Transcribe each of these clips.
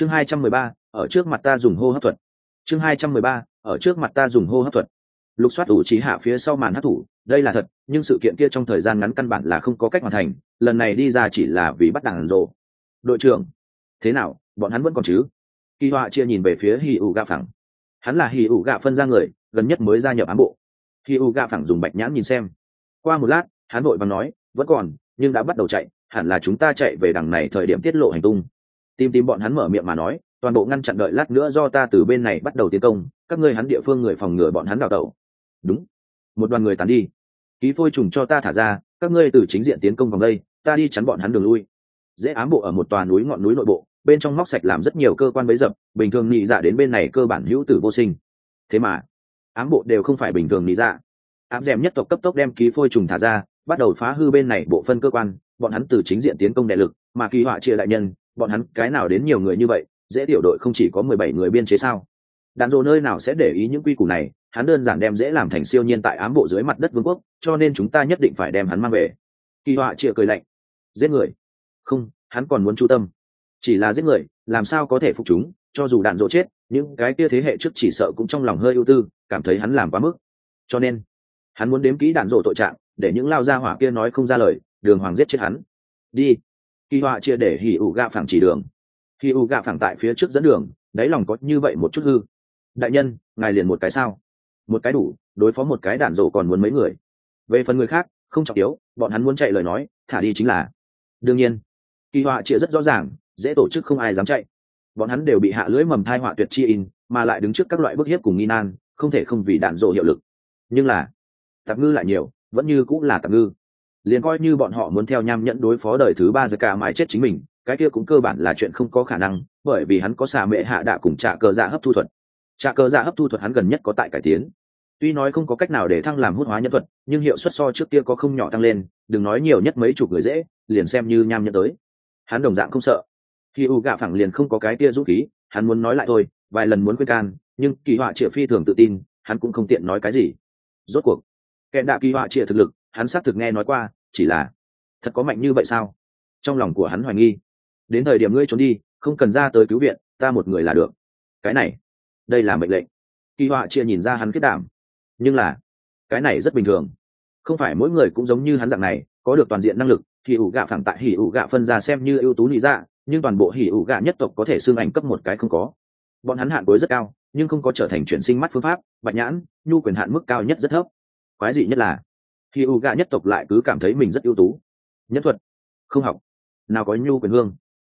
chương hai trăm mười ba, ở trước mặt ta dùng hô hấp thuật. Chương hai trăm mười ba, ở trước mặt ta dùng hô hấp thuật. Lục soát ủ trí hạ phía sau màn hát thủ đây là thật, nhưng sự kiện kia trong thời gian ngắn căn bản là không có cách hoàn thành, lần này đi ra chỉ là vì bắt đảng rộ đội trưởng, thế nào, bọn hắn vẫn còn chứ? Kỳ họa chia nhìn về phía hì ủ gạ phẳng. Hắn là hì ủ gạ phân ra người, gần nhất mới gia nhập ám bộ. Hì ủ gạ phẳng dùng bạch nhãn nhìn xem. Qua một lát, hắn vội bằng nói, vẫn còn, nhưng đã bắt đầu chạy, hẳn là chúng ta chạy về đằng này thời điểm tiết lộ hành tung tìm tìm bọn hắn mở miệng mà nói, toàn bộ ngăn chặn đợi lát nữa do ta từ bên này bắt đầu tiến công, các ngươi hắn địa phương người phòng ngừa bọn hắn đào tẩu. Đúng. Một đoàn người tàn đi. Ký phôi trùng cho ta thả ra, các ngươi từ chính diện tiến công vòng đây, ta đi chắn bọn hắn đường lui. Dễ ám bộ ở một tòa núi ngọn núi nội bộ, bên trong móc sạch làm rất nhiều cơ quan bấy dập, bình thường nhị dạ đến bên này cơ bản hữu tử vô sinh. Thế mà, ám bộ đều không phải bình thường nhị dạ. Ám d nhất tộc cấp tốc đem ký phôi trùng thả ra, bắt đầu phá hư bên này bộ phân cơ quan, bọn hắn từ chính diện tiến công đại lực, mà kỳ họa chia đại nhân bọn hắn cái nào đến nhiều người như vậy, dễ tiểu đội không chỉ có mười bảy người biên chế sao? Đạn dồ nơi nào sẽ để ý những quy củ này, hắn đơn giản đem dễ làm thành siêu nhiên tại ám bộ dưới mặt đất vương quốc, cho nên chúng ta nhất định phải đem hắn mang về. Kỳ họa chịa cười lạnh. Giết người? Không, hắn còn muốn chu tâm. Chỉ là giết người, làm sao có thể phục chúng, cho dù đạn dỗ chết, những cái kia thế hệ trước chỉ sợ cũng trong lòng hơi ưu tư, cảm thấy hắn làm quá mức. Cho nên, hắn muốn đếm kỹ đạn dỗ tội trạng, để những lao gia hỏa kia nói không ra lời, đường hoàng giết chết hắn. Đi kỳ họa chia để hỉ ủ gạ phẳng chỉ đường. Hỉ ủ gạ phẳng tại phía trước dẫn đường, đáy lòng có như vậy một chút hư. Đại nhân, ngài liền một cái sao? Một cái đủ, đối phó một cái đạn rổ còn muốn mấy người. Về phần người khác, không trọng yếu, bọn hắn muốn chạy lời nói, thả đi chính là. Đương nhiên, kỳ họa chia rất rõ ràng, dễ tổ chức không ai dám chạy. Bọn hắn đều bị hạ lưỡi mầm thai họa tuyệt chi in, mà lại đứng trước các loại bức hiếp cùng nghi nan, không thể không vì đạn dỗ hiệu lực. Nhưng là, tạp ngư lại nhiều, vẫn như cũng là tạp ngư liền coi như bọn họ muốn theo nham nhẫn đối phó đời thứ ba giờ cả mãi chết chính mình, cái kia cũng cơ bản là chuyện không có khả năng, bởi vì hắn có xà mệ hạ đạ cùng trả cờ dạ hấp thu thuật. Trả cờ dạ hấp thu thuật hắn gần nhất có tại cải tiến. Tuy nói không có cách nào để thăng làm hút hóa nhân thuật, nhưng hiệu suất so trước kia có không nhỏ tăng lên, đừng nói nhiều nhất mấy chục người dễ, liền xem như nham nhẫn tới. Hắn đồng dạng không sợ. Khi u gạ phẳng liền không có cái kia dũng khí, hắn muốn nói lại thôi, vài lần muốn khuyên can, nhưng kỳ họa triệu phi thường tự tin, hắn cũng không tiện nói cái gì. Rốt cuộc, kẻ đạ kỳ họa triệu thực lực, hắn xác thực nghe nói qua chỉ là, thật có mạnh như vậy sao? Trong lòng của hắn hoài nghi. Đến thời điểm ngươi trốn đi, không cần ra tới cứu viện, ta một người là được. Cái này, đây là mệnh lệnh. Kỳ họa chia nhìn ra hắn kết đảm. Nhưng là, cái này rất bình thường. Không phải mỗi người cũng giống như hắn dạng này, có được toàn diện năng lực, thì ủ gạ phẳng tại hỉ ủ gạ phân ra xem như ưu tú lý dạ nhưng toàn bộ hỉ ủ gạ nhất tộc có thể xương ảnh cấp một cái không có. Bọn hắn hạn cuối rất cao, nhưng không có trở thành chuyển sinh mắt phương pháp, bạch nhãn, nhu quyền hạn mức cao nhất rất thấp. Quái dị nhất là hỉ ủ gạ nhất tộc lại cứ cảm thấy mình rất ưu tú. Nhất thuật. Không học. Nào có nhu quyền hương.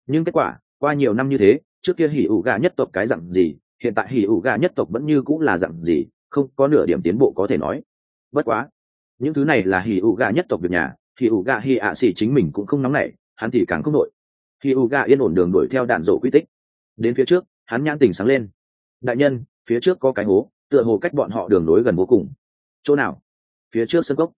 Nhưng kết quả, qua nhiều năm như thế, trước kia hỉ ủ gạ nhất tộc cái dặn gì, hiện tại hỉ ủ gạ nhất tộc vẫn như cũng là dặn gì, không có nửa điểm tiến bộ có thể nói. Bất quá, những thứ này là hỉ ủ gạ nhất tộc việc nhà, hỉ ủ gạ hỉ ạ xỉ chính mình cũng không nóng nảy, hắn thì càng không nổi. Hỉ u gà yên ổn đường đuổi theo đạn rổ quy tích. Đến phía trước, hắn nhãn tình sáng lên. Đại nhân, phía trước có cái hố, tựa hồ cách bọn họ đường nối gần vô cùng. Chỗ nào? Phía trước sân gốc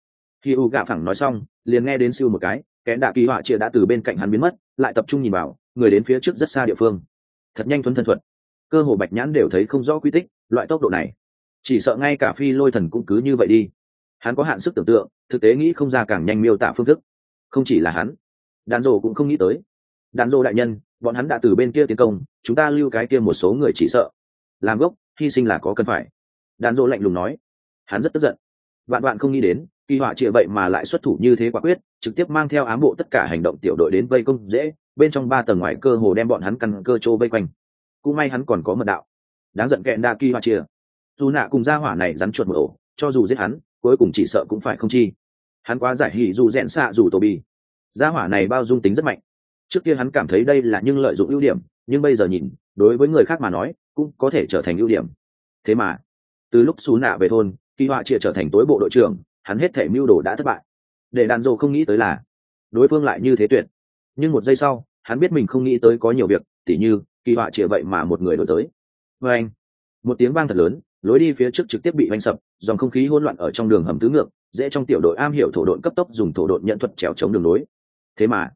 khi u gạ phẳng nói xong, liền nghe đến siêu một cái kẽn đạ kỳ họa chia đã từ bên cạnh hắn biến mất, lại tập trung nhìn vào, người đến phía trước rất xa địa phương. Thật nhanh thuấn thân thuật. Cơ hồ bạch nhãn đều thấy không rõ quy tích, loại tốc độ này. Chỉ sợ ngay cả phi lôi thần cũng cứ như vậy đi. Hắn có hạn sức tưởng tượng, thực tế nghĩ không ra càng nhanh miêu tả phương thức. Không chỉ là hắn đàn rổ cũng không nghĩ tới. Đàn rổ đại nhân, bọn hắn đã từ bên kia tiến công, chúng ta lưu cái kia một số người chỉ sợ. Làm gốc, hy sinh là có cần phải. Đàn rổ lạnh lùng nói. Hắn rất tức giận. Vạn vạn không nghĩ đến kỳ họa trịa vậy mà lại xuất thủ như thế quả quyết, trực tiếp mang theo ám bộ tất cả hành động tiểu đội đến vây công dễ, bên trong ba tầng ngoài cơ hồ đem bọn hắn căn cơ trô vây quanh. Cũng may hắn còn có mật đạo. Đáng giận kẹn đa kỳ họa chia dù nạ cùng gia hỏa này rắn chuột một ổ, cho dù giết hắn, cuối cùng chỉ sợ cũng phải không chi. Hắn quá giải hỉ dù rẽn xạ dù tổ bì. Gia hỏa này bao dung tính rất mạnh. Trước kia hắn cảm thấy đây là nhưng lợi dụng ưu điểm, nhưng bây giờ nhìn, đối với người khác mà nói, cũng có thể trở thành ưu điểm. Thế mà, từ lúc xú nạ về thôn, kỳ họa chia trở thành tối bộ đội trưởng hắn hết thể mưu đồ đã thất bại. Để đàn dồ không nghĩ tới là, đối phương lại như thế tuyệt. Nhưng một giây sau, hắn biết mình không nghĩ tới có nhiều việc, tỉ như, kỳ họa chia vậy mà một người đổi tới. Vê anh, một tiếng vang thật lớn, lối đi phía trước trực tiếp bị oanh sập, dòng không khí hỗn loạn ở trong đường hầm tứ ngược, dễ trong tiểu đội am hiểu thổ đội cấp tốc dùng thổ đội nhận thuật trèo chống đường lối. Thế mà,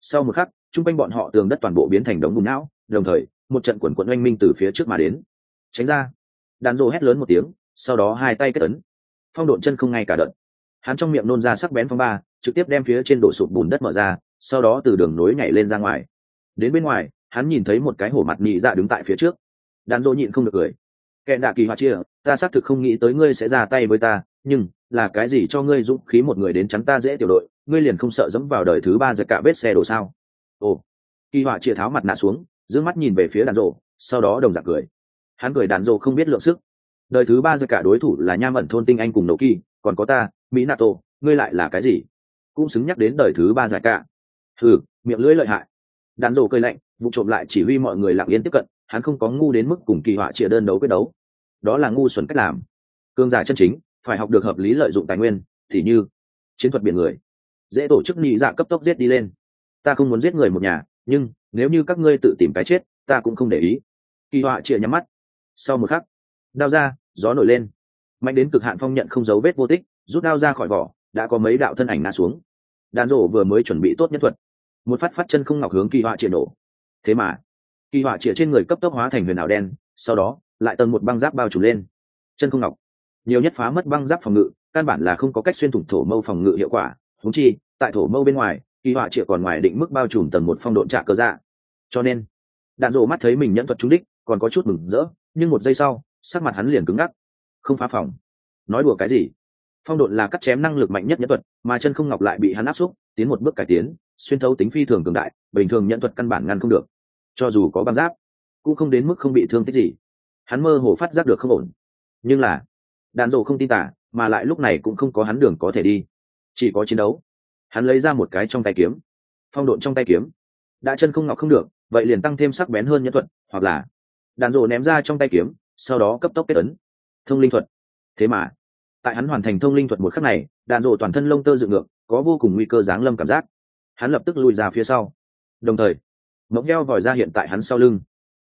sau một khắc, chung quanh bọn họ tường đất toàn bộ biến thành đống bùn não, đồng thời, một trận quần quận oanh minh từ phía trước mà đến. Tránh ra đàn rô hét lớn một tiếng, sau đó hai tay kết ấn phong độn chân không ngay cả đợt. Hắn trong miệng nôn ra sắc bén phong ba, trực tiếp đem phía trên đổ sụp bùn đất mở ra, sau đó từ đường nối nhảy lên ra ngoài. Đến bên ngoài, hắn nhìn thấy một cái hổ mặt nhị dạ đứng tại phía trước. Đàn dỗ nhịn không được cười. Kẻ đạ kỳ hoa chia, ta xác thực không nghĩ tới ngươi sẽ ra tay với ta, nhưng là cái gì cho ngươi dũng khí một người đến chắn ta dễ tiểu đội, ngươi liền không sợ dẫm vào đời thứ ba giật cả vết xe đổ sao? Ồ. Kỳ họa chia tháo mặt nạ xuống giữ mắt nhìn về phía đàn rộ sau đó đồng dạng cười. Hắn cười đàn rộ không biết lượng sức đời thứ ba giờ cả đối thủ là nham ẩn thôn tinh anh cùng nổ kỳ, còn có ta, mỹ nato ngươi lại là cái gì? Cũng xứng nhắc đến đời thứ ba giải cả. Thử miệng lưỡi lợi hại. Đàn rộ cười lạnh, vụ trộm lại chỉ huy mọi người lặng yên tiếp cận, hắn không có ngu đến mức cùng kỳ họa chia đơn đấu quyết đấu. Đó là ngu xuẩn cách làm. Cương giả chân chính, phải học được hợp lý lợi dụng tài nguyên, thì như chiến thuật biển người. Dễ tổ chức nhị dạ cấp tốc giết đi lên. Ta không muốn giết người một nhà, nhưng nếu như các ngươi tự tìm cái chết, ta cũng không để ý. Kỳ họa chĩa nhắm mắt. Sau một khắc, đao ra gió nổi lên. Mạnh đến cực hạn phong nhận không dấu vết vô tích, rút đao ra khỏi vỏ, đã có mấy đạo thân ảnh ngã xuống. Đàn rổ vừa mới chuẩn bị tốt nhất thuật. Một phát phát chân không ngọc hướng kỳ họa triệt nổ. Thế mà, kỳ họa triệt trên người cấp tốc hóa thành huyền ảo đen, sau đó, lại tầng một băng giáp bao trùm lên. Chân không ngọc. Nhiều nhất phá mất băng giáp phòng ngự, căn bản là không có cách xuyên thủng thổ mâu phòng ngự hiệu quả. Thúng chi, tại thổ mâu bên ngoài, kỳ họa triệt còn ngoài định mức bao trùm tầng một phong độn trạ cơ dạ. Cho nên đạn rổ mắt thấy mình nhận thuật trúng đích, còn có chút mừng rỡ, nhưng một giây sau sắc mặt hắn liền cứng ngắc. Không phá phòng. Nói đùa cái gì? Phong độn là cắt chém năng lực mạnh nhất nhẫn thuật, mà chân không ngọc lại bị hắn áp xúc, tiến một bước cải tiến, xuyên thấu tính phi thường cường đại, bình thường nhận thuật căn bản ngăn không được. Cho dù có băng giáp, cũng không đến mức không bị thương tích gì. Hắn mơ hồ phát giác được không ổn. Nhưng là đàn rộ không tin tả, mà lại lúc này cũng không có hắn đường có thể đi. Chỉ có chiến đấu. Hắn lấy ra một cái trong tay kiếm. Phong độn trong tay kiếm. Đã chân không ngọc không được, vậy liền tăng thêm sắc bén hơn nhân thuật, hoặc là đàn rộ ném ra trong tay kiếm sau đó cấp tốc kết ấn. Thông linh thuật. Thế mà, tại hắn hoàn thành thông linh thuật một khắc này, đạn rộ toàn thân lông tơ dựng ngược, có vô cùng nguy cơ giáng lâm cảm giác. Hắn lập tức lùi ra phía sau. Đồng thời mộng heo vòi ra hiện tại hắn sau lưng.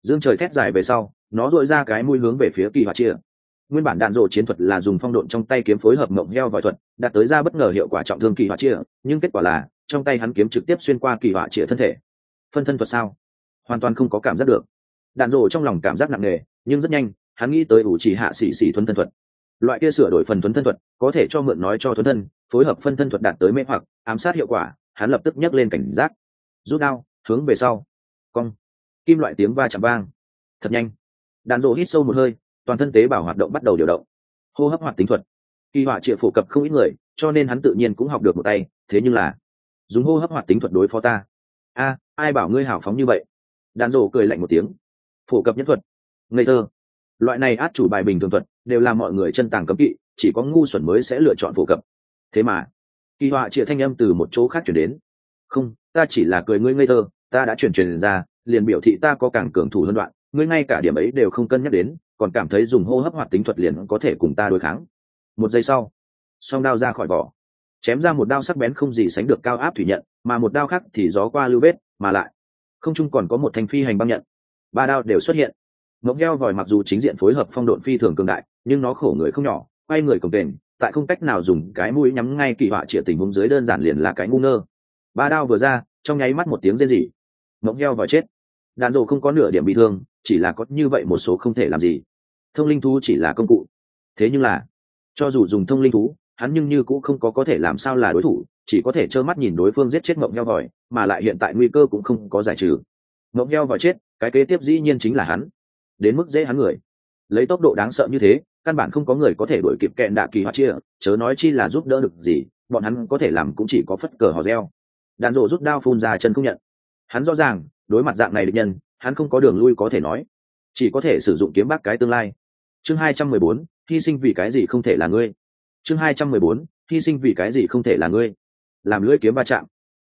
Dương trời thét dài về sau, nó dội ra cái mũi hướng về phía kỳ hỏa chia nguyên bản đạn rộ chiến thuật là dùng phong độn trong tay kiếm phối hợp mộng heo vòi thuật, đạt tới ra bất ngờ hiệu quả trọng thương kỳ hỏa chia nhưng kết quả là, trong tay hắn kiếm trực tiếp xuyên qua kỳ hỏa chia thân thể. Phân thân thuật sao? Hoàn toàn không có cảm giác được. Đạn rộ trong lòng cảm giác nặng nề nhưng rất nhanh, hắn nghĩ tới ủ chỉ hạ xỉ xỉ thuấn thân thuật. Loại kia sửa đổi phần thuấn thân thuật, có thể cho mượn nói cho thuấn thân, phối hợp phân thân thuật đạt tới mê hoặc, ám sát hiệu quả, hắn lập tức nhấc lên cảnh giác. Rút đao, hướng về sau. Cong. Kim loại tiếng va chạm vang. Thật nhanh. Đàn rộ hít sâu một hơi, toàn thân tế bào hoạt động bắt đầu điều động. Hô hấp hoạt tính thuật. Kỳ họa triệu phổ cập không ít người, cho nên hắn tự nhiên cũng học được một tay, thế nhưng là, dùng hô hấp hoạt tính thuật đối phó ta. A, ai bảo ngươi hào phóng như vậy? Đàn rộ cười lạnh một tiếng. Phổ cập nhất thuật ngây thơ. Loại này át chủ bài bình thường thuật đều là mọi người chân tàng cấm kỵ, chỉ có ngu xuẩn mới sẽ lựa chọn phổ cập. Thế mà, kỳ họa chịa thanh âm từ một chỗ khác chuyển đến. Không, ta chỉ là cười ngươi ngây thơ, ta đã chuyển truyền ra, liền biểu thị ta có càng cường thủ hơn đoạn, ngươi ngay cả điểm ấy đều không cân nhắc đến, còn cảm thấy dùng hô hấp hoạt tính thuật liền có thể cùng ta đối kháng. Một giây sau, song đao ra khỏi vỏ, chém ra một đao sắc bén không gì sánh được cao áp thủy nhận, mà một đao khác thì gió qua lưu vết, mà lại không chung còn có một thanh phi hành băng nhận. Ba đao đều xuất hiện mộng heo vòi mặc dù chính diện phối hợp phong độn phi thường cường đại, nhưng nó khổ người không nhỏ, quay người cồng kềnh, tại không cách nào dùng cái mũi nhắm ngay kỳ họa trịa tình huống dưới đơn giản liền là cái ngu ngơ. Ba đao vừa ra, trong nháy mắt một tiếng rên rỉ. Mộng heo vòi chết. Đàn rộ không có nửa điểm bị thương, chỉ là có như vậy một số không thể làm gì. Thông linh thú chỉ là công cụ. Thế nhưng là, cho dù dùng thông linh thú, hắn nhưng như cũng không có có thể làm sao là đối thủ, chỉ có thể trơ mắt nhìn đối phương giết chết mộng heo vòi, mà lại hiện tại nguy cơ cũng không có giải trừ. Mộng heo vòi chết, cái kế tiếp dĩ nhiên chính là hắn đến mức dễ hắn người. Lấy tốc độ đáng sợ như thế, căn bản không có người có thể đuổi kịp kẹn đạ kỳ hoa chia, chớ nói chi là giúp đỡ được gì, bọn hắn có thể làm cũng chỉ có phất cờ hò reo. Đàn rộ rút đao phun ra chân không nhận. Hắn rõ ràng, đối mặt dạng này địch nhân, hắn không có đường lui có thể nói. Chỉ có thể sử dụng kiếm bác cái tương lai. Chương hai trăm mười bốn, hy sinh vì cái gì không thể là ngươi. Chương hai trăm mười bốn, hy sinh vì cái gì không thể là ngươi. Làm lưỡi kiếm va chạm.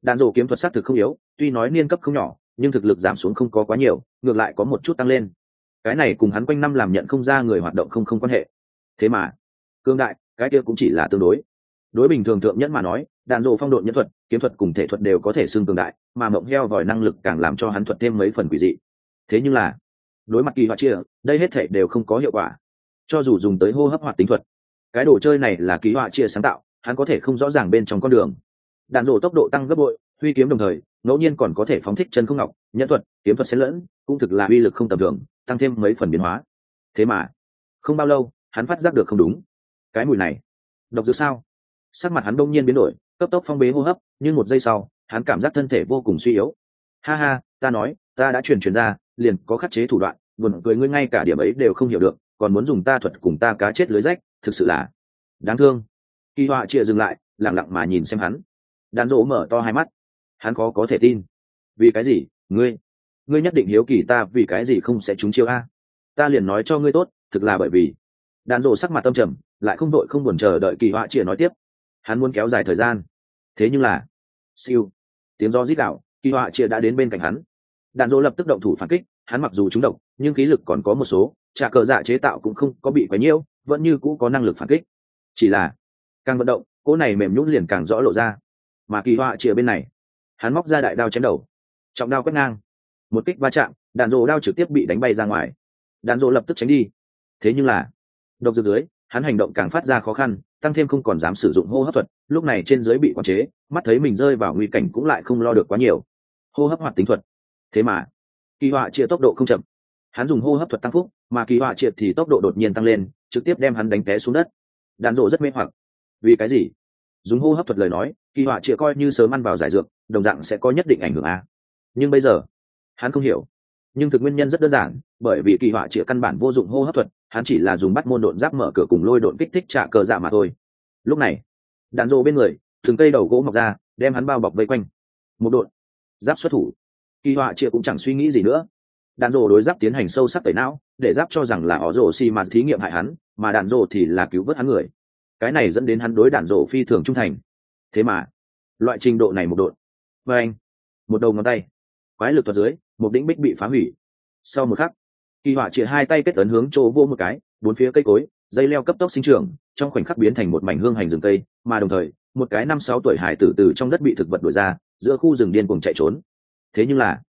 Đạn rộ kiếm thuật s thực không yếu, tuy nói niên cấp không nhỏ, nhưng thực lực giảm xuống không có quá nhiều, ngược lại có một chút tăng lên cái này cùng hắn quanh năm làm nhận không ra người hoạt động không không quan hệ. Thế mà, cương đại, cái kia cũng chỉ là tương đối. Đối bình thường thượng nhẫn mà nói, đạn dộ phong độ nhân thuật, kiếm thuật cùng thể thuật đều có thể xưng cường đại, mà mộng heo vòi năng lực càng làm cho hắn thuật thêm mấy phần quỷ dị. Thế nhưng là, đối mặt kỳ họa chia, đây hết thể đều không có hiệu quả. Cho dù dùng tới hô hấp hoạt tính thuật, cái đồ chơi này là kỳ họa chia sáng tạo, hắn có thể không rõ ràng bên trong con đường. Đạn rộ tốc độ tăng gấp bội, huy kiếm đồng thời, ngẫu nhiên còn có thể phóng thích chân không ngọc, nhẫn thuật, kiếm thuật xen lẫn, cũng thực là uy lực không tầm thường tăng thêm mấy phần biến hóa. Thế mà, không bao lâu, hắn phát giác được không đúng. Cái mùi này, độc dược sao? Sắc mặt hắn đông nhiên biến đổi, cấp tốc phong bế hô hấp, nhưng một giây sau, hắn cảm giác thân thể vô cùng suy yếu. Ha ha, ta nói, ta đã truyền truyền ra, liền có khắc chế thủ đoạn, buồn cười ngươi ngay cả điểm ấy đều không hiểu được, còn muốn dùng ta thuật cùng ta cá chết lưới rách, thực sự là đáng thương. Kỳ họa chia dừng lại lẳng lặng mà nhìn xem hắn. Đàn rỗ mở to hai mắt. Hắn khó có thể tin. Vì cái gì, ngươi? Ngươi nhất định hiếu kỳ ta vì cái gì không sẽ trúng chiêu a? Ta liền nói cho ngươi tốt, thực là bởi vì đàn rộ sắc mặt tâm trầm, lại không đội không buồn chờ đợi kỳ họa chia nói tiếp. Hắn muốn kéo dài thời gian. Thế nhưng là, siêu, tiếng do rít đạo kỳ họa chia đã đến bên cạnh hắn. Đàn rộ lập tức động thủ phản kích, hắn mặc dù trúng độc, nhưng khí lực còn có một số, trả cờ dạ chế tạo cũng không có bị quấy nhiễu, vẫn như cũ có năng lực phản kích. Chỉ là, càng vận động, cỗ này mềm nhún liền càng rõ lộ ra. Mà kỳ họa chia bên này, hắn móc ra đại đao chém đầu, trọng đao quét ngang một kích va chạm, đạn rộ đao trực tiếp bị đánh bay ra ngoài. Đạn rộ lập tức tránh đi. Thế nhưng là, độc dược dưới, hắn hành động càng phát ra khó khăn, tăng thêm không còn dám sử dụng hô hấp thuật, lúc này trên dưới bị quản chế, mắt thấy mình rơi vào nguy cảnh cũng lại không lo được quá nhiều. Hô hấp hoạt tính thuật. Thế mà, kỳ họa chia tốc độ không chậm. Hắn dùng hô hấp thuật tăng phúc, mà kỳ họa triệt thì tốc độ đột nhiên tăng lên, trực tiếp đem hắn đánh té xuống đất. Đạn rộ rất mê hoặc. Vì cái gì? Dùng hô hấp thuật lời nói, kỳ họa triệt coi như sớm ăn vào giải dược, đồng dạng sẽ có nhất định ảnh hưởng a. Nhưng bây giờ hắn không hiểu. Nhưng thực nguyên nhân rất đơn giản, bởi vì kỳ họa chĩa căn bản vô dụng hô hấp thuật, hắn chỉ là dùng bắt môn độn giáp mở cửa cùng lôi độn kích thích trả cờ dạ mà thôi. Lúc này, đạn rộ bên người thường cây đầu gỗ mọc ra, đem hắn bao bọc vây quanh. Một độn giáp xuất thủ. Kỳ họa chĩa cũng chẳng suy nghĩ gì nữa. Đạn rồ đối giáp tiến hành sâu sắc tẩy não, để giáp cho rằng là ó rồ xi mà thí nghiệm hại hắn, mà đạn rồ thì là cứu vớt hắn người. Cái này dẫn đến hắn đối đạn rồ phi thường trung thành. Thế mà, loại trình độ này một độn. Và anh, một đầu ngón tay. Quái lực thuật dưới một đĩnh bích bị phá hủy. Sau một khắc, kỳ họa chia hai tay kết ấn hướng chỗ vô một cái, bốn phía cây cối, dây leo cấp tốc sinh trưởng, trong khoảnh khắc biến thành một mảnh hương hành rừng cây, mà đồng thời, một cái năm sáu tuổi hải tử từ trong đất bị thực vật đuổi ra, giữa khu rừng điên cuồng chạy trốn. Thế nhưng là,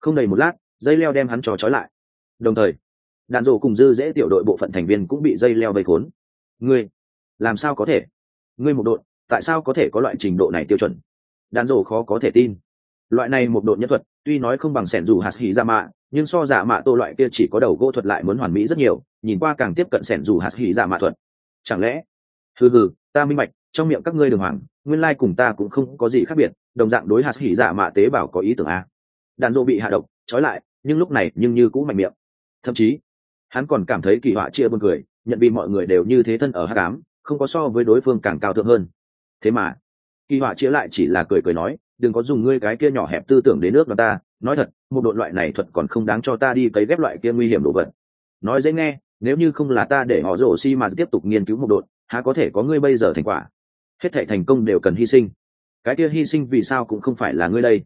không đầy một lát, dây leo đem hắn trò trói lại. Đồng thời, đạn rổ cùng dư dễ tiểu đội bộ phận thành viên cũng bị dây leo vây khốn. Ngươi, làm sao có thể? Ngươi một đội, tại sao có thể có loại trình độ này tiêu chuẩn? Đạn rổ khó có thể tin loại này một độn nhân thuật, tuy nói không bằng sẻn dù hạt hỉ dạ mạ, nhưng so giả mạ tô loại kia chỉ có đầu gỗ thuật lại muốn hoàn mỹ rất nhiều, nhìn qua càng tiếp cận sẻn dù hạt hỉ dạ mạ thuật. Chẳng lẽ? Hừ hừ, ta minh bạch, trong miệng các ngươi đường hoàng, nguyên lai cùng ta cũng không có gì khác biệt, đồng dạng đối hạt hỉ dạ mạ tế bào có ý tưởng a. Đàn dỗ bị hạ độc, trói lại, nhưng lúc này nhưng như cũng mạnh miệng. Thậm chí, hắn còn cảm thấy kỳ họa chia buồn cười, nhận vì mọi người đều như thế thân ở hát cám không có so với đối phương càng cao thượng hơn. Thế mà, kỳ họa chia lại chỉ là cười cười nói đừng có dùng ngươi cái kia nhỏ hẹp tư tưởng đến nước mà ta, nói thật, một đội loại này thuật còn không đáng cho ta đi cấy ghép loại kia nguy hiểm đồ vật. Nói dễ nghe, nếu như không là ta để họ rổ xi mà tiếp tục nghiên cứu một đội, há có thể có ngươi bây giờ thành quả? Hết thể thành công đều cần hy sinh. Cái kia hy sinh vì sao cũng không phải là ngươi đây.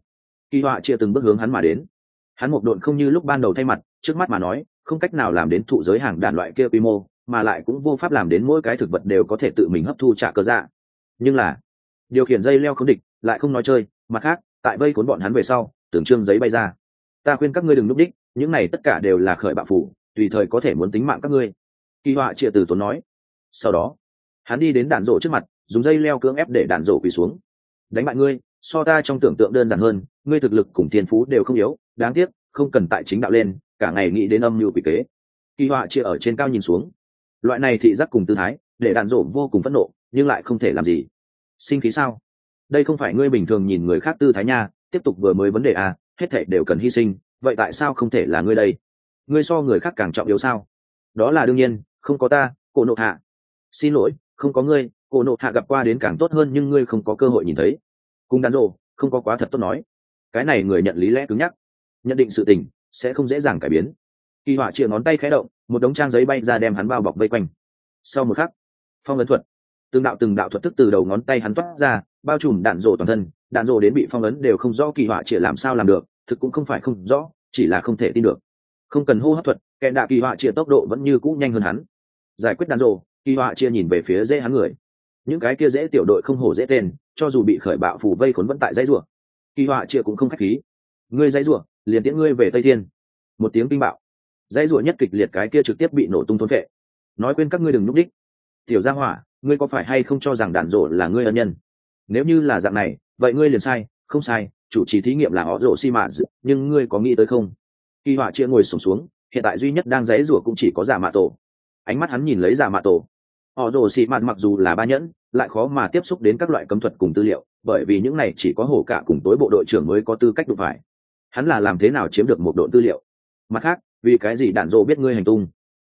Kỳ họa chia từng bước hướng hắn mà đến. Hắn một đội không như lúc ban đầu thay mặt, trước mắt mà nói, không cách nào làm đến thụ giới hàng đàn loại kia quy mô, mà lại cũng vô pháp làm đến mỗi cái thực vật đều có thể tự mình hấp thu trả cơ dạ. Nhưng là, điều khiển dây leo không địch, lại không nói chơi mặt khác, tại vây cuốn bọn hắn về sau tưởng trương giấy bay ra. Ta khuyên các ngươi đừng núp đích, những này tất cả đều là khởi bạo phủ, tùy thời có thể muốn tính mạng các ngươi. Kỳ họa chia từ tốn nói. Sau đó, hắn đi đến đạn rổ trước mặt, dùng dây leo cưỡng ép để đạn rổ quỳ xuống. Đánh bại ngươi, so ta trong tưởng tượng đơn giản hơn, ngươi thực lực cùng thiên phú đều không yếu, đáng tiếc, không cần tại chính đạo lên, cả ngày nghĩ đến âm mưu quỷ kế. Kỳ họa chia ở trên cao nhìn xuống. Loại này thị giác cùng tư thái, để đạn rổ vô cùng phẫn nộ, nhưng lại không thể làm gì. Sinh khí sao? Đây không phải ngươi bình thường nhìn người khác tư thái nha, tiếp tục vừa mới vấn đề à hết thệ đều cần hy sinh, vậy tại sao không thể là ngươi đây? Ngươi so người khác càng trọng yếu sao? Đó là đương nhiên, không có ta, cổ nộ hạ. Xin lỗi, không có ngươi, cổ nộ hạ gặp qua đến càng tốt hơn nhưng ngươi không có cơ hội nhìn thấy. Cùng đàn rộ không có quá thật tốt nói. Cái này người nhận lý lẽ cứng nhắc. Nhận định sự tình, sẽ không dễ dàng cải biến. Kỳ họa chĩa ngón tay khẽ động, một đống trang giấy bay ra đem hắn bao bọc vây quanh. Sau một khắc, phong ấn thuật từng đạo từng đạo thuật thức từ đầu ngón tay hắn toát ra, bao trùm đạn rổ toàn thân, đạn rổ đến bị phong ấn đều không rõ kỳ họa chỉ làm sao làm được, thực cũng không phải không rõ, chỉ là không thể tin được. Không cần hô hấp thuật, kẻ đạ kỳ họa chia tốc độ vẫn như cũ nhanh hơn hắn. Giải quyết đạn rổ, kỳ họa chia nhìn về phía dễ hắn người. Những cái kia dễ tiểu đội không hổ dễ tên, cho dù bị khởi bạo phủ vây khốn vẫn tại dãy rủa. Kỳ họa chia cũng không khách khí. Ngươi dãy rủa, liền tiễn ngươi về tây thiên. Một tiếng kinh bạo. Dãy rủa nhất kịch liệt cái kia trực tiếp bị nổ tung thốn vệ. Nói quên các ngươi đừng núp đích. Tiểu gia hỏa ngươi có phải hay không cho rằng đàn rổ là ngươi ân nhân? Nếu như là dạng này vậy ngươi liền sai không sai chủ trì thí nghiệm là họ rổ xi mạ nhưng ngươi có nghĩ tới không? Kỳ họa chia ngồi sùng xuống, xuống hiện tại duy nhất đang dãy rủa cũng chỉ có giả mạ tổ. Ánh mắt hắn nhìn lấy giả mạ tổ. Họ rổ xi mạ mặc dù là ba nhẫn lại khó mà tiếp xúc đến các loại cấm thuật cùng tư liệu bởi vì những này chỉ có hổ cả cùng tối bộ đội trưởng mới có tư cách đụng phải. Hắn là làm thế nào chiếm được một độ tư liệu? Mặt khác vì cái gì đạn dỗ biết ngươi hành tung?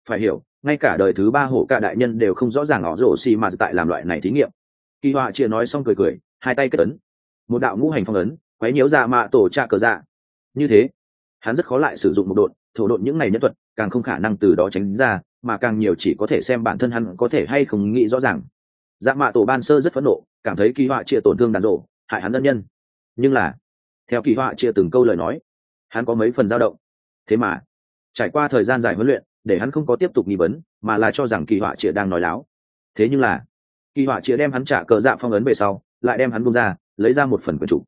Phải hiểu, ngay cả đời thứ ba hổ cả đại nhân đều không rõ ràng họ rổ xì mà tại làm loại này thí nghiệm. Kỳ họa chia nói xong cười cười, hai tay kết ấn. Một đạo ngũ hành phong ấn, quấy nhiễu ra mạ tổ trạ cờ dạ. Như thế, hắn rất khó lại sử dụng một độn, thổ độn những ngày nhân thuật, càng không khả năng từ đó tránh ra, mà càng nhiều chỉ có thể xem bản thân hắn có thể hay không nghĩ rõ ràng. Dạ mạ tổ ban sơ rất phẫn nộ, cảm thấy kỳ họa chia tổn thương đàn rộ, hại hắn ân nhân. Nhưng là, theo kỳ họa chia từng câu lời nói, hắn có mấy phần dao động. Thế mà, trải qua thời gian dài huấn luyện để hắn không có tiếp tục nghi vấn, mà là cho rằng kỳ họa chĩa đang nói láo. Thế nhưng là, kỳ họa chĩa đem hắn trả cờ dạ phong ấn về sau, lại đem hắn bung ra, lấy ra một phần quần chủ.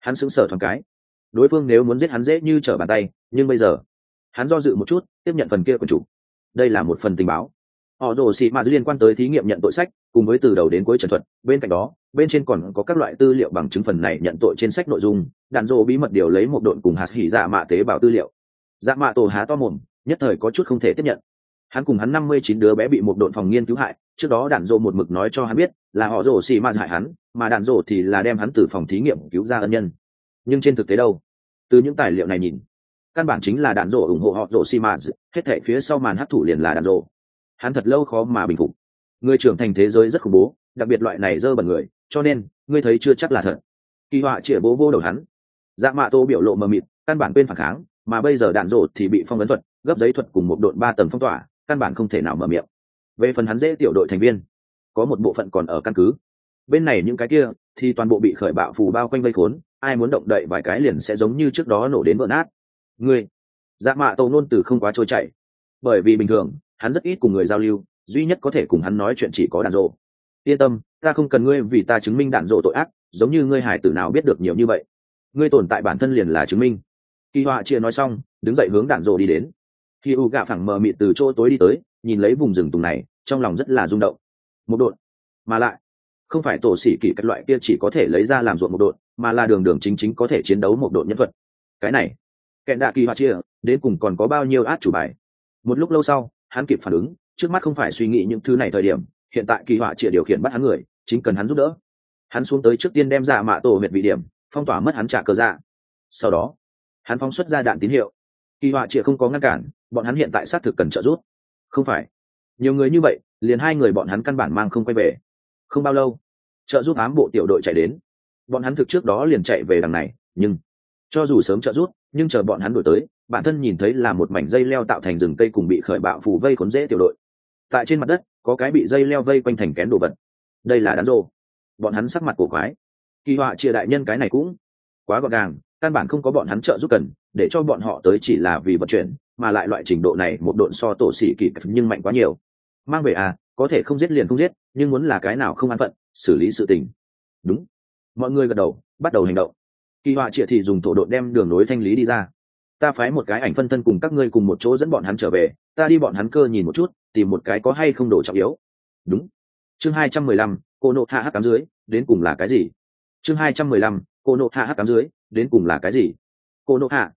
Hắn sững sờ thoáng cái. Đối phương nếu muốn giết hắn dễ như trở bàn tay, nhưng bây giờ, hắn do dự một chút, tiếp nhận phần kia quần chủ. Đây là một phần tình báo. Họ rồ xị mạt liên quan tới thí nghiệm nhận tội sách, cùng với từ đầu đến cuối trần thuật, bên cạnh đó, bên trên còn có các loại tư liệu bằng chứng phần này nhận tội trên sách nội dung, đạn dộ bí mật điều lấy một độn cùng hạt hỉ dạ mạ tế bào tư liệu. Dạ mạ tổ há to mồm nhất thời có chút không thể tiếp nhận. Hắn cùng hắn năm mươi chín đứa bé bị một đội phòng nghiên cứu hại, trước đó đạn dộ một mực nói cho hắn biết là họ rổ xì ma hại hắn, mà đạn dộ thì là đem hắn từ phòng thí nghiệm cứu ra ân nhân. Nhưng trên thực tế đâu? Từ những tài liệu này nhìn, căn bản chính là đạn dộ ủng hộ họ rổ xì ma. hết thệ phía sau màn hấp thủ liền là đạn dộ hắn thật lâu khó mà bình phục. Người trưởng thành thế giới rất khủng bố, đặc biệt loại này dơ bẩn người, cho nên, ngươi thấy chưa chắc là thật. Kỳ họa chĩa bố vô đầu hắn. Dạ mạ tô biểu lộ mờ mịt, căn bản quên phản kháng, mà bây giờ đạn rộ thì bị phong ấn thuật gấp giấy thuật cùng một đội ba tầng phong tỏa, căn bản không thể nào mở miệng. Về phần hắn dễ tiểu đội thành viên, có một bộ phận còn ở căn cứ. Bên này những cái kia, thì toàn bộ bị khởi bạo phù bao quanh vây khốn, ai muốn động đậy vài cái liền sẽ giống như trước đó nổ đến vỡ nát. Ngươi dạ mạ tô nôn từ không quá trôi chảy. Bởi vì bình thường, hắn rất ít cùng người giao lưu, duy nhất có thể cùng hắn nói chuyện chỉ có đàn rộ yên tâm, ta không cần ngươi vì ta chứng minh đạn dộ tội ác, giống như ngươi hải tử nào biết được nhiều như vậy. Ngươi tồn tại bản thân liền là chứng minh. Kỳ họa chia nói xong, đứng dậy hướng đạn dộ đi đến khi u gạ phẳng mờ mịt từ chỗ tối đi tới, nhìn lấy vùng rừng tùng này, trong lòng rất là rung động. Một đột mà lại, không phải tổ sĩ kỷ các loại kia chỉ có thể lấy ra làm ruộng một đột mà là đường đường chính chính có thể chiến đấu một đột nhân thuật. Cái này, kẹn đạ kỳ hoa chia, đến cùng còn có bao nhiêu át chủ bài? Một lúc lâu sau, hắn kịp phản ứng, trước mắt không phải suy nghĩ những thứ này thời điểm, hiện tại kỳ họa chia điều khiển bắt hắn người, chính cần hắn giúp đỡ. Hắn xuống tới trước tiên đem ra mạ tổ huyệt vị điểm, phong tỏa mất hắn trả cờ dạ. Sau đó, hắn phóng xuất ra đạn tín hiệu kỳ họa chia không có ngăn cản, bọn hắn hiện tại xác thực cần trợ giúp. Không phải. Nhiều người như vậy, liền hai người bọn hắn căn bản mang không quay về. Không bao lâu, trợ giúp ám bộ tiểu đội chạy đến. Bọn hắn thực trước đó liền chạy về đằng này, nhưng cho dù sớm trợ giúp, nhưng chờ bọn hắn đổi tới, bản thân nhìn thấy là một mảnh dây leo tạo thành rừng cây cùng bị khởi bạo phủ vây khốn dễ tiểu đội. Tại trên mặt đất, có cái bị dây leo vây quanh thành kén đồ vật. Đây là đán rô. Bọn hắn sắc mặt cổ quái. Kỳ họa chia đại nhân cái này cũng quá gọn gàng căn bản không có bọn hắn trợ giúp cần, để cho bọn họ tới chỉ là vì vận chuyển, mà lại loại trình độ này, một độn so tổ xỉ kỳ nhưng mạnh quá nhiều. Mang về à có thể không giết liền không giết, nhưng muốn là cái nào không an phận, xử lý sự tình. Đúng. Mọi người gật đầu, bắt đầu hành động. Kỳ họa triệt thì dùng thổ độn đem đường nối thanh lý đi ra. Ta phái một cái ảnh phân thân cùng các ngươi cùng một chỗ dẫn bọn hắn trở về, ta đi bọn hắn cơ nhìn một chút, tìm một cái có hay không đổ trọng yếu. Đúng. Chương hai trăm mười lăm, cô nộ hạ hắc cám dưới, đến cùng là cái gì? Chương hai trăm mười lăm, cô nộ hạ hắc cám dưới đến cùng là cái gì? Cô nộ hạ.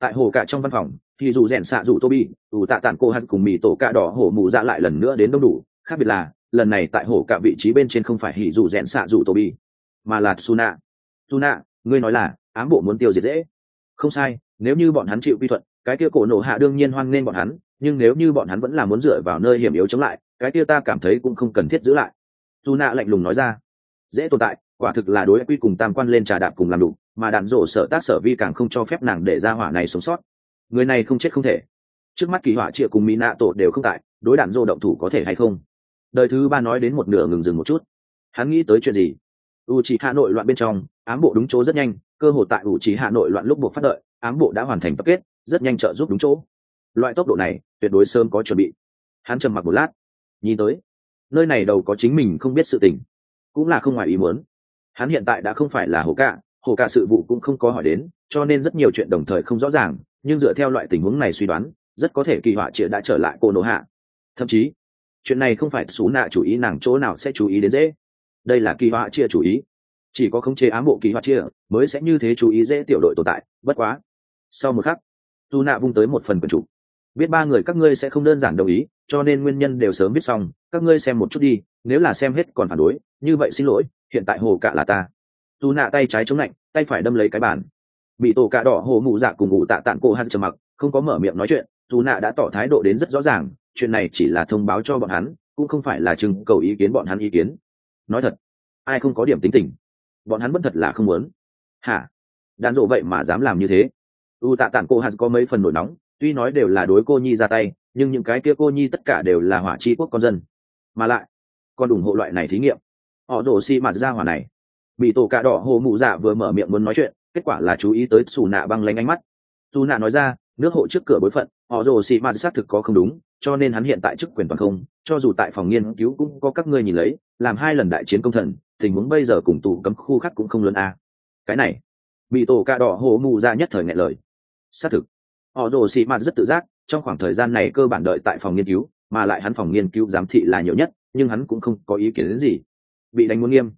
Tại hồ cả trong văn phòng, thì dù rèn xạ dù tô bi ủ tạ tản cô hát cùng mì tổ cạ đỏ hổ mù dạ lại lần nữa đến đông đủ. Khác biệt là, lần này tại hồ cả vị trí bên trên không phải hỉ dù rèn xạ dù tô bi mà là suna. Suna, ngươi nói là, ám bộ muốn tiêu diệt dễ. Không sai, nếu như bọn hắn chịu quy thuận, cái kia cổ nổ hạ đương nhiên hoan nghênh bọn hắn, nhưng nếu như bọn hắn vẫn là muốn dựa vào nơi hiểm yếu chống lại, cái kia ta cảm thấy cũng không cần thiết giữ lại. Dù nạ lạnh lùng nói ra. Dễ tồn tại quả thực là đối quy cùng tam quan lên trà đạp cùng làm đủ, mà đạn rổ sở tác sở vi càng không cho phép nàng để ra hỏa này sống sót. Người này không chết không thể. Trước mắt kỳ hỏa triệu cùng mỹ nạ tổ đều không tại, đối đạn rổ động thủ có thể hay không? Đời thứ ba nói đến một nửa ngừng dừng một chút. Hắn nghĩ tới chuyện gì? U c hà nội loạn bên trong, ám bộ đúng chỗ rất nhanh, cơ hội tại u c hà nội loạn lúc buộc phát đợi, ám bộ đã hoàn thành tập kết, rất nhanh trợ giúp đúng chỗ. Loại tốc độ này, tuyệt đối sớm có chuẩn bị. Hắn trầm mặc một lát, nhìn tới, nơi này đầu có chính mình không biết sự tình, cũng là không ngoài ý muốn hắn hiện tại đã không phải là hồ cạ hồ cạ sự vụ cũng không có hỏi đến, cho nên rất nhiều chuyện đồng thời không rõ ràng, nhưng dựa theo loại tình huống này suy đoán, rất có thể kỳ họa triệt đã trở lại cô nổ hạ. Thậm chí, chuyện này không phải xú nạ chủ ý nàng chỗ nào sẽ chú ý đến dễ. Đây là kỳ họa chia chủ ý. Chỉ có khống chế ám bộ kỳ họa chia mới sẽ như thế chú ý dễ tiểu đội tồn tại, bất quá. Sau một khắc dù nạ vung tới một phần quần chủ biết ba người các ngươi sẽ không đơn giản đồng ý, cho nên nguyên nhân đều sớm biết xong, các ngươi xem một chút đi nếu là xem hết còn phản đối, như vậy xin lỗi, hiện tại hồ cạ là ta. Dù nạ tay trái chống lạnh, tay phải đâm lấy cái bàn. Bị tổ cạ đỏ hồ mụ dạ cùng ngụ tạ tản cô hát trầm mặc, không có mở miệng nói chuyện dù nạ đã tỏ thái độ đến rất rõ ràng, chuyện này chỉ là thông báo cho bọn hắn, cũng không phải là chừng cầu ý kiến bọn hắn ý kiến. Nói thật, ai không có điểm tính tình? Bọn hắn vẫn thật là không muốn. Hả? Đàn rộ vậy mà dám làm như thế. U tạ tản cô hát có mấy phần nổi nóng, tuy nói đều là đối cô nhi ra tay, nhưng những cái kia cô nhi tất cả đều là hỏa chi quốc con dân. Mà lại còn ủng hộ loại này thí nghiệm. Họ đổ xi mạt ra hỏa này. Bị tổ cà đỏ hồ mụ dạ vừa mở miệng muốn nói chuyện, kết quả là chú ý tới xù nạ băng lanh ánh mắt. Xù nạ nói ra, nước hộ trước cửa bối phận, họ rồ xì mạt xác thực có không đúng, cho nên hắn hiện tại chức quyền toàn không, cho dù tại phòng nghiên cứu cũng có các ngươi nhìn lấy, làm hai lần đại chiến công thần, tình huống bây giờ cùng tù cấm khu khác cũng không lớn a. Cái này, bị tổ cà đỏ hồ mụ ra nhất thời ngại lời. Xác thực, họ rồ xì mạt rất tự giác, trong khoảng thời gian này cơ bản đợi tại phòng nghiên cứu, mà lại hắn phòng nghiên cứu giám thị là nhiều nhất nhưng hắn cũng không có ý kiến đến gì. Bị đánh muốn nghiêm.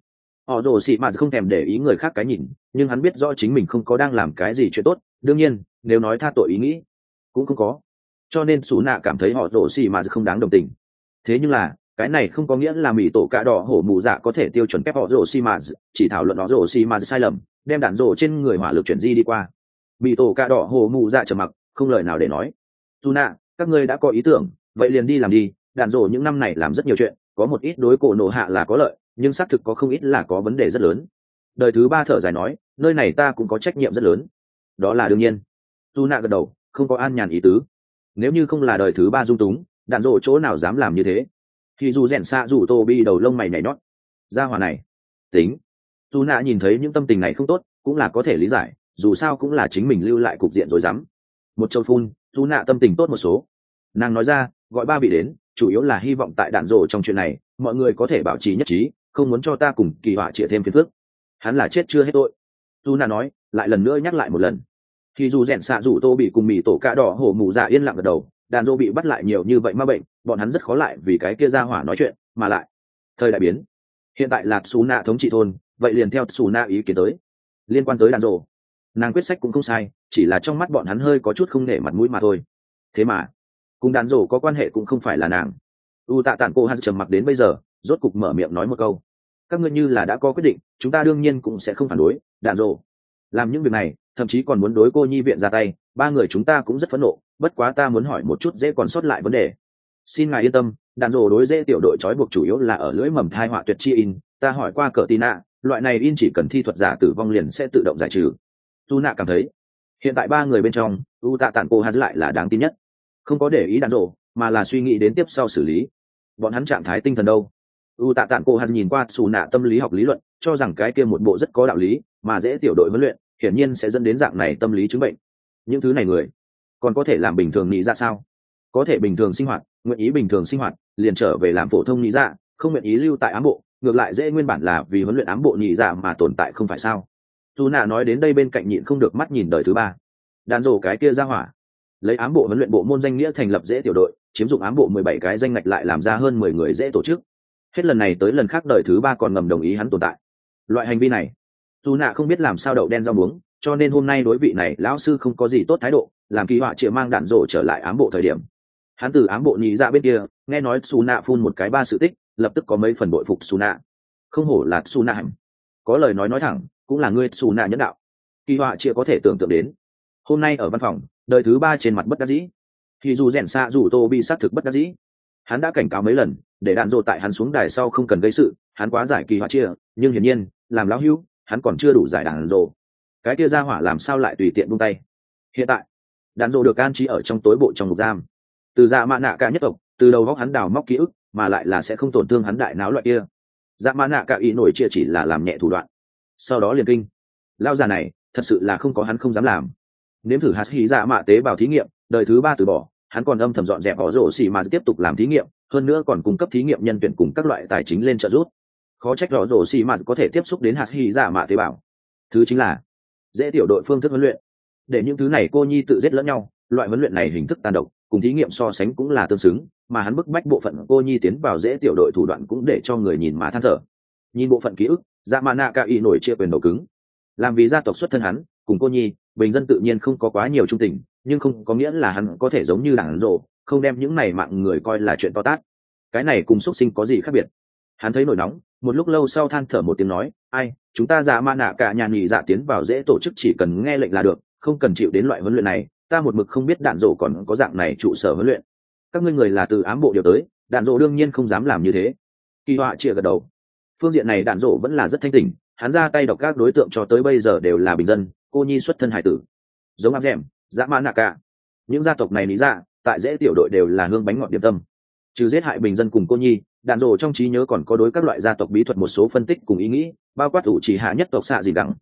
Họ rồ xị mạt không thèm để ý người khác cái nhìn, nhưng hắn biết rõ chính mình không có đang làm cái gì chuyện tốt. Đương nhiên, nếu nói tha tội ý nghĩ, cũng không có. Cho nên xù nạ cảm thấy họ rồ xị mạt không đáng đồng tình. Thế nhưng là, cái này không có nghĩa là mỹ tổ cạ đỏ hổ mù dạ có thể tiêu chuẩn phép họ rồ xị mạt chỉ thảo luận họ rồ xị mạt sai lầm, đem đạn rồ trên người hỏa lực chuyển di đi qua. Mỹ tổ cạ đỏ hổ mù dạ trầm mặc, không lời nào để nói. Dù nạ, các ngươi đã có ý tưởng, vậy liền đi làm đi đạn rồ những năm này làm rất nhiều chuyện, có một ít đối cổ nổ hạ là có lợi, nhưng xác thực có không ít là có vấn đề rất lớn. Đời thứ ba thở dài nói, nơi này ta cũng có trách nhiệm rất lớn. Đó là đương nhiên. Tu nạ gật đầu, không có an nhàn ý tứ. Nếu như không là đời thứ ba dung túng, đạn rồ chỗ nào dám làm như thế? Thì dù rèn xạ dù tô bi đầu lông mày nhảy nhót. Ra hòa này, tính. Tu nạ nhìn thấy những tâm tình này không tốt, cũng là có thể lý giải, dù sao cũng là chính mình lưu lại cục diện rồi dám. Một châu phun, tu nạ tâm tình tốt một số. Nàng nói ra, gọi ba vị đến chủ yếu là hy vọng tại đạn rộ trong chuyện này, mọi người có thể bảo trì nhất trí, không muốn cho ta cùng kỳ họa chĩa thêm phiền phước hắn là chết chưa hết tội. Dù nà nói, lại lần nữa nhắc lại một lần. Thì dù rèn xạ dù tô bị cùng mì tổ cạ đỏ hổ mù dạ yên lặng gật đầu đàn dô bị bắt lại nhiều như vậy mà bệnh, bọn hắn rất khó lại vì cái kia ra hỏa nói chuyện, mà lại, thời đại biến. Hiện tại là xù nạ thống trị thôn, vậy liền theo xù nạ ý kiến tới. Liên quan tới đàn dô nàng quyết sách cũng không sai, chỉ là trong mắt bọn hắn hơi có chút không nể mặt mũi mà thôi. Thế mà cùng đàn rổ có quan hệ cũng không phải là nàng. U tạ tản cô hắn trầm mặc đến bây giờ, rốt cục mở miệng nói một câu. Các ngươi như là đã có quyết định, chúng ta đương nhiên cũng sẽ không phản đối đạn rộ làm những việc này, thậm chí còn muốn đối cô nhi viện ra tay, ba người chúng ta cũng rất phẫn nộ, bất quá ta muốn hỏi một chút dễ còn sót lại vấn đề. Xin ngài yên tâm đạn rộ đối dễ tiểu đội trói buộc chủ yếu là ở lưỡi mầm thai họa tuyệt chi in, ta hỏi qua cờ tì loại này in chỉ cần thi thuật giả tử vong liền sẽ tự động giải trừ. Tu nạ cảm thấy, hiện tại ba người bên trong, u tạ tản cô hắn lại là đáng tin nhất không có để ý đạn rộ, mà là suy nghĩ đến tiếp sau xử lý. Bọn hắn trạng thái tinh thần đâu? U tạ tản cô hắn nhìn qua xù nạ tâm lý học lý luận, cho rằng cái kia một bộ rất có đạo lý, mà dễ tiểu đội huấn luyện, hiển nhiên sẽ dẫn đến dạng này tâm lý chứng bệnh. Những thứ này người, còn có thể làm bình thường nghĩ ra dạ sao? Có thể bình thường sinh hoạt, nguyện ý bình thường sinh hoạt, liền trở về làm phổ thông nghĩ ra dạ, không nguyện ý lưu tại ám bộ, ngược lại dễ nguyên bản là vì huấn luyện ám bộ nhị dạ mà tồn tại không phải sao? Dù nạ nói đến đây bên cạnh nhịn không được mắt nhìn đời thứ ba. Đàn rổ cái kia ra hỏa lấy ám bộ huấn luyện bộ môn danh nghĩa thành lập dễ tiểu đội, chiếm dụng ám bộ mười bảy cái danh ngạch lại làm ra hơn mười người dễ tổ chức. Hết lần này tới lần khác đời thứ ba còn ngầm đồng ý hắn tồn tại. Loại hành vi này, dù nạ không biết làm sao đậu đen rau muống, cho nên hôm nay đối vị này lão sư không có gì tốt thái độ, làm kỳ họa chịa mang đạn rổ trở lại ám bộ thời điểm. Hắn từ ám bộ nhị ra bên kia, nghe nói xù nạ phun một cái ba sự tích, lập tức có mấy phần bội phục xù nạ không hổ là xù nạ hành. Có lời nói nói thẳng, cũng là ngươi xù nạ nhẫn đạo. Kỳ họa chịa có thể tưởng tượng đến. Hôm nay ở văn phòng đời thứ ba trên mặt bất đắc dĩ. Thì dù rèn xa dù tô bị xác thực bất đắc dĩ. Hắn đã cảnh cáo mấy lần, để đạn dộ tại hắn xuống đài sau không cần gây sự, hắn quá giải kỳ họa chia, nhưng hiển nhiên, làm lão hữu, hắn còn chưa đủ giải đạn dộ cái kia ra hỏa làm sao lại tùy tiện buông tay? Hiện tại, đạn dộ được an trí ở trong tối bộ trong một giam. Từ dạ mạ nạ cả nhất tộc, từ đầu góc hắn đào móc ký ức, mà lại là sẽ không tổn thương hắn đại náo loại kia. Dạ mạ nạ cả ý nổi chia chỉ là làm nhẹ thủ đoạn. Sau đó liền kinh. Lao già này, thật sự là không có hắn không dám làm nếm thử hạt hí dạ mạ tế bào thí nghiệm, đời thứ ba từ bỏ, hắn còn âm thầm dọn dẹp bỏ rổ xì mà tiếp tục làm thí nghiệm, hơn nữa còn cung cấp thí nghiệm nhân tuyển cùng các loại tài chính lên trợ giúp. Khó trách rõ rổ xì mà có thể tiếp xúc đến hạt hy giả dạ mạ tế bào. Thứ chính là, dễ tiểu đội phương thức huấn luyện. Để những thứ này cô nhi tự giết lẫn nhau, loại huấn luyện này hình thức tàn độc, cùng thí nghiệm so sánh cũng là tương xứng, mà hắn bức bách bộ phận cô nhi tiến vào dễ tiểu đội thủ đoạn cũng để cho người nhìn mà than thở. Nhìn bộ phận ký ức dạ mạ nạ ca y nổi chia quyền đầu cứng. Làm vì gia tộc xuất thân hắn, cùng cô nhi bình dân tự nhiên không có quá nhiều trung tình, nhưng không có nghĩa là hắn có thể giống như đảng rộ, không đem những này mạng người coi là chuyện to tát. Cái này cùng xuất sinh có gì khác biệt? Hắn thấy nổi nóng, một lúc lâu sau than thở một tiếng nói, ai, chúng ta giả ma nạ cả nhà nghỉ dạ tiến vào dễ tổ chức chỉ cần nghe lệnh là được, không cần chịu đến loại huấn luyện này, ta một mực không biết đạn dộ còn có dạng này trụ sở huấn luyện. Các ngươi người là từ ám bộ điều tới, đạn dộ đương nhiên không dám làm như thế. Kỳ họa chia gật đầu. Phương diện này đạn dộ vẫn là rất thanh tỉnh hắn ra tay độc các đối tượng cho tới bây giờ đều là bình dân, cô nhi xuất thân hải tử. Giống áp rèm dã mã nạ cả. Những gia tộc này lý ra tại dễ tiểu đội đều là hương bánh ngọt điểm tâm. Trừ giết hại bình dân cùng cô nhi, đạn rộ trong trí nhớ còn có đối các loại gia tộc bí thuật một số phân tích cùng ý nghĩ, bao quát ủ chỉ hạ nhất tộc xạ gì đẳng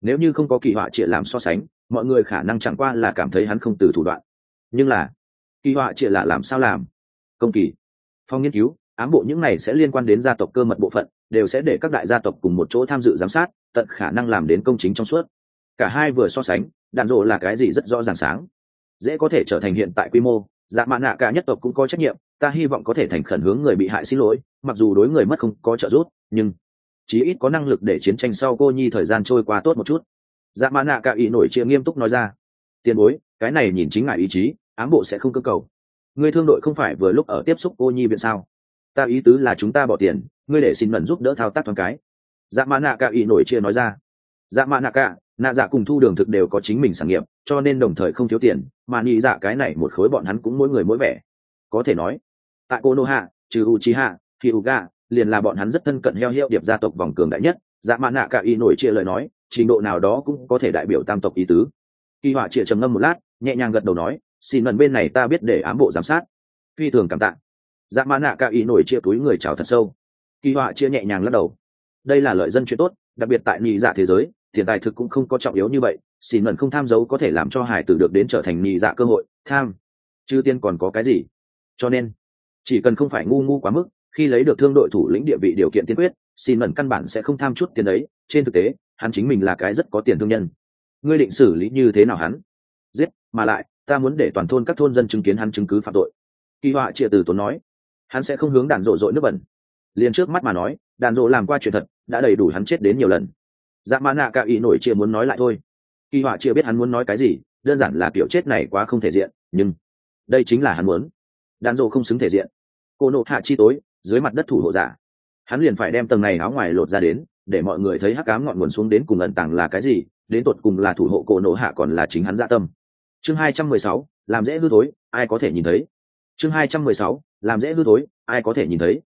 nếu như không có kỳ họa triệt làm so sánh, mọi người khả năng chẳng qua là cảm thấy hắn không từ thủ đoạn. Nhưng là, kỳ họa triệt là làm sao làm? Công kỳ phong nghiên cứu, ám bộ những này sẽ liên quan đến gia tộc cơ mật bộ phận đều sẽ để các đại gia tộc cùng một chỗ tham dự giám sát, tận khả năng làm đến công chính trong suốt. Cả hai vừa so sánh, đạn dộ là cái gì rất rõ ràng sáng. Dễ có thể trở thành hiện tại quy mô dạ mạn nạ cả nhất tộc cũng có trách nhiệm, ta hy vọng có thể thành khẩn hướng người bị hại xin lỗi, mặc dù đối người mất không có trợ giúp, nhưng chí ít có năng lực để chiến tranh sau cô nhi thời gian trôi qua tốt một chút. Dạ mạn nạ cả ý nổi chia nghiêm túc nói ra. Tiền bối, cái này nhìn chính ngài ý chí, ám bộ sẽ không cơ cầu. Người thương đội không phải vừa lúc ở tiếp xúc cô nhi viện sao? Ta ý tứ là chúng ta bỏ tiền, ngươi để xin mẩn giúp đỡ thao tác thoáng cái. Dạ mã nạ cả ý nổi chia nói ra. Dạ mã nạ cả, nạ dạ cùng thu đường thực đều có chính mình sản nghiệp, cho nên đồng thời không thiếu tiền, mà nghĩ dạ cái này một khối bọn hắn cũng mỗi người mỗi vẻ. Có thể nói, tại cô nô hạ, trừ u chi hạ, thì u ga, liền là bọn hắn rất thân cận heo hiệu điệp gia tộc vòng cường đại nhất. Dạ mã nạ cả ý nổi chia lời nói, trình độ nào đó cũng có thể đại biểu tam tộc ý tứ. Kỳ họa chia trầm ngâm một lát, nhẹ nhàng gật đầu nói, xin lần bên này ta biết để ám bộ giám sát. Phi thường cảm tạ dạ mã nạ ca ý nổi chia túi người chào thật sâu. Kỳ họa chia nhẹ nhàng lắc đầu. Đây là lợi dân chuyện tốt, đặc biệt tại nhị dạ thế giới, tiền tài thực cũng không có trọng yếu như vậy xin mẩn không tham giấu có thể làm cho hải tử được đến trở thành nhị dạ cơ hội, tham. Chứ tiên còn có cái gì? Cho nên, chỉ cần không phải ngu ngu quá mức, khi lấy được thương đội thủ lĩnh địa vị điều kiện tiên quyết xin mẩn căn bản sẽ không tham chút tiền ấy. trên thực tế, hắn chính mình là cái rất có tiền thương nhân. Ngươi định xử lý như thế nào hắn? Giết, mà lại, ta muốn để toàn thôn các thôn dân chứng kiến hắn chứng cứ phạm tội. Kỳ họa triệt từ tốn nói hắn sẽ không hướng đàn rộ rội nước bẩn. Liền trước mắt mà nói, đàn rộ làm qua chuyện thật, đã đầy đủ hắn chết đến nhiều lần. Dạ mã nạ cạ ý nổi chia muốn nói lại thôi. Kỳ họa chia biết hắn muốn nói cái gì, đơn giản là kiểu chết này quá không thể diện, nhưng đây chính là hắn muốn. Đàn rộ không xứng thể diện. Cô nộ hạ chi tối, dưới mặt đất thủ hộ giả. Hắn liền phải đem tầng này áo ngoài lột ra đến, để mọi người thấy hắc cám ngọn nguồn xuống đến cùng ẩn tàng là cái gì, đến tột cùng là thủ hộ cổ nộ hạ còn là chính hắn dạ tâm. Chương hai trăm mười sáu, làm dễ hư tối ai có thể nhìn thấy? Chương hai trăm mười sáu làm dễ hư thối, ai có thể nhìn thấy.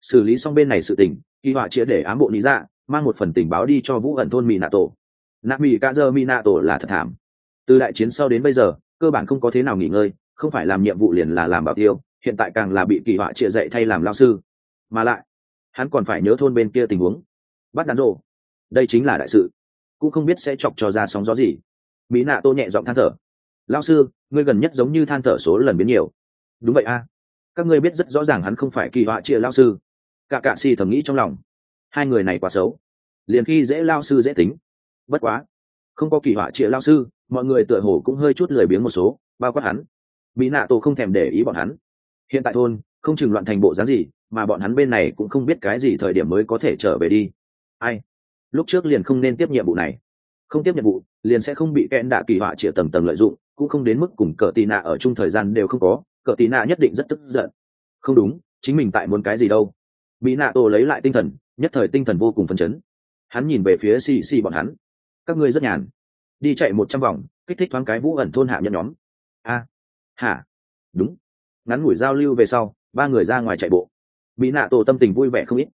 Xử lý xong bên này sự tình, kỳ họa chia để ám bộ lý ra dạ, mang một phần tình báo đi cho vũ ẩn thôn mỹ nạ tổ nạ mỹ ca dơ mỹ nạ tổ là thật thảm. Từ đại chiến sau đến bây giờ, cơ bản không có thế nào nghỉ ngơi, không phải làm nhiệm vụ liền là làm bảo tiêu, hiện tại càng là bị kỳ họa chia dạy thay làm lao sư. Mà lại, hắn còn phải nhớ thôn bên kia tình huống. Bắt đàn rộ đây chính là đại sự. Cũng không biết sẽ chọc cho ra sóng gió gì. Mỹ nạ tô nhẹ giọng than thở. Lao sư, ngươi gần nhất giống như than thở số lần biến nhiều. Đúng vậy a các ngươi biết rất rõ ràng hắn không phải kỳ họa chia lao sư. Cả cạ xì thầm nghĩ trong lòng. Hai người này quá xấu. Liền khi dễ lao sư dễ tính. Bất quá. Không có kỳ họa chia lao sư, mọi người tựa hồ cũng hơi chút lười biếng một số, bao quát hắn. Mỹ nạ tổ không thèm để ý bọn hắn. Hiện tại thôn, không chừng loạn thành bộ dáng gì, mà bọn hắn bên này cũng không biết cái gì thời điểm mới có thể trở về đi. Ai? Lúc trước liền không nên tiếp nhiệm vụ này. Không tiếp nhiệm vụ, liền sẽ không bị kẽn đạ kỳ họa chĩa tầng tầng lợi dụng, cũng không đến mức cùng cờ tì nạ ở chung thời gian đều không có cờ tì nạ nhất định rất tức giận. Không đúng chính mình tại muốn cái gì đâu. Mỹ nạ tổ lấy lại tinh thần nhất thời tinh thần vô cùng phấn chấn. Hắn nhìn về phía xì xì bọn hắn. Các ngươi rất nhàn. Đi chạy một trăm vòng kích thích thoáng cái vũ ẩn thôn hạ nhân nhóm. A. À, hả? Đúng. Ngắn ngủi giao lưu về sau ba người ra ngoài chạy bộ. Mỹ nạ tổ tâm tình vui vẻ không ít.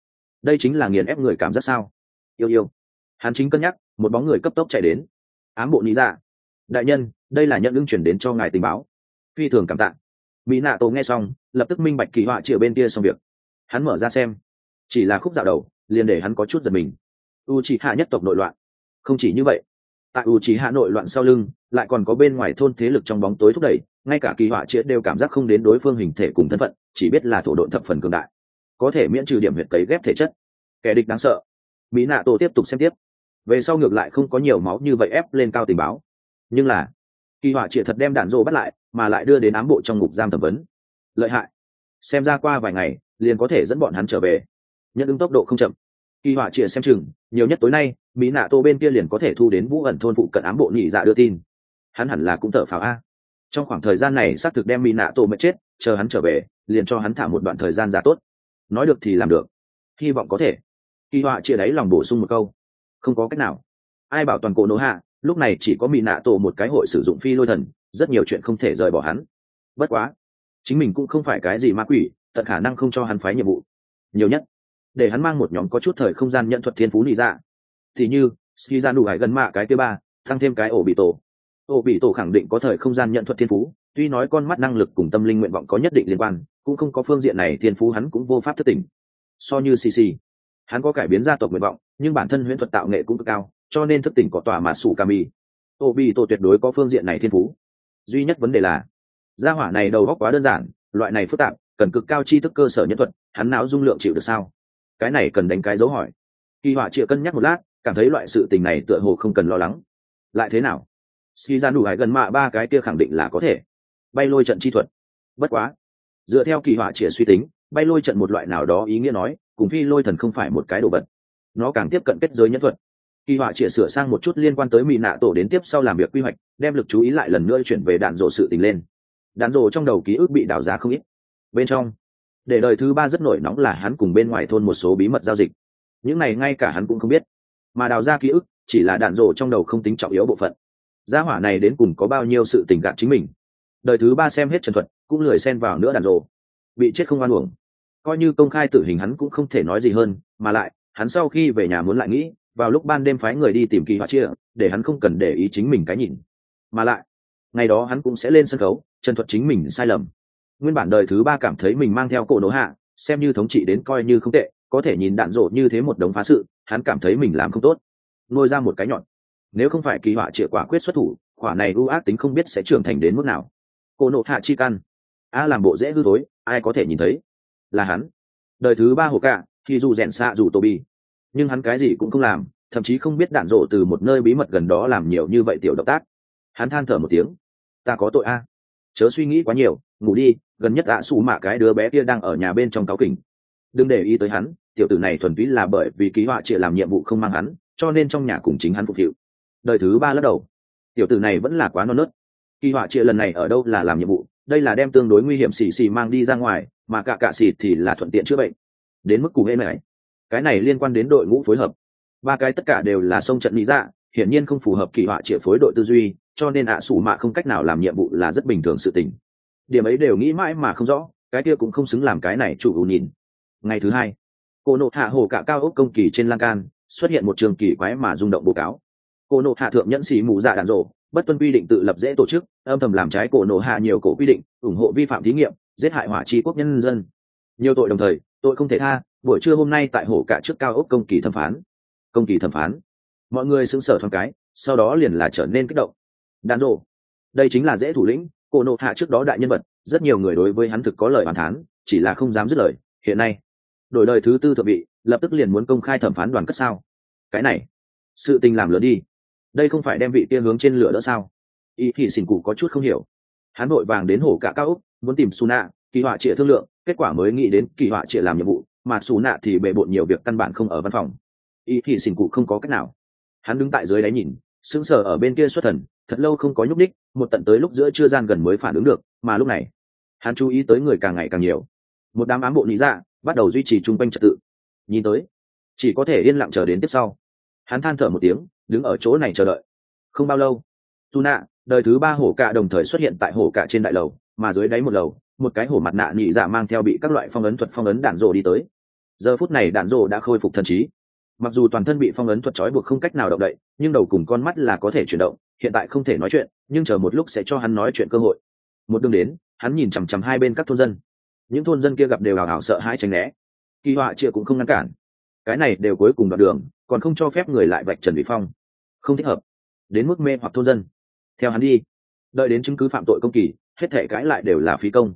Đây chính là nghiền ép người cảm giác sao? Yêu yêu. Hắn chính cân nhắc một bóng người cấp tốc chạy đến. Ám bộ lý ra dạ. đại nhân đây là nhận ứng chuyển đến cho ngài tình báo. Phi thường cảm tạ mỹ nạ tổ nghe xong, lập tức minh bạch kỳ họa chĩa bên kia xong việc. Hắn mở ra xem. Chỉ là khúc dạo đầu, liền để hắn có chút giật mình. U chỉ hạ nhất tộc nội loạn. Không chỉ như vậy, tại u chỉ hạ nội loạn sau lưng, lại còn có bên ngoài thôn thế lực trong bóng tối thúc đẩy, ngay cả kỳ họa chĩa đều cảm giác không đến đối phương hình thể cùng thân phận, chỉ biết là thổ độn thập phần cường đại. Có thể miễn trừ điểm huyệt cấy ghép thể chất. Kẻ địch đáng sợ. Mỹ nạ tổ tiếp tục xem tiếp. Về sau ngược lại không có nhiều máu như vậy ép lên cao tình báo. Nhưng là kỳ họa triệt thật đem đạn rô bắt lại, mà lại đưa đến ám bộ trong ngục giam thẩm vấn. Lợi hại. Xem ra qua vài ngày, liền có thể dẫn bọn hắn trở về. Nhận ứng tốc độ không chậm. Kỳ họa triệt xem chừng, nhiều nhất tối nay, mỹ nạ tô bên kia liền có thể thu đến vũ ẩn thôn phụ cận ám bộ nhị dạ đưa tin. Hắn hẳn là cũng thở phào a. Trong khoảng thời gian này, xác thực đem mỹ nạ tô mất chết, chờ hắn trở về, liền cho hắn thả một đoạn thời gian giả tốt. Nói được thì làm được. Hy vọng có thể. Kỳ họa chia đáy lòng bổ sung một câu. Không có cách nào. Ai bảo toàn cổ nổ hạ lúc này chỉ có mỹ nạ tổ một cái hội sử dụng phi lôi thần, rất nhiều chuyện không thể rời bỏ hắn. Bất quá, chính mình cũng không phải cái gì ma quỷ, tận khả năng không cho hắn phái nhiệm vụ. Nhiều nhất, để hắn mang một nhóm có chút thời không gian nhận thuật thiên phú nị ra. thì như ski ra đủ hải gần mạ cái thứ ba, tăng thêm cái ổ bị tổ ổ bị tổ khẳng định có thời không gian nhận thuật thiên phú, tuy nói con mắt năng lực cùng tâm linh nguyện vọng có nhất định liên quan, cũng không có phương diện này thiên phú hắn cũng vô pháp thất tình so như cc hắn có cải biến gia tộc nguyện vọng, nhưng bản thân huyễn thuật tạo nghệ cũng cực cao cho nên thức tỉnh có tòa mà sủ cami, mì. Ô bị tổ tuyệt đối có phương diện này thiên phú. Duy nhất vấn đề là gia hỏa này đầu góc quá đơn giản loại này phức tạp cần cực cao tri thức cơ sở nhân thuật hắn não dung lượng chịu được sao? Cái này cần đánh cái dấu hỏi. Kỳ họa chịa cân nhắc một lát cảm thấy loại sự tình này tựa hồ không cần lo lắng. Lại thế nào? Ski ra đủ hải gần mạ ba cái kia khẳng định là có thể. Bay lôi trận chi thuật. Bất quá dựa theo kỳ họa chĩa suy tính bay lôi trận một loại nào đó ý nghĩa nói cùng phi lôi thần không phải một cái đồ vật. Nó càng tiếp cận kết giới nhân thuật kỳ họa chĩa sửa sang một chút liên quan tới mỹ nạ tổ đến tiếp sau làm việc quy hoạch, đem lực chú ý lại lần nữa chuyển về đạn rộ sự tình lên. Đạn rộ trong đầu ký ức bị đảo giá không ít. Bên trong, để đời thứ ba rất nổi nóng là hắn cùng bên ngoài thôn một số bí mật giao dịch. Những này ngay cả hắn cũng không biết. Mà đào ra ký ức, chỉ là đạn rộ trong đầu không tính trọng yếu bộ phận. Gia hỏa này đến cùng có bao nhiêu sự tình gạt chính mình? Đời thứ ba xem hết trần thuật, cũng lười xen vào nữa đạn rộ bị chết không oan uổng. Coi như công khai tử hình hắn cũng không thể nói gì hơn, mà lại, hắn sau khi về nhà muốn lại nghĩ vào lúc ban đêm phái người đi tìm kỳ họa chia, để hắn không cần để ý chính mình cái nhìn. Mà lại, ngày đó hắn cũng sẽ lên sân khấu trần thuật chính mình sai lầm. Nguyên bản đời thứ ba cảm thấy mình mang theo cổ nỗ hạ, xem như thống trị đến coi như không tệ, có thể nhìn đạn rộ như thế một đống phá sự, hắn cảm thấy mình làm không tốt. Nuôi ra một cái nhọn. Nếu không phải kỳ họa chĩa quả quyết xuất thủ, quả này ưu ác tính không biết sẽ trưởng thành đến mức nào. Cô nộ hạ chi căn. A làm bộ dễ hư tối ai có thể nhìn thấy? Là hắn. Đời thứ ba hồ cạ thì dù rèn xạ dù tô bi nhưng hắn cái gì cũng không làm, thậm chí không biết đạn rộ từ một nơi bí mật gần đó làm nhiều như vậy tiểu động tác. Hắn than thở một tiếng. Ta có tội a. Chớ suy nghĩ quá nhiều, ngủ đi, gần nhất ạ xù mạ cái đứa bé kia đang ở nhà bên trong cáo kỉnh. Đừng để ý tới hắn, tiểu tử này thuần túy là bởi vì ký họa trịa làm nhiệm vụ không mang hắn, cho nên trong nhà cùng chính hắn phục vụ đời thứ ba lắc đầu. Tiểu tử này vẫn là quá non nớt. Kỳ họa trịa lần này ở đâu là làm nhiệm vụ? Đây là đem tương đối nguy hiểm xì xì mang đi ra ngoài, mà cả cạ xì thì là thuận tiện chữa bệnh. Đến mức cụ hễ này cái này liên quan đến đội ngũ phối hợp. Ba cái tất cả đều là sông trận lý dạ hiển nhiên không phù hợp kỳ họa trịa phối đội tư duy, cho nên ạ à sủ mạ không cách nào làm nhiệm vụ là rất bình thường sự tình. Điểm ấy đều nghĩ mãi mà không rõ, cái kia cũng không xứng làm cái này chủ ưu nhìn. Ngày thứ hai, cô nộ hạ hồ cả cao ốc công kỳ trên lan can, xuất hiện một trường kỳ quái mà rung động bố cáo. Cô nộ hạ thượng nhẫn sĩ mù dạ đàn rộ, bất tuân quy định tự lập dễ tổ chức, âm thầm làm trái cổ nộ hạ nhiều cổ quy định, ủng hộ vi phạm thí nghiệm, giết hại hỏa tri quốc nhân dân. Nhiều tội đồng thời tội không thể tha, buổi trưa hôm nay tại Hổ cả trước cao ốc công kỳ thẩm phán. Công kỳ thẩm phán. Mọi người xứng sở thoáng cái, sau đó liền là trở nên kích động. Đàn rộ đây chính là dễ thủ lĩnh, cổ nộ hạ trước đó đại nhân vật, rất nhiều người đối với hắn thực có lời bàn thán, chỉ là không dám dứt lời. Hiện nay, đổi đời thứ tư thượng vị, lập tức liền muốn công khai thẩm phán đoàn cất sao? Cái này, sự tình làm lớn đi. Đây không phải đem vị kia hướng trên lửa đỡ sao? Y thì xỉn cụ có chút không hiểu. Hắn vội vàng đến hổ cả cao úc muốn tìm Suna, kỳ họa trịa thương lượng kết quả mới nghĩ đến kỳ họa trịa làm nhiệm vụ mà xù nạ thì bề bộn nhiều việc căn bản không ở văn phòng. Y thì xình cụ không có cách nào. Hắn đứng tại dưới đáy nhìn sững sờ ở bên kia xuất thần thật lâu không có nhúc đích một tận tới lúc giữa chưa gian gần mới phản ứng được mà lúc này hắn chú ý tới người càng ngày càng nhiều. Một đám ám bộ lý ra, dạ bắt đầu duy trì chung quanh trật tự. Nhìn tới chỉ có thể yên lặng chờ đến tiếp sau. Hắn than thở một tiếng đứng ở chỗ này chờ đợi. Không bao lâu tu nạ đời thứ ba hổ cạ đồng thời xuất hiện tại hổ cạ trên đại lầu mà dưới đáy một lầu một cái hổ mặt nạ nhị dạ mang theo bị các loại phong ấn thuật phong ấn đạn rồ đi tới. Giờ phút này đạn rồ đã khôi phục thần trí. Mặc dù toàn thân bị phong ấn thuật trói buộc không cách nào động đậy, nhưng đầu cùng con mắt là có thể chuyển động, hiện tại không thể nói chuyện, nhưng chờ một lúc sẽ cho hắn nói chuyện cơ hội. Một đường đến, hắn nhìn chằm chằm hai bên các thôn dân. Những thôn dân kia gặp đều hào hào sợ hãi tránh né. Kỳ họa chưa cũng không ngăn cản. Cái này đều cuối cùng đoạn đường, còn không cho phép người lại vạch trần bị phong. Không thích hợp. Đến mức mê hoặc thôn dân. Theo hắn đi. Đợi đến chứng cứ phạm tội công kỳ, hết thể cãi lại đều là phí công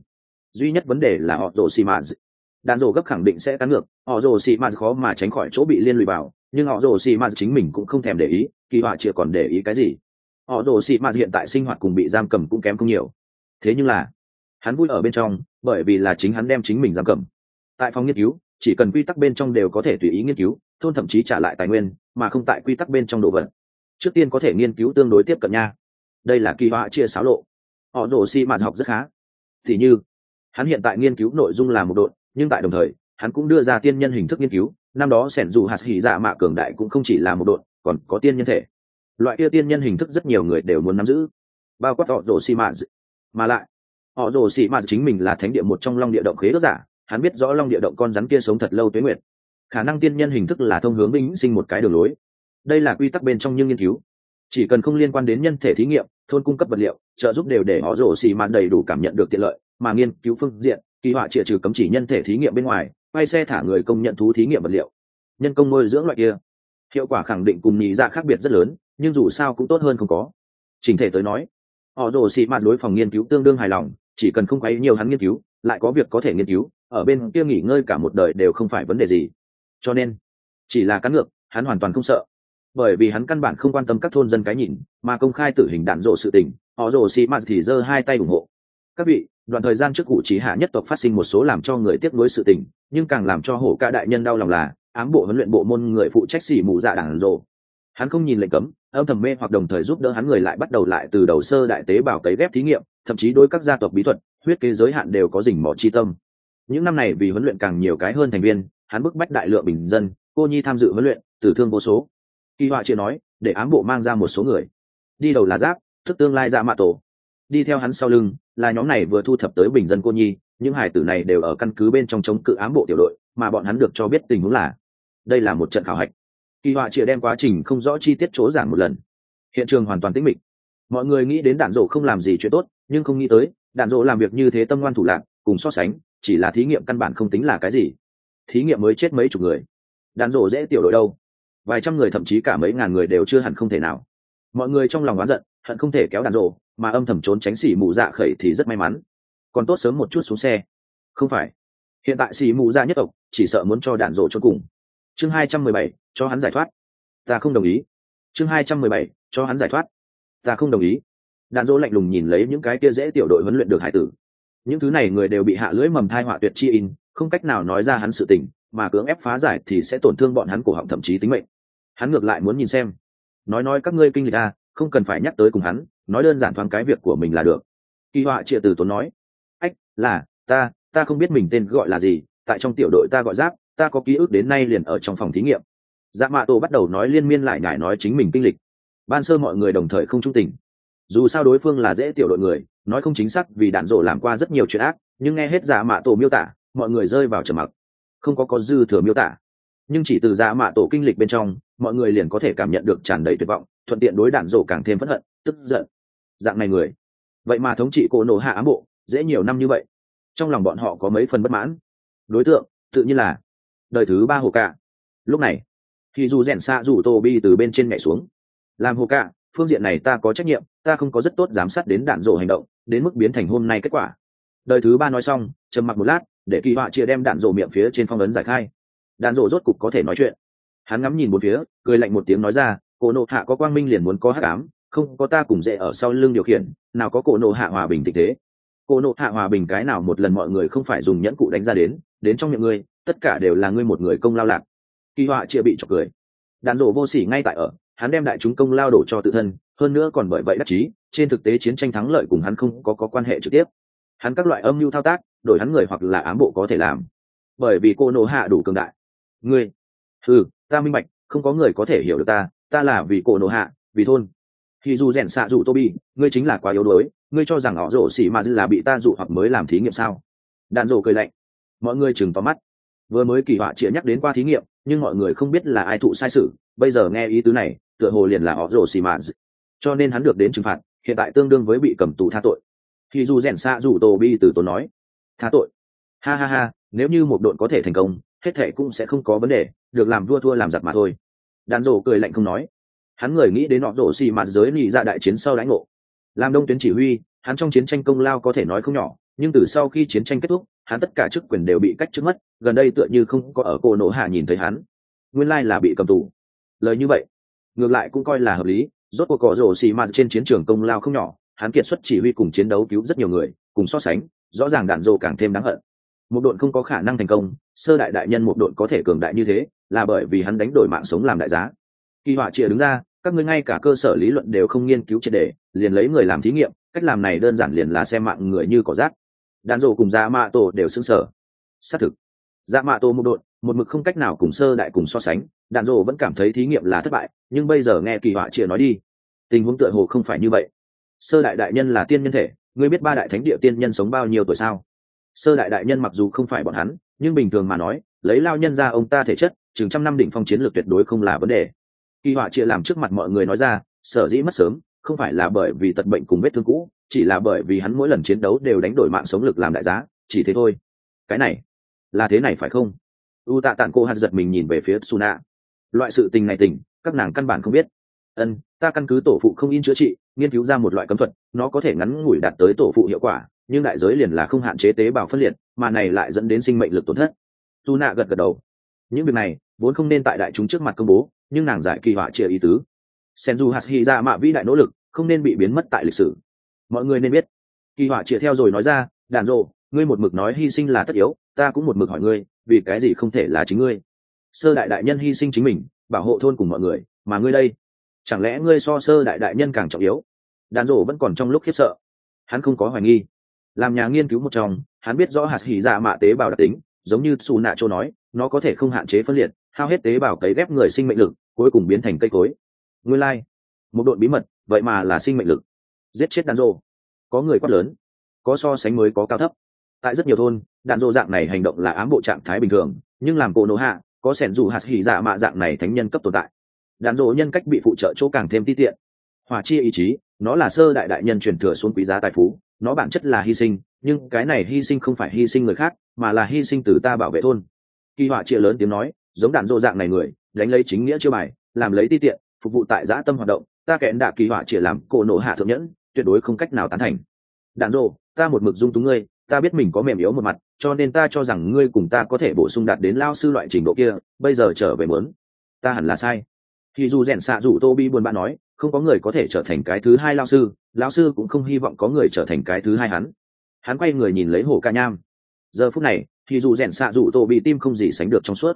duy nhất vấn đề là họ rồ xì mạt đàn rồ gấp khẳng định sẽ cắn ngược. Họ rồ xì mạt khó mà tránh khỏi chỗ bị liên lụy vào, nhưng họ rồ xì mạt chính mình cũng không thèm để ý, kỳ họa chưa còn để ý cái gì. Họ rồ xì mạt hiện tại sinh hoạt cùng bị giam cầm cũng kém không nhiều. Thế nhưng là, hắn vui ở bên trong, bởi vì là chính hắn đem chính mình giam cầm. Tại phòng nghiên cứu, chỉ cần quy tắc bên trong đều có thể tùy ý nghiên cứu, thôn thậm chí trả lại tài nguyên, mà không tại quy tắc bên trong đồ vật. Trước tiên có thể nghiên cứu tương đối tiếp cận nha. Đây là kỳ họa chia xáo lộ. Họ rồ xì mạt học rất khá. Thì như hắn hiện tại nghiên cứu nội dung là một đội nhưng tại đồng thời, hắn cũng đưa ra tiên nhân hình thức nghiên cứu. Năm đó sẻn dù hạt hỉ dạ mạ cường đại cũng không chỉ là một đội còn có tiên nhân thể. Loại kia tiên nhân hình thức rất nhiều người đều muốn nắm giữ. Bao quát họ rồ xì mạ mà lại, họ rồ xì mạ chính mình là thánh địa một trong long địa động khế ước giả, hắn biết rõ long địa động con rắn kia sống thật lâu tuế nguyệt. Khả năng tiên nhân hình thức là thông hướng vĩnh sinh một cái đường lối. Đây là quy tắc bên trong nhưng nghiên cứu. Chỉ cần không liên quan đến nhân thể thí nghiệm, thôn cung cấp vật liệu, trợ giúp đều để họ rổ xì mạt đầy đủ cảm nhận được tiện lợi mà nghiên cứu phương diện, kỳ họa trịa trừ cấm chỉ nhân thể thí nghiệm bên ngoài, quay xe thả người công nhận thú thí nghiệm vật liệu. Nhân công nuôi dưỡng loại kia. Hiệu quả khẳng định cùng nhị dạ khác biệt rất lớn, nhưng dù sao cũng tốt hơn không có. Trình thể tới nói, họ rồ xị mạt đối phòng nghiên cứu tương đương hài lòng, chỉ cần không quấy nhiều hắn nghiên cứu, lại có việc có thể nghiên cứu, ở bên kia nghỉ ngơi cả một đời đều không phải vấn đề gì. Cho nên, chỉ là cắn ngược, hắn hoàn toàn không sợ. Bởi vì hắn căn bản không quan tâm các thôn dân cái nhìn, mà công khai tử hình đạn rộ sự tình, họ rồ xị mạt thì giơ hai tay ủng hộ. Các vị đoạn thời gian trước cụ trí hạ nhất tộc phát sinh một số làm cho người tiếc nuối sự tình, nhưng càng làm cho hổ ca đại nhân đau lòng là, ám bộ huấn luyện bộ môn người phụ trách xỉ mù dạ đảng rộ. Hắn không nhìn lệnh cấm, âm thầm mê hoặc đồng thời giúp đỡ hắn người lại bắt đầu lại từ đầu sơ đại tế bào cấy ghép thí nghiệm, thậm chí đối các gia tộc bí thuật, huyết kế giới hạn đều có dình mỏ chi tâm. Những năm này vì huấn luyện càng nhiều cái hơn thành viên, hắn bức bách đại lượng bình dân, cô nhi tham dự huấn luyện, tử thương vô số. Kỳ họa chia nói, để ám bộ mang ra một số người. Đi đầu là giáp thức tương lai ra mạ tổ đi theo hắn sau lưng, là nhóm này vừa thu thập tới bình dân cô nhi, những hải tử này đều ở căn cứ bên trong chống cự ám bộ tiểu đội, mà bọn hắn được cho biết tình huống là, đây là một trận khảo hạch. Kỳ họa chia đem quá trình không rõ chi tiết chỗ giảng một lần. Hiện trường hoàn toàn tĩnh mịch. Mọi người nghĩ đến đạn rổ không làm gì chuyện tốt, nhưng không nghĩ tới, đạn rổ làm việc như thế tâm ngoan thủ lạc cùng so sánh, chỉ là thí nghiệm căn bản không tính là cái gì. Thí nghiệm mới chết mấy chục người. Đạn rổ dễ tiểu đội đâu? Vài trăm người, thậm chí cả mấy ngàn người đều chưa hẳn không thể nào. Mọi người trong lòng oán giận hận không thể kéo đàn rổ mà âm thầm trốn tránh xỉ mù dạ khẩy thì rất may mắn. Còn tốt sớm một chút xuống xe. Không phải. Hiện tại xỉ mù dạ nhất tộc chỉ sợ muốn cho đàn rổ cho cùng. Chương hai trăm mười bảy cho hắn giải thoát. Ta không đồng ý. Chương hai trăm mười bảy cho hắn giải thoát. Ta không đồng ý. Đàn dỗ lạnh lùng nhìn lấy những cái kia dễ tiểu đội huấn luyện được hải tử. Những thứ này người đều bị hạ lưỡi mầm thai họa tuyệt chi in không cách nào nói ra hắn sự tình mà cưỡng ép phá giải thì sẽ tổn thương bọn hắn cổ họng thậm chí tính mệnh. Hắn ngược lại muốn nhìn xem. Nói nói các ngươi kinh lịch a à, không cần phải nhắc tới cùng hắn, nói đơn giản thoáng cái việc của mình là được. Kỳ họa chia từ tốn nói, ách, là, ta ta không biết mình tên gọi là gì, tại trong tiểu đội ta gọi giáp, ta có ký ức đến nay liền ở trong phòng thí nghiệm. Dạ mạ tổ bắt đầu nói liên miên lại nhải nói chính mình kinh lịch. Ban sơ mọi người đồng thời không trung tình dù sao đối phương là dễ tiểu đội người, nói không chính xác vì đạn rổ làm qua rất nhiều chuyện ác, nhưng nghe hết dạ mạ tổ miêu tả, mọi người rơi vào trầm mặc. Không có có dư thừa miêu tả. Nhưng chỉ từ dạ mạ tổ kinh lịch bên trong mọi người liền có thể cảm nhận được tràn đầy tuyệt vọng, thuận tiện đối đạn rổ càng thêm phẫn hận, tức giận. Dạng này người. Vậy mà thống trị cổ nổ hạ ám bộ, dễ nhiều năm như vậy. Trong lòng bọn họ có mấy phần bất mãn. Đối tượng, tự nhiên là đời thứ ba hồ cạ. Lúc này thì dù rèn xa dù tô bi từ bên trên nhảy xuống. Làm hồ cạ, phương diện này ta có trách nhiệm, ta không có rất tốt giám sát đến đạn rổ hành động, đến mức biến thành hôm nay kết quả. Đời thứ ba nói xong, trầm mặc một lát, để kỳ họa chia đem đạn rổ miệng phía trên phong ấn giải khai. Đạn rổ rốt cục có thể nói chuyện hắn ngắm nhìn một phía cười lạnh một tiếng nói ra cổ nộ hạ có quang minh liền muốn có hắc ám không có ta cùng dễ ở sau lưng điều khiển nào có cổ nộ hạ hòa bình tình thế. Cổ nộ hạ hòa bình cái nào một lần mọi người không phải dùng nhẫn cụ đánh ra đến đến trong miệng ngươi tất cả đều là ngươi một người công lao lạc. Kỳ họa chia bị chọc cười. Đàn rộ vô sỉ ngay tại ở hắn đem đại chúng công lao đổ cho tự thân hơn nữa còn bởi vậy đắc chí trên thực tế chiến tranh thắng lợi cùng hắn không có, có quan hệ trực tiếp. Hắn các loại âm mưu thao tác đổi hắn người hoặc là ám bộ có thể làm. Bởi vì cô nộ hạ đủ cường đại. Ngươi ừ ta minh bạch, không có người có thể hiểu được ta ta là vì cổ nộ hạ, vì thôn. Thì dù rèn xạ dù tô bi ngươi chính là quá yếu đuối, ngươi cho rằng họ rổ xỉ mà là bị ta dụ hoặc mới làm thí nghiệm sao? Đạn rổ cười lạnh. Mọi người chừng tóm mắt. Vừa mới kỳ họa chĩa nhắc đến qua thí nghiệm, nhưng mọi người không biết là ai thụ sai sự, bây giờ nghe ý tứ này, tựa hồ liền là họ rổ mà. Dữ. cho nên hắn được đến trừng phạt, hiện tại tương đương với bị cầm tù tha tội. Thì dù rèn xạ dù tô bi từ tốn nói. Tha tội. Ha ha ha, nếu như một đội có thể thành công hết thệ cũng sẽ không có vấn đề, được làm vua thua làm giặc mà thôi. Đàn rổ cười lạnh không nói. Hắn người nghĩ đến họ rổ xì mạt giới nghị ra dạ đại chiến sau đánh ngộ. Làm đông tuyến chỉ huy, hắn trong chiến tranh công lao có thể nói không nhỏ, nhưng từ sau khi chiến tranh kết thúc, hắn tất cả chức quyền đều bị cách trước mất gần đây tựa như không có ở cô nổ hạ nhìn thấy hắn. Nguyên lai là bị cầm tù. Lời như vậy, ngược lại cũng coi là hợp lý, rốt cuộc cỏ rổ xì mà trên chiến trường công lao không nhỏ, hắn kiệt xuất chỉ huy cùng chiến đấu cứu rất nhiều người, cùng so sánh, rõ ràng đạn rổ càng thêm đáng hận một đội không có khả năng thành công, sơ đại đại nhân một đội có thể cường đại như thế, là bởi vì hắn đánh đổi mạng sống làm đại giá. Kỳ họa chịa đứng ra, các ngươi ngay cả cơ sở lý luận đều không nghiên cứu triệt đề liền lấy người làm thí nghiệm, cách làm này đơn giản liền là xem mạng người như cỏ rác. Đàn rộ cùng dạ mạ tổ đều xứng sở xác thực dạ mạ tổ một đội một mực không cách nào cùng sơ đại cùng so sánh đàn rộ vẫn cảm thấy thí nghiệm là thất bại, nhưng bây giờ nghe kỳ họa chịa nói đi, tình huống tựa hồ không phải như vậy. Sơ đại đại nhân là tiên nhân thể, ngươi biết ba đại thánh địa tiên nhân sống bao nhiêu tuổi sao? Sơ đại đại nhân mặc dù không phải bọn hắn, nhưng bình thường mà nói, lấy lao nhân ra ông ta thể chất, chừng trăm năm đỉnh phong chiến lược tuyệt đối không là vấn đề. Kỳ họa chia làm trước mặt mọi người nói ra, sở dĩ mất sớm, không phải là bởi vì tật bệnh cùng vết thương cũ, chỉ là bởi vì hắn mỗi lần chiến đấu đều đánh đổi mạng sống lực làm đại giá, chỉ thế thôi. Cái này, là thế này phải không? U tạ tản cô hạt giật mình nhìn về phía suna. Loại sự tình này tình, các nàng căn bản không biết. Ân, ta căn cứ tổ phụ không in chữa trị, nghiên cứu ra một loại cấm thuật, nó có thể ngắn ngủi đạt tới tổ phụ hiệu quả nhưng đại giới liền là không hạn chế tế bào phân liệt, mà này lại dẫn đến sinh mệnh lực tổn thất. Dù nạ gật gật đầu. Những việc này, vốn không nên tại đại chúng trước mặt công bố, nhưng nàng giải kỳ họa chia ý tứ. Sen du hạt hy ra mạ vĩ đại nỗ lực, không nên bị biến mất tại lịch sử. Mọi người nên biết, kỳ họa chia theo rồi nói ra, đàn rộ, ngươi một mực nói hy sinh là tất yếu, ta cũng một mực hỏi ngươi, vì cái gì không thể là chính ngươi? Sơ đại đại nhân hy sinh chính mình, bảo hộ thôn cùng mọi người, mà ngươi đây, chẳng lẽ ngươi so sơ đại đại nhân càng trọng yếu? Đàn rộ vẫn còn trong lúc khiếp sợ. Hắn không có hoài nghi làm nhà nghiên cứu một trong, hắn biết rõ hạt hỉ dạ mạ tế bào đặc tính, giống như xù nạ châu nói, nó có thể không hạn chế phân liệt, hao hết tế bào cấy ghép người sinh mệnh lực, cuối cùng biến thành cây cối. Nguyên lai、like. một đội bí mật, vậy mà là sinh mệnh lực. Giết chết đàn rô có người quát lớn, có so sánh mới có cao thấp. Tại rất nhiều thôn đạn dộ dạng này hành động là ám bộ trạng thái bình thường, nhưng làm cổ nổ hạ, có sẻn dù hạt hỉ dạ mạ dạng này thánh nhân cấp tồn tại. Đạn dộ nhân cách bị phụ trợ chỗ càng thêm ti tiện. Hỏa chi ý chí, nó là sơ đại đại nhân truyền thừa xuống quý giá tài phú nó bản chất là hy sinh, nhưng cái này hy sinh không phải hy sinh người khác, mà là hy sinh từ ta bảo vệ thôn. Kỳ họa chia lớn tiếng nói, giống đạn dộ dạng này người, đánh lấy chính nghĩa chưa bài, làm lấy ti tiện, phục vụ tại giã tâm hoạt động, ta kẽn đạ kỳ họa chia làm cổ nổ hạ thượng nhẫn, tuyệt đối không cách nào tán thành. Đạn dộ ta một mực dung túng ngươi, ta biết mình có mềm yếu một mặt, cho nên ta cho rằng ngươi cùng ta có thể bổ sung đạt đến lao sư loại trình độ kia, bây giờ trở về mớn ta hẳn là sai. Thì dù rèn xạ rủ tô bi buồn bã nói không có người có thể trở thành cái thứ hai lao sư lao sư cũng không hy vọng có người trở thành cái thứ hai hắn. Hắn quay người nhìn lấy hồ ca nham. Giờ phút này, thì dù rèn xạ dù tô bị tim không gì sánh được trong suốt.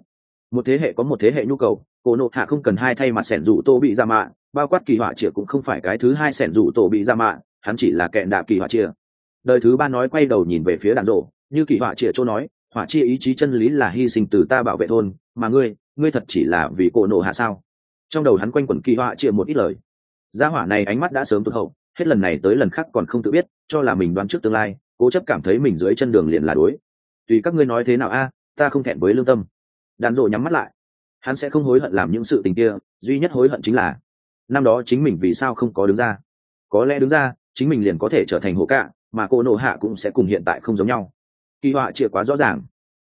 Một thế hệ có một thế hệ nhu cầu cổ nộ hạ không cần hai thay mặt sẻn dù tô bị ra mạ, bao quát kỳ họa chĩa cũng không phải cái thứ hai sẻn dù tô bị ra mạ, hắn chỉ là kẹn đạ kỳ họa chia đời thứ ba nói quay đầu nhìn về phía đàn rộ, như kỳ họa chĩa chỗ nói, họa chia ý chí chân lý là hy sinh từ ta bảo vệ thôn, mà ngươi ngươi thật chỉ là vì cổ nộ hạ sao? Trong đầu hắn quanh quẩn kỳ họa chĩa một ít lời gia hỏa này ánh mắt đã sớm tụt hậu, hết lần này tới lần khác còn không tự biết, cho là mình đoán trước tương lai, cố chấp cảm thấy mình dưới chân đường liền là đối. Tùy các ngươi nói thế nào a, ta không thẹn với lương tâm. Đàn rộ nhắm mắt lại. Hắn sẽ không hối hận làm những sự tình kia, duy nhất hối hận chính là, năm đó chính mình vì sao không có đứng ra. Có lẽ đứng ra, chính mình liền có thể trở thành hộ cạ, mà cô nộ hạ cũng sẽ cùng hiện tại không giống nhau. Kỳ họa chưa quá rõ ràng.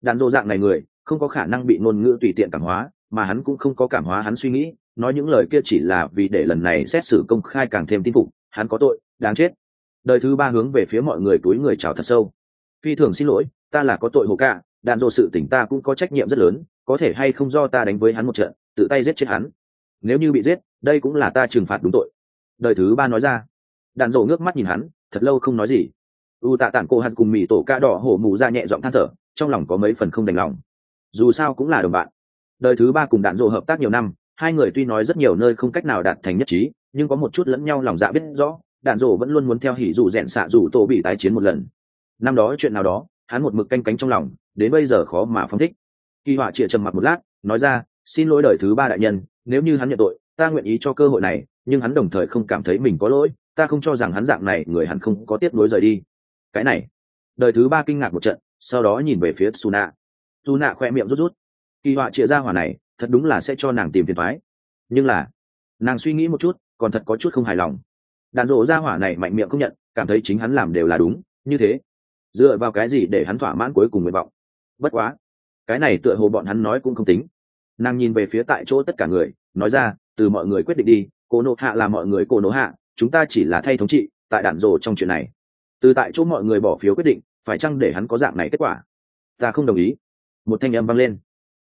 Đàn rộ dạng này người, không có khả năng bị ngôn ngữ tùy tiện cảm hóa, mà hắn cũng không có cảm hóa hắn suy nghĩ nói những lời kia chỉ là vì để lần này xét xử công khai càng thêm tin phục, hắn có tội, đáng chết. Đời thứ ba hướng về phía mọi người túi người chào thật sâu. Phi thường xin lỗi, ta là có tội hồ cả đạn dộ sự tỉnh ta cũng có trách nhiệm rất lớn, có thể hay không do ta đánh với hắn một trận, tự tay giết chết hắn. Nếu như bị giết, đây cũng là ta trừng phạt đúng tội. Đời thứ ba nói ra. Đạn dộ ngước mắt nhìn hắn, thật lâu không nói gì. U tạ tản cô hắn cùng mì tổ ca đỏ hổ mù ra nhẹ giọng than thở, trong lòng có mấy phần không đành lòng. Dù sao cũng là đồng bạn. Đời thứ ba cùng đạn dộ hợp tác nhiều năm hai người tuy nói rất nhiều nơi không cách nào đạt thành nhất trí, nhưng có một chút lẫn nhau lòng dạ biết rõ, đạn rổ vẫn luôn muốn theo hỉ dù rẽn xạ dù tổ bị tái chiến một lần. Năm đó chuyện nào đó, hắn một mực canh cánh trong lòng, đến bây giờ khó mà phóng thích. Kỳ họa chịa trầm mặt một lát, nói ra, xin lỗi đời thứ ba đại nhân, nếu như hắn nhận tội, ta nguyện ý cho cơ hội này, nhưng hắn đồng thời không cảm thấy mình có lỗi, ta không cho rằng hắn dạng này, người hắn không có tiếp nối rời đi. Cái này, đời thứ ba kinh ngạc một trận, sau đó nhìn về phía suna. Suna khoe miệng rút rút. Kỳ họa chịa ra hỏa này thật đúng là sẽ cho nàng tìm phiền thoái nhưng là, nàng suy nghĩ một chút, còn thật có chút không hài lòng. Đàn rộ ra hỏa này mạnh miệng không nhận, cảm thấy chính hắn làm đều là đúng, như thế. Dựa vào cái gì để hắn thỏa mãn cuối cùng nguyện vọng? Bất quá, cái này tựa hồ bọn hắn nói cũng không tính. Nàng nhìn về phía tại chỗ tất cả người, nói ra, từ mọi người quyết định đi cô nộ hạ là mọi người cô nộ hạ, chúng ta chỉ là thay thống trị, tại đạn rồ trong chuyện này. Từ tại chỗ mọi người bỏ phiếu quyết định, phải chăng để hắn có dạng này kết quả? Ta không đồng ý. Một thanh âm vang lên.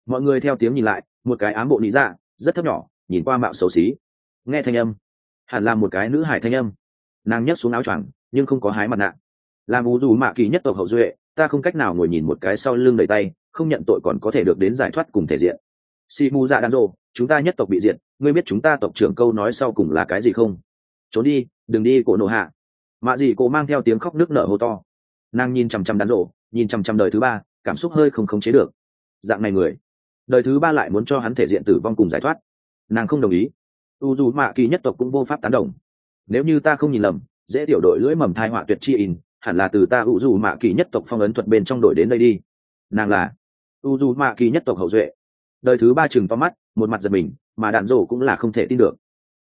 Mọi người theo tiếng nhìn lại một cái ám bộ lý dạ rất thấp nhỏ, nhìn qua mạo xấu xí. Nghe thanh âm, hẳn là một cái nữ hải thanh âm. Nàng nhấc xuống áo choàng, nhưng không có hái mặt nạ. Làm ú dù mạ kỳ nhất tộc hậu duệ, ta không cách nào ngồi nhìn một cái sau lưng đầy tay, không nhận tội còn có thể được đến giải thoát cùng thể diện. Si mu dạ đan rô chúng ta nhất tộc bị diện ngươi biết chúng ta tộc trưởng câu nói sau cùng là cái gì không? Trốn đi, đừng đi cổ nổ hạ. Mạ gì cổ mang theo tiếng khóc nước nở hô to. Nàng nhìn chằm chằm đan rộ nhìn chằm chằm đời thứ ba, cảm xúc hơi không khống chế được. Dạng này người đời thứ ba lại muốn cho hắn thể diện tử vong cùng giải thoát. Nàng không đồng ý. U dù mạ kỳ nhất tộc cũng vô pháp tán đồng. Nếu như ta không nhìn lầm, dễ tiểu đội lưỡi mầm thai họa tuyệt chi in, hẳn là từ ta u dù mạ kỳ nhất tộc phong ấn thuật bên trong đội đến đây đi. Nàng là u dù mạ kỳ nhất tộc hậu duệ. Đời thứ ba chừng to mắt, một mặt giật mình, mà đạn rổ cũng là không thể tin được.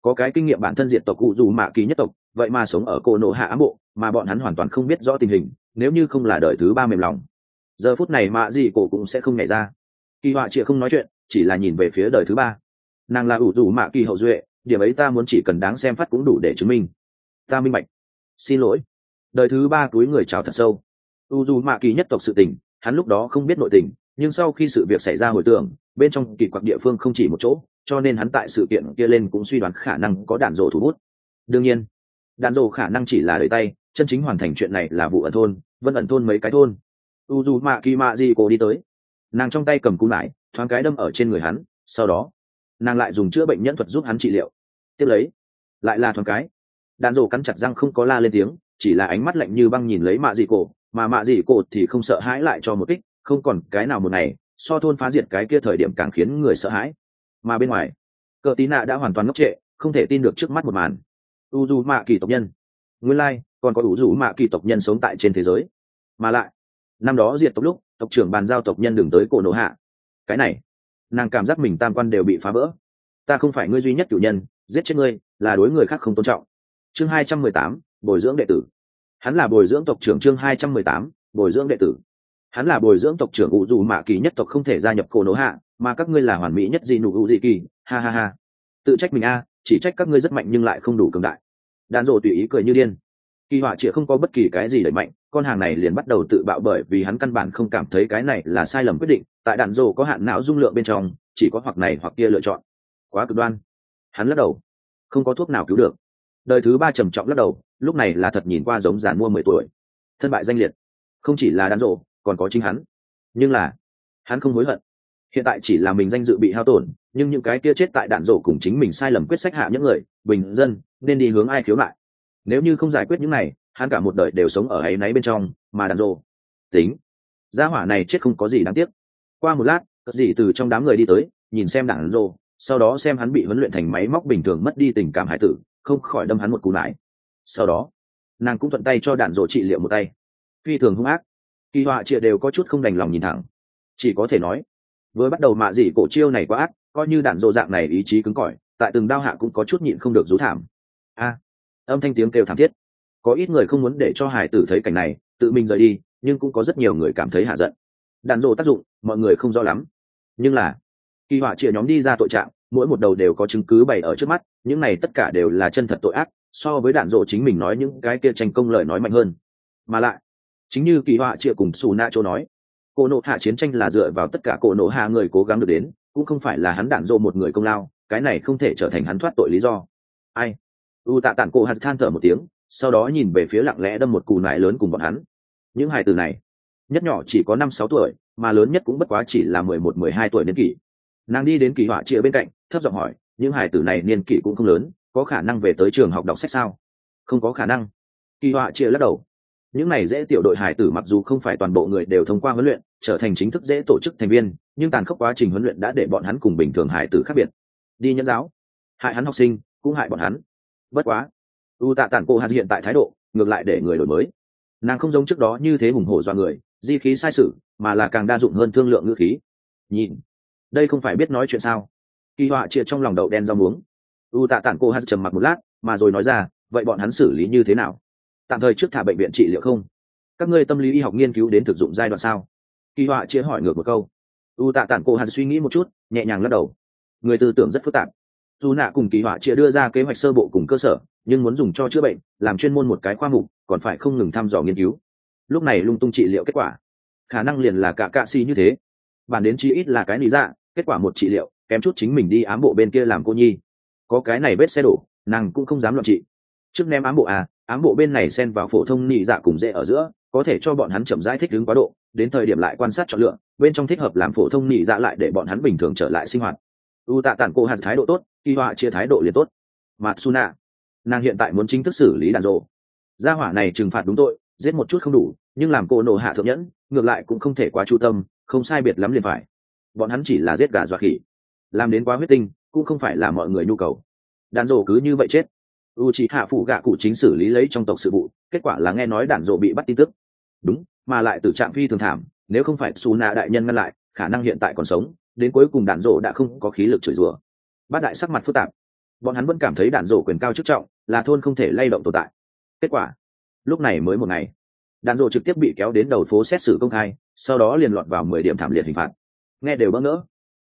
Có cái kinh nghiệm bản thân diện tộc u dù mạ kỳ nhất tộc, vậy mà sống ở cổ nộ hạ ám bộ, mà bọn hắn hoàn toàn không biết rõ tình hình, nếu như không là đời thứ ba mềm lòng. Giờ phút này mạ gì cổ cũng sẽ không nhảy ra kỳ họa chịa không nói chuyện, chỉ là nhìn về phía đời thứ ba. Nàng là ủ rủ mạ kỳ hậu duệ, điểm ấy ta muốn chỉ cần đáng xem phát cũng đủ để chứng minh. Ta minh bạch. Xin lỗi. Đời thứ ba túi người chào thật sâu. U dù mạ kỳ nhất tộc sự tình, hắn lúc đó không biết nội tình, nhưng sau khi sự việc xảy ra hồi tưởng, bên trong kỳ quặc địa phương không chỉ một chỗ, cho nên hắn tại sự kiện kia lên cũng suy đoán khả năng có đạn rồ thủ bút. Đương nhiên, đạn rồ khả năng chỉ là đời tay, chân chính hoàn thành chuyện này là vụ ẩn thôn, vân ẩn thôn mấy cái thôn. U dù mạ kỳ mạ gì cô đi tới nàng trong tay cầm cung lại thoáng cái đâm ở trên người hắn sau đó nàng lại dùng chữa bệnh nhân thuật giúp hắn trị liệu. Tiếp lấy lại là thoáng cái đạn rổ cắn chặt răng không có la lên tiếng chỉ là ánh mắt lạnh như băng nhìn lấy mạ dị cổ mà mạ dị cổ thì không sợ hãi lại cho một kích không còn cái nào một ngày so thôn phá diệt cái kia thời điểm càng khiến người sợ hãi. Mà bên ngoài cờ tí nạ đã hoàn toàn ngốc trệ không thể tin được trước mắt một màn. U dù mạ kỳ tộc nhân. Nguyên lai、like, còn có u dù mạ kỳ tộc nhân sống tại trên thế giới. Mà lại năm đó diệt tộc lúc tộc trưởng bàn giao tộc nhân đừng tới cổ nổ hạ. Cái này, nàng cảm giác mình tam quan đều bị phá vỡ. Ta không phải ngươi duy nhất chủ nhân, giết chết ngươi là đối người khác không tôn trọng. Chương hai trăm mười tám, bồi dưỡng đệ tử. Hắn là bồi dưỡng tộc trưởng chương hai trăm mười tám, bồi dưỡng đệ tử. Hắn là bồi dưỡng tộc trưởng ủ dù mạ kỳ nhất tộc không thể gia nhập cổ nổ hạ, mà các ngươi là hoàn mỹ nhất gì nụ ủ dị kỳ. Ha ha ha. Tự trách mình a, chỉ trách các ngươi rất mạnh nhưng lại không đủ cường đại. Đàn rộ tùy ý cười như điên kỳ họa chỉ không có bất kỳ cái gì đẩy mạnh, con hàng này liền bắt đầu tự bạo bởi vì hắn căn bản không cảm thấy cái này là sai lầm quyết định, tại đạn rồ có hạn não dung lượng bên trong, chỉ có hoặc này hoặc kia lựa chọn. Quá cực đoan. Hắn lắc đầu. Không có thuốc nào cứu được. Đời thứ ba trầm trọng lắc đầu, lúc này là thật nhìn qua giống giàn mua mười tuổi. Thân bại danh liệt. Không chỉ là đạn rộ còn có chính hắn. Nhưng là, hắn không hối hận. Hiện tại chỉ là mình danh dự bị hao tổn, nhưng những cái kia chết tại đạn rổ cùng chính mình sai lầm quyết sách hạ những người, bình dân, nên đi hướng ai khiếu lại nếu như không giải quyết những này, hắn cả một đời đều sống ở ấy náy bên trong, mà đàn rô tính. Gia hỏa này chết không có gì đáng tiếc. Qua một lát, cất gì từ trong đám người đi tới, nhìn xem đàn rô sau đó xem hắn bị huấn luyện thành máy móc bình thường mất đi tình cảm hải tử, không khỏi đâm hắn một cú nải. Sau đó, nàng cũng thuận tay cho đạn rô trị liệu một tay. Phi thường hung ác. Kỳ họa chia đều có chút không đành lòng nhìn thẳng. Chỉ có thể nói với bắt đầu mạ dị cổ chiêu này quá ác, coi như đạn rộ dạng này ý chí cứng cỏi, tại từng đao hạ cũng có chút nhịn không được rú thảm âm thanh tiếng kêu thảm thiết. Có ít người không muốn để cho hải tử thấy cảnh này, tự mình rời đi, nhưng cũng có rất nhiều người cảm thấy hạ giận. Đạn rộ tác dụng, mọi người không rõ lắm. Nhưng là, kỳ họa chia nhóm đi ra tội trạng, mỗi một đầu đều có chứng cứ bày ở trước mắt, những này tất cả đều là chân thật tội ác, so với đạn rộ chính mình nói những cái kia tranh công lời nói mạnh hơn. Mà lại, chính như kỳ họa chia cùng xù na châu nói cổ nộ hạ chiến tranh là dựa vào tất cả cổ nộ hạ người cố gắng được đến, cũng không phải là hắn đạn dộ một người công lao, cái này không thể trở thành hắn thoát tội lý do. Ai? U tạ tản cổ hạt than thở một tiếng, sau đó nhìn về phía lặng lẽ đâm một cù nải lớn cùng bọn hắn. Những hài từ này, nhất nhỏ chỉ có năm sáu tuổi, mà lớn nhất cũng bất quá chỉ là mười một, mười hai tuổi niên kỷ. Nàng đi đến kỳ họa chia bên cạnh, thấp giọng hỏi, những hài tử này niên kỷ cũng không lớn, có khả năng về tới trường học đọc sách sao? Không có khả năng. Kỳ họa chia lắc đầu. Những này dễ tiểu đội hải tử mặc dù không phải toàn bộ người đều thông qua huấn luyện, trở thành chính thức dễ tổ chức thành viên, nhưng tàn khốc quá trình huấn luyện đã để bọn hắn cùng bình thường hải tử khác biệt. Đi nhân giáo. Hại hắn học sinh, cũng hại bọn hắn bất quá, u tạ tản cô hà hiện tại thái độ, ngược lại để người đổi mới. Nàng không giống trước đó như thế hùng hổ do người, di khí sai sự mà là càng đa dụng hơn thương lượng ngữ khí. Nhìn, đây không phải biết nói chuyện sao? Kỳ họa triệt trong lòng đậu đen rau muống. U tạ tản cô hà trầm mặc một lát, mà rồi nói ra, vậy bọn hắn xử lý như thế nào? Tạm thời trước thả bệnh viện trị liệu không? Các ngươi tâm lý y học nghiên cứu đến thực dụng giai đoạn sao? Kỳ họa chia hỏi ngược một câu. U tạ tản cô hà suy nghĩ một chút, nhẹ nhàng lắc đầu. Người tư tưởng rất phức tạp dù nạ cùng kỳ họa chia đưa ra kế hoạch sơ bộ cùng cơ sở, nhưng muốn dùng cho chữa bệnh, làm chuyên môn một cái khoa mục, còn phải không ngừng thăm dò nghiên cứu. Lúc này lung tung trị liệu kết quả. Khả năng liền là cả cạ si như thế. Bản đến chi ít là cái lý dạ kết quả một trị liệu, kém chút chính mình đi ám bộ bên kia làm cô nhi. Có cái này vết xe đổ, nàng cũng không dám loạn trị. Trước ném ám bộ à ám bộ bên này xen vào phổ thông nị dạ cùng dễ ở giữa, có thể cho bọn hắn chậm rãi thích ứng quá độ, đến thời điểm lại quan sát chọn lựa, bên trong thích hợp làm phổ thông nị dạ lại để bọn hắn bình thường trở lại sinh hoạt u tạ tản cô hạt thái độ tốt, kỳ họa chia thái độ liền tốt. Matsuna, nàng hiện tại muốn chính thức xử lý đàn rộ. Gia hỏa này trừng phạt đúng tội, giết một chút không đủ, nhưng làm cô nổ hạ thượng nhẫn, ngược lại cũng không thể quá chu tâm, không sai biệt lắm liền phải. Bọn hắn chỉ là giết gà dọa khỉ. Làm đến quá huyết tinh, cũng không phải là mọi người nhu cầu. Đàn rộ cứ như vậy chết. U chỉ hạ phụ gạ cụ chính xử lý lấy trong tộc sự vụ, kết quả là nghe nói đàn rộ bị bắt tin tức. Đúng, mà lại từ trạng phi thường thảm, nếu không phải xù nạ đại nhân ngăn lại, khả năng hiện tại còn sống đến cuối cùng đạn rổ đã không có khí lực chửi rủa. Bát đại sắc mặt phức tạp. Bọn hắn vẫn cảm thấy đạn rổ quyền cao chức trọng, là thôn không thể lay động tồn tại. Kết quả, lúc này mới một ngày, đạn rổ trực tiếp bị kéo đến đầu phố xét xử công khai, sau đó liền lọt vào mười điểm thảm liệt hình phạt. Nghe đều bỡ ngỡ.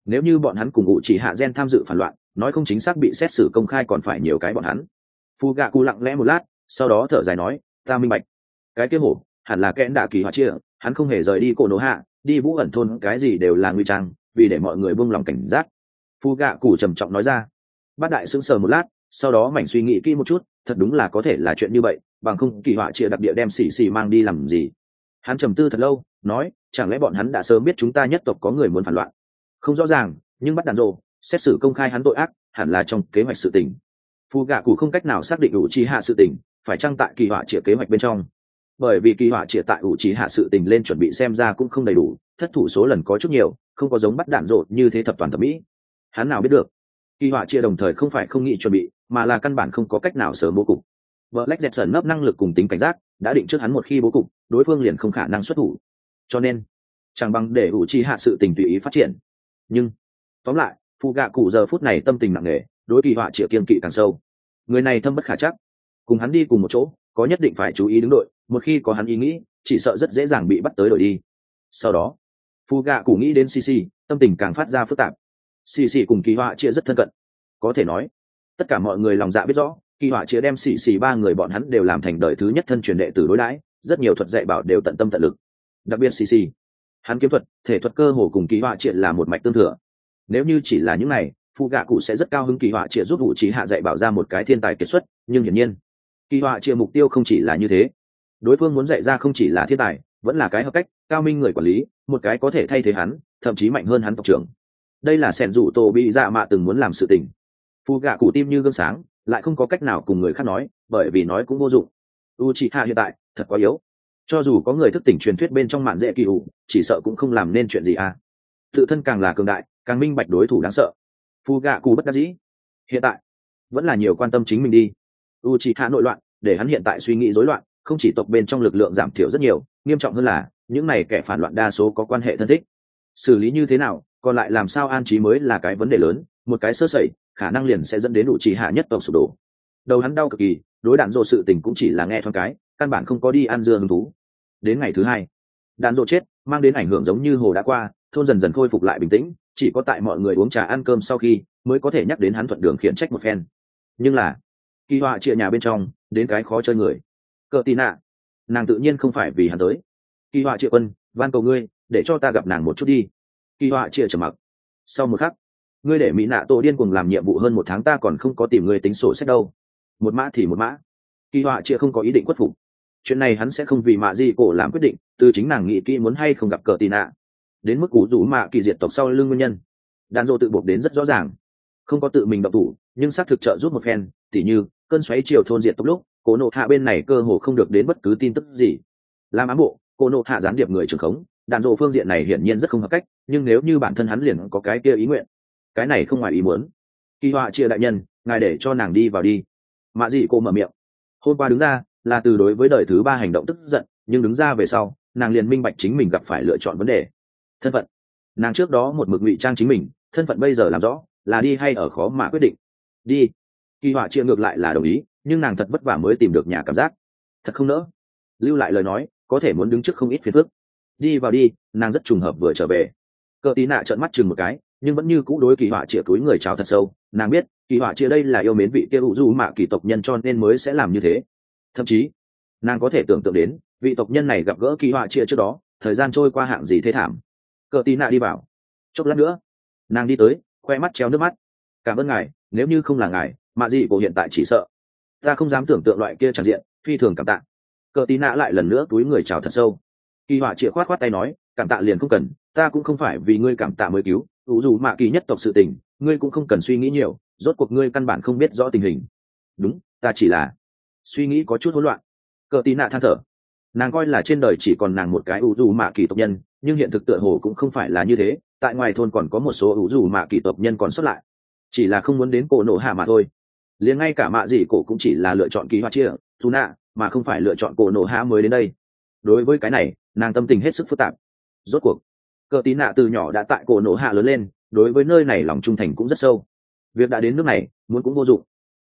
Nếu như bọn hắn cùng ngụ chỉ hạ gen tham dự phản loạn, nói không chính xác bị xét xử công khai còn phải nhiều cái bọn hắn. Phu gạ cụ lặng lẽ một lát, sau đó thở dài nói, ta minh bạch. Cái kia hổ, hẳn là kẽn đạ kỳ họa chia, hắn không hề rời đi cổ nổ hạ, đi vũ ẩn thôn, cái gì đều là nguy trang vì để mọi người buông lòng cảnh giác. Phu gạ cụ trầm trọng nói ra. Bát đại sững sờ một lát, sau đó mảnh suy nghĩ kỹ một chút, thật đúng là có thể là chuyện như vậy, bằng không kỳ họa chia đặc địa đem xì xì mang đi làm gì. Hắn trầm tư thật lâu, nói, chẳng lẽ bọn hắn đã sớm biết chúng ta nhất tộc có người muốn phản loạn? Không rõ ràng, nhưng bắt đàn rộ xét xử công khai hắn tội ác, hẳn là trong kế hoạch sự tình. Phù gạ cụ không cách nào xác định ủ trí hạ sự tình, phải trang tại kỳ họa trịa kế hoạch bên trong? Bởi vì kỳ họa trịa tại ủ trí hạ sự tình lên chuẩn bị xem ra cũng không đầy đủ, thất thủ số lần có chút nhiều không có giống bắt đạn rộ như thế thập toàn thẩm mỹ. Hắn nào biết được, kỳ họa chia đồng thời không phải không nghĩ chuẩn bị, mà là căn bản không có cách nào sớm bố cục. Vợ lách dẹp sởn nấp năng lực cùng tính cảnh giác, đã định trước hắn một khi bố cục, đối phương liền không khả năng xuất thủ. Cho nên, chẳng bằng để ủ chi hạ sự tình tùy ý phát triển. Nhưng, tóm lại phụ gạ cụ giờ phút này tâm tình nặng nề, đối kỳ họa chịa kiên kỵ càng sâu. Người này thâm bất khả chắc. Cùng hắn đi cùng một chỗ, có nhất định phải chú ý đứng đội, một khi có hắn ý nghĩ, chỉ sợ rất dễ dàng bị bắt tới đội đi. Sau đó Phu gạ cụ nghĩ đến sisi, tâm tình càng phát ra phức tạp. Sisi cùng kỳ họa chia rất thân cận. Có thể nói, tất cả mọi người lòng dạ biết rõ, kỳ họa chia đem xì xì ba người bọn hắn đều làm thành đời thứ nhất thân truyền đệ tử đối đãi, rất nhiều thuật dạy bảo đều tận tâm tận lực. Đặc biệt cc hắn kiếm thuật, thể thuật cơ hồ cùng kỳ họa triệt là một mạch tương thừa. Nếu như chỉ là những này phụ gạ cụ sẽ rất cao hứng kỳ họa triệt giúp vụ trí hạ dạy bảo ra một cái thiên tài kiệt xuất, nhưng hiển nhiên, kỳ họa triệt mục tiêu không chỉ là như thế. Đối phương muốn dạy ra không chỉ là thiên tài vẫn là cái hợp cách, cao minh người quản lý, một cái có thể thay thế hắn, thậm chí mạnh hơn hắn tộc trưởng. Đây là sẻn rủ tổ bị dạ mạ từng muốn làm sự tình. Phù gạ cụ tim như gương sáng, lại không có cách nào cùng người khác nói, bởi vì nói cũng vô dụng. U chị hạ hiện tại, thật quá yếu. Cho dù có người thức tỉnh truyền thuyết bên trong mạn dễ kỳ ủ chỉ sợ cũng không làm nên chuyện gì à. Tự thân càng là cường đại, càng minh bạch đối thủ đáng sợ. Phu gạ cụ bất đắc dĩ. Hiện tại, vẫn là nhiều quan tâm chính mình đi. U chị hạ nội loạn, để hắn hiện tại suy nghĩ rối loạn, không chỉ tộc bên trong lực lượng giảm thiểu rất nhiều nghiêm trọng hơn là, những này kẻ phản loạn đa số có quan hệ thân thích. Xử lý như thế nào, còn lại làm sao an trí mới là cái vấn đề lớn, một cái sơ sẩy, khả năng liền sẽ dẫn đến đủ chỉ hạ nhất tộc sụp đổ. Đầu hắn đau cực kỳ, đối đạn dộ sự tình cũng chỉ là nghe thoáng cái, căn bản không có đi ăn dưa hứng thú. Đến ngày thứ hai, đạn dộ chết, mang đến ảnh hưởng giống như hồ đã qua, thôn dần dần khôi phục lại bình tĩnh, chỉ có tại mọi người uống trà ăn cơm sau khi, mới có thể nhắc đến hắn thuận đường khiển trách một phen. Nhưng là, kỳ họa chia nhà bên trong, đến cái khó chơi người. Cờ tì nạ nàng tự nhiên không phải vì hắn tới. Kỳ họa triệu quân, van cầu ngươi, để cho ta gặp nàng một chút đi. Kỳ họa chia trầm mặc. Sau một khắc, ngươi để mỹ nạ tổ điên cùng làm nhiệm vụ hơn một tháng ta còn không có tìm ngươi tính sổ sách đâu. Một mã thì một mã. Kỳ họa chia không có ý định khuất phục. Chuyện này hắn sẽ không vì mạ di cổ làm quyết định, từ chính nàng nghĩ kỹ muốn hay không gặp cờ tị nạ. Đến mức cú rủ mạ kỳ diệt tộc sau lưng nguyên nhân. Đàn dộ tự buộc đến rất rõ ràng. Không có tự mình độc thủ, nhưng xác thực trợ giúp một phen, tỉ như, cơn xoáy chiều thôn diệt tộc lúc cổ nộ hạ bên này cơ hồ không được đến bất cứ tin tức gì. Làm ám bộ, cổ nộ hạ gián điệp người trưởng khống, đàn dộ phương diện này hiển nhiên rất không hợp cách, nhưng nếu như bản thân hắn liền có cái kia ý nguyện, cái này không ngoài ý muốn. Kỳ họa chia đại nhân, ngài để cho nàng đi vào đi. Mạ dị cô mở miệng. Hôm qua đứng ra, là từ đối với đời thứ ba hành động tức giận, nhưng đứng ra về sau, nàng liền minh bạch chính mình gặp phải lựa chọn vấn đề. Thân phận. Nàng trước đó một mực ngụy trang chính mình, thân phận bây giờ làm rõ, là đi hay ở khó mà quyết định. Đi. Kỳ họa chia ngược lại là đồng ý nhưng nàng thật vất vả mới tìm được nhà cảm giác. Thật không nỡ. Lưu lại lời nói, có thể muốn đứng trước không ít phiền phức. Đi vào đi, nàng rất trùng hợp vừa trở về. Cờ tí nạ trợn mắt chừng một cái, nhưng vẫn như cũ đối kỳ họa chĩa túi người chào thật sâu. Nàng biết, kỳ họa chia đây là yêu mến vị kia hữu du mạ kỳ tộc nhân cho nên mới sẽ làm như thế. Thậm chí, nàng có thể tưởng tượng đến, vị tộc nhân này gặp gỡ kỳ họa chĩa trước đó, thời gian trôi qua hạng gì thế thảm. Cờ tí nạ đi vào. Chốc lát nữa, nàng đi tới, khoe mắt treo nước mắt. Cảm ơn ngài, nếu như không là ngài, mạ dị cổ hiện tại chỉ sợ ta không dám tưởng tượng loại kia tràn diện, phi thường cảm tạ. Cờ tí nạ lại lần nữa túi người chào thật sâu. Kỳ họa chĩa khoát khoát tay nói, cảm tạ liền không cần, ta cũng không phải vì ngươi cảm tạ mới cứu. Ủ dù mạ kỳ nhất tộc sự tình, ngươi cũng không cần suy nghĩ nhiều, rốt cuộc ngươi căn bản không biết rõ tình hình. Đúng, ta chỉ là suy nghĩ có chút hỗn loạn. Cờ tí nạ than thở. Nàng coi là trên đời chỉ còn nàng một cái ủ dù mạ kỳ tộc nhân, nhưng hiện thực tựa hồ cũng không phải là như thế, tại ngoài thôn còn có một số ủ dù mạ kỳ tộc nhân còn xuất lại. Chỉ là không muốn đến cổ nổ hạ mà thôi liền ngay cả mạ gì cổ cũng chỉ là lựa chọn kỳ hoa chia, dù nạ, mà không phải lựa chọn cổ nổ hạ mới đến đây. Đối với cái này, nàng tâm tình hết sức phức tạp. Rốt cuộc, cờ tí nạ từ nhỏ đã tại cổ nổ hạ lớn lên, đối với nơi này lòng trung thành cũng rất sâu. Việc đã đến nước này, muốn cũng vô dụng.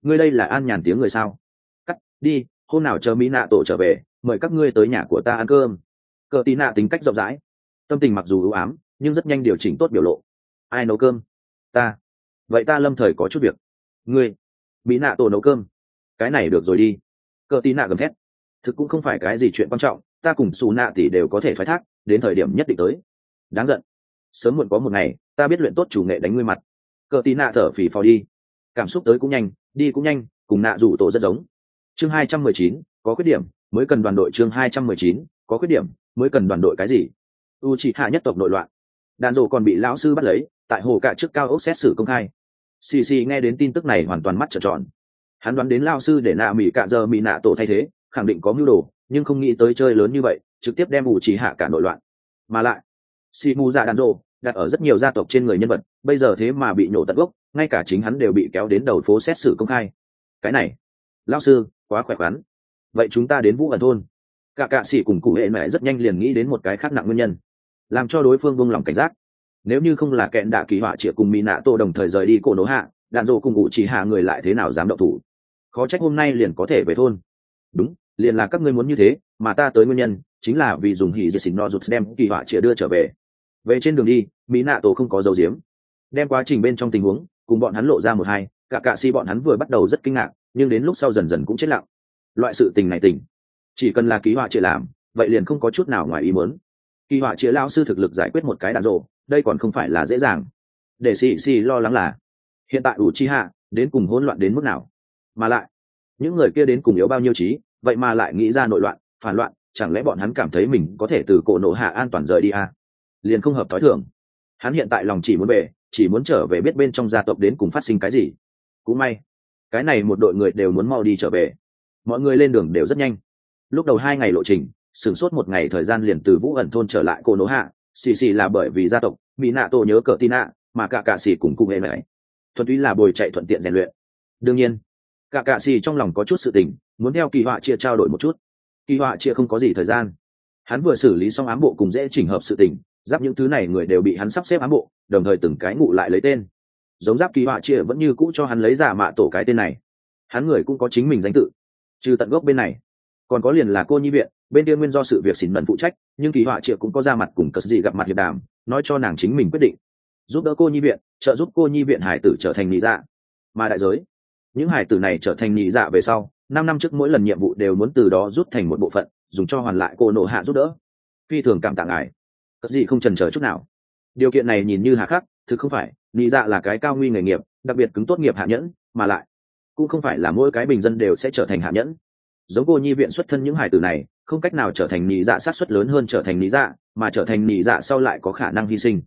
Ngươi đây là an nhàn tiếng người sao? Cắt, đi, hôm nào chờ mỹ nạ tổ trở về, mời các ngươi tới nhà của ta ăn cơm. Cờ tí nạ tính cách rộng rãi. Tâm tình mặc dù ưu ám, nhưng rất nhanh điều chỉnh tốt biểu lộ. Ai nấu cơm? Ta. Vậy ta lâm thời có chút việc. Ngươi mỹ nạ tổ nấu cơm. Cái này được rồi đi. Cờ tí nạ gầm thét. Thực cũng không phải cái gì chuyện quan trọng, ta cùng xù nạ tỷ đều có thể thoái thác, đến thời điểm nhất định tới. Đáng giận. Sớm muộn có một ngày, ta biết luyện tốt chủ nghệ đánh ngươi mặt. Cờ tí nạ thở phì phò đi. Cảm xúc tới cũng nhanh, đi cũng nhanh, cùng nạ rủ tổ rất giống. Chương hai trăm mười chín, có khuyết điểm, mới cần đoàn đội chương hai trăm mười chín, có khuyết điểm, mới cần đoàn đội cái gì? U chỉ hạ nhất tộc nội loạn. Đàn rổ còn bị lão sư bắt lấy, tại hồ cả trước cao ốc xét xử công khai xì xì nghe đến tin tức này hoàn toàn mắt trợn tròn. Hắn đoán đến lao sư để nạ mỹ cạ giờ mỹ nạ tổ thay thế, khẳng định có mưu đồ, nhưng không nghĩ tới chơi lớn như vậy, trực tiếp đem ủ chỉ hạ cả nội loạn. Mà lại, xì mù dạ đàn rộ đặt ở rất nhiều gia tộc trên người nhân vật, bây giờ thế mà bị nhổ tận gốc, ngay cả chính hắn đều bị kéo đến đầu phố xét xử công khai. Cái này, lao sư, quá khỏe khoắn. Vậy chúng ta đến vũ ẩn thôn. Cả cạ sĩ cùng cụ hệ mẹ rất nhanh liền nghĩ đến một cái khác nặng nguyên nhân, làm cho đối phương buông lỏng cảnh giác nếu như không là kẹn đạ kỳ họa chĩa cùng mỹ nạ tô đồng thời rời đi cổ nổ hạ, đạn dộ cùng ngụ chỉ hạ người lại thế nào dám động thủ? Khó trách hôm nay liền có thể về thôn. Đúng, liền là các ngươi muốn như thế, mà ta tới nguyên nhân chính là vì dùng hỉ diệt xịn no rụt đem kỳ họa chĩa đưa trở về. Về trên đường đi mỹ nạ tổ không có dấu diếm đem quá trình bên trong tình huống, cùng bọn hắn lộ ra một hai, cả cạ si bọn hắn vừa bắt đầu rất kinh ngạc, nhưng đến lúc sau dần dần cũng chết lặng. Loại sự tình này tình, chỉ cần là ký họa chĩa làm, vậy liền không có chút nào ngoài ý muốn. Kỳ họa chĩa lao sư thực lực giải quyết một cái đạn rộ đây còn không phải là dễ dàng. Để xì xì lo lắng là, hiện tại ủ chi hạ đến cùng hỗn loạn đến mức nào? Mà lại, những người kia đến cùng yếu bao nhiêu trí? Vậy mà lại nghĩ ra nội loạn, phản loạn, chẳng lẽ bọn hắn cảm thấy mình có thể từ cổ nộ hạ an toàn rời đi à? liền không hợp thói thường. Hắn hiện tại lòng chỉ muốn về, chỉ muốn trở về biết bên trong gia tộc đến cùng phát sinh cái gì. Cũng may, cái này một đội người đều muốn mau đi trở về. Mọi người lên đường đều rất nhanh. Lúc đầu hai ngày lộ trình, sửng sốt một ngày thời gian liền từ vũ ẩn thôn trở lại cổ nỗ hạ xì xì là bởi vì gia tộc, mỹ nạ tổ nhớ cờ tin nạ, mà cả cạ xì cùng cùng hệ mẹ. Thuần túy là bồi chạy thuận tiện rèn luyện. Đương nhiên, cả cạ xì trong lòng có chút sự tình, muốn theo kỳ họa chia trao đổi một chút. Kỳ họa chia không có gì thời gian. Hắn vừa xử lý xong ám bộ cùng dễ chỉnh hợp sự tình, giáp những thứ này người đều bị hắn sắp xếp ám bộ, đồng thời từng cái ngụ lại lấy tên. Giống giáp kỳ họa chia vẫn như cũ cho hắn lấy giả mạ tổ cái tên này. Hắn người cũng có chính mình danh tự. Trừ tận gốc bên này còn có liền là cô nhi viện, bên kia nguyên do sự việc xỉn mần phụ trách, nhưng kỳ họa triệu cũng có ra mặt cùng cờ gì gặp mặt hiệp đàm, nói cho nàng chính mình quyết định. Giúp đỡ cô nhi viện, trợ giúp cô nhi viện hải tử trở thành nhị dạ. Mà đại giới, những hải tử này trở thành nhị dạ về sau, năm năm trước mỗi lần nhiệm vụ đều muốn từ đó rút thành một bộ phận, dùng cho hoàn lại cô nộ hạ giúp đỡ. Phi thường cảm tạ ngài cất gì không trần chờ chút nào. Điều kiện này nhìn như hà khắc, thực không phải, nhị dạ là cái cao nguy nghề nghiệp, đặc biệt cứng tốt nghiệp hạ nhẫn, mà lại cũng không phải là mỗi cái bình dân đều sẽ trở thành hạ nhẫn giống cô nhi viện xuất thân những hải tử này, không cách nào trở thành nhị dạ sát xuất lớn hơn trở thành nhị dạ mà trở thành nhị dạ sau lại có khả năng hy sinh.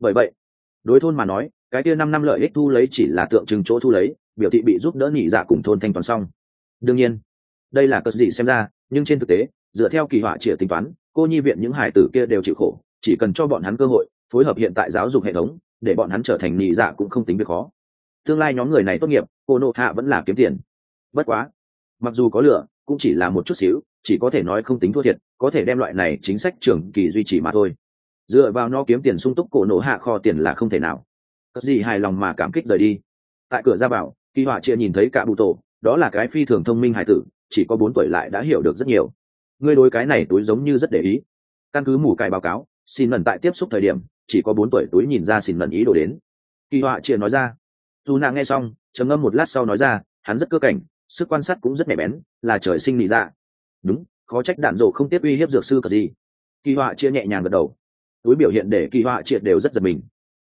Bởi vậy, đối thôn mà nói, cái kia năm năm lợi ích thu lấy chỉ là tượng trưng chỗ thu lấy, biểu thị bị giúp đỡ nhị dạ cùng thôn thanh toán xong. Đương nhiên, đây là cớ gì xem ra, nhưng trên thực tế, dựa theo kỳ họa chỉa tính toán, cô nhi viện những hải tử kia đều chịu khổ, chỉ cần cho bọn hắn cơ hội, phối hợp hiện tại giáo dục hệ thống, để bọn hắn trở thành nhị dạ cũng không tính việc khó. Tương lai nhóm người này tốt nghiệp, cô nộ hạ vẫn là kiếm tiền. Bất quá, mặc dù có lửa cũng chỉ là một chút xíu chỉ có thể nói không tính thua thiệt có thể đem loại này chính sách trường kỳ duy trì mà thôi. Dựa vào nó kiếm tiền sung túc cổ nổ hạ kho tiền là không thể nào. Cất gì hài lòng mà cảm kích rời đi. Tại cửa ra bảo, kỳ họa chia nhìn thấy cả bụ tổ đó là cái phi thường thông minh hải tử chỉ có bốn tuổi lại đã hiểu được rất nhiều. Ngươi đối cái này túi giống như rất để ý. Căn cứ mủ cài báo cáo xin lần tại tiếp xúc thời điểm chỉ có bốn tuổi túi nhìn ra xin lần ý đồ đến. Kỳ họa chia nói ra. Dù nàng nghe xong trầm ngâm một lát sau nói ra hắn rất cơ cảnh sức quan sát cũng rất nhạy bén, là trời sinh nị ra đúng, khó trách đạn dộ không tiếp uy hiếp dược sư cờ gì. Kỳ họa chia nhẹ nhàng gật đầu. Túi biểu hiện để kỳ họa triệt đều rất giật mình.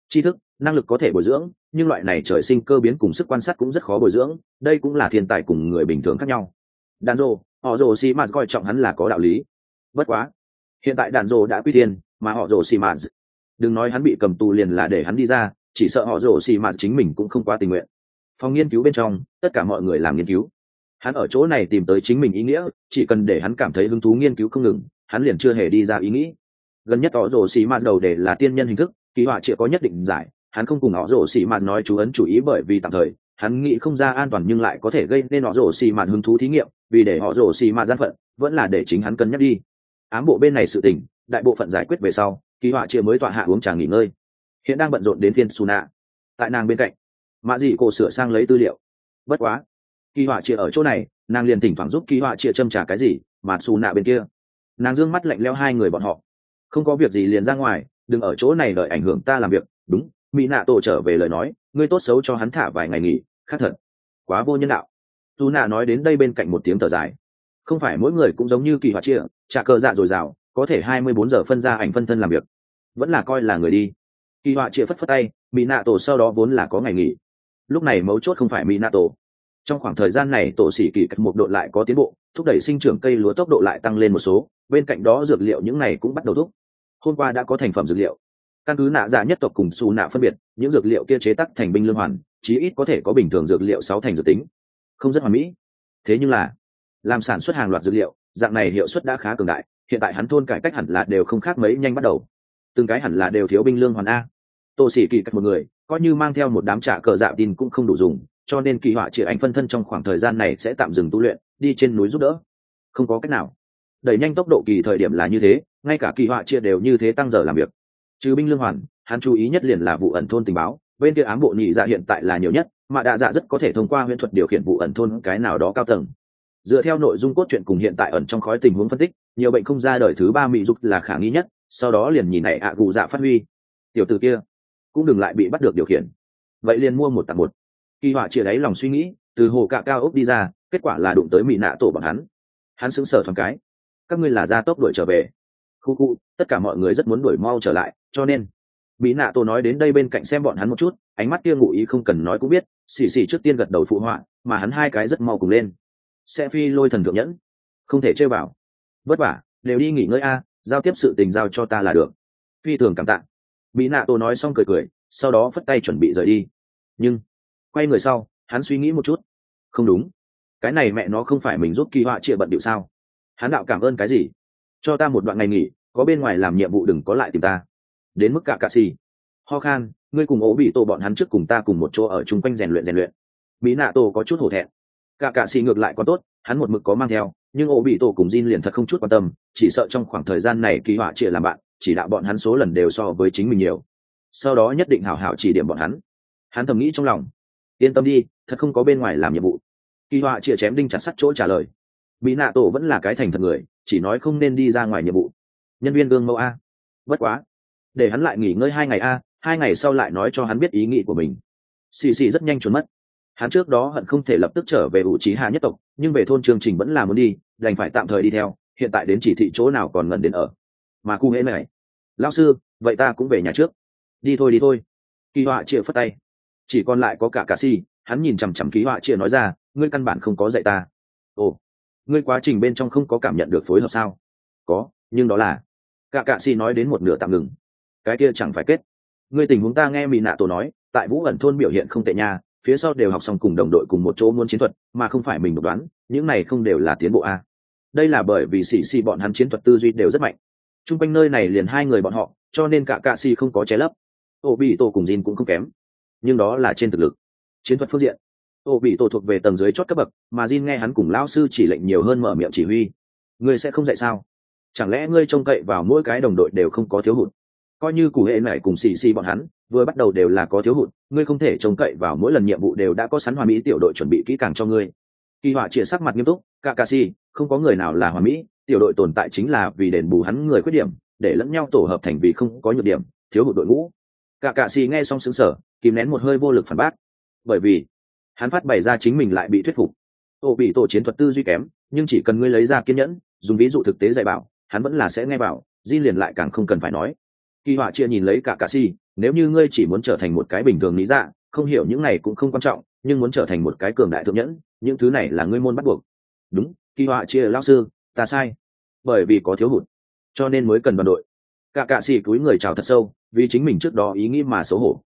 Tri thức, năng lực có thể bồi dưỡng, nhưng loại này trời sinh cơ biến cùng sức quan sát cũng rất khó bồi dưỡng, đây cũng là thiên tài cùng người bình thường khác nhau. Đàn rồ họ rồ xì mạt coi trọng hắn là có đạo lý. Bất quá, hiện tại đàn rồ đã quy tiên mà họ rồ xì mạt. Đừng nói hắn bị cầm tù liền là để hắn đi ra, chỉ sợ họ rồ xì mạt chính mình cũng không quá tình nguyện phòng nghiên cứu bên trong, tất cả mọi người làm nghiên cứu. Hắn ở chỗ này tìm tới chính mình ý nghĩa, chỉ cần để hắn cảm thấy hứng thú nghiên cứu không ngừng, hắn liền chưa hề đi ra ý nghĩ. Gần nhất họ rồ xì mạt đầu để là tiên nhân hình thức, kỳ họa chịa có nhất định giải, hắn không cùng họ rồ xì mà nói chú ấn chủ ý bởi vì tạm thời, hắn nghĩ không ra an toàn nhưng lại có thể gây nên họ rồ xì mà hứng thú thí nghiệm, vì để họ rồ xì mà gian phận, vẫn là để chính hắn cân nhắc đi. Ám bộ bên này sự tình, đại bộ phận giải quyết về sau, kỳ họa chia mới tọa hạ uống trà nghỉ ngơi. Hiện đang bận rộn đến phiên su nạ tại nàng bên cạnh mạ dị cổ sửa sang lấy tư liệu. Bất quá, kỳ họa chia ở chỗ này, nàng liền thỉnh thoảng giúp kỳ họa chia châm trả cái gì, mà xù nạ bên kia. Nàng d ư ơ n g mắt lạnh leo hai người bọn họ. Không có việc gì liền ra ngoài, đừng ở chỗ này đợi ảnh hưởng ta làm việc. Đúng, mỹ nạ tổ trở về lời nói, ngươi tốt xấu cho hắn thả vài ngày nghỉ, khác thật. Quá vô nhân đạo. Dù nạ nói đến đây bên cạnh một tiếng thở dài. Không phải mỗi người cũng giống như kỳ họa chia trả cờ dạ dồi dào, có thể hai mươi bốn giờ phân ra ảnh phân thân làm việc. Vẫn là coi là người đi. Kỳ họa chia phất phất tay, mỹ nạ tổ sau đó vốn là có ngày nghỉ lúc này mấu chốt không phải mỹ nato trong khoảng thời gian này, tổ xỉ kỳ cắt một độ lại có tiến bộ, thúc đẩy sinh trưởng cây lúa tốc độ lại tăng lên một số, bên cạnh đó dược liệu những này cũng bắt đầu thúc. Hôm qua đã có thành phẩm dược liệu. Căn cứ nạ giả nhất tộc cùng xù nạ phân biệt, những dược liệu kia chế tắc thành binh lương hoàn, chí ít có thể có bình thường dược liệu sáu thành dược tính. Không rất hoàn mỹ. Thế nhưng là, làm sản xuất hàng loạt dược liệu, dạng này hiệu suất đã khá cường đại, hiện tại hắn thôn cải cách hẳn là đều không khác mấy nhanh bắt đầu. Từng cái hẳn là đều thiếu binh lương hoàn a tổ xỉ kỳ cách một người, coi như mang theo một đám trả cờ dạ tin cũng không đủ dùng, cho nên kỳ họa chỉ anh phân thân trong khoảng thời gian này sẽ tạm dừng tu luyện, đi trên núi giúp đỡ. Không có cách nào. Đẩy nhanh tốc độ kỳ thời điểm là như thế, ngay cả kỳ họa chia đều như thế tăng giờ làm việc. Trừ binh lương hoàn, hắn chú ý nhất liền là vụ ẩn thôn tình báo, bên kia ám bộ nhị dạ hiện tại là nhiều nhất, mà đạ dạ rất có thể thông qua huyễn thuật điều khiển vụ ẩn thôn cái nào đó cao tầng. Dựa theo nội dung cốt truyện cùng hiện tại ẩn trong khói tình huống phân tích, nhiều bệnh không ra đời thứ ba mỹ dục là khả nghi nhất, sau đó liền nhìn này ạ à gù dạ phát huy. Tiểu từ kia cũng đừng lại bị bắt được điều khiển. Vậy liền mua một tặng một. Kỳ họa chia đáy lòng suy nghĩ, từ hồ cạ cao ốc đi ra, kết quả là đụng tới mỹ nạ tổ bọn hắn. Hắn sững sờ thoáng cái. Các ngươi là ra tốc đuổi trở về. Khu khu, tất cả mọi người rất muốn đuổi mau trở lại, cho nên. Mỹ nạ tổ nói đến đây bên cạnh xem bọn hắn một chút, ánh mắt kia ngụ ý không cần nói cũng biết, xì xì trước tiên gật đầu phụ họa, mà hắn hai cái rất mau cùng lên. Sẽ phi lôi thần thượng nhẫn. Không thể chơi vào. Vất vả, đều đi nghỉ ngơi a, giao tiếp sự tình giao cho ta là được. Phi thường cảm tạ mỹ nạ tổ nói xong cười cười, sau đó phất tay chuẩn bị rời đi. Nhưng, quay người sau, hắn suy nghĩ một chút. Không đúng. Cái này mẹ nó không phải mình giúp kỳ họa chịa bận điệu sao? Hắn đạo cảm ơn cái gì? Cho ta một đoạn ngày nghỉ, có bên ngoài làm nhiệm vụ đừng có lại tìm ta. Đến mức cả cà xì. Ho khan, ngươi cùng ố bị tổ bọn hắn trước cùng ta cùng một chỗ ở chung quanh rèn luyện rèn luyện. Mỹ nạ tổ có chút hổ thẹn. Cả cà xì ngược lại có tốt, hắn một mực có mang theo, nhưng ố bị tổ cùng Jin liền thật không chút quan tâm, chỉ sợ trong khoảng thời gian này kỳ họa chịa làm bạn chỉ đạo bọn hắn số lần đều so với chính mình nhiều. Sau đó nhất định hảo hảo chỉ điểm bọn hắn. Hắn thầm nghĩ trong lòng. Yên tâm đi, thật không có bên ngoài làm nhiệm vụ. Kỳ họa chĩa chém đinh chặt sắt chỗ trả lời. Bị nạ tổ vẫn là cái thành thật người, chỉ nói không nên đi ra ngoài nhiệm vụ. Nhân viên gương mẫu a. Bất quá. Để hắn lại nghỉ ngơi hai ngày a, hai ngày sau lại nói cho hắn biết ý nghĩ của mình. Xì xì rất nhanh trốn mất. Hắn trước đó hận không thể lập tức trở về ủ trí hạ nhất tộc, nhưng về thôn chương trình vẫn là muốn đi, đành phải tạm thời đi theo, hiện tại đến chỉ thị chỗ nào còn ngẩn đến ở. Mà cụ hễ này lao sư, vậy ta cũng về nhà trước. Đi thôi đi thôi. Kỳ họa chịa phất tay. Chỉ còn lại có cả cà si hắn nhìn chằm chằm kỳ họa chia nói ra, ngươi căn bản không có dạy ta. Ồ, ngươi quá trình bên trong không có cảm nhận được phối hợp sao? Có, nhưng đó là cả cạ si nói đến một nửa tạm ngừng. Cái kia chẳng phải kết. Ngươi tình huống ta nghe mỹ nạ tổ nói, tại vũ ẩn thôn biểu hiện không tệ nha, phía sau đều học xong cùng đồng đội cùng một chỗ muốn chiến thuật, mà không phải mình đoán, những này không đều là tiến bộ a. Đây là bởi vì xì xì bọn hắn chiến thuật tư duy đều rất mạnh t r u n g quanh nơi này liền hai người bọn họ, cho nên cả cạ xì không có che lấp. Ô bị tổ cùng Jin cũng không kém, nhưng đó là trên thực lực. Chiến thuật phương diện ô bị tổ thuộc về tầng dưới chót cấp bậc, mà jin nghe hắn cùng lao sư chỉ lệnh nhiều hơn mở miệng chỉ huy. Ngươi sẽ không dạy sao? Chẳng lẽ ngươi trông cậy vào mỗi cái đồng đội đều không có thiếu hụt? Coi như cụ hệ này cùng xì xì bọn hắn, vừa bắt đầu đều là có thiếu hụt, ngươi không thể trông cậy vào mỗi lần nhiệm vụ đều đã có sẵn hòa mỹ tiểu đội chuẩn bị kỹ càng cho ngươi. Kỳ họa chia sắc mặt nghiêm túc cả cà si không có người nào là hòa mỹ tiểu đội tồn tại chính là vì đền bù hắn người khuyết điểm, để lẫn nhau tổ hợp thành vì không có nhược điểm, thiếu hụt đội ngũ. Cả cạ xì nghe xong xứng sở kìm nén một hơi vô lực phản bác. Bởi vì, hắn phát bày ra chính mình lại bị thuyết phục. Ô bị tổ chiến thuật tư duy kém, nhưng chỉ cần ngươi lấy ra kiên nhẫn, dùng ví dụ thực tế dạy bảo, hắn vẫn là sẽ nghe bảo di liền lại càng không cần phải nói. Kỳ họa chia nhìn lấy cả cạ si nếu như ngươi chỉ muốn trở thành một cái bình thường lý dạ không hiểu những này cũng không quan trọng, nhưng muốn trở thành một cái cường đại thượng nhẫn, những thứ này là ngươi môn bắt buộc. Đúng, kỳ họa chia lao sư ta sai. Bởi vì có thiếu hụt, cho nên mới cần đoàn đội. Cả cạ xì cúi người chào thật sâu, vì chính mình trước đó ý nghĩ mà xấu hổ.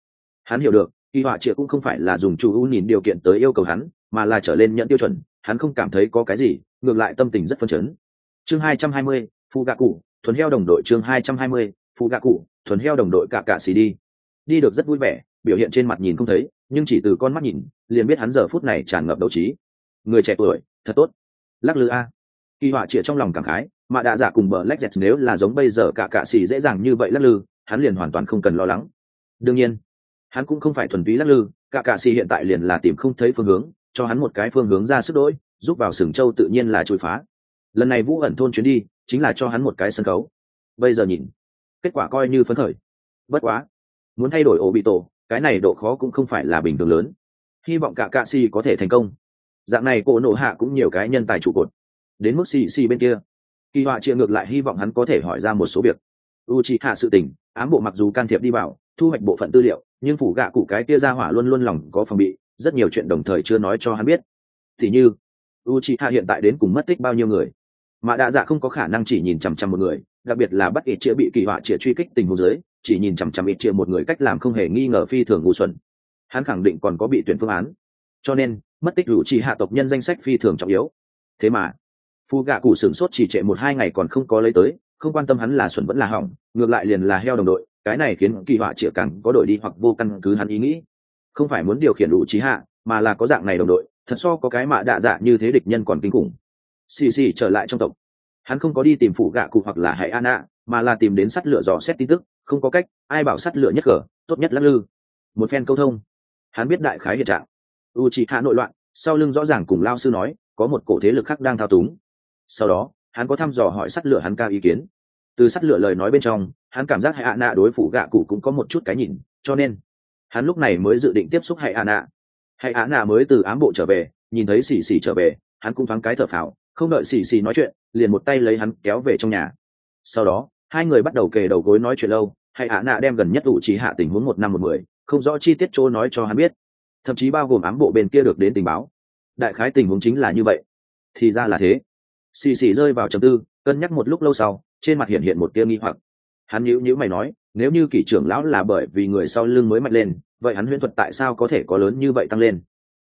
Hắn hiểu được, y họa triệu cũng không phải là dùng chủ u nhìn điều kiện tới yêu cầu hắn, mà là trở lên nhận tiêu chuẩn, hắn không cảm thấy có cái gì, ngược lại tâm tình rất phân chấn. Chương hai trăm hai mươi phụ gạ cụ, thuần heo đồng đội chương hai trăm hai mươi phụ gạ cụ, thuần heo đồng đội cả cạ xì đi. Đi được rất vui vẻ, biểu hiện trên mặt nhìn không thấy, nhưng chỉ từ con mắt nhìn, liền biết hắn giờ phút này tràn ngập đấu trí. Người trẻ tuổi, thật tốt. Lắc lư a kỳ họa chĩa trong lòng cảm khái, mà đã giả cùng bờ lách dẹt nếu là giống bây giờ cả cạ xì dễ dàng như vậy lắc lư, hắn liền hoàn toàn không cần lo lắng. Đương nhiên, hắn cũng không phải thuần túy lắc lư, cả cạ xì hiện tại liền là tìm không thấy phương hướng, cho hắn một cái phương hướng ra sức đỗi, giúp vào sừng châu tự nhiên là chui phá. Lần này vũ ẩn thôn chuyến đi, chính là cho hắn một cái sân khấu. Bây giờ nhìn, kết quả coi như phấn khởi. Bất quá, muốn thay đổi ổ bị tổ, cái này độ khó cũng không phải là bình thường lớn. Hy vọng cả cạ xì có thể thành công. Dạng này cổ nộ hạ cũng nhiều cái nhân tài trụ cột đến mức xì xì bên kia. Kỳ họa chia ngược lại hy vọng hắn có thể hỏi ra một số việc. U c hạ sự tình, ám bộ mặc dù can thiệp đi vào, thu hoạch bộ phận tư liệu, nhưng phủ gạ cụ cái kia ra hỏa luôn luôn lòng có phòng bị, rất nhiều chuyện đồng thời chưa nói cho hắn biết. Thì như u c hạ hiện tại đến cùng mất tích bao nhiêu người? Mà đạ dạ không có khả năng chỉ nhìn chằm chằm một người, đặc biệt là bắt ít chĩa bị kỳ họa chĩa truy kích tình huống dưới, chỉ nhìn chằm chằm ít chĩa một người cách làm không hề nghi ngờ phi thường ngu xuẩn. Hắn khẳng định còn có bị tuyển phương án. Cho nên, mất tích rủ chỉ hạ tộc nhân danh sách phi thường trọng yếu. Thế mà phu gạ cụ sửng sốt chỉ trệ một hai ngày còn không có lấy tới, không quan tâm hắn là xuẩn vẫn là hỏng, ngược lại liền là heo đồng đội, cái này khiến kỳ họa chĩa càng có đổi đi hoặc vô căn cứ hắn ý nghĩ. Không phải muốn điều khiển đủ trí hạ, mà là có dạng này đồng đội, thật so có cái mạ đạ dạ như thế địch nhân còn kinh khủng. Xì xì trở lại trong tộc. Hắn không có đi tìm phụ gạ cụ hoặc là hãy an ạ mà là tìm đến sắt lửa dò xét tin tức, không có cách, ai bảo sắt lửa nhất cờ, tốt nhất lắc lư. Một phen câu thông. Hắn biết đại khái hiện trạng. U c hạ nội loạn, sau lưng rõ ràng cùng lao sư nói, có một cổ thế lực khác đang thao túng sau đó, hắn có thăm dò hỏi sắt lửa hắn ca ý kiến. Từ sắt lửa lời nói bên trong, hắn cảm giác hạ nạ đối phủ gạ cụ cũng có một chút cái nhìn, cho nên hắn lúc này mới dự định tiếp xúc hạ nạ hạ nạ mới từ ám bộ trở về, nhìn thấy xì xì trở về, hắn cũng thoáng cái thở phào, không đợi xì xì nói chuyện, liền một tay lấy hắn kéo về trong nhà. Sau đó, hai người bắt đầu kề đầu gối nói chuyện lâu hãy ạ nạ đem gần nhất ủ trí hạ tình huống một năm một mười, không rõ chi tiết chỗ nói cho hắn biết. Thậm chí bao gồm ám bộ bên kia được đến tình báo. Đại khái tình huống chính là như vậy. Thì ra là thế xì xì rơi vào trầm tư, cân nhắc một lúc lâu sau, trên mặt hiện hiện một tia nghi hoặc. Hắn nhữ nhữ mày nói, nếu như kỷ trưởng lão là bởi vì người sau lưng mới mạnh lên, vậy hắn huyễn thuật tại sao có thể có lớn như vậy tăng lên?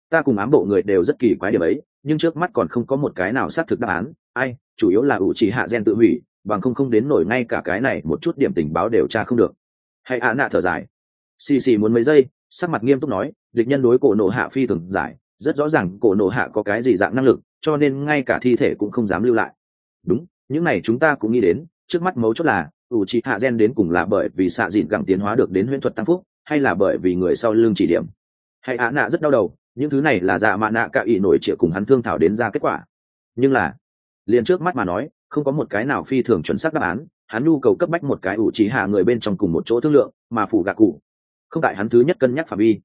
Ta cùng ám bộ người đều rất kỳ quái điểm ấy, nhưng trước mắt còn không có một cái nào xác thực đáp án. Ai, chủ yếu là ủ chỉ hạ gen tự hủy, bằng không không đến nổi ngay cả cái này một chút điểm tình báo đều tra không được. Hay ạ nạ thở dài. Xì xì muốn mấy giây, sắc mặt nghiêm túc nói, địch nhân đối cổ nộ hạ phi thường giải, rất rõ ràng cổ nộ hạ có cái gì dạng năng lực cho nên ngay cả thi thể cũng không dám lưu lại. Đúng, những này chúng ta cũng nghĩ đến, trước mắt mấu chốt là, ủ trị hạ gen đến cùng là bởi vì xạ dịn gẳng tiến hóa được đến huyễn thuật tăng phúc, hay là bởi vì người sau lưng chỉ điểm. Hay ạ nạ rất đau đầu, những thứ này là dạ mạ nạ cạ ỵ nổi triệu cùng hắn thương thảo đến ra kết quả. Nhưng là, liền trước mắt mà nói, không có một cái nào phi thường chuẩn xác đáp án, hắn nhu cầu cấp bách một cái ủ trí hạ người bên trong cùng một chỗ thương lượng, mà phủ gạ cụ. Không tại hắn thứ nhất cân nhắc phạm vi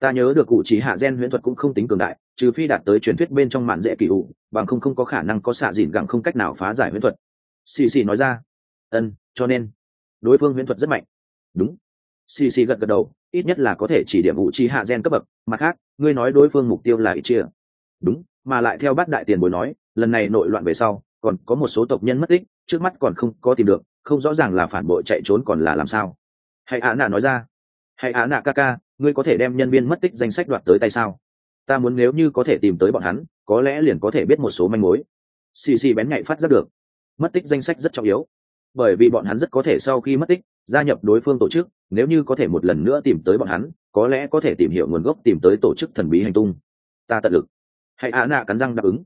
ta nhớ được cụ trí hạ gen huyễn thuật cũng không tính cường đại, trừ phi đạt tới truyền thuyết bên trong mạn dễ kỳ ủ, bằng không không có khả năng có xạ dìn gẳng không cách nào phá giải huyễn thuật. Xì xì nói ra. Ân, cho nên, đối phương huyễn thuật rất mạnh. Đúng. Xì xì gật gật đầu, ít nhất là có thể chỉ điểm vụ trí hạ gen cấp bậc, mặt khác, ngươi nói đối phương mục tiêu là ít chia. Đúng, mà lại theo bát đại tiền bối nói, lần này nội loạn về sau, còn có một số tộc nhân mất tích, trước mắt còn không có tìm được, không rõ ràng là phản bội chạy trốn còn là làm sao. Hãy á nạ nói ra. Hãy á nạ ca ca ngươi có thể đem nhân viên mất tích danh sách đoạt tới tay sao? Ta muốn nếu như có thể tìm tới bọn hắn, có lẽ liền có thể biết một số manh mối. Xì xì bén nhạy phát ra được. Mất tích danh sách rất trọng yếu. Bởi vì bọn hắn rất có thể sau khi mất tích, gia nhập đối phương tổ chức, nếu như có thể một lần nữa tìm tới bọn hắn, có lẽ có thể tìm hiểu nguồn gốc tìm tới tổ chức thần bí hành tung. Ta tận lực. Hãy ạ nạ cắn răng đáp ứng.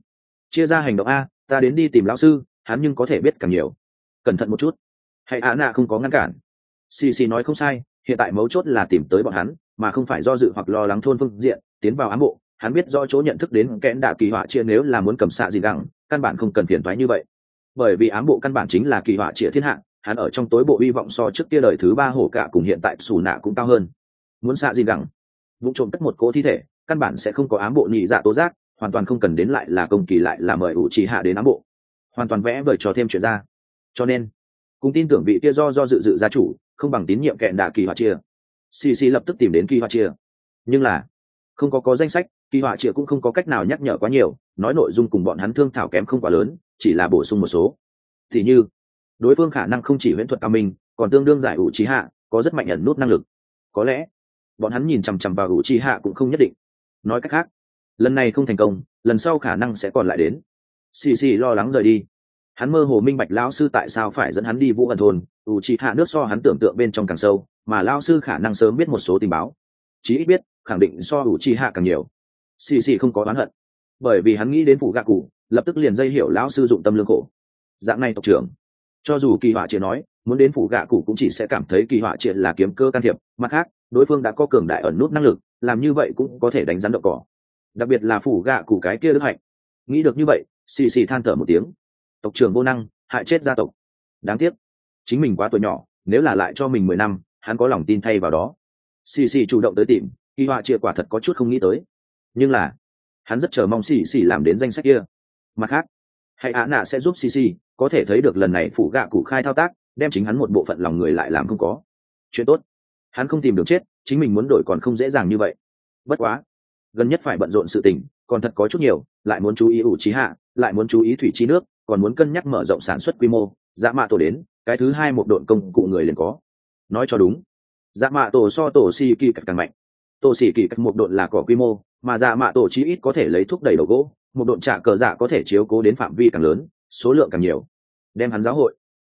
Chia ra hành động a, ta đến đi tìm lão sư, hắn nhưng có thể biết càng nhiều. Cẩn thận một chút. Hãy ạ nạ không có ngăn cản. Xì xì nói không sai, hiện tại mấu chốt là tìm tới bọn hắn mà không phải do dự hoặc lo lắng thôn phương diện, tiến vào ám bộ, hắn biết do chỗ nhận thức đến kẽn đạ kỳ họa chia nếu là muốn cầm xạ gì gẳng căn bản không cần phiền thoái như vậy. Bởi vì ám bộ căn bản chính là kỳ họa chia thiên hạ, hắn ở trong tối bộ hy vọng so trước kia đời thứ ba hổ cả cùng hiện tại xù nạ cũng cao hơn. Muốn xạ gì gẳng vụ trộm cất một cỗ thi thể, căn bản sẽ không có ám bộ nhị dạ tố giác, hoàn toàn không cần đến lại là công kỳ lại là mời ủ trì hạ đến ám bộ. Hoàn toàn vẽ vời cho thêm chuyện ra. Cho nên, cùng tin tưởng vị kia do do dự dự gia chủ, không bằng tín nhiệm kẹn đạ kỳ họa chia xì xì lập tức tìm đến kỳ họa chia nhưng là, không có có danh sách, kỳ họa chia cũng không có cách nào nhắc nhở quá nhiều, nói nội dung cùng bọn hắn thương thảo kém không quá lớn, chỉ là bổ sung một số. Thì như, đối phương khả năng không chỉ huyễn thuật cao minh, còn tương đương giải ủ trí hạ, có rất mạnh ẩn nút năng lực. Có lẽ, bọn hắn nhìn chằm chằm vào ủ trí hạ cũng không nhất định. Nói cách khác, lần này không thành công, lần sau khả năng sẽ còn lại đến. Xì xì lo lắng rời đi. Hắn mơ hồ minh bạch lão sư tại sao phải dẫn hắn đi vũ ẩn thôn, ủ trí hạ nước so hắn tưởng tượng bên trong càng sâu mà lao sư khả năng sớm biết một số tình báo. Chí ít biết, khẳng định so ủ chi hạ càng nhiều. Xì xì không có oán hận. Bởi vì hắn nghĩ đến phủ gạ cụ, lập tức liền dây hiểu lão sư dụng tâm lương khổ. Dạng này tộc trưởng. Cho dù kỳ họa triệt nói, muốn đến phủ gạ cụ cũng chỉ sẽ cảm thấy kỳ họa triệt là kiếm cơ can thiệp. Mặt khác, đối phương đã có cường đại ẩn nút năng lực, làm như vậy cũng có thể đánh rắn đậu cỏ. Đặc biệt là phủ gạ cụ cái kia đức hạnh. Nghĩ được như vậy, xì xì than thở một tiếng. Tộc trưởng vô năng, hại chết gia tộc. Đáng tiếc. Chính mình quá tuổi nhỏ, nếu là lại cho mình mười năm hắn có lòng tin thay vào đó. Xì xì chủ động tới tìm kỳ họa chia quả thật có chút không nghĩ tới. Nhưng là, hắn rất chờ mong xì xì làm đến danh sách kia. Mặt khác hãy á nạ sẽ giúp xì xì, có thể thấy được lần này phủ gạ cụ khai thao tác, đem chính hắn một bộ phận lòng người lại làm không có. Chuyện tốt. Hắn không tìm được chết, chính mình muốn đổi còn không dễ dàng như vậy. Bất quá, gần nhất phải bận rộn sự tình, còn thật có chút nhiều, lại muốn chú ý ủ trí hạ, lại muốn chú ý thủy chi nước, còn muốn cân nhắc mở rộng sản xuất quy mô dã mạ tổ đến, cái thứ hai một đội công cụ người liền có nói cho đúng. Dạ mạ tổ so tổ si kỳ càng mạnh. Tổ xỉ kỳ cách một đội là cỏ quy mô, mà dạ mạ tổ chí ít có thể lấy thúc đẩy đầu gỗ, một đội trả cờ dạ có thể chiếu cố đến phạm vi càng lớn, số lượng càng nhiều. Đem hắn giáo hội.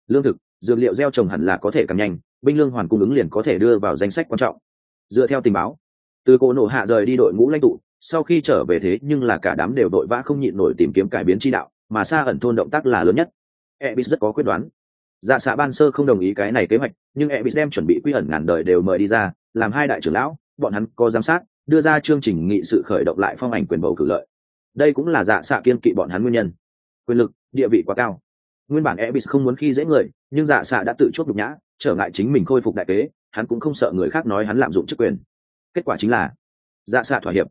Lương thực, dược liệu gieo trồng hẳn là có thể càng nhanh, binh lương hoàn cung ứng liền có thể đưa vào danh sách quan trọng. Dựa theo tình báo, từ cổ nổ hạ rời đi đội ngũ lãnh tụ, sau khi trở về thế nhưng là cả đám đều đội vã không nhịn nổi tìm kiếm cải biến chi đạo, mà xa ẩn thôn động tác là lớn nhất. Ebis rất có quyết đoán dạ xạ ban sơ không đồng ý cái này kế hoạch, nhưng ebis đem chuẩn bị quy ẩn ngàn đời đều mời đi ra, làm hai đại trưởng lão, bọn hắn có giám sát, đưa ra chương trình nghị sự khởi động lại phong ảnh quyền bầu cử lợi. Đây cũng là dạ xạ kiên kỵ bọn hắn nguyên nhân. Quyền lực, địa vị quá cao. Nguyên bản ebis không muốn khi dễ người, nhưng dạ xạ đã tự chốt nhục nhã, trở ngại chính mình khôi phục đại kế, hắn cũng không sợ người khác nói hắn lạm dụng chức quyền. Kết quả chính là dạ xạ thỏa hiệp.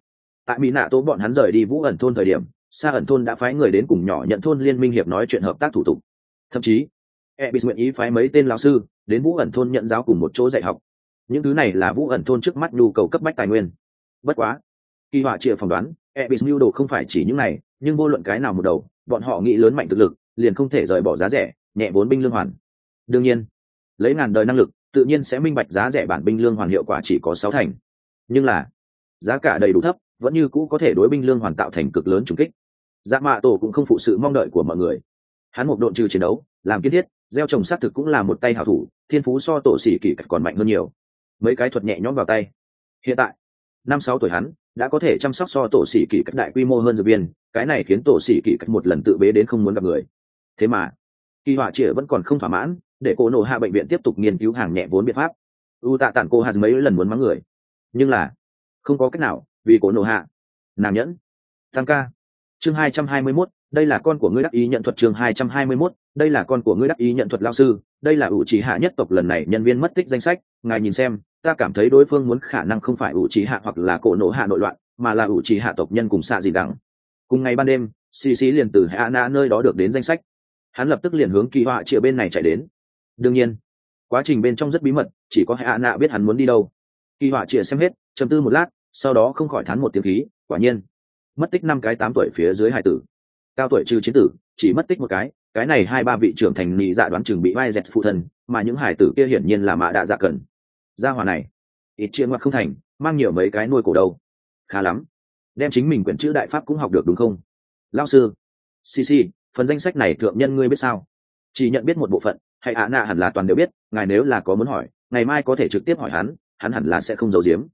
Tại mỹ nạ tố bọn hắn rời đi vũ ẩn thôn thời điểm xa ẩn thôn đã phái người đến cùng nhỏ nhận thôn liên minh hiệp nói chuyện hợp tác thủ tục. Thậm chí ebis nguyện ý phái mấy tên lao sư đến vũ ẩn thôn nhận giáo cùng một chỗ dạy học. Những thứ này là vũ ẩn thôn trước mắt nhu cầu cấp bách tài nguyên. Bất quá, kỳ họa chia phỏng đoán, ebis mưu đồ không phải chỉ những này, nhưng vô luận cái nào một đầu, bọn họ nghĩ lớn mạnh thực lực, liền không thể rời bỏ giá rẻ, nhẹ vốn binh lương hoàn. Đương nhiên, lấy ngàn đời năng lực, tự nhiên sẽ minh bạch giá rẻ bản binh lương hoàn hiệu quả chỉ có sáu thành. Nhưng là, giá cả đầy đủ thấp, vẫn như cũ có thể đối binh lương hoàn tạo thành cực lớn trùng kích. Dạ mạ tổ cũng không phụ sự mong đợi của mọi người. Hắn một độn trừ chiến đấu, làm kiên thiết gieo trồng xác thực cũng là một tay hảo thủ, thiên phú so tổ xỉ kỷ còn mạnh hơn nhiều. Mấy cái thuật nhẹ nhõm vào tay. Hiện tại, năm sáu tuổi hắn, đã có thể chăm sóc so tổ xỉ kỷ cạch đại quy mô hơn dược viên, cái này khiến tổ xỉ kỷ cạch một lần tự bế đến không muốn gặp người. Thế mà, kỳ họa chĩa vẫn còn không thỏa mãn, để cô nổ hạ bệnh viện tiếp tục nghiên cứu hàng nhẹ vốn biện pháp. U tạ tản cô hạt mấy lần muốn mắng người. Nhưng là, không có cách nào, vì cổ nổ hạ. Nàng nhẫn. Tăng ca. Chương hai trăm hai mươi mốt đây là con của ngươi đắc ý nhận thuật chương hai trăm hai mươi mốt, đây là con của ngươi đắc ý nhận thuật lao sư, đây là ủ trí hạ nhất tộc lần này nhân viên mất tích danh sách, ngài nhìn xem, ta cảm thấy đối phương muốn khả năng không phải ủ trí hạ hoặc là cổ nổ hạ nội loạn, mà là ủ trí hạ tộc nhân cùng xạ gì đẳng. Cùng ngày ban đêm, xì xì liền từ hạ na nơi đó được đến danh sách. Hắn lập tức liền hướng kỳ họa triệu bên này chạy đến. Đương nhiên, quá trình bên trong rất bí mật, chỉ có hạ na biết hắn muốn đi đâu. Kỳ họa triệu xem hết, trầm tư một lát, sau đó không khỏi thán một tiếng khí, quả nhiên, mất tích năm cái tám tuổi phía dưới hải tử cao tuổi trừ chiến tử, chỉ mất tích một cái cái này hai ba vị trưởng thành nị dạ đoán chừng bị vai dẹt phụ thân, mà những hải tử kia hiển nhiên là mạ đạ dạ cần. Gia hòa này, ít chia ngoặt không thành, mang nhiều mấy cái nuôi cổ đâu. Khá lắm. Đem chính mình quyển chữ đại pháp cũng học được đúng không? Lao sư cc phần danh sách này thượng nhân ngươi biết sao? Chỉ nhận biết một bộ phận, hay ạ nạ hẳn là toàn đều biết, ngài nếu là có muốn hỏi, ngày mai có thể trực tiếp hỏi hắn hắn hẳn là sẽ không giấu giếm.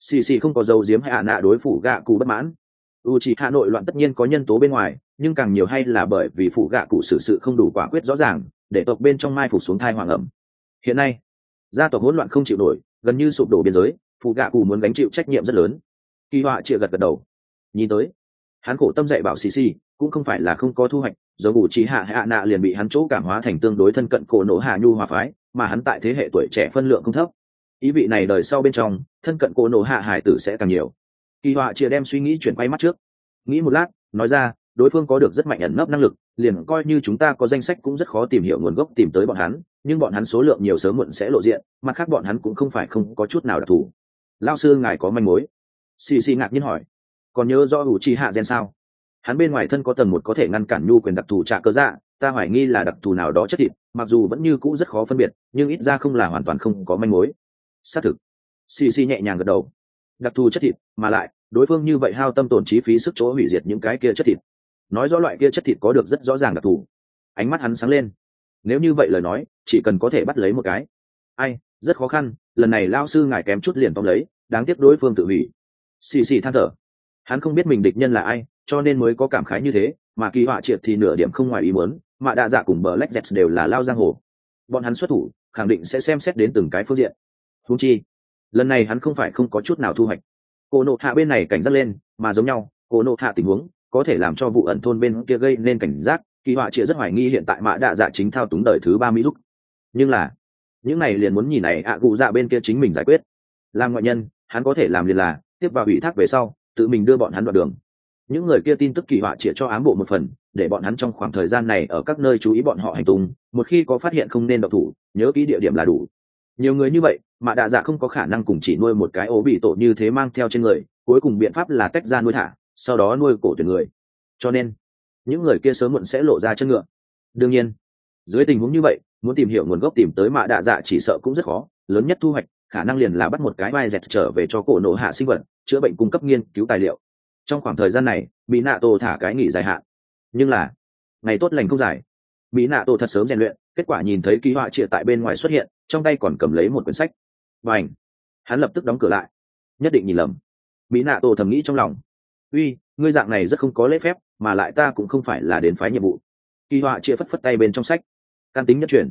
Xì xì không có giấu diếm hay ạ nạ đối phủ gạ cụ bất mãn u chỉ hà nội loạn tất nhiên có nhân tố bên ngoài, nhưng càng nhiều hay là bởi vì phụ gạ cụ xử sự không đủ quả quyết rõ ràng, để tộc bên trong mai phục xuống thai hoàng ẩm. Hiện nay, gia tộc hỗn loạn không chịu nổi, gần như sụp đổ biên giới, phụ gạ cụ muốn gánh chịu trách nhiệm rất lớn. Kỳ họa chịa gật gật đầu. Nhìn tới, hắn khổ tâm dạy bảo xì xì, cũng không phải là không có thu hoạch do ngụ trí hạ hạ nạ liền bị hắn chỗ cảm hóa thành tương đối thân cận cổ nổ hạ nhu hòa phái, mà hắn tại thế hệ tuổi trẻ phân lượng không thấp. Ý vị này đời sau bên trong, thân cận cổ nổ hạ hải tử sẽ càng nhiều kỳ họa chia đem suy nghĩ chuyển quay mắt trước. Nghĩ một lát, nói ra, đối phương có được rất mạnh ẩn nấp năng lực, liền coi như chúng ta có danh sách cũng rất khó tìm hiểu nguồn gốc tìm tới bọn hắn, nhưng bọn hắn số lượng nhiều sớm muộn sẽ lộ diện, mặt khác bọn hắn cũng không phải không có chút nào đặc thù. Lao sư, ngài có manh mối? Xì xì ngạc nhiên hỏi. Còn nhớ do ủ chi hạ gen sao? Hắn bên ngoài thân có tầng một có thể ngăn cản nhu quyền đặc thù trả cơ dạ ta hoài nghi là đặc thù nào đó chất thịt, mặc dù vẫn như cũ rất khó phân biệt, nhưng ít ra không là hoàn toàn không có manh mối. Xác thực. Xì xì nhẹ nhàng gật đầu đặc thù chất thịt, mà lại, đối phương như vậy hao tâm tổn chi phí sức chỗ hủy diệt những cái kia chất thịt. Nói rõ loại kia chất thịt có được rất rõ ràng đặc thù. Ánh mắt hắn sáng lên. Nếu như vậy lời nói, chỉ cần có thể bắt lấy một cái. Ai, rất khó khăn, lần này lao sư ngài kém chút liền tóm lấy, đáng tiếc đối phương tự hủy. Xì xì than thở. Hắn không biết mình địch nhân là ai, cho nên mới có cảm khái như thế, mà kỳ họa triệt thì nửa điểm không ngoài ý muốn, mà đa dạ cùng bờ lách dẹt đều là lao giang hồ. Bọn hắn xuất thủ, khẳng định sẽ xem xét đến từng cái phương diện. Húng chi lần này hắn không phải không có chút nào thu hoạch. Cô nộ hạ bên này cảnh giác lên, mà giống nhau cô nộ hạ tình huống có thể làm cho vụ ẩn thôn bên kia gây nên cảnh giác, kỳ họa triệt rất hoài nghi hiện tại mạ đạ dạ chính thao túng đời thứ ba mỹ lúc nhưng là, những này liền muốn nhìn này ạ cụ dạ bên kia chính mình giải quyết. Làm ngoại nhân, hắn có thể làm liền là, tiếp vào ủy thác về sau, tự mình đưa bọn hắn đoạn đường. Những người kia tin tức kỳ họa chịa cho ám bộ một phần, để bọn hắn trong khoảng thời gian này ở các nơi chú ý bọn họ hành tung, một khi có phát hiện không nên độc thủ, nhớ kỹ địa điểm là đủ. Nhiều người như vậy mà đạ dạ không có khả năng cùng chỉ nuôi một cái ố bị tổ như thế mang theo trên người, cuối cùng biện pháp là tách ra nuôi thả, sau đó nuôi cổ tuyển người. Cho nên, những người kia sớm muộn sẽ lộ ra chân ngựa. Đương nhiên, dưới tình huống như vậy, muốn tìm hiểu nguồn gốc tìm tới mạ đạ dạ chỉ sợ cũng rất khó. Lớn nhất thu hoạch, khả năng liền là bắt một cái vai dẹt trở về cho cổ nổ hạ sinh vật, chữa bệnh cung cấp nghiên cứu tài liệu. Trong khoảng thời gian này mỹ nạ tổ thả cái nghỉ dài hạn. Nhưng là, ngày tốt lành không dài. Mỹ nạ tổ thật sớm rèn luyện, kết quả nhìn thấy ký họa trịa tại bên ngoài xuất hiện, trong tay còn cầm lấy một quyển sách và ảnh. Hắn lập tức đóng cửa lại. Nhất định nhìn lầm. Mỹ nạ tổ thầm nghĩ trong lòng. Uy, ngươi dạng này rất không có lễ phép, mà lại ta cũng không phải là đến phái nhiệm vụ. Kỳ họa chia phất phất tay bên trong sách. Can tính nhất truyền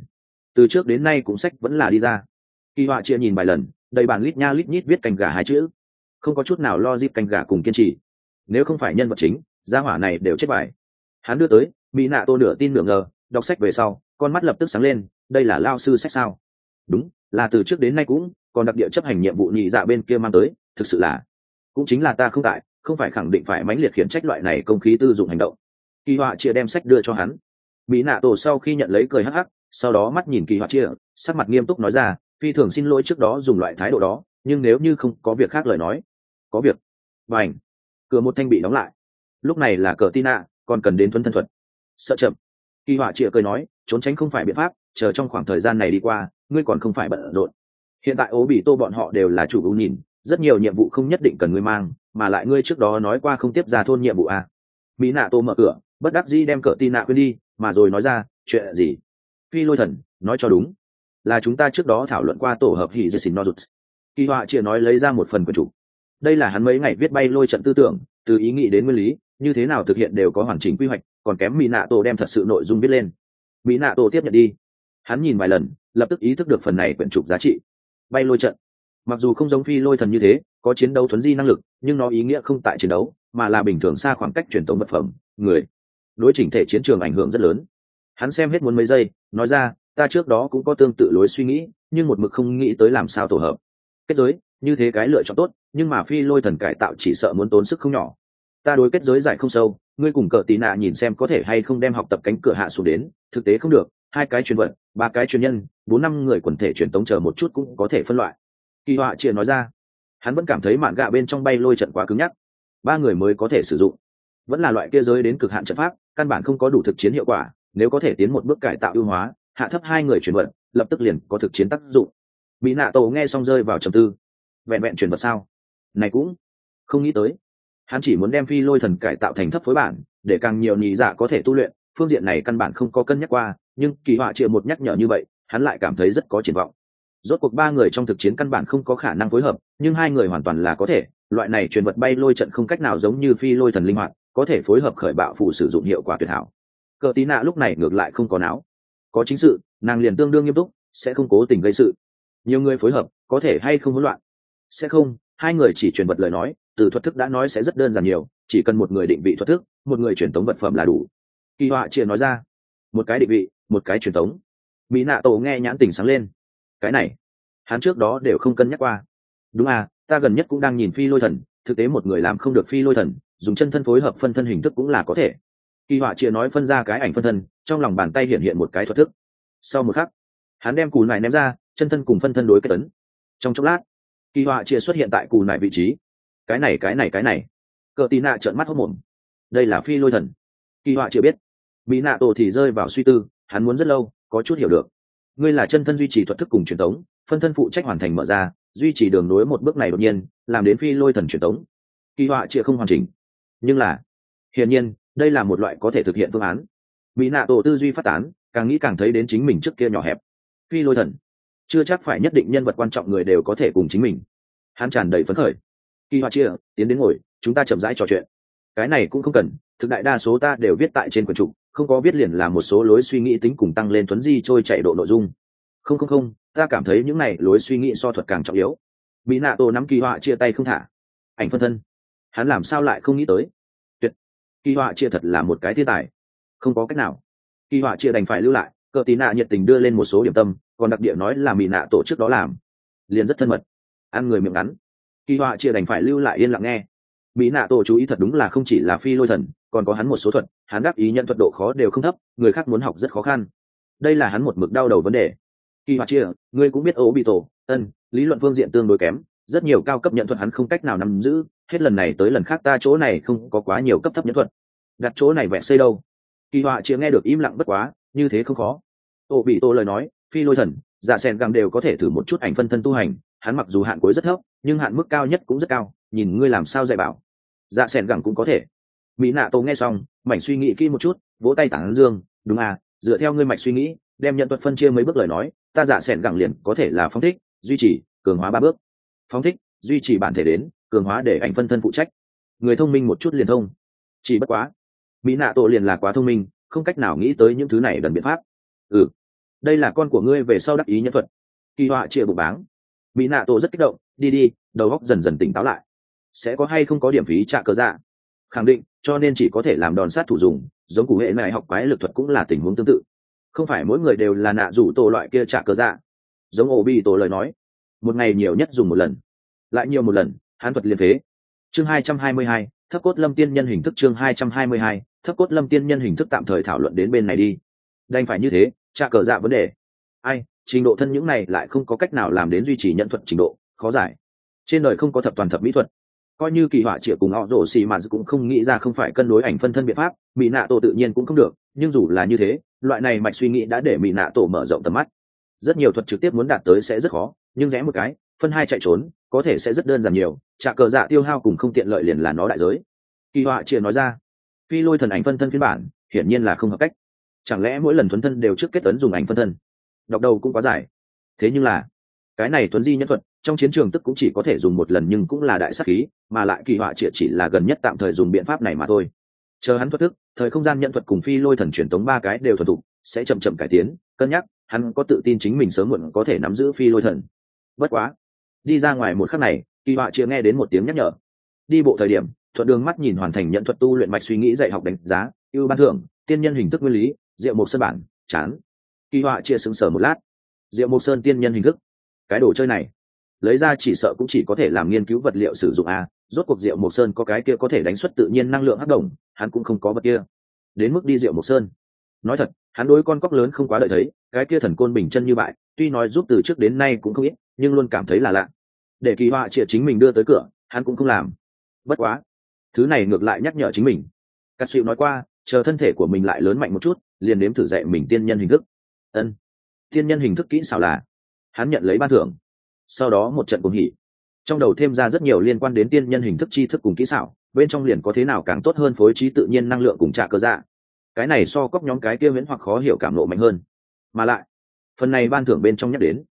từ trước đến nay cũng sách vẫn là đi ra. Kỳ họa chia nhìn vài lần, đầy bản lít nha lít nhít viết cành gà hai chữ. Không có chút nào lo dịp cành gà cùng kiên trì. Nếu không phải nhân vật chính, gia hỏa này đều chết bài. Hắn đưa tới, mỹ nạ tô nửa tin nửa ngờ, đọc sách về sau, con mắt lập tức sáng lên, đây là lao sư sách sao? Đúng, là từ trước đến nay cũng còn đặc địa chấp hành nhiệm vụ nhị dạ bên kia mang tới, thực sự là, cũng chính là ta không tại, không phải khẳng định phải mãnh liệt khiển trách loại này công khí tư dụng hành động. Kỳ họa chia đem sách đưa cho hắn. Mỹ nạ tổ sau khi nhận lấy cười hắc hắc, sau đó mắt nhìn kỳ họa chia, sắc mặt nghiêm túc nói ra, phi thường xin lỗi trước đó dùng loại thái độ đó, nhưng nếu như không có việc khác lời nói, có việc. Và ảnh cửa một thanh bị đóng lại. Lúc này là cờ tina, còn cần đến thuấn thân thuật. Sợ chậm. Kỳ họa chia cười nói, trốn tránh không phải biện pháp, chờ trong khoảng thời gian này đi qua, ngươi còn không phải bận rộn hiện tại ố bị tô bọn họ đều là chủ ưu nhìn, rất nhiều nhiệm vụ không nhất định cần ngươi mang, mà lại ngươi trước đó nói qua không tiếp ra thôn nhiệm vụ à. mỹ nạ tô mở cửa, bất đắc dĩ đem cờ nạ quên đi, mà rồi nói ra, chuyện gì? Phi lôi thần, nói cho đúng. Là chúng ta trước đó thảo luận qua tổ hợp hỉ dê xin nozuts kỳ họa chia nói lấy ra một phần quần chủ. Đây là hắn mấy ngày viết bay lôi trận tư tưởng, từ ý nghĩ đến nguyên lý, như thế nào thực hiện đều có hoàn chỉnh quy hoạch, còn kém mỹ nạ tổ đem thật sự nội dung viết lên. Mỹ nạ tổ tiếp nhận đi. Hắn nhìn vài lần, lập tức ý thức được phần này quyển trục giá trị bay lôi trận. Mặc dù không giống phi lôi thần như thế, có chiến đấu thuấn di năng lực, nhưng nó ý nghĩa không tại chiến đấu, mà là bình thường xa khoảng cách truyền thống vật phẩm, người. Đối chỉnh thể chiến trường ảnh hưởng rất lớn. Hắn xem hết muốn mấy giây, nói ra, ta trước đó cũng có tương tự lối suy nghĩ, nhưng một mực không nghĩ tới làm sao tổ hợp. Kết giới, như thế cái lựa chọn tốt, nhưng mà phi lôi thần cải tạo chỉ sợ muốn tốn sức không nhỏ. Ta đối kết giới giải không sâu, ngươi cùng cờ tí nạ nhìn xem có thể hay không đem học tập cánh cửa hạ xuống đến, thực tế không được, hai cái truyền vật ba cái truyền nhân, bốn năm người quần thể truyền tống chờ một chút cũng có thể phân loại. Kỳ họa chia nói ra, hắn vẫn cảm thấy mạn gạ bên trong bay lôi trận quá cứng nhắc. Ba người mới có thể sử dụng. Vẫn là loại kia giới đến cực hạn trận pháp, căn bản không có đủ thực chiến hiệu quả, nếu có thể tiến một bước cải tạo ưu hóa, hạ thấp hai người truyền vật lập tức liền có thực chiến tác dụng. Mỹ nạ tổ nghe xong rơi vào trầm tư. Vẹn vẹn truyền vật sao? Này cũng không nghĩ tới. Hắn chỉ muốn đem phi lôi thần cải tạo thành thấp phối bản, để càng nhiều nhị dạ có thể tu luyện phương diện này căn bản không có cân nhắc qua, nhưng kỳ họa chịu một nhắc nhở như vậy, hắn lại cảm thấy rất có triển vọng. Rốt cuộc ba người trong thực chiến căn bản không có khả năng phối hợp, nhưng hai người hoàn toàn là có thể. Loại này truyền vật bay lôi trận không cách nào giống như phi lôi thần linh hoạt, có thể phối hợp khởi bạo phụ sử dụng hiệu quả tuyệt hảo. Cờ tí nạ lúc này ngược lại không có não. Có chính sự, nàng liền tương đương nghiêm túc, sẽ không cố tình gây sự. Nhiều người phối hợp, có thể hay không hỗn loạn? Sẽ không, hai người chỉ truyền vật lời nói, từ thuật thức đã nói sẽ rất đơn giản nhiều, chỉ cần một người định vị thuật thức, một người truyền tống vật phẩm là đủ kỳ họa chia nói ra. Một cái định vị, một cái truyền thống. mỹ nạ tổ nghe nhãn tình sáng lên. Cái này, hắn trước đó đều không cân nhắc qua. Đúng à ta gần nhất cũng đang nhìn phi lôi thần, thực tế một người làm không được phi lôi thần, dùng chân thân phối hợp phân thân hình thức cũng là có thể. Kỳ họa chia nói phân ra cái ảnh phân thân, trong lòng bàn tay hiện hiện một cái thuật thức. Sau một khắc, hắn đem cù này ném ra, chân thân cùng phân thân đối kết tấn trong chốc lát, kỳ họa chia xuất hiện tại cù này vị trí. Cái này cái này cái này. Cờ tì nạ trợn mắt hốc mồm. Đây là phi lôi thần. Kỳ họa chưa biết bị nạ tổ thì rơi vào suy tư, hắn muốn rất lâu, có chút hiểu được. Ngươi là chân thân duy trì thuật thức cùng truyền thống phân thân phụ trách hoàn thành mở ra, duy trì đường nối một bước này đột nhiên, làm đến phi lôi thần truyền thống kỳ họa chịa không hoàn chỉnh. Nhưng là, hiển nhiên, đây là một loại có thể thực hiện phương án. Mỹ nạ tổ tư duy phát tán, càng nghĩ càng thấy đến chính mình trước kia nhỏ hẹp. Phi lôi thần. Chưa chắc phải nhất định nhân vật quan trọng người đều có thể cùng chính mình. Hắn tràn đầy phấn khởi. Kỳ họa chia tiến đến ngồi, chúng ta chậm rãi trò chuyện. Cái này cũng không cần, thực đại đa số ta đều viết tại trên quần trục không có viết liền là một số lối suy nghĩ tính cùng tăng lên thuấn di trôi chạy độ nội dung. Không không không, ta cảm thấy những này lối suy nghĩ so thuật càng trọng yếu. Mỹ nạ tổ nắm kỳ họa chia tay không thả. Ảnh phân thân. Hắn làm sao lại không nghĩ tới? Tuyệt. Kỳ họa chia thật là một cái thiên tài. Không có cách nào. Kỳ họa chia đành phải lưu lại, cờ tí nạ nhiệt tình đưa lên một số điểm tâm, còn đặc địa nói là mỹ nạ tổ trước đó làm. Liền rất thân mật. Ăn người miệng ngắn. Kỳ họa chia đành phải lưu lại yên lặng nghe mỹ nạ tổ chú ý thật đúng là không chỉ là phi lôi thần, còn có hắn một số thuật, hắn đáp ý nhận thuật độ khó đều không thấp, người khác muốn học rất khó khăn. Đây là hắn một mực đau đầu vấn đề. Kỳ hoạt chia, ngươi cũng biết ố bị tổ, ân, lý luận phương diện tương đối kém, rất nhiều cao cấp nhận thuật hắn không cách nào nắm giữ, hết lần này tới lần khác ta chỗ này không có quá nhiều cấp thấp nhận thuật. Đặt chỗ này vẽ xây đâu? Kỳ họa chia nghe được im lặng bất quá, như thế không khó. Ô bị tô lời nói, phi lôi thần dạ sen găng đều có thể thử một chút ảnh phân thân tu hành, hắn mặc dù hạn cuối rất thấp, nhưng hạn mức cao nhất cũng rất cao, nhìn ngươi làm sao dạy bảo dạ sen gẳng cũng có thể. Mỹ nạ tô nghe xong, mảnh suy nghĩ kỹ một chút, vỗ tay tản dương, đúng à dựa theo ngươi mạch suy nghĩ, đem nhận thuật phân chia mấy bước lời nói, ta dạ sen gẳng liền có thể là phong thích, duy trì, cường hóa ba bước. Phóng thích, duy trì bản thể đến, cường hóa để ảnh phân thân phụ trách. Người thông minh một chút liền thông. Chỉ bất quá, mỹ nạ tổ liền là quá thông minh, không cách nào nghĩ tới những thứ này đần biện pháp. Ừ đây là con của ngươi về sau đắc ý nhân thuật. Kỳ họa chia bụng báng. Mỹ nạ tổ rất kích động, đi đi, đầu góc dần dần tỉnh táo lại sẽ có hay không có điểm phí trả cờ dạ? Khẳng định, cho nên chỉ có thể làm đòn sát thủ dùng, giống cụ hệ này học quái lực thuật cũng là tình huống tương tự. Không phải mỗi người đều là nạ rủ tổ loại kia trả cờ dạ. Giống ổ bi tổ lời nói, một ngày nhiều nhất dùng một lần, lại nhiều một lần, hán thuật liên phế. Chương hai trăm hai mươi hai thấp cốt lâm tiên nhân hình thức chương hai trăm hai mươi hai thấp cốt lâm tiên nhân hình thức tạm thời thảo luận đến bên này đi. Đành phải như thế, trả cờ dạ vấn đề. Ai, trình độ thân những này lại không có cách nào làm đến duy trì nhận thuật trình độ, khó giải. Trên đời không có thập toàn thập mỹ thuật coi như kỳ họa chĩa cùng họ rổ xì mà cũng không nghĩ ra không phải cân đối ảnh phân thân biện pháp mỹ nạ tổ tự nhiên cũng không được, nhưng dù là như thế, loại này mạch suy nghĩ đã để mỹ nạ tổ mở rộng tầm mắt. Rất nhiều thuật trực tiếp muốn đạt tới sẽ rất khó, nhưng rẽ một cái, phân hai chạy trốn, có thể sẽ rất đơn giản nhiều, trả cờ dạ tiêu hao cùng không tiện lợi liền là nó đại giới. Kỳ họa chia nói ra, phi lôi thần ảnh phân thân phiên bản, hiển nhiên là không hợp cách. Chẳng lẽ mỗi lần thuấn thân đều trước kết tấn dùng ảnh phân thân? Đọc đầu cũng quá dài. Thế nhưng là cái này tuấn di nhân thuật, trong chiến trường tức cũng chỉ có thể dùng một lần nhưng cũng là đại sắc khí, mà lại kỳ họa triệt chỉ là gần nhất tạm thời dùng biện pháp này mà thôi. Chờ hắn thuật thức, thời không gian nhận thuật cùng phi lôi thần truyền tống ba cái đều thuần thục, sẽ chậm chậm cải tiến, cân nhắc, hắn có tự tin chính mình sớm muộn có thể nắm giữ phi lôi thần. Bất quá, đi ra ngoài một khắc này, kỳ họa chia nghe đến một tiếng nhắc nhở. Đi bộ thời điểm, thuận đường mắt nhìn hoàn thành nhận thuật tu luyện mạch suy nghĩ dạy học đánh giá, ưu ban thưởng, tiên nhân hình thức nguyên lý, diệu mục sơn bản, chán. Kỳ họa chia sững sờ một lát. Diệu mục sơn tiên nhân hình thức cái đồ chơi này. Lấy ra chỉ sợ cũng chỉ có thể làm nghiên cứu vật liệu sử dụng à rốt cuộc diệu mộc sơn có cái kia có thể đánh xuất tự nhiên năng lượng hấp đồng hắn cũng không có vật kia. Đến mức đi diệu mộc sơn. Nói thật, hắn đối con cóc lớn không quá đợi thấy, cái kia thần côn bình chân như vậy tuy nói giúp từ trước đến nay cũng không ít, nhưng luôn cảm thấy là lạ. Để kỳ họa triệt chính mình đưa tới cửa, hắn cũng không làm. Bất quá, thứ này ngược lại nhắc nhở chính mình. Cắt xịu nói qua, chờ thân thể của mình lại lớn mạnh một chút, liền nếm thử dạy mình tiên nhân hình thức. Ân, tiên nhân hình thức kỹ xảo là hắn nhận lấy ban thưởng. Sau đó một trận cùng hỉ. Trong đầu thêm ra rất nhiều liên quan đến tiên nhân hình thức tri thức cùng kỹ xảo, bên trong liền có thế nào càng tốt hơn phối trí tự nhiên năng lượng cùng trả cơ dạ. Cái này so cóc nhóm cái kia miễn hoặc khó hiểu cảm lộ mạnh hơn. Mà lại, phần này ban thưởng bên trong nhắc đến,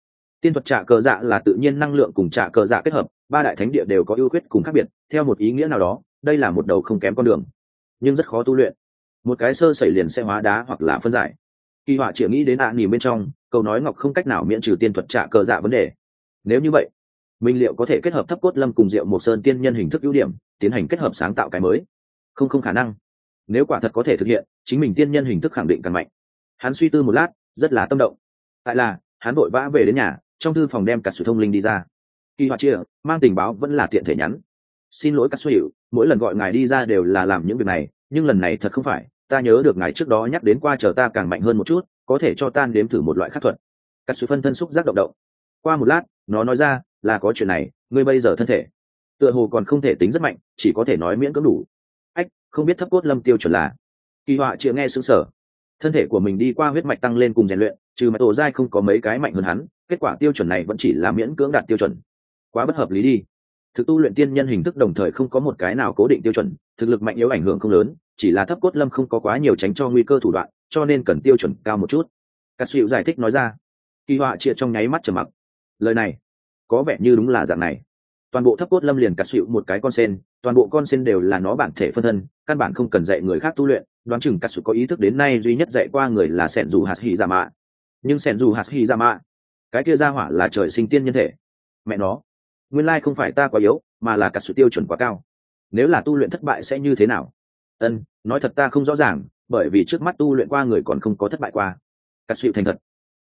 tiên thuật trả cờ dạ là tự nhiên năng lượng cùng trả cờ dạ kết hợp, ba đại thánh địa đều có ưu khuyết cùng khác biệt, theo một ý nghĩa nào đó, đây là một đầu không kém con đường, nhưng rất khó tu luyện. Một cái sơ xảy liền sẽ hóa đá hoặc là phân giải. Kỳ họa chỉ nghĩ đến ạ à nỉ bên trong câu nói ngọc không cách nào miễn trừ tiên thuật trả cờ dạ vấn đề. Nếu như vậy minh liệu có thể kết hợp thấp cốt lâm cùng rượu một sơn tiên nhân hình thức ưu điểm, tiến hành kết hợp sáng tạo cái mới? Không không khả năng. Nếu quả thật có thể thực hiện, chính mình tiên nhân hình thức khẳng định càng mạnh. Hắn suy tư một lát, rất là tâm động. Tại là, hắn vội vã về đến nhà, trong thư phòng đem cả sự thông linh đi ra. Kỳ họa chia, mang tình báo vẫn là tiện thể nhắn. Xin lỗi các suy hiệu mỗi lần gọi ngài đi ra đều là làm những việc này, nhưng lần này thật không phải, ta nhớ được ngài trước đó nhắc đến qua chờ ta càng mạnh hơn một chút có thể cho tan đếm thử một loại khắc thuật. Cắt sự phân thân xúc giác động động. Qua một lát, nó nói ra, là có chuyện này, ngươi bây giờ thân thể. Tựa hồ còn không thể tính rất mạnh, chỉ có thể nói miễn cưỡng đủ. Ách, không biết thấp cốt lâm tiêu chuẩn là. Kỳ họa chịa nghe xứng sở thân thể của mình đi qua huyết mạch tăng lên cùng rèn luyện, trừ mạch tổ dai không có mấy cái mạnh hơn hắn, kết quả tiêu chuẩn này vẫn chỉ là miễn cưỡng đạt tiêu chuẩn. Quá bất hợp lý đi. Thực tu luyện tiên nhân hình thức đồng thời không có một cái nào cố định tiêu chuẩn, thực lực mạnh yếu ảnh hưởng không lớn, chỉ là thấp cốt lâm không có quá nhiều tránh cho nguy cơ thủ đoạn cho nên cần tiêu chuẩn cao một chút. Cắt xịu giải thích nói ra. Kỳ họa chia trong nháy mắt trầm mặc. Lời này, có vẻ như đúng là dạng này. Toàn bộ thấp cốt lâm liền cắt xịu một cái con sen, toàn bộ con sen đều là nó bản thể phân thân, căn bản không cần dạy người khác tu luyện, đoán chừng cắt xịu có ý thức đến nay duy nhất dạy qua người là sẻn dù hạt hy ra dạ mạ. Nhưng sẻn dù hạt hy ra dạ mạ, cái kia ra hỏa là trời sinh tiên nhân thể. Mẹ nó, nguyên lai không phải ta quá yếu, mà là cắt xịu tiêu chuẩn quá cao. Nếu là tu luyện thất bại sẽ như thế nào? Ân, nói thật ta không rõ ràng bởi vì trước mắt tu luyện qua người còn không có thất bại qua. Cắt xịu thành thật.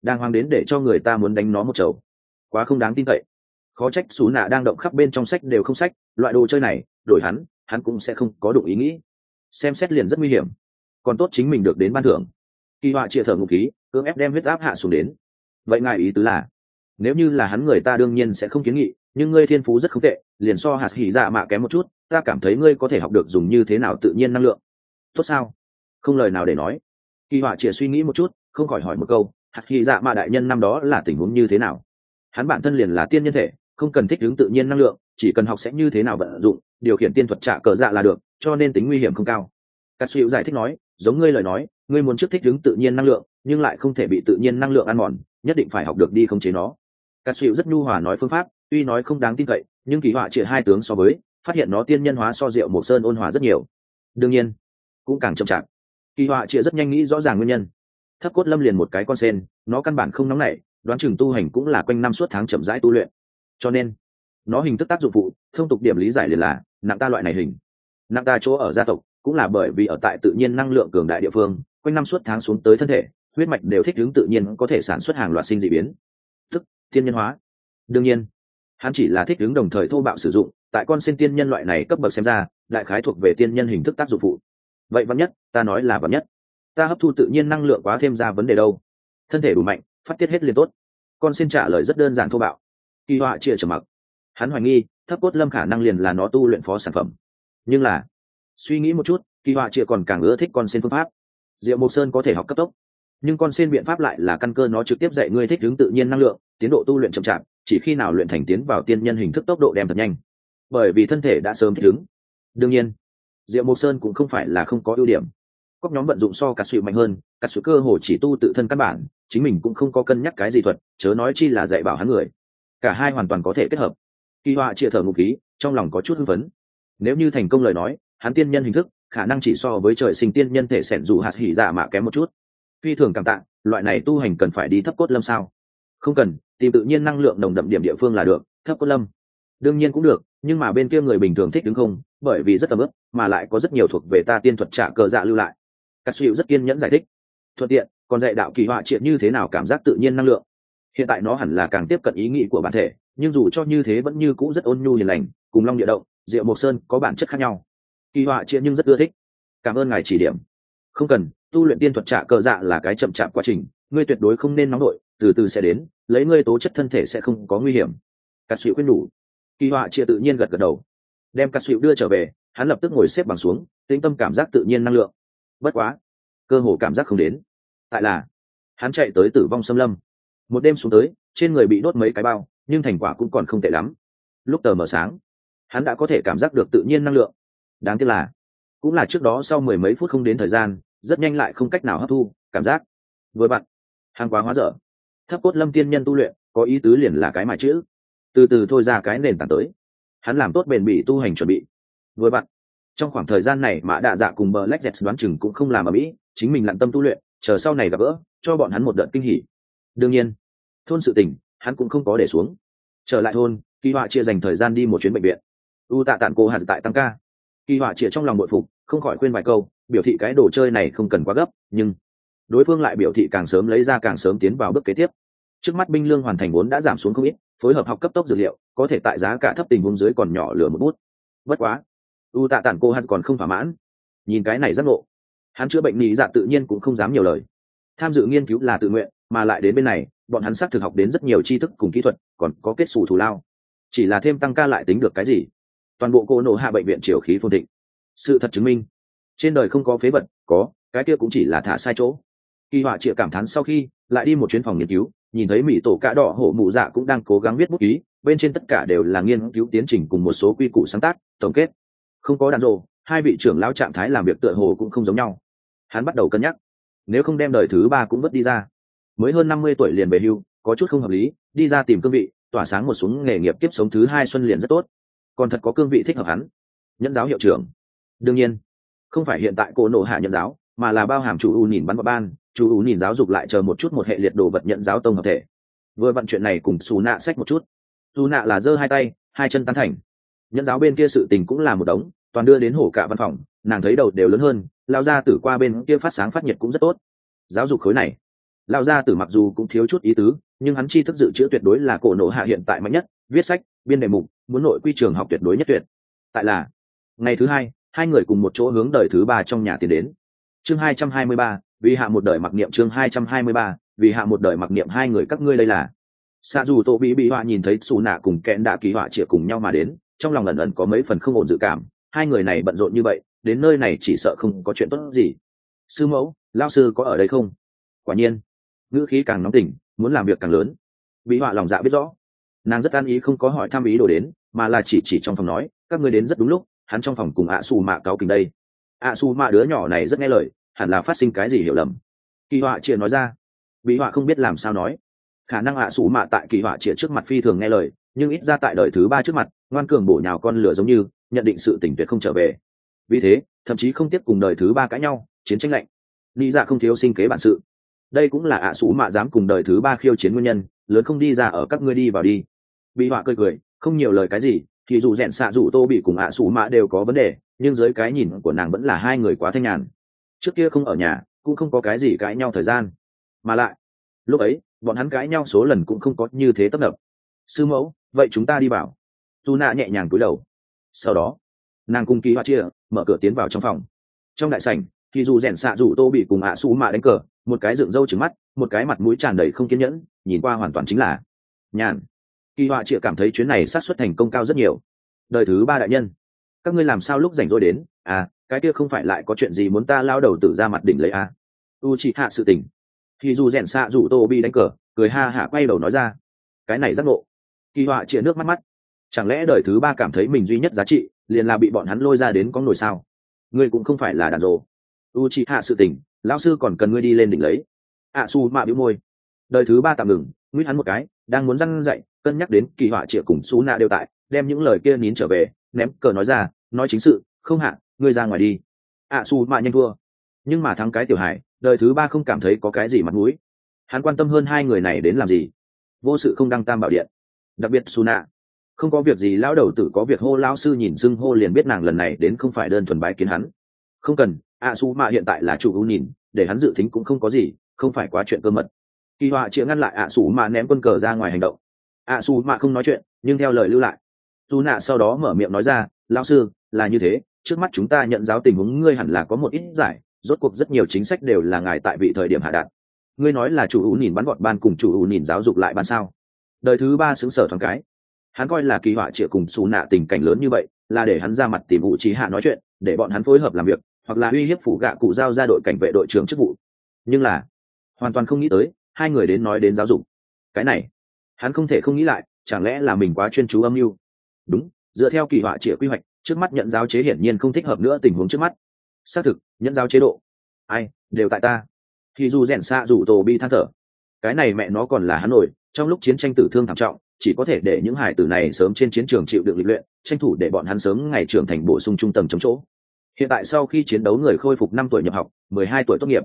Đang hoang đến để cho người ta muốn đánh nó một chầu. Quá không đáng tin cậy. Khó trách xú nạ đang động khắp bên trong sách đều không sách, loại đồ chơi này, đổi hắn hắn cũng sẽ không có đủ ý nghĩ. Xem xét liền rất nguy hiểm. Còn tốt chính mình được đến ban thưởng. Kỳ họa chia thở ngụ khí, cưỡng ép đem huyết áp hạ xuống đến. Vậy ngài ý tứ là, nếu như là hắn người ta đương nhiên sẽ không kiến nghị, nhưng ngươi thiên phú rất không tệ, liền so hạt hỉ dạ mạ kém một chút, ta cảm thấy ngươi có thể học được dùng như thế nào tự nhiên năng lượng. Tốt sao? Không lời nào để nói. Kỳ họa chỉ suy nghĩ một chút, không khỏi hỏi một câu, hạt hỉ dạ mạ đại nhân năm đó là tình huống như thế nào? Hắn bản thân liền là tiên nhân thể, không cần thích ứng tự nhiên năng lượng, chỉ cần học sẽ như thế nào vận dụng, điều khiển tiên thuật trả cờ dạ là được, cho nên tính nguy hiểm không cao. Cát suy giải thích nói, giống ngươi lời nói, ngươi muốn trước thích ứng tự nhiên năng lượng, nhưng lại không thể bị tự nhiên năng lượng ăn mòn, nhất định phải học được đi khống chế nó. Cát suy rất nhu hòa nói phương pháp, tuy nói không đáng tin cậy, nhưng kỳ họa chỉ hai tướng so với, phát hiện nó tiên nhân hóa so rượu mộc sơn ôn hòa rất nhiều. Đương nhiên, cũng càng chậm chạp kỳ họa chia rất nhanh nghĩ rõ ràng nguyên nhân. Thấp cốt lâm liền một cái con sen, nó căn bản không nóng nảy, đoán chừng tu hành cũng là quanh năm suốt tháng chậm rãi tu luyện. Cho nên, nó hình thức tác dụng phụ, thông tục điểm lý giải liền là, nặng ta loại này hình. Nặng ta chỗ ở gia tộc, cũng là bởi vì ở tại tự nhiên năng lượng cường đại địa phương, quanh năm suốt tháng xuống tới thân thể, huyết mạch đều thích ứng tự nhiên có thể sản xuất hàng loạt sinh dị biến. Tức thiên nhân hóa. Đương nhiên, hắn chỉ là thích ứng đồng thời thô bạo sử dụng, tại con sen tiên nhân loại này cấp bậc xem ra, đại khái thuộc về tiên nhân hình thức tác dụng phụ vậy vẫn nhất, ta nói là vẫn nhất. Ta hấp thu tự nhiên năng lượng quá thêm ra vấn đề đâu. Thân thể đủ mạnh, phát tiết hết liền tốt. Con xin trả lời rất đơn giản thô bạo. Kỳ họa chia trở mặc. Hắn hoài nghi, thấp cốt lâm khả năng liền là nó tu luyện phó sản phẩm. Nhưng là, suy nghĩ một chút, kỳ họa chia còn càng ưa thích con xin phương pháp. Diệu mộc sơn có thể học cấp tốc, nhưng con xin biện pháp lại là căn cơ nó trực tiếp dạy ngươi thích ứng tự nhiên năng lượng, tiến độ tu luyện chậm chạp, chỉ khi nào luyện thành tiến vào tiên nhân hình thức tốc độ đem thật nhanh. Bởi vì thân thể đã sớm thích ứng đương nhiên diệu mộc sơn cũng không phải là không có ưu điểm. Cóc nhóm vận dụng so cả sự mạnh hơn cả sự cơ hồ chỉ tu tự thân căn bản, chính mình cũng không có cân nhắc cái gì thuật, chớ nói chi là dạy bảo hắn người. Cả hai hoàn toàn có thể kết hợp. Kỳ họa chia thở ngụ khí, trong lòng có chút hưng phấn. Nếu như thành công lời nói, hắn tiên nhân hình thức, khả năng chỉ so với trời sinh tiên nhân thể sẻn dù hạt hỉ dạ mạ kém một chút. Phi thường cảm tạ, loại này tu hành cần phải đi thấp cốt lâm sao? Không cần, tìm tự nhiên năng lượng nồng đậm điểm địa phương là được, thấp cốt lâm đương nhiên cũng được, nhưng mà bên kia người bình thường thích đứng không, bởi vì rất tầm ức mà lại có rất nhiều thuộc về ta tiên thuật trả cờ dạ lưu lại. Cắt suy rất kiên nhẫn giải thích. Thuận tiện, còn dạy đạo kỳ họa triệt như thế nào cảm giác tự nhiên năng lượng. Hiện tại nó hẳn là càng tiếp cận ý nghĩ của bản thể, nhưng dù cho như thế vẫn như cũ rất ôn nhu hiền lành, cùng long địa động, diệu mộc sơn có bản chất khác nhau. Kỳ họa triệt nhưng rất ưa thích. Cảm ơn ngài chỉ điểm. Không cần, tu luyện tiên thuật trả cờ dạ là cái chậm chạp quá trình, ngươi tuyệt đối không nên nóng nổi từ từ sẽ đến, lấy ngươi tố chất thân thể sẽ không có nguy hiểm. Cà suy khuyên đủ kỳ họa chia tự nhiên gật gật đầu. Đem cà suy đưa trở về, hắn lập tức ngồi xếp bằng xuống, tĩnh tâm cảm giác tự nhiên năng lượng. Bất quá, cơ hồ cảm giác không đến. Tại là, hắn chạy tới tử vong xâm lâm. Một đêm xuống tới, trên người bị đốt mấy cái bao, nhưng thành quả cũng còn không tệ lắm. Lúc tờ mờ sáng, hắn đã có thể cảm giác được tự nhiên năng lượng. Đáng tiếc là, cũng là trước đó sau mười mấy phút không đến thời gian, rất nhanh lại không cách nào hấp thu cảm giác. Vừa bạn hàng quá hóa dở. Thấp cốt lâm tiên nhân tu luyện, có ý tứ liền là cái mà chữ từ từ thôi ra cái nền tảng tới. Hắn làm tốt bền bỉ tu hành chuẩn bị. Vừa bạn trong khoảng thời gian này mã đạ dạ cùng bờ lách dẹt đoán chừng cũng không làm ở mỹ, chính mình lặn tâm tu luyện, chờ sau này gặp gỡ, cho bọn hắn một đợt kinh hỉ. Đương nhiên, thôn sự tình, hắn cũng không có để xuống. Trở lại thôn, kỳ họa chia dành thời gian đi một chuyến bệnh viện. U tạ tản cô hạt tại tăng ca. Kỳ họa chia trong lòng bội phục, không khỏi khuyên vài câu, biểu thị cái đồ chơi này không cần quá gấp, nhưng đối phương lại biểu thị càng sớm lấy ra càng sớm tiến vào bước kế tiếp. Trước mắt binh lương hoàn thành vốn đã giảm xuống không ít phối hợp học cấp tốc dược liệu, có thể tại giá cả thấp tình huống dưới còn nhỏ lửa một bút. Bất quá, u tạ tản cô hắn còn không thỏa mãn. Nhìn cái này rất ngộ, hắn chữa bệnh nhị dạ tự nhiên cũng không dám nhiều lời. Tham dự nghiên cứu là tự nguyện, mà lại đến bên này, bọn hắn xác thực học đến rất nhiều tri thức cùng kỹ thuật, còn có kết xù thù lao. Chỉ là thêm tăng ca lại tính được cái gì? Toàn bộ cô nổ hạ bệnh viện triều khí phồn thịnh. Sự thật chứng minh, trên đời không có phế vật, có, cái kia cũng chỉ là thả sai chỗ. Kỳ họa chịa cảm thán sau khi, lại đi một chuyến phòng nghiên cứu nhìn thấy mỹ tổ cạ đỏ hổ mụ dạ cũng đang cố gắng viết bút ký, bên trên tất cả đều là nghiên cứu tiến trình cùng một số quy củ sáng tác, tổng kết. Không có đàn rộ hai vị trưởng lao trạng thái làm việc tựa hồ cũng không giống nhau. Hắn bắt đầu cân nhắc. Nếu không đem đời thứ ba cũng vứt đi ra. Mới hơn năm mươi tuổi liền về hưu, có chút không hợp lý, đi ra tìm cương vị, tỏa sáng một xuống nghề nghiệp tiếp sống thứ hai xuân liền rất tốt. Còn thật có cương vị thích hợp hắn. Nhẫn giáo hiệu trưởng. Đương nhiên, không phải hiện tại cô nộ hạ nhẫn giáo, mà là bao hàm chủ u nhìn bắn vào ban chú u nhìn giáo dục lại chờ một chút một hệ liệt đồ vật nhận giáo tông hợp thể. Vừa vận chuyện này cùng xù nạ sách một chút. Xù nạ là giơ hai tay, hai chân tán thành. Nhận giáo bên kia sự tình cũng là một đống, toàn đưa đến hổ cả văn phòng, nàng thấy đầu đều lớn hơn lao ra tử qua bên kia phát sáng phát nhiệt cũng rất tốt. Giáo dục khối này. Lao ra tử mặc dù cũng thiếu chút ý tứ, nhưng hắn chi thức dự trữ tuyệt đối là cổ nổ hạ hiện tại mạnh nhất, viết sách, biên đề mục, muốn nội quy trường học tuyệt đối nhất tuyệt. Tại là, ngày thứ hai hai người cùng một chỗ hướng đời thứ ba trong nhà tiến đến. Chương hai trăm hai mươi ba vì hạ một đời mặc niệm chương hai trăm hai mươi ba, vì hạ một đời mặc niệm hai người các ngươi đây là. Xa dù tô bị bị họa nhìn thấy xù nạ cùng kẽn đã kỳ họa chĩa cùng nhau mà đến, trong lòng ẩn ẩn có mấy phần không ổn dự cảm. Hai người này bận rộn như vậy, đến nơi này chỉ sợ không có chuyện tốt gì. Sư mẫu lao sư có ở đây không? Quả nhiên, ngữ khí càng nóng tỉnh, muốn làm việc càng lớn. Bị họa lòng dạ biết rõ. Nàng rất an ý không có hỏi thăm ý đồ đến, mà là chỉ chỉ trong phòng nói, các ngươi đến rất đúng lúc, hắn trong phòng cùng ạ xù mạ cáo kình đây. ạ xù mạ đứa nhỏ này rất nghe lời hẳn là phát sinh cái gì hiểu lầm. Kỳ họa chia nói ra. Bị họa không biết làm sao nói. Khả năng ạ sủ mạ tại kỳ họa chia trước mặt phi thường nghe lời, nhưng ít ra tại đời thứ ba trước mặt, ngoan cường bổ nhào con lửa giống như, nhận định sự tỉnh tuyệt không trở về. Vì thế, thậm chí không tiếp cùng đời thứ ba cãi nhau, chiến tranh lạnh. Nghĩ ra không thiếu sinh kế bản sự. Đây cũng là ạ à mạ dám cùng đời thứ ba khiêu chiến nguyên nhân, lớn không đi ra ở các ngươi đi vào đi. Bị họa cười cười, không nhiều lời cái gì, thì dù rẽn xạ dù tô bị cùng ạ à mạ đều có vấn đề, nhưng dưới cái nhìn của nàng vẫn là hai người quá thanh nhàn trước kia không ở nhà, cũng không có cái gì cãi nhau thời gian. Mà lại, lúc ấy, bọn hắn cãi nhau số lần cũng không có như thế tấp nập. Sư mẫu, vậy chúng ta đi vào. Dù nạ nhẹ nhàng cúi đầu. Sau đó, nàng cùng kỳ hoa chia mở cửa tiến vào trong phòng. Trong đại sảnh thì dù rèn xạ dù tô bị cùng ạ su mạ đánh cờ, một cái dựng râu trứng mắt, một cái mặt mũi tràn đầy không kiên nhẫn, nhìn qua hoàn toàn chính là nhàn. Kỳ họa chịa cảm thấy chuyến này sát xuất thành công cao rất nhiều. Đời thứ ba đại nhân, các ngươi làm sao lúc rảnh rỗi đến? À cái kia không phải lại có chuyện gì muốn ta lao đầu tử ra mặt đỉnh lấy à u chị hạ sự tình. Thì dù rèn xạ dù tô bị đánh cờ, cười ha hạ quay đầu nói ra. Cái này giác ngộ. Kỳ họa chĩa nước mắt mắt. Chẳng lẽ đời thứ ba cảm thấy mình duy nhất giá trị, liền là bị bọn hắn lôi ra đến có nổi sao? Ngươi cũng không phải là đàn rồ. U chị hạ sự tình, lão sư còn cần ngươi đi lên đỉnh lấy. Ạ su mạ bĩu môi. Đời thứ ba tạm ngừng nguyễn hắn một cái, đang muốn răn dậy cân nhắc đến kỳ họa chĩa cùng su nạ đều tại, đem những lời kia nín trở về, ném cờ nói ra, nói chính sự, không hạ ngươi ra ngoài đi. Ạ su mạ nhanh thua. Nhưng mà thắng cái tiểu hải đời thứ ba không cảm thấy có cái gì mặt mũi. Hắn quan tâm hơn hai người này đến làm gì. Vô sự không đăng tam bảo điện. Đặc biệt su nạ không có việc gì, lão đầu tử có việc hô lão sư nhìn xưng hô liền biết nàng lần này đến không phải đơn thuần bái kiến hắn. Không cần a su mạ hiện tại là chủ ưu nhìn, để hắn dự tính cũng không có gì, không phải quá chuyện cơ mật. Kỳ họa chịa ngăn lại a su mạ ném quân cờ ra ngoài hành động. A su mạ không nói chuyện, nhưng theo lời lưu lại. Su nạ sau đó mở miệng nói ra, lão sư, là như thế trước mắt chúng ta nhận giáo tình huống ngươi hẳn là có một ít giải, rốt cuộc rất nhiều chính sách đều là ngài tại vị thời điểm hạ đạn ngươi nói là chủ ưu nhìn bắn gọn ban cùng chủ ưu nhìn giáo dục lại ban sao? Đời thứ ba xứng sở thoáng cái. Hắn coi là kỳ họa trịa cùng xù nạ tình cảnh lớn như vậy, là để hắn ra mặt tìm vụ trí hạ nói chuyện, để bọn hắn phối hợp làm việc, hoặc là uy hiếp phủ gạ cụ giao ra đội cảnh vệ đội trưởng chức vụ. Nhưng là, hoàn toàn không nghĩ tới, hai người đến nói đến giáo dục. Cái này, hắn không thể không nghĩ lại, chẳng lẽ là mình quá chuyên chú âm mưu? Đúng, dựa theo kỳ họa trịa quy hoạch trước mắt nhận giáo chế hiển nhiên không thích hợp nữa tình huống trước mắt. Xác thực, nhận giáo chế độ. Ai, đều tại ta. Thì dù rèn xạ dù tổ bi than thở. Cái này mẹ nó còn là hắn nổi, trong lúc chiến tranh tử thương thảm trọng, chỉ có thể để những hải tử này sớm trên chiến trường chịu được lịch luyện, tranh thủ để bọn hắn sớm ngày trưởng thành bổ sung trung tâm chống chỗ. Hiện tại sau khi chiến đấu người khôi phục năm tuổi nhập học, mười hai tuổi tốt nghiệp.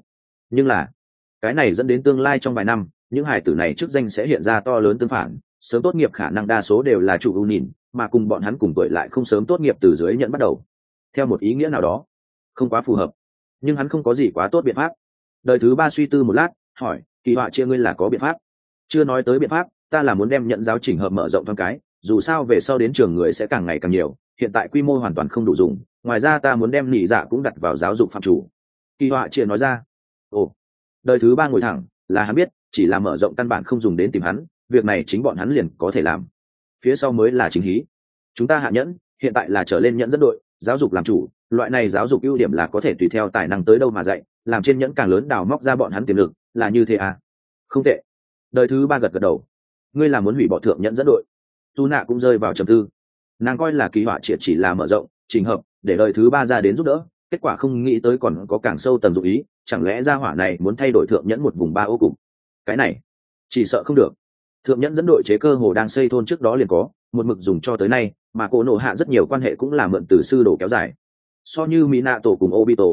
Nhưng là, cái này dẫn đến tương lai trong vài năm, những hải tử này chức danh sẽ hiện ra to lớn tương phản sớm tốt nghiệp khả năng đa số đều là chủ ưu nhìn, mà cùng bọn hắn cùng tuổi lại không sớm tốt nghiệp từ dưới nhận bắt đầu. Theo một ý nghĩa nào đó, không quá phù hợp, nhưng hắn không có gì quá tốt biện pháp. Đời thứ ba suy tư một lát, hỏi, kỳ họa chia ngươi là có biện pháp? Chưa nói tới biện pháp, ta là muốn đem nhận giáo chỉnh hợp mở rộng thoáng cái, dù sao về sau đến trường người sẽ càng ngày càng nhiều, hiện tại quy mô hoàn toàn không đủ dùng, ngoài ra ta muốn đem nỉ dạ cũng đặt vào giáo dục phạm chủ. Kỳ họa chia nói ra, ồ, đời thứ ba ngồi thẳng, là hắn biết, chỉ là mở rộng căn bản không dùng đến tìm hắn việc này chính bọn hắn liền có thể làm. Phía sau mới là chính hí. Chúng ta hạ nhẫn, hiện tại là trở lên nhẫn dẫn đội, giáo dục làm chủ, loại này giáo dục ưu điểm là có thể tùy theo tài năng tới đâu mà dạy, làm trên nhẫn càng lớn đào móc ra bọn hắn tiềm lực, là như thế à? Không tệ. Đời thứ ba gật gật đầu. Ngươi là muốn hủy bỏ thượng nhẫn dẫn đội. Dù nạ cũng rơi vào trầm tư. Nàng coi là kỳ họa triệt chỉ là mở rộng trình hợp, để đời thứ ba ra đến giúp đỡ, kết quả không nghĩ tới còn có càng sâu tầm dụng ý, chẳng lẽ ra hỏa này muốn thay đổi thượng nhẫn một vùng ba ô cùng cái này, chỉ sợ không được thượng nhẫn dẫn đội chế cơ hồ đang xây thôn trước đó liền có một mực dùng cho tới nay mà cổ nổ hạ rất nhiều quan hệ cũng là mượn từ sư đồ kéo dài. So như mỹ nạ tổ cùng obito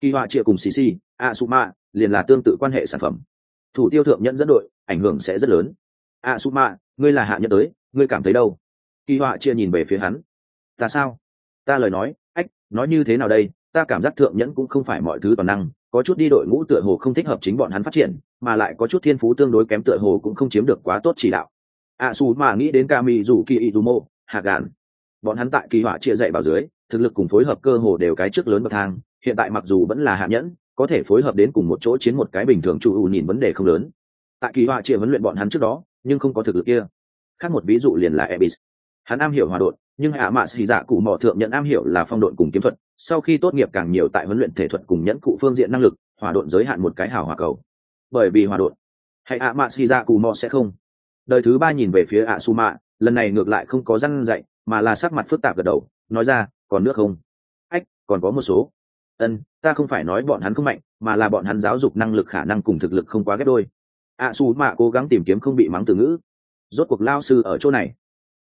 kỳ họa chia cùng Sisi, asuma liền là tương tự quan hệ sản phẩm. Thủ tiêu thượng nhẫn dẫn đội ảnh hưởng sẽ rất lớn. Asuma ngươi là hạ nhẫn tới ngươi cảm thấy đâu? Kỳ họa chia nhìn về phía hắn. Ta sao? Ta lời nói ách nói như thế nào đây? Ta cảm giác thượng nhẫn cũng không phải mọi thứ toàn năng có chút đi đội ngũ tựa hồ không thích hợp chính bọn hắn phát triển, mà lại có chút thiên phú tương đối kém tựa hồ cũng không chiếm được quá tốt chỉ đạo. À, A su mà nghĩ đến kami dù kỳ izumo hạ gàn bọn hắn tại kỳ họa chia dạy vào dưới, thực lực cùng phối hợp cơ hồ đều cái trước lớn bậc thang, hiện tại mặc dù vẫn là hạ nhẫn, có thể phối hợp đến cùng một chỗ chiến một cái bình thường chủ ưu nhìn vấn đề không lớn. Tại kỳ họa chia huấn luyện bọn hắn trước đó, nhưng không có thực lực kia. Khác một ví dụ liền là ebis hắn am hiểu hòa đột nhưng hạ mạ xì dạ cụ mỏ thượng nhận am hiểu là phong độn cùng kiếm thuật, sau khi tốt nghiệp càng nhiều tại huấn luyện thể thuật cùng nhẫn cụ phương diện năng lực, hòa độn giới hạn một cái hào hòa cầu. Bởi vì hòa độn hay hạ mạ xì dạ cụ mỏ sẽ không. Đời thứ ba nhìn về phía ạ su mạ, lần này ngược lại không có răn dạy, mà là sắc mặt phức tạp gật đầu, nói ra, còn nước không? Ách, còn có một số. Ân, ta không phải nói bọn hắn không mạnh, mà là bọn hắn giáo dục năng lực khả năng cùng thực lực không quá ghép đôi. ạ su mạ cố gắng tìm kiếm không bị mắng từ ngữ. Rốt cuộc lao sư ở chỗ này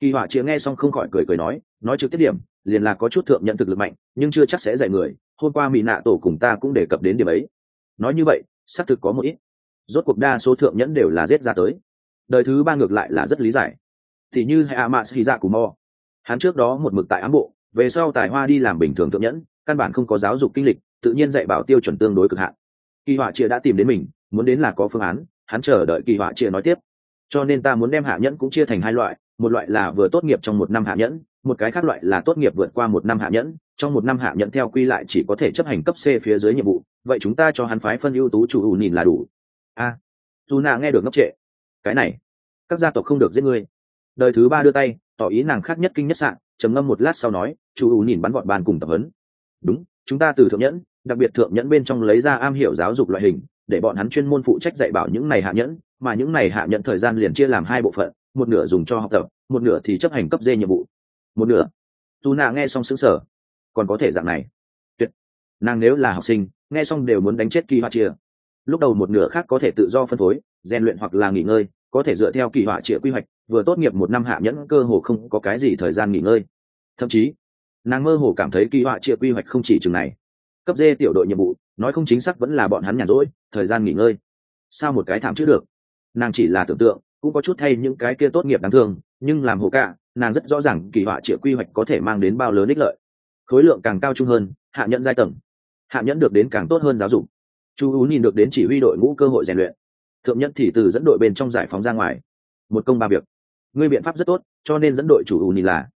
kỳ họa chĩa nghe xong không khỏi cười cười nói nói trực tiếp điểm, liền là có chút thượng nhận thực lực mạnh, nhưng chưa chắc sẽ dạy người, hôm qua mỹ nạ tổ cùng ta cũng đề cập đến điểm ấy. Nói như vậy, xác thực có một ít. Rốt cuộc đa số thượng nhẫn đều là giết ra tới. Đời thứ ba ngược lại là rất lý giải. Thì như hệ amas hy dạ của mo hắn trước đó một mực tại ám bộ, về sau tài hoa đi làm bình thường thượng nhẫn, căn bản không có giáo dục kinh lịch, tự nhiên dạy bảo tiêu chuẩn tương đối cực hạn. Kỳ họa chia đã tìm đến mình, muốn đến là có phương án, hắn chờ đợi kỳ họa chia nói tiếp. Cho nên ta muốn đem hạ nhẫn cũng chia thành hai loại một loại là vừa tốt nghiệp trong một năm hạ nhẫn một cái khác loại là tốt nghiệp vượt qua một năm hạ nhẫn. Trong một năm hạ nhẫn theo quy lại chỉ có thể chấp hành cấp c phía dưới nhiệm vụ. Vậy chúng ta cho hắn phái phân ưu tú chủ ủ nhìn là đủ. A à, dù nạ nghe được ngốc trệ. Cái này các gia tộc không được giết ngươi. Đời thứ ba đưa tay tỏ ý nàng khác nhất kinh nhất sạn trầm ngâm một lát sau nói chủ ủ nhìn bắn gọn bàn cùng tập huấn. Đúng chúng ta từ thượng nhẫn đặc biệt thượng nhẫn bên trong lấy ra am hiểu giáo dục loại hình để bọn hắn chuyên môn phụ trách dạy bảo những này hạ nhẫn mà những này hạ nhẫn thời gian liền chia làm hai bộ phận một nửa dùng cho học tập, một nửa thì chấp hành cấp dê nhiệm vụ. Một nửa. Dù nạ nghe xong xứng sở còn có thể dạng này. Tuyệt. Nàng nếu là học sinh, nghe xong đều muốn đánh chết kỳ họa chia lúc đầu một nửa khác có thể tự do phân phối, rèn luyện hoặc là nghỉ ngơi, có thể dựa theo kỳ họa chia quy hoạch, vừa tốt nghiệp một năm hạ nhẫn cơ hồ không có cái gì thời gian nghỉ ngơi. Thậm chí, nàng mơ hồ cảm thấy kỳ họa chia quy hoạch không chỉ chừng này. Cấp dê tiểu đội nhiệm vụ, nói không chính xác vẫn là bọn hắn nhàn rỗi, thời gian nghỉ ngơi. Sao một cái thảm chứ được? Nàng chỉ là tưởng tượng cũng có chút thay những cái kia tốt nghiệp đáng thương, nhưng làm hồ cả, nàng rất rõ ràng kỳ họa triệu quy hoạch có thể mang đến bao lớn ích lợi. Khối lượng càng cao trung hơn, hạ nhẫn giai tầng. Hạ nhẫn được đến càng tốt hơn giáo dục. Chú ú nhìn được đến chỉ huy đội ngũ cơ hội rèn luyện. Thượng nhẫn thì từ dẫn đội bên trong giải phóng ra ngoài. Một công ba việc. Ngươi biện pháp rất tốt, cho nên dẫn đội chủ ú nhìn là.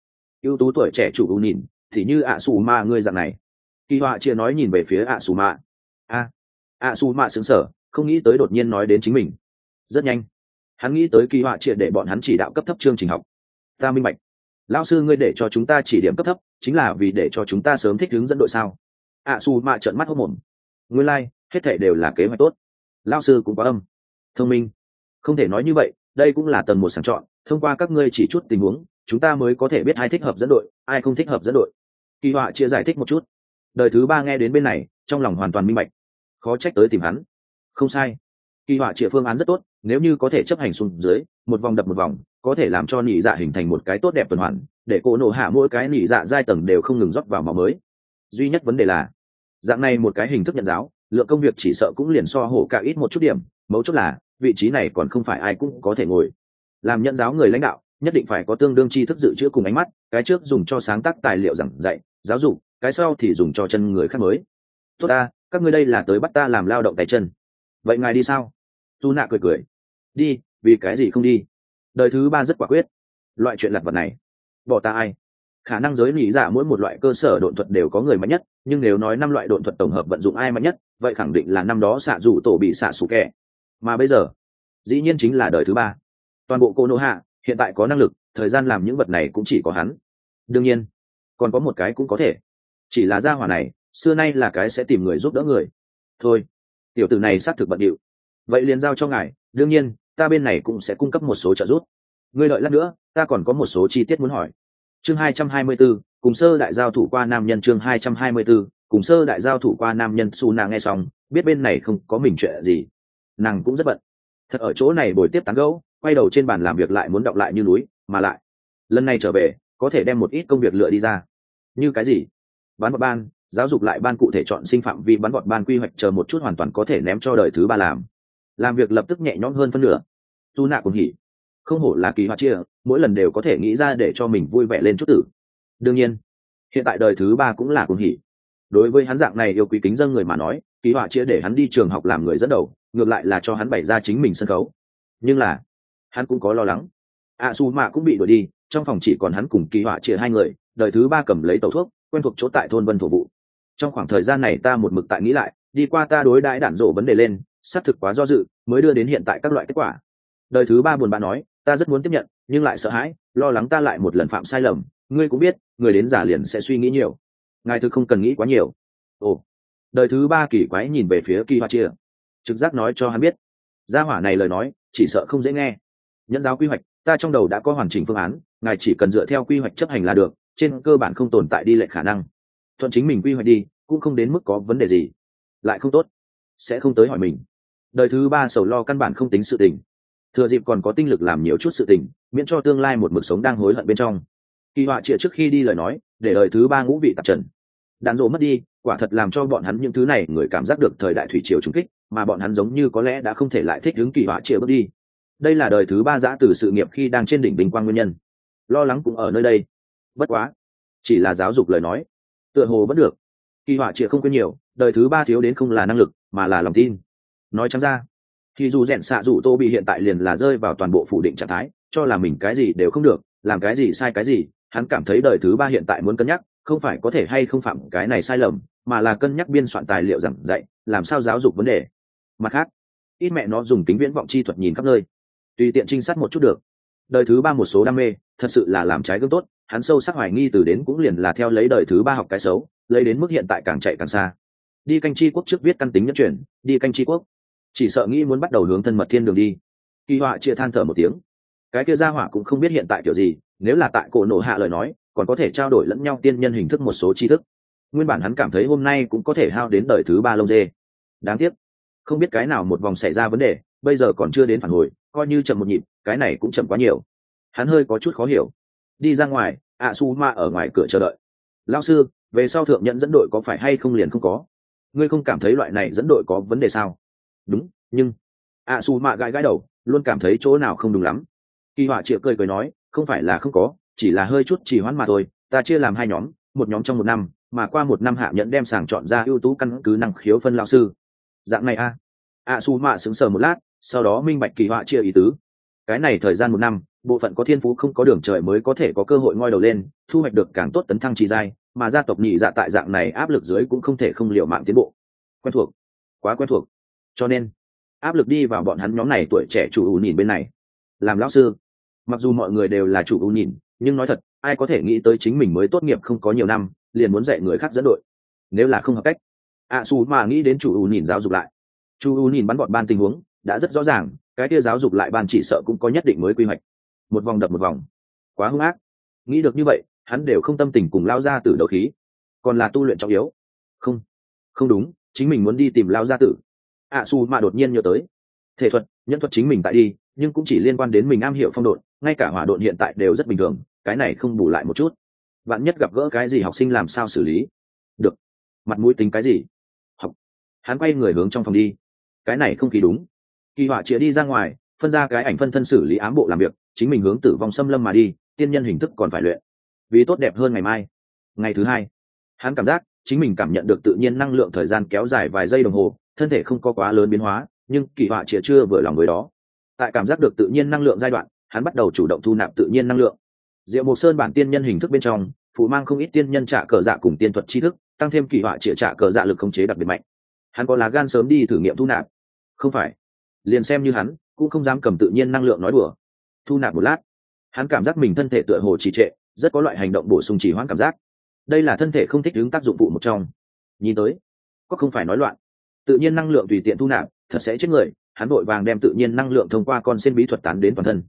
Ưu tú tuổi trẻ chủ ú nhìn, thì như ạ xù ma ngươi dạng này. Kỳ họa chia nói nhìn về phía ạ xù ma. A. Ạ xù ma xứng sở không nghĩ tới đột nhiên nói đến chính mình. Rất nhanh hắn nghĩ tới kỳ họa triệt để bọn hắn chỉ đạo cấp thấp chương trình học. Ta minh bạch. Lao sư ngươi để cho chúng ta chỉ điểm cấp thấp chính là vì để cho chúng ta sớm thích hướng dẫn đội sao? Ạ à, su mạ trợn mắt hốc mồm. Nguyên lai、like, hết thể đều là kế hoạch tốt. Lao sư cũng có âm. Thông minh. Không thể nói như vậy đây cũng là tầng một sàng chọn thông qua các ngươi chỉ chút tình huống chúng ta mới có thể biết ai thích hợp dẫn đội ai không thích hợp dẫn đội. Kỳ họa chia giải thích một chút. Đời thứ ba nghe đến bên này trong lòng hoàn toàn minh bạch. Khó trách tới tìm hắn. Không sai. Kỳ họa chia phương án rất tốt nếu như có thể chấp hành xuống dưới, một vòng đập một vòng, có thể làm cho nỉ dạ hình thành một cái tốt đẹp tuần hoàn, để cổ nổ hạ mỗi cái nỉ dạ giai tầng đều không ngừng rót vào máu mới. Duy nhất vấn đề là, dạng này một cái hình thức nhận giáo, lượng công việc chỉ sợ cũng liền so hổ cả ít một chút điểm, mấu chốt là, vị trí này còn không phải ai cũng có thể ngồi. Làm nhận giáo người lãnh đạo, nhất định phải có tương đương tri thức dự trữ cùng ánh mắt, cái trước dùng cho sáng tác tài liệu giảng dạy, giáo dục, cái sau thì dùng cho chân người khác mới. Tốt ta, các ngươi đây là tới bắt ta làm lao động tay chân. Vậy ngài đi sao? Tu nạ cười cười đi, vì cái gì không đi? Đời thứ ba rất quả quyết. Loại chuyện lặt vật này, bỏ ta ai? Khả năng giới lý giả mỗi một loại cơ sở độn thuật đều có người mạnh nhất, nhưng nếu nói năm loại độn thuật tổng hợp vận dụng ai mạnh nhất, vậy khẳng định là năm đó xạ rủ tổ bị xạ sủ kẻ. Mà bây giờ, dĩ nhiên chính là đời thứ ba. Toàn bộ cô nô hạ, hiện tại có năng lực, thời gian làm những vật này cũng chỉ có hắn. Đương nhiên, còn có một cái cũng có thể. Chỉ là gia hỏa này, xưa nay là cái sẽ tìm người giúp đỡ người. Thôi, tiểu tử này xác thực bận điệu. Vậy liền giao cho ngài, đương nhiên ta bên này cũng sẽ cung cấp một số trợ giúp. Ngươi đợi lát nữa ta còn có một số chi tiết muốn hỏi. Chương 224, cùng sơ đại giao thủ qua nam nhân chương 224, cùng sơ đại giao thủ qua nam nhân su nàng nghe xong biết bên này không có mình chuyện gì. Nàng cũng rất bận. Thật ở chỗ này buổi tiếp tán gẫu quay đầu trên bàn làm việc lại muốn đọc lại như núi mà lại lần này trở về có thể đem một ít công việc lựa đi ra. Như cái gì? Bán bọt ban giáo dục lại ban cụ thể chọn sinh phạm vi bắn bọt ban quy hoạch chờ một chút hoàn toàn có thể ném cho đời thứ ba làm làm việc lập tức nhẹ nhõm hơn phân nửa. Dù nạ cũng hỉ. Không hổ là kỳ hoa chia, mỗi lần đều có thể nghĩ ra để cho mình vui vẻ lên chút tử. Đương nhiên, hiện tại đời thứ ba cũng là cũng hỉ. Đối với hắn dạng này yêu quý kính dân người mà nói, kỳ họa chia để hắn đi trường học làm người dẫn đầu, ngược lại là cho hắn bày ra chính mình sân khấu. Nhưng là, hắn cũng có lo lắng. A su mạ cũng bị đuổi đi, trong phòng chỉ còn hắn cùng kỳ họa chia hai người, đời thứ ba cầm lấy tàu thuốc, quen thuộc chỗ tại thôn vân thổ vụ. Trong khoảng thời gian này ta một mực tại nghĩ lại, đi qua ta đối đãi đản rộ vấn đề lên xác thực quá do dự, mới đưa đến hiện tại các loại kết quả. Đời thứ ba buồn bã nói, ta rất muốn tiếp nhận, nhưng lại sợ hãi, lo lắng ta lại một lần phạm sai lầm. Ngươi cũng biết, người đến giả liền sẽ suy nghĩ nhiều. Ngài thực không cần nghĩ quá nhiều. Ồ. Đời thứ ba kỳ quái nhìn về phía kỳ hoa chia. Trực giác nói cho hắn biết. Gia hỏa này lời nói, chỉ sợ không dễ nghe. Nhẫn giáo quy hoạch, ta trong đầu đã có hoàn chỉnh phương án, ngài chỉ cần dựa theo quy hoạch chấp hành là được, trên cơ bản không tồn tại đi lệ khả năng. Thuận chính mình quy hoạch đi, cũng không đến mức có vấn đề gì. Lại không tốt, sẽ không tới hỏi mình đời thứ ba sầu lo căn bản không tính sự tình. Thừa dịp còn có tinh lực làm nhiều chút sự tình, miễn cho tương lai một mực sống đang hối hận bên trong. Kỳ họa trịa trước khi đi lời nói, để đời thứ ba ngũ vị tạp trần. Đạn rỗ mất đi, quả thật làm cho bọn hắn những thứ này người cảm giác được thời đại thủy triều trung kích, mà bọn hắn giống như có lẽ đã không thể lại thích hướng kỳ họa trịa bước đi. Đây là đời thứ ba giã từ sự nghiệp khi đang trên đỉnh bình quang nguyên nhân. Lo lắng cũng ở nơi đây. Bất quá, chỉ là giáo dục lời nói. Tựa hồ vẫn được. Kỳ họa trịa không quên nhiều, đời thứ ba thiếu đến không là năng lực, mà là lòng tin nói chăng ra. Thì dù rèn xạ dù tô bị hiện tại liền là rơi vào toàn bộ phủ định trạng thái, cho là mình cái gì đều không được, làm cái gì sai cái gì, hắn cảm thấy đời thứ ba hiện tại muốn cân nhắc, không phải có thể hay không phạm cái này sai lầm, mà là cân nhắc biên soạn tài liệu giảng dạy, làm sao giáo dục vấn đề. Mặt khác, ít mẹ nó dùng kính viễn vọng chi thuật nhìn khắp nơi. Tùy tiện trinh sát một chút được. Đời thứ ba một số đam mê, thật sự là làm trái gương tốt, hắn sâu sắc hoài nghi từ đến cũng liền là theo lấy đời thứ ba học cái xấu, lấy đến mức hiện tại càng chạy càng xa. Đi canh chi quốc trước viết căn tính nhất chuyển, đi canh chi quốc chỉ sợ nghĩ muốn bắt đầu hướng thân mật thiên đường đi. Kỳ họa chia than thở một tiếng. Cái kia ra hỏa cũng không biết hiện tại kiểu gì, nếu là tại cổ nổ hạ lời nói, còn có thể trao đổi lẫn nhau tiên nhân hình thức một số tri thức. Nguyên bản hắn cảm thấy hôm nay cũng có thể hao đến đời thứ ba lông dê. Đáng tiếc, không biết cái nào một vòng xảy ra vấn đề, bây giờ còn chưa đến phản hồi, coi như chậm một nhịp, cái này cũng chậm quá nhiều. Hắn hơi có chút khó hiểu. Đi ra ngoài ạ su ma ở ngoài cửa chờ đợi. Lao sư, về sau thượng nhận dẫn đội có phải hay không liền không có? Ngươi không cảm thấy loại này dẫn đội có vấn đề sao? Đúng, nhưng ạ su mạ gãi gãi đầu, luôn cảm thấy chỗ nào không đúng lắm. Kỳ họa chịa cười cười nói, không phải là không có, chỉ là hơi chút chỉ hoãn mà thôi, ta chia làm hai nhóm, một nhóm trong một năm, mà qua một năm hạ nhận đem sàng chọn ra ưu tú căn cứ năng khiếu phân lao sư. Dạng này a. Ạ a su mạ sững sờ một lát, sau đó minh bạch kỳ họa chia ý tứ. Cái này thời gian một năm, bộ phận có thiên phú không có đường trời mới có thể có cơ hội ngoi đầu lên, thu hoạch được càng tốt tấn thăng trì dai mà gia tộc nhị dạ tại dạng này áp lực dưới cũng không thể không liều mạng tiến bộ. Quen thuộc, quá quen thuộc cho nên áp lực đi vào bọn hắn nhóm này tuổi trẻ chủ ưu nhìn bên này. Làm lão sư mặc dù mọi người đều là chủ ưu nhìn nhưng nói thật ai có thể nghĩ tới chính mình mới tốt nghiệp không có nhiều năm liền muốn dạy người khác dẫn đội. Nếu là không hợp cách ạ à, xù mà nghĩ đến chủ ưu nhìn giáo dục lại. Chủ ưu nhìn bắn bọn ban tình huống đã rất rõ ràng cái kia giáo dục lại ban chỉ sợ cũng có nhất định mới quy hoạch. Một vòng đập một vòng. Quá hung ác. Nghĩ được như vậy hắn đều không tâm tình cùng lao ra từ đầu khí. Còn là tu luyện trọng yếu. Không không đúng chính mình muốn đi tìm lao gia tử ạ à, su mà đột nhiên nhớ tới. Thể thuật nhân thuật chính mình tại đi nhưng cũng chỉ liên quan đến mình am hiểu phong độn ngay cả hỏa độn hiện tại đều rất bình thường cái này không bù lại một chút. Bạn nhất gặp gỡ cái gì học sinh làm sao xử lý? Được. Mặt mũi tính cái gì? Học. Hắn quay người hướng trong phòng đi. Cái này không khí đúng. Kỳ họa chĩa đi ra ngoài phân ra cái ảnh phân thân xử lý ám bộ làm việc chính mình hướng tử vong xâm lâm mà đi tiên nhân hình thức còn phải luyện. Vì tốt đẹp hơn ngày mai. Ngày thứ hai hắn cảm giác chính mình cảm nhận được tự nhiên năng lượng thời gian kéo dài vài giây đồng hồ thân thể không có quá lớn biến hóa, nhưng kỳ họa chĩa chưa vừa lòng với đó. Tại cảm giác được tự nhiên năng lượng giai đoạn, hắn bắt đầu chủ động thu nạp tự nhiên năng lượng. Diệu mộc sơn bản tiên nhân hình thức bên trong, phụ mang không ít tiên nhân trả cờ dạ cùng tiên thuật tri thức, tăng thêm kỳ họa chĩa trả cờ dạ lực khống chế đặc biệt mạnh. Hắn có lá gan sớm đi thử nghiệm thu nạp. Không phải. Liền xem như hắn, cũng không dám cầm tự nhiên năng lượng nói đùa. Thu nạp một lát, hắn cảm giác mình thân thể tựa hồ trì trệ, rất có loại hành động bổ sung trì hoãn cảm giác. Đây là thân thể không thích ứng tác dụng phụ một trong. Nhìn tới, có không phải nói loạn tự nhiên năng lượng tùy tiện thu nạp, thật sẽ chết người, hắn vội vàng đem tự nhiên năng lượng thông qua con sen bí thuật tán đến toàn thân.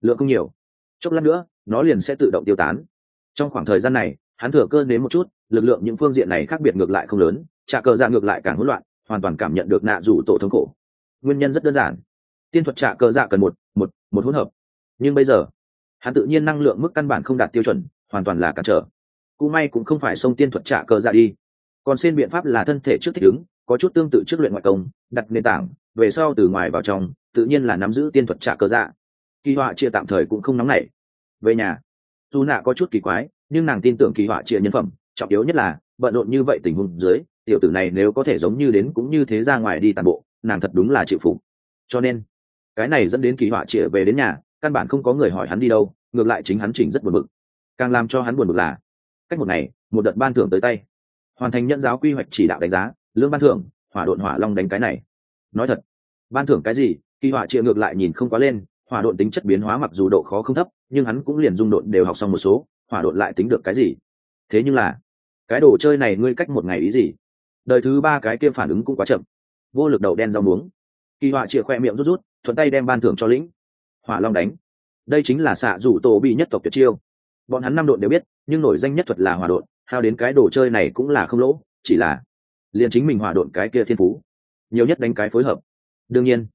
Lượng không nhiều. Chốc lát nữa, nó liền sẽ tự động tiêu tán. Trong khoảng thời gian này, hắn thừa cơ đến một chút, lực lượng những phương diện này khác biệt ngược lại không lớn, trả cờ dạ ngược lại càng hỗn loạn, hoàn toàn cảm nhận được nạ rủ tổ thống khổ. Nguyên nhân rất đơn giản. Tiên thuật trả cờ dạ cần một một một hỗn hợp. Nhưng bây giờ, hắn tự nhiên năng lượng mức căn bản không đạt tiêu chuẩn, hoàn toàn là cản trở. Cú may cũng không phải xông tiên thuật trả cờ dạ đi. Còn xin biện pháp là thân thể trước thích ứng có chút tương tự trước luyện ngoại công, đặt nền tảng, về sau từ ngoài vào trong, tự nhiên là nắm giữ tiên thuật trả cơ dạ. Kỳ họa chia tạm thời cũng không nóng nảy. Về nhà, dù nạ có chút kỳ quái, nhưng nàng tin tưởng kỳ họa chia nhân phẩm, trọng yếu nhất là, bận rộn như vậy tình huống dưới, tiểu tử này nếu có thể giống như đến cũng như thế ra ngoài đi tàn bộ, nàng thật đúng là chịu phục. Cho nên, cái này dẫn đến kỳ họa chia về đến nhà, căn bản không có người hỏi hắn đi đâu, ngược lại chính hắn chỉnh rất buồn bực. Càng làm cho hắn buồn bực là, cách một ngày, một đợt ban thưởng tới tay. Hoàn thành nhận giáo quy hoạch chỉ đạo đánh giá lương ban thưởng, hỏa độn hỏa long đánh cái này. Nói thật, ban thưởng cái gì, kỳ họa chịa ngược lại nhìn không quá lên, hỏa độn tính chất biến hóa mặc dù độ khó không thấp, nhưng hắn cũng liền dung độn đều học xong một số, hỏa độn lại tính được cái gì? Thế nhưng là, cái đồ chơi này ngươi cách một ngày ý gì? Đời thứ ba cái kia phản ứng cũng quá chậm. Vô lực đầu đen rau muống. Kỳ họa chịa khoe miệng rút rút, thuận tay đem ban thưởng cho lĩnh. Hỏa long đánh. Đây chính là xạ rủ tổ bị nhất tộc tuyệt chiêu. Bọn hắn năm độn đều biết, nhưng nổi danh nhất thuật là hỏa độn, hao đến cái đồ chơi này cũng là không lỗ, chỉ là liền chính mình hỏa độn cái kia thiên phú. Nhiều nhất đánh cái phối hợp. Đương nhiên,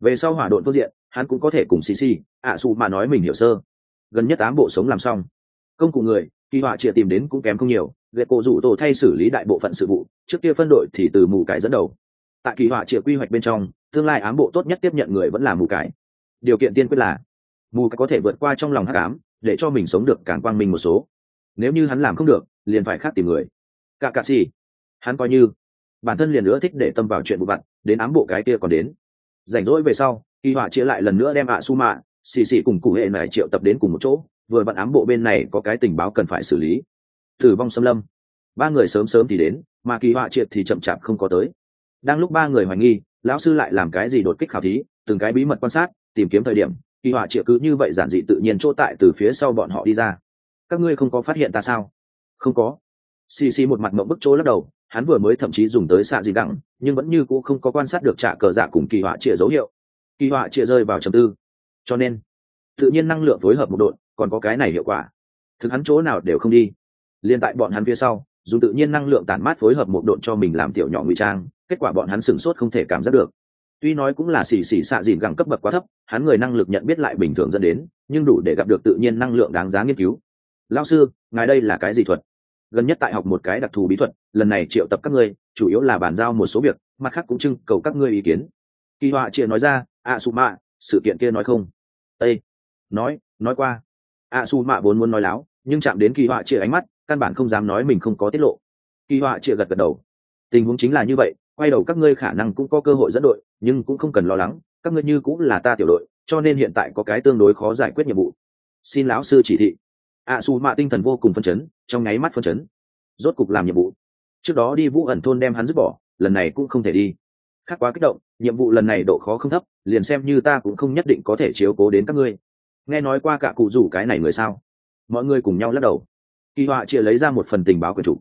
về sau hỏa độn phương diện, hắn cũng có thể cùng xì xì ạ xù mà nói mình hiểu sơ. Gần nhất tám bộ sống làm xong. Công cụ người, kỳ họa chịa tìm đến cũng kém không nhiều ghệ cổ rủ tổ thay xử lý đại bộ phận sự vụ, trước kia phân đội thì từ mù cải dẫn đầu. Tại kỳ họa chịa quy hoạch bên trong, tương lai ám bộ tốt nhất tiếp nhận người vẫn là mù cải. Điều kiện tiên quyết là, mù cải có thể vượt qua trong lòng hắc ám, để cho mình sống được càng quang minh một số. Nếu như hắn làm không được, liền phải khác tìm người. Cả cà xì hắn coi như, bản thân liền nữa thích để tâm vào chuyện vụ vặt, đến ám bộ cái kia còn đến. Rảnh rỗi về sau, kỳ họa chia lại lần nữa đem ạ su mạ xì xì cùng cụ hệ này triệu tập đến cùng một chỗ, vừa bận ám bộ bên này có cái tình báo cần phải xử lý. Tử vong xâm lâm. Ba người sớm sớm thì đến, mà kỳ họa triệt thì chậm chạp không có tới. Đang lúc ba người hoài nghi, lão sư lại làm cái gì đột kích khảo thí, từng cái bí mật quan sát, tìm kiếm thời điểm, kỳ họa triệt cứ như vậy giản dị tự nhiên chỗ tại từ phía sau bọn họ đi ra. Các ngươi không có phát hiện ta sao? Không có. Xì xì một mặt mộng bức chỗ lắc đầu hắn vừa mới thậm chí dùng tới xạ dị đẳng, nhưng vẫn như cũ không có quan sát được trả cờ dạ cùng kỳ họa trịa dấu hiệu. Kỳ họa trịa rơi vào trầm tư. Cho nên, tự nhiên năng lượng phối hợp một đội, còn có cái này hiệu quả. Thực hắn chỗ nào đều không đi. Liên tại bọn hắn phía sau dùng tự nhiên năng lượng tản mát phối hợp một độn cho mình làm tiểu nhỏ ngụy trang, kết quả bọn hắn sửng sốt không thể cảm giác được. Tuy nói cũng là xì xì xạ dìn gẳng cấp bậc quá thấp, hắn người năng lực nhận biết lại bình thường dẫn đến, nhưng đủ để gặp được tự nhiên năng lượng đáng giá nghiên cứu. Lao sư, ngài đây là cái gì thuật? Gần nhất tại học một cái đặc thù bí thuật, lần này triệu tập các ngươi, chủ yếu là bàn giao một số việc, mặt khác cũng trưng cầu các ngươi ý kiến. Kỳ họa chia nói ra ạ sụ mạ sự kiện kia nói không? Ây nói nói qua. Ạ sụ mạ vốn muốn nói láo, nhưng chạm đến kỳ họa chia ánh mắt, căn bản không dám nói mình không có tiết lộ. Kỳ họa chia gật gật đầu. Tình huống chính là như vậy, quay đầu các ngươi khả năng cũng có cơ hội dẫn đội, nhưng cũng không cần lo lắng, các ngươi như cũng là ta tiểu đội, cho nên hiện tại có cái tương đối khó giải quyết nhiệm vụ. Xin lão sư chỉ thị ạ xù mạ tinh thần vô cùng phân chấn, trong nháy mắt phân chấn. Rốt cục làm nhiệm vụ. Trước đó đi vũ ẩn thôn đem hắn dứt bỏ, lần này cũng không thể đi. Khác quá kích động, nhiệm vụ lần này độ khó không thấp, liền xem như ta cũng không nhất định có thể chiếu cố đến các ngươi. Nghe nói qua cả cụ rủ cái này người sao? Mọi người cùng nhau lắc đầu. Kỳ họa chia lấy ra một phần tình báo quyền chủ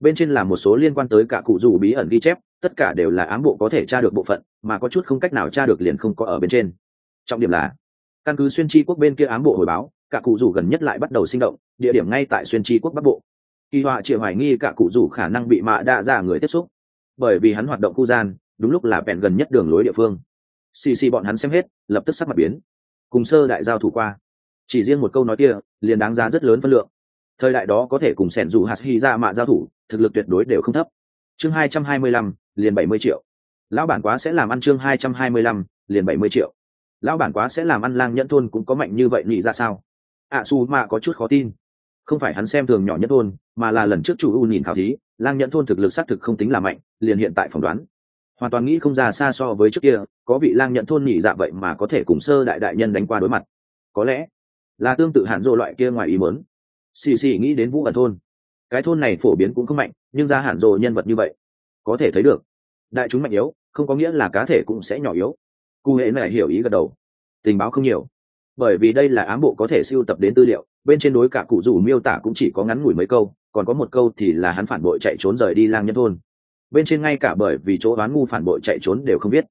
bên trên là một số liên quan tới cả cụ rủ bí ẩn ghi chép, tất cả đều là ám bộ có thể tra được bộ phận, mà có chút không cách nào tra được liền không có ở bên trên. Trọng điểm là, căn cứ xuyên tri quốc bên kia ám bộ hồi báo cả cụ rủ gần nhất lại bắt đầu sinh động, địa điểm ngay tại xuyên tri quốc bắc bộ. Kỳ họa chịa hoài nghi cả cụ rủ khả năng bị mạ đa ra người tiếp xúc. Bởi vì hắn hoạt động khu gian, đúng lúc là bèn gần nhất đường lối địa phương. Xì xì bọn hắn xem hết, lập tức sắc mặt biến. Cùng sơ đại giao thủ qua. Chỉ riêng một câu nói kia, liền đáng giá rất lớn phân lượng. Thời đại đó có thể cùng sẻn dù hạt hy ra mạ giao thủ, thực lực tuyệt đối đều không thấp. Chương hai trăm hai mươi lăm, liền bảy mươi triệu. Lão bản quá sẽ làm ăn chương hai trăm hai mươi lăm, liền bảy mươi triệu. Lão bản quá sẽ làm ăn lang nhẫn thôn cũng có mạnh như vậy nghĩ ra sao? Ạ su mạ có chút khó tin. Không phải hắn xem thường nhỏ nhất thôn, mà là lần trước chủ u nhìn khảo thí, lang nhẫn thôn thực lực xác thực không tính là mạnh, liền hiện tại phỏng đoán. Hoàn toàn nghĩ không ra xa so với trước kia, có vị lang nhận thôn nhị dạ vậy mà có thể cùng sơ đại đại nhân đánh qua đối mặt. Có lẽ là tương tự hạn dỗ loại kia ngoài ý mớn xì xì nghĩ đến vũ ẩn thôn. Cái thôn này phổ biến cũng không mạnh, nhưng ra hạn dỗ nhân vật như vậy, có thể thấy được. Đại chúng mạnh yếu, không có nghĩa là cá thể cũng sẽ nhỏ yếu. Cụ hệ này hiểu ý gật đầu. Tình báo không nhiều bởi vì đây là ám bộ có thể siêu tập đến tư liệu, bên trên đối cả cụ rủ miêu tả cũng chỉ có ngắn ngủi mấy câu, còn có một câu thì là hắn phản bội chạy trốn rời đi lang nhân thôn. Bên trên ngay cả bởi vì chỗ đoán ngu phản bội chạy trốn đều không biết.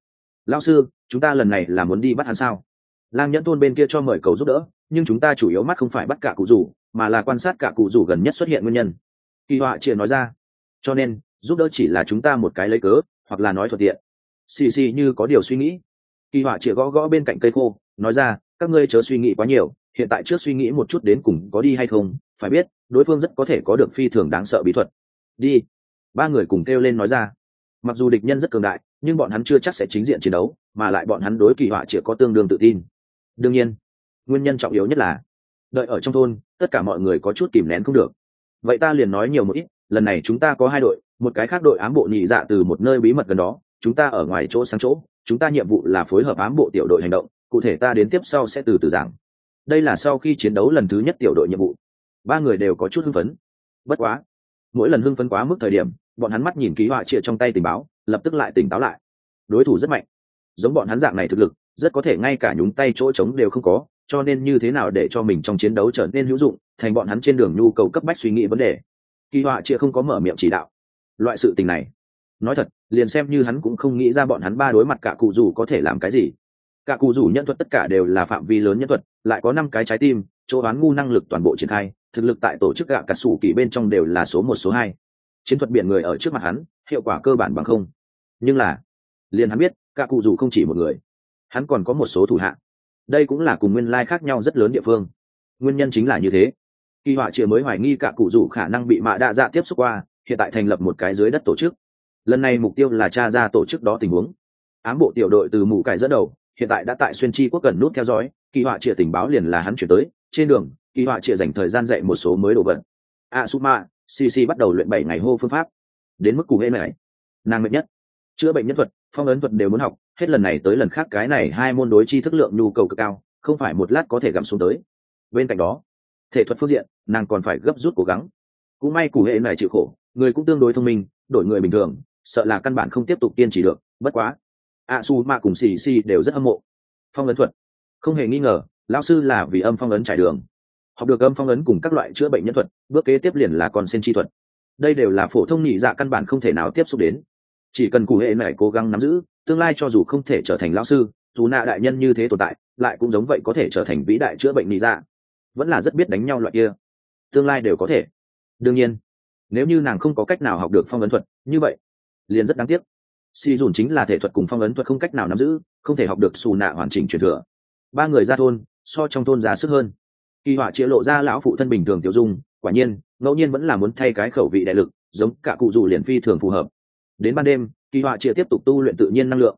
Lao sư, chúng ta lần này là muốn đi bắt hắn sao? Lang nhẫn thôn bên kia cho mời cầu giúp đỡ, nhưng chúng ta chủ yếu mắt không phải bắt cả cụ rủ, mà là quan sát cả cụ rủ gần nhất xuất hiện nguyên nhân. Kỳ họa chia nói ra. Cho nên, giúp đỡ chỉ là chúng ta một cái lấy cớ, hoặc là nói thuận tiện. Xì xì như có điều suy nghĩ. Kỳ họa chia gõ gõ bên cạnh cây khô, nói ra các ngươi chớ suy nghĩ quá nhiều, hiện tại trước suy nghĩ một chút đến cùng có đi hay không, phải biết, đối phương rất có thể có được phi thường đáng sợ bí thuật. Đi. Ba người cùng kêu lên nói ra. Mặc dù địch nhân rất cường đại, nhưng bọn hắn chưa chắc sẽ chính diện chiến đấu, mà lại bọn hắn đối kỳ họa chỉ có tương đương tự tin. Đương nhiên, nguyên nhân trọng yếu nhất là, đợi ở trong thôn, tất cả mọi người có chút kìm nén không được. Vậy ta liền nói nhiều một ít, lần này chúng ta có hai đội, một cái khác đội ám bộ nhị dạ từ một nơi bí mật gần đó, chúng ta ở ngoài chỗ sáng chỗ, chúng ta nhiệm vụ là phối hợp ám bộ tiểu đội hành động cụ thể ta đến tiếp sau sẽ từ từ giảng. Đây là sau khi chiến đấu lần thứ nhất tiểu đội nhiệm vụ. Ba người đều có chút hưng phấn. Bất quá, mỗi lần hưng phấn quá mức thời điểm, bọn hắn mắt nhìn ký họa chia trong tay tình báo, lập tức lại tỉnh táo lại. Đối thủ rất mạnh. Giống bọn hắn dạng này thực lực, rất có thể ngay cả nhúng tay chỗ trống đều không có, cho nên như thế nào để cho mình trong chiến đấu trở nên hữu dụng, thành bọn hắn trên đường nhu cầu cấp bách suy nghĩ vấn đề. Kỳ họa chia không có mở miệng chỉ đạo. Loại sự tình này, nói thật, liền xem như hắn cũng không nghĩ ra bọn hắn ba đối mặt cả cụ dù có thể làm cái gì cả cụ rủ nhân thuật tất cả đều là phạm vi lớn nhân thuật, lại có năm cái trái tim, chỗ đoán ngu năng lực toàn bộ triển khai, thực lực tại tổ chức gạ cả sủ kỳ bên trong đều là số một, số hai. Chiến thuật biển người ở trước mặt hắn, hiệu quả cơ bản bằng không. Nhưng là, liền hắn biết cả cụ rủ không chỉ một người. Hắn còn có một số thủ hạ. Đây cũng là cùng nguyên lai khác nhau rất lớn địa phương. Nguyên nhân chính là như thế. Kỳ họa chia mới hoài nghi cả cụ rủ khả năng bị mạ đa dạ tiếp xúc qua, hiện tại thành lập một cái dưới đất tổ chức. Lần này mục tiêu là tra ra tổ chức đó tình huống. Ám bộ tiểu đội từ mù cải dẫn đầu hiện tại đã tại xuyên chi quốc cần nút theo dõi, kỳ họa chia tình báo liền là hắn chuyển tới, trên đường, kỳ họa chia dành thời gian dạy một số mới đồ vật. A suma cc bắt đầu luyện bảy ngày hô phương pháp. Đến mức cụ hê này nàng mệt nhất. Chữa bệnh nhân thuật, phong ấn thuật đều muốn học, hết lần này tới lần khác cái này hai môn đối chi thức lượng nhu cầu cực cao, không phải một lát có thể gặm xuống tới. Bên cạnh đó, thể thuật phương diện, nàng còn phải gấp rút cố gắng. Cũng may cụ hệ này chịu khổ, người cũng tương đối thông minh, đổi người bình thường, sợ là căn bản không tiếp tục kiên trì được, bất quá a su ma cùng xì xì đều rất âm mộ. Phong ấn thuật. Không hề nghi ngờ, lão sư là vì âm phong ấn trải đường. Học được âm phong ấn cùng các loại chữa bệnh nhân thuật, bước kế tiếp liền là còn sen chi thuật. Đây đều là phổ thông nhị dạ căn bản không thể nào tiếp xúc đến. Chỉ cần cụ hệ này cố gắng nắm giữ, tương lai cho dù không thể trở thành lão sư, dù nạ đại nhân như thế tồn tại, lại cũng giống vậy có thể trở thành vĩ đại chữa bệnh nhị dạ. Vẫn là rất biết đánh nhau loại kia. Tương lai đều có thể. Đương nhiên, nếu như nàng không có cách nào học được phong ấn thuật như vậy, liền rất đáng tiếc si dùn chính là thể thuật cùng phong ấn thuật không cách nào nắm giữ, không thể học được xù nạ hoàn chỉnh truyền thừa. Ba người ra thôn, so trong thôn ra sức hơn. Kỳ họa chĩa lộ ra lão phụ thân bình thường tiểu dung, quả nhiên, ngẫu nhiên vẫn là muốn thay cái khẩu vị đại lực, giống cả cụ dù liền phi thường phù hợp. Đến ban đêm, kỳ họa chĩa tiếp tục tu luyện tự nhiên năng lượng.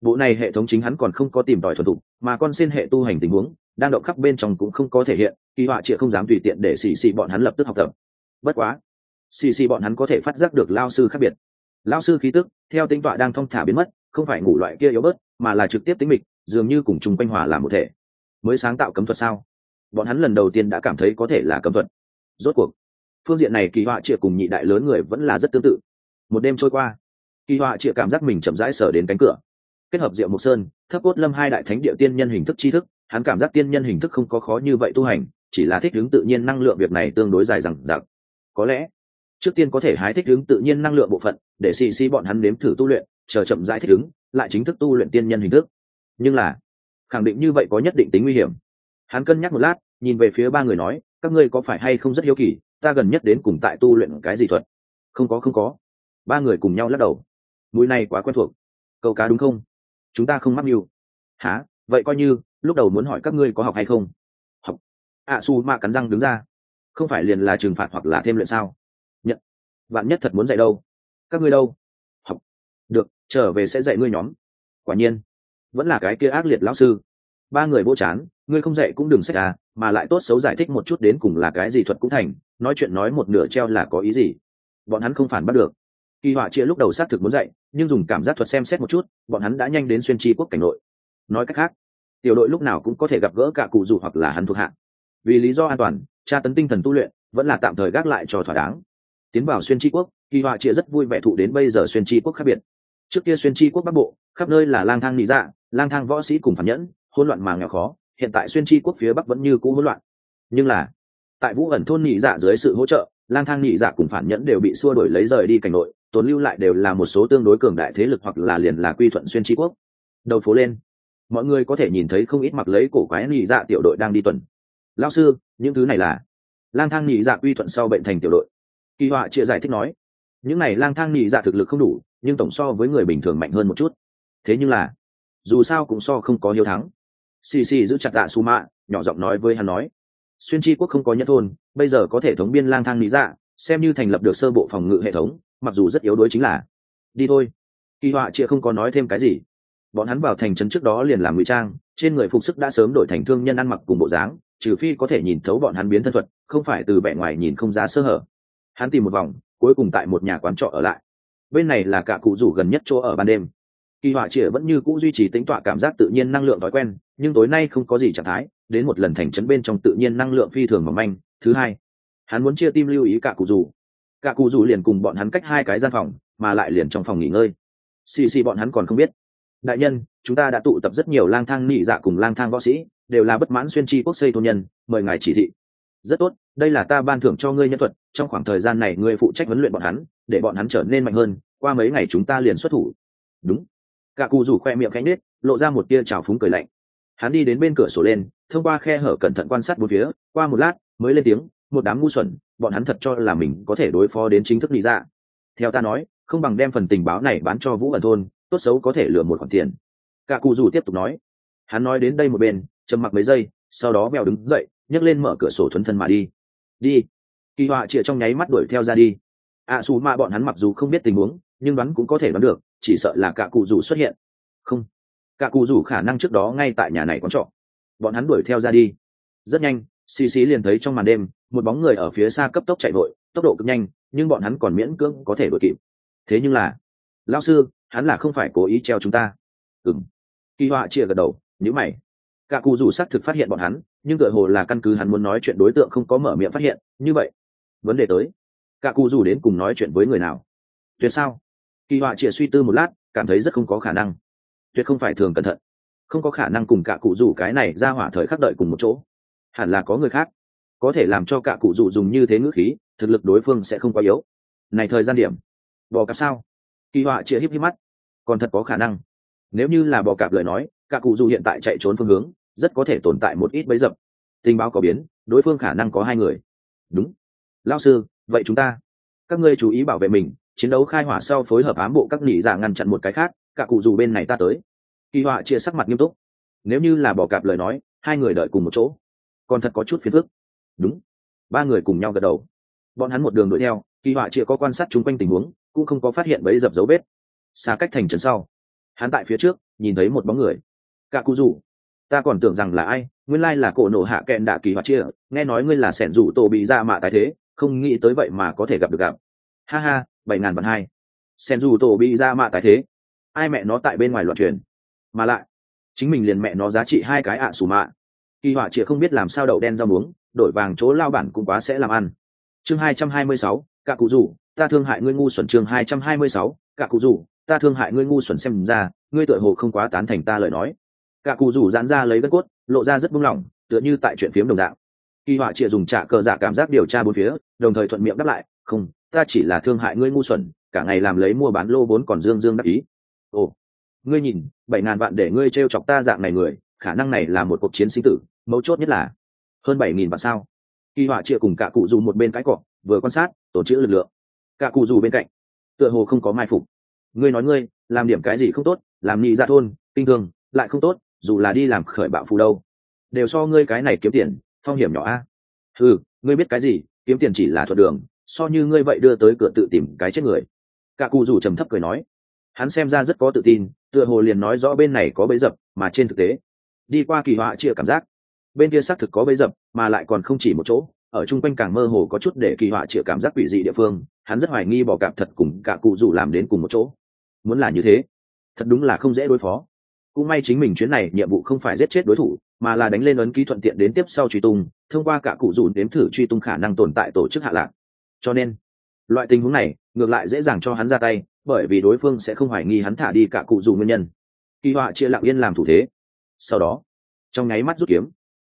Bộ này hệ thống chính hắn còn không có tìm tòi thuần thục, mà con xin hệ tu hành tình huống, đang động khắp bên trong cũng không có thể hiện, kỳ họa chĩa không dám tùy tiện để xì xì bọn hắn lập tức học tập. Bất quá, xì xì bọn hắn có thể phát giác được lao sư khác biệt. Lão sư khí tức, theo tính tọa đang thong thả biến mất, không phải ngủ loại kia yếu bớt, mà là trực tiếp tính mịch, dường như cùng chung quanh hòa làm một thể. Mới sáng tạo cấm thuật sao? Bọn hắn lần đầu tiên đã cảm thấy có thể là cấm thuật. Rốt cuộc, phương diện này kỳ họa trịa cùng nhị đại lớn người vẫn là rất tương tự. Một đêm trôi qua, kỳ họa trịa cảm giác mình chậm rãi sở đến cánh cửa. Kết hợp diệu mộc sơn thấp cốt lâm hai đại thánh địa tiên nhân hình thức tri thức, hắn cảm giác tiên nhân hình thức không có khó như vậy tu hành, chỉ là thích ứng tự nhiên năng lượng việc này tương đối dài rằng rằng có lẽ trước tiên có thể hái thích ứng tự nhiên năng lượng bộ phận để xì xì bọn hắn nếm thử tu luyện chờ chậm rãi thích ứng lại chính thức tu luyện tiên nhân hình thức. Nhưng là khẳng định như vậy có nhất định tính nguy hiểm. Hắn cân nhắc một lát nhìn về phía ba người nói các ngươi có phải hay không rất hiếu kỳ? Ta gần nhất đến cùng tại tu luyện cái gì thuật? Không có không có. Ba người cùng nhau lắc đầu. Mũi này quá quen thuộc. Câu cá đúng không? Chúng ta không mắc mưu. Há vậy coi như lúc đầu muốn hỏi các ngươi có học hay không? Học. Ạ à, su ma cắn răng đứng ra. Không phải liền là trừng phạt hoặc là thêm luyện sao? Bạn nhất thật muốn dạy đâu? Các ngươi đâu? Học. Được, trở về sẽ dạy ngươi nhóm. Quả nhiên, vẫn là cái kia ác liệt lão sư. Ba người vô chán, ngươi không dạy cũng đừng sách à mà lại tốt xấu giải thích một chút đến cùng là cái gì thuật cũng thành, nói chuyện nói một nửa treo là có ý gì. Bọn hắn không phản bắt được. Kỳ họa chia lúc đầu xác thực muốn dạy, nhưng dùng cảm giác thuật xem xét một chút, bọn hắn đã nhanh đến xuyên tri quốc cảnh nội. Nói cách khác, tiểu đội lúc nào cũng có thể gặp gỡ cả cụ dù hoặc là hắn thuộc hạ. Vì lý do an toàn, tra tấn tinh thần tu luyện, vẫn là tạm thời gác lại cho thỏa đáng tiến vào xuyên tri quốc, kỳ họa chia rất vui vẻ thụ đến bây giờ xuyên tri quốc khác biệt. Trước kia xuyên tri quốc bắc bộ, khắp nơi là lang thang nị dạ lang thang võ sĩ cùng phản nhẫn, hỗn loạn mà nghèo khó, hiện tại xuyên tri quốc phía bắc vẫn như cũ hỗn loạn. Nhưng là, tại vũ ẩn thôn nhị dạ dưới sự hỗ trợ, lang thang nhị dạ cùng phản nhẫn đều bị xua đổi lấy rời đi cảnh nội, tồn lưu lại đều là một số tương đối cường đại thế lực hoặc là liền là quy thuận xuyên tri quốc. Đầu phố lên, mọi người có thể nhìn thấy không ít mặc lấy cổ quái nhị dạ tiểu đội đang đi tuần. Lao sư, những thứ này là, lang thang nhị dạ quy thuận sau bệnh thành tiểu đội kỳ họa chia giải thích nói, những này lang thang nhị dạ thực lực không đủ, nhưng tổng so với người bình thường mạnh hơn một chút. Thế nhưng là, dù sao cũng so không có hiếu thắng. Xì xì giữ chặt tạ su mạ, nhỏ giọng nói với hắn nói, xuyên tri quốc không có nhất thôn, bây giờ có thể thống biên lang thang lý dạ xem như thành lập được sơ bộ phòng ngự hệ thống, mặc dù rất yếu đuối chính là, đi thôi. Kỳ họa chia không có nói thêm cái gì. Bọn hắn vào thành trấn trước đó liền làm ngụy trang, trên người phục sức đã sớm đổi thành thương nhân ăn mặc cùng bộ dáng, trừ phi có thể nhìn thấu bọn hắn biến thân thuật, không phải từ vẻ ngoài nhìn không ra sơ hở hắn tìm một vòng, cuối cùng tại một nhà quán trọ ở lại. Bên này là cả cụ rủ gần nhất chỗ ở ban đêm. Kỳ họa chĩa vẫn như c ũ duy trì tính tọa cảm giác tự nhiên năng lượng thói quen, nhưng tối nay không có gì trạng thái, đến một lần thành trấn bên trong tự nhiên năng lượng phi thường mỏng manh. Thứ hai, hắn muốn chia tim lưu ý cả cụ rủ. Cả cụ rủ liền cùng bọn hắn cách hai cái gian phòng, mà lại liền trong phòng nghỉ ngơi. Xì xì bọn hắn còn không biết. Đại nhân, chúng ta đã tụ tập rất nhiều lang thang nị dạ cùng lang thang võ sĩ, đều là bất mãn xuyên chi quốc xây thôn nhân, mời ngài chỉ thị. Rất tốt đây là ta ban thưởng cho ngươi nhân thuật, trong khoảng thời gian này ngươi phụ trách huấn luyện bọn hắn, để bọn hắn trở nên mạnh hơn, qua mấy ngày chúng ta liền xuất thủ. Đúng. Cả cụ rủ khoe miệng cánh nết lộ ra một tia trào phúng cười lạnh. Hắn đi đến bên cửa sổ lên, thông qua khe hở cẩn thận quan sát bốn phía, qua một lát, mới lên tiếng, một đám ngu xuẩn, bọn hắn thật cho là mình có thể đối phó đến chính thức lý ra. Theo ta nói, không bằng đem phần tình báo này bán cho vũ ẩn thôn, tốt xấu có thể lừa một khoản tiền. Cả cụ rủ tiếp tục nói. Hắn nói đến đây một bên, trầm mặc mấy giây, sau đó mèo đứng dậy, nhấc lên mở cửa sổ thuấn thân mà đi đi. Kỳ họa chĩa trong nháy mắt đuổi theo ra đi. Ạ à, xù mạ bọn hắn mặc dù không biết tình huống nhưng đoán cũng có thể đoán được chỉ sợ là cả cụ rủ xuất hiện. Không. Cả cụ rủ khả năng trước đó ngay tại nhà này quán trọ. Bọn hắn đuổi theo ra đi. Rất nhanh xì xì liền thấy trong màn đêm một bóng người ở phía xa cấp tốc chạy vội tốc độ cực nhanh nhưng bọn hắn còn miễn cưỡng có thể đuổi kịp. Thế nhưng là lao sư hắn là không phải cố ý treo chúng ta. Ừng kỳ họa chia gật đầu nhữ mày. Cả cụ rủ xác thực phát hiện bọn hắn nhưng tựa hồ là căn cứ hắn muốn nói chuyện đối tượng không có mở miệng phát hiện, như vậy, vấn đề tới. Cả cụ rủ đến cùng nói chuyện với người nào? Tuyệt sao? Kỳ họa chia suy tư một lát, cảm thấy rất không có khả năng. Tuyệt không phải thường cẩn thận. Không có khả năng cùng cả cụ rủ cái này ra hỏa thời khắc đợi cùng một chỗ. Hẳn là có người khác. Có thể làm cho cả cụ rủ dùng như thế ngữ khí, thực lực đối phương sẽ không quá yếu. Này thời gian điểm. Bò cạp sao? Kỳ họa chia híp híp mắt. Còn thật có khả năng. Nếu như là bò cạp lời nói, cả cụ dù hiện tại chạy trốn phương hướng rất có thể tồn tại một ít bấy dập. Tình báo có biến, đối phương khả năng có hai người. Đúng. Lao sư, vậy chúng ta. Các ngươi chú ý bảo vệ mình, chiến đấu khai hỏa sau phối hợp ám bộ các nị giả ngăn chặn một cái khác, cả cụ dù bên này ta tới. Kỳ họa chia sắc mặt nghiêm túc. Nếu như là bỏ cạp lời nói, hai người đợi cùng một chỗ. Còn thật có chút phiền phức. Đúng. Ba người cùng nhau gật đầu. Bọn hắn một đường đuổi theo, kỳ họa chia có quan sát chung quanh tình huống, cũng không có phát hiện bẫy dập dấu vết. Xa cách thành trấn sau, hắn tại phía trước, nhìn thấy một bóng người. Cả cụ rủ ta còn tưởng rằng là ai, nguyên lai là cổ nổ hạ kẹn đạ kỳ hoạt chia, nghe nói ngươi là sẻn rủ tổ bị ra mạ tái thế, không nghĩ tới vậy mà có thể gặp được gặp. Ha ha, bảy ngàn vạn hai. Sẻn rủ tổ bị ra mạ tái thế. Ai mẹ nó tại bên ngoài loạn truyền. Mà lại, chính mình liền mẹ nó giá trị hai cái ạ à xù mạ. Kỳ họa chia không biết làm sao đậu đen rau muống, đổi vàng chỗ lao bản cũng quá sẽ làm ăn. Chương hai trăm hai mươi sáu cả cụ rủ, ta thương hại ngươi ngu xuẩn. Chương hai trăm hai mươi sáu cả cụ rủ, ta thương hại ngươi ngu xuẩn xem ra, ngươi tội hồ không quá tán thành ta lời nói cả cụ rủ giãn ra lấy gân cốt, lộ ra rất buông lỏng tựa như tại chuyện phiếm đồng dạng. Kỳ họa chịa dùng trả cờ giả cảm giác điều tra bốn phía, đồng thời thuận miệng đáp lại, không, ta chỉ là thương hại ngươi ngu xuẩn, cả ngày làm lấy mua bán lô vốn còn dương dương đắc ý. Ồ, ngươi nhìn, bảy ngàn vạn để ngươi t chọc ta dạng này người, khả năng này là một cuộc chiến sinh tử, mấu chốt nhất là hơn bảy nghìn vạn sao? Kỳ họa chịa cùng cả cụ dù một bên cái cọ, vừa quan sát tổ chữ lực lượng. Cả cụ dù bên cạnh, tựa hồ không có mai phục. Ngươi nói ngươi, làm điểm cái gì không tốt, làm nhị ra thôn, kinh thương, lại không tốt dù là đi làm khởi bạo phù đâu. Đều so ngươi cái này kiếm tiền, phong hiểm nhỏ a. Ừ ngươi biết cái gì, kiếm tiền chỉ là thuật đường, so như ngươi vậy đưa tới cửa tự tìm cái chết người. Cả cụ rủ trầm thấp cười nói. Hắn xem ra rất có tự tin, tựa hồ liền nói rõ bên này có bấy dập, mà trên thực tế, đi qua kỳ họa chia cảm giác. Bên kia xác thực có bấy dập, mà lại còn không chỉ một chỗ, ở chung quanh càng mơ hồ có chút để kỳ họa chịu cảm giác quỷ dị địa phương, hắn rất hoài nghi bỏ cạp thật cùng cả cụ rủ làm đến cùng một chỗ. Muốn là như thế, thật đúng là không dễ đối phó cũng may chính mình chuyến này nhiệm vụ không phải giết chết đối thủ, mà là đánh lên ấn ký thuận tiện đến tiếp sau truy tung, thông qua cả cụ rủ đếm thử truy tung khả năng tồn tại tổ chức hạ lạc. Cho nên, loại tình huống này ngược lại dễ dàng cho hắn ra tay, bởi vì đối phương sẽ không hoài nghi hắn thả đi cả cụ dù nguyên nhân. Kỳ họa chia lặng yên làm thủ thế. Sau đó, trong nháy mắt rút kiếm.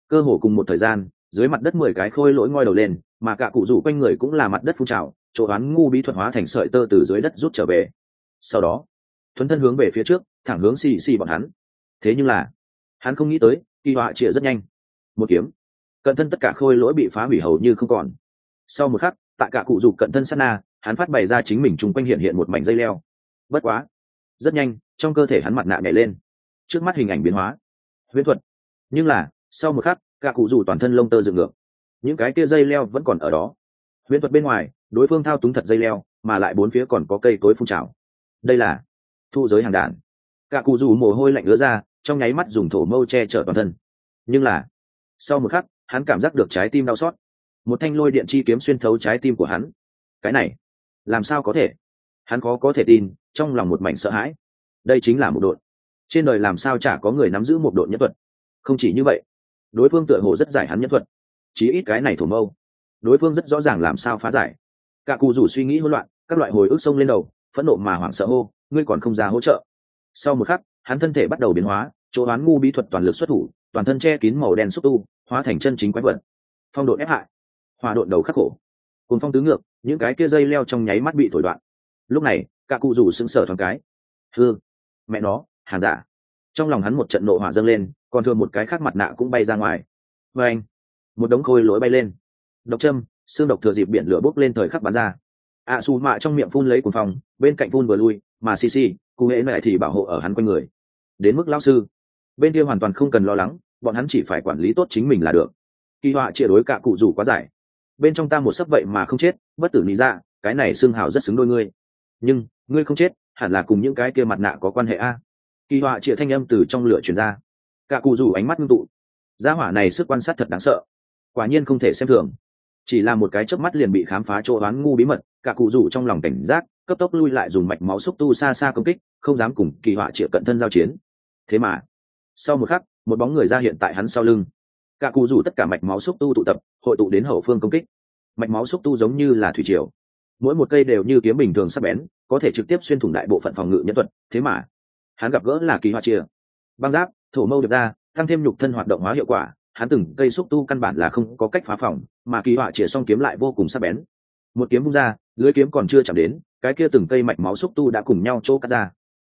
Cơ hồ cùng một thời gian, dưới mặt đất mười cái khôi lỗi ngoi đầu lên, mà cả cụ rủ quanh người cũng là mặt đất phun trào, chỗ đoán ngu bí thuật hóa thành sợi tơ từ dưới đất rút trở về. Sau đó, thuấn thân hướng về phía trước thẳng hướng xì xì bọn hắn. Thế nhưng là, hắn không nghĩ tới, kỳ họa chĩa rất nhanh. Một kiếm. Cận thân tất cả khôi lỗi bị phá hủy hầu như không còn. Sau một khắc, tại cả cụ dục cận thân sát na, hắn phát bày ra chính mình chung quanh hiện hiện một mảnh dây leo. Bất quá, rất nhanh, trong cơ thể hắn mặt nạ nhảy lên. Trước mắt hình ảnh biến hóa. Huyễn thuật. Nhưng là, sau một khắc, cả cụ dù toàn thân lông tơ dựng ngược. Những cái kia dây leo vẫn còn ở đó. Huyễn thuật bên ngoài, đối phương thao túng thật dây leo, mà lại bốn phía còn có cây cối phun trào. Đây là, thu giới hàng đàn cả cụ dù mồ hôi lạnh ứa ra, trong nháy mắt dùng thổ mâu che chở toàn thân. Nhưng là, sau một khắc, hắn cảm giác được trái tim đau xót. Một thanh lôi điện chi kiếm xuyên thấu trái tim của hắn. Cái này, làm sao có thể? Hắn khó có thể tin, trong lòng một mảnh sợ hãi. Đây chính là một đội trên đời làm sao chả có người nắm giữ một đội nhân thuật? Không chỉ như vậy, đối phương tựa hồ rất giải hắn nhân thuật. Chí ít cái này thổ mâu, đối phương rất rõ ràng làm sao phá giải. Cả cụ rủ suy nghĩ hỗn loạn, các loại hồi ức sông lên đầu, phẫn nộ mà hoảng sợ hô, ngươi còn không ra hỗ trợ sau một khắc hắn thân thể bắt đầu biến hóa chỗ đoán ngu bí thuật toàn lực xuất thủ toàn thân che kín màu đen xúc tu hóa thành chân chính quái vật. Phong độ ép hại. Hòa độn đầu khắc khổ. Cùng phong tứ ngược những cái kia dây leo trong nháy mắt bị thổi đoạn. Lúc này cả cụ rủ sững sờ thoáng cái. Hư mẹ nó hàng giả. Trong lòng hắn một trận nộ hỏa dâng lên còn thường một cái khác mặt nạ cũng bay ra ngoài. Và anh một đống khôi lỗi bay lên. Độc châm xương độc thừa dịp biển lửa bốc lên thời khắc bắn ra. Ạ à, xù mạ trong miệng phun lấy cuồng phòng bên cạnh phun vừa lui mà xì xì cụ hễ mẹ thì bảo hộ ở hắn quanh người. Đến mức lao sư, bên kia hoàn toàn không cần lo lắng, bọn hắn chỉ phải quản lý tốt chính mình là được. Kỳ họa chia đối cả cụ rủ quá giải. Bên trong ta một sấp vậy mà không chết, bất tử lý ra dạ, cái này xương hào rất xứng đôi ngươi. Nhưng, ngươi không chết, hẳn là cùng những cái kia mặt nạ có quan hệ a. Kỳ họa chia thanh âm từ trong lửa truyền ra. Cả cụ rủ ánh mắt ngưng tụ. Gia hỏa này sức quan sát thật đáng sợ. Quả nhiên không thể xem thường. Chỉ là một cái chớp mắt liền bị khám phá chỗ đoán ngu bí mật, cả cụ rủ trong lòng cảnh giác, cấp tốc lui lại dùng mạch máu xúc tu xa xa công kích không dám cùng kỳ họa triệu cận thân giao chiến. Thế mà, sau một khắc, một bóng người ra hiện tại hắn sau lưng. Cả cụ rủ tất cả mạch máu xúc tu tụ tập, hội tụ đến hậu phương công kích. Mạch máu xúc tu giống như là thủy triều. Mỗi một cây đều như kiếm bình thường sắc bén, có thể trực tiếp xuyên thủng đại bộ phận phòng ngự nhân thuật. Thế mà, hắn gặp gỡ là kỳ họa chia. Băng giáp, thổ mâu được ra, tăng thêm nhục thân hoạt động hóa hiệu quả. Hắn từng cây xúc tu căn bản là không có cách phá phòng, mà kỳ họa chĩa xong kiếm lại vô cùng sắc bén. Một kiếm bung ra, lưới kiếm còn chưa chạm đến, cái kia từng cây mạch máu xúc tu đã cùng nhau chỗ cắt ra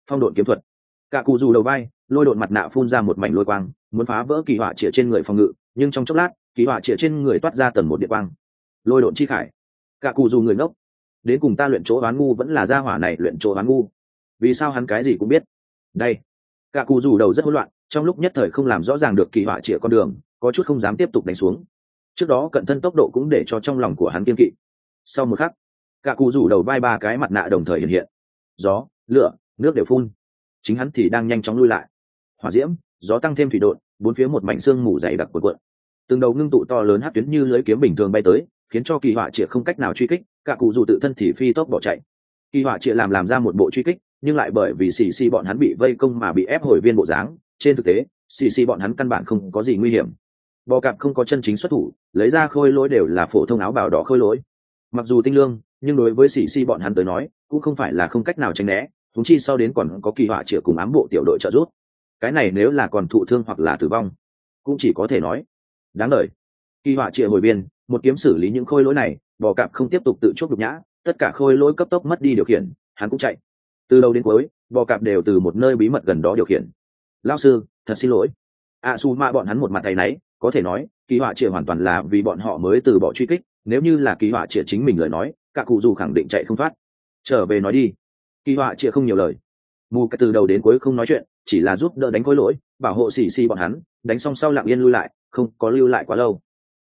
phong độn kiếm thuật. Cả cụ dù đầu vai, lôi độn mặt nạ phun ra một mảnh lôi quang, muốn phá vỡ kỳ họa chĩa trên người phòng ngự, nhưng trong chốc lát, kỳ họa chĩa trên người toát ra tầng một điện quang. Lôi độn chi khải. Cả cụ dù người ngốc. Đến cùng ta luyện chỗ đoán ngu vẫn là gia hỏa này luyện chỗ đoán ngu. Vì sao hắn cái gì cũng biết? Đây. Cả cụ dù đầu rất hỗn loạn, trong lúc nhất thời không làm rõ ràng được kỳ họa chĩa con đường, có chút không dám tiếp tục đánh xuống. Trước đó cận thân tốc độ cũng để cho trong lòng của hắn kiên kỵ. Sau một khắc, cả cụ rủ đầu vai ba cái mặt nạ đồng thời hiện hiện. Gió, lửa nước đều phun. Chính hắn thì đang nhanh chóng lui lại. Hỏa diễm, gió tăng thêm thủy đột bốn phía một mảnh xương mù dày đặc cuộn cuộn. Từng đầu ngưng tụ to lớn hát tuyến như lưới kiếm bình thường bay tới, khiến cho kỳ họa triệt không cách nào truy kích, cả cụ dù tự thân thì phi tốc bỏ chạy. Kỳ họa triệt làm làm ra một bộ truy kích, nhưng lại bởi vì xì xì bọn hắn bị vây công mà bị ép hồi viên bộ dáng. Trên thực tế, xì xì bọn hắn căn bản không có gì nguy hiểm. Bò cạp không có chân chính xuất thủ, lấy ra khôi lỗi đều là phổ thông áo bào đỏ khôi lỗi. Mặc dù tinh lương, nhưng đối với xì xì bọn hắn tới nói, cũng không phải là không cách nào tránh né thúng chi sau đến còn có kỳ họa chĩa cùng ám bộ tiểu đội trợ giúp. Cái này nếu là còn thụ thương hoặc là tử vong, cũng chỉ có thể nói, đáng lời. Kỳ họa chĩa hồi biên, một kiếm xử lý những khôi lỗi này, bò cạp không tiếp tục tự chuốc nhục nhã, tất cả khôi lỗi cấp tốc mất đi điều khiển, hắn cũng chạy. Từ đầu đến cuối, bò cạp đều từ một nơi bí mật gần đó điều khiển. Lao sư, thật xin lỗi. A su ma bọn hắn một mặt tay náy, có thể nói, kỳ họa chĩa hoàn toàn là vì bọn họ mới từ bỏ truy kích, nếu như là kỳ họa chĩa chính mình lời nói, cả cụ dù khẳng định chạy không thoát. Trở về nói đi kỳ họa chia không nhiều lời. Mù cái từ đầu đến cuối không nói chuyện, chỉ là giúp đỡ đánh khối lỗi, bảo hộ xì xì bọn hắn, đánh xong sau lặng yên lui lại, không có lưu lại quá lâu.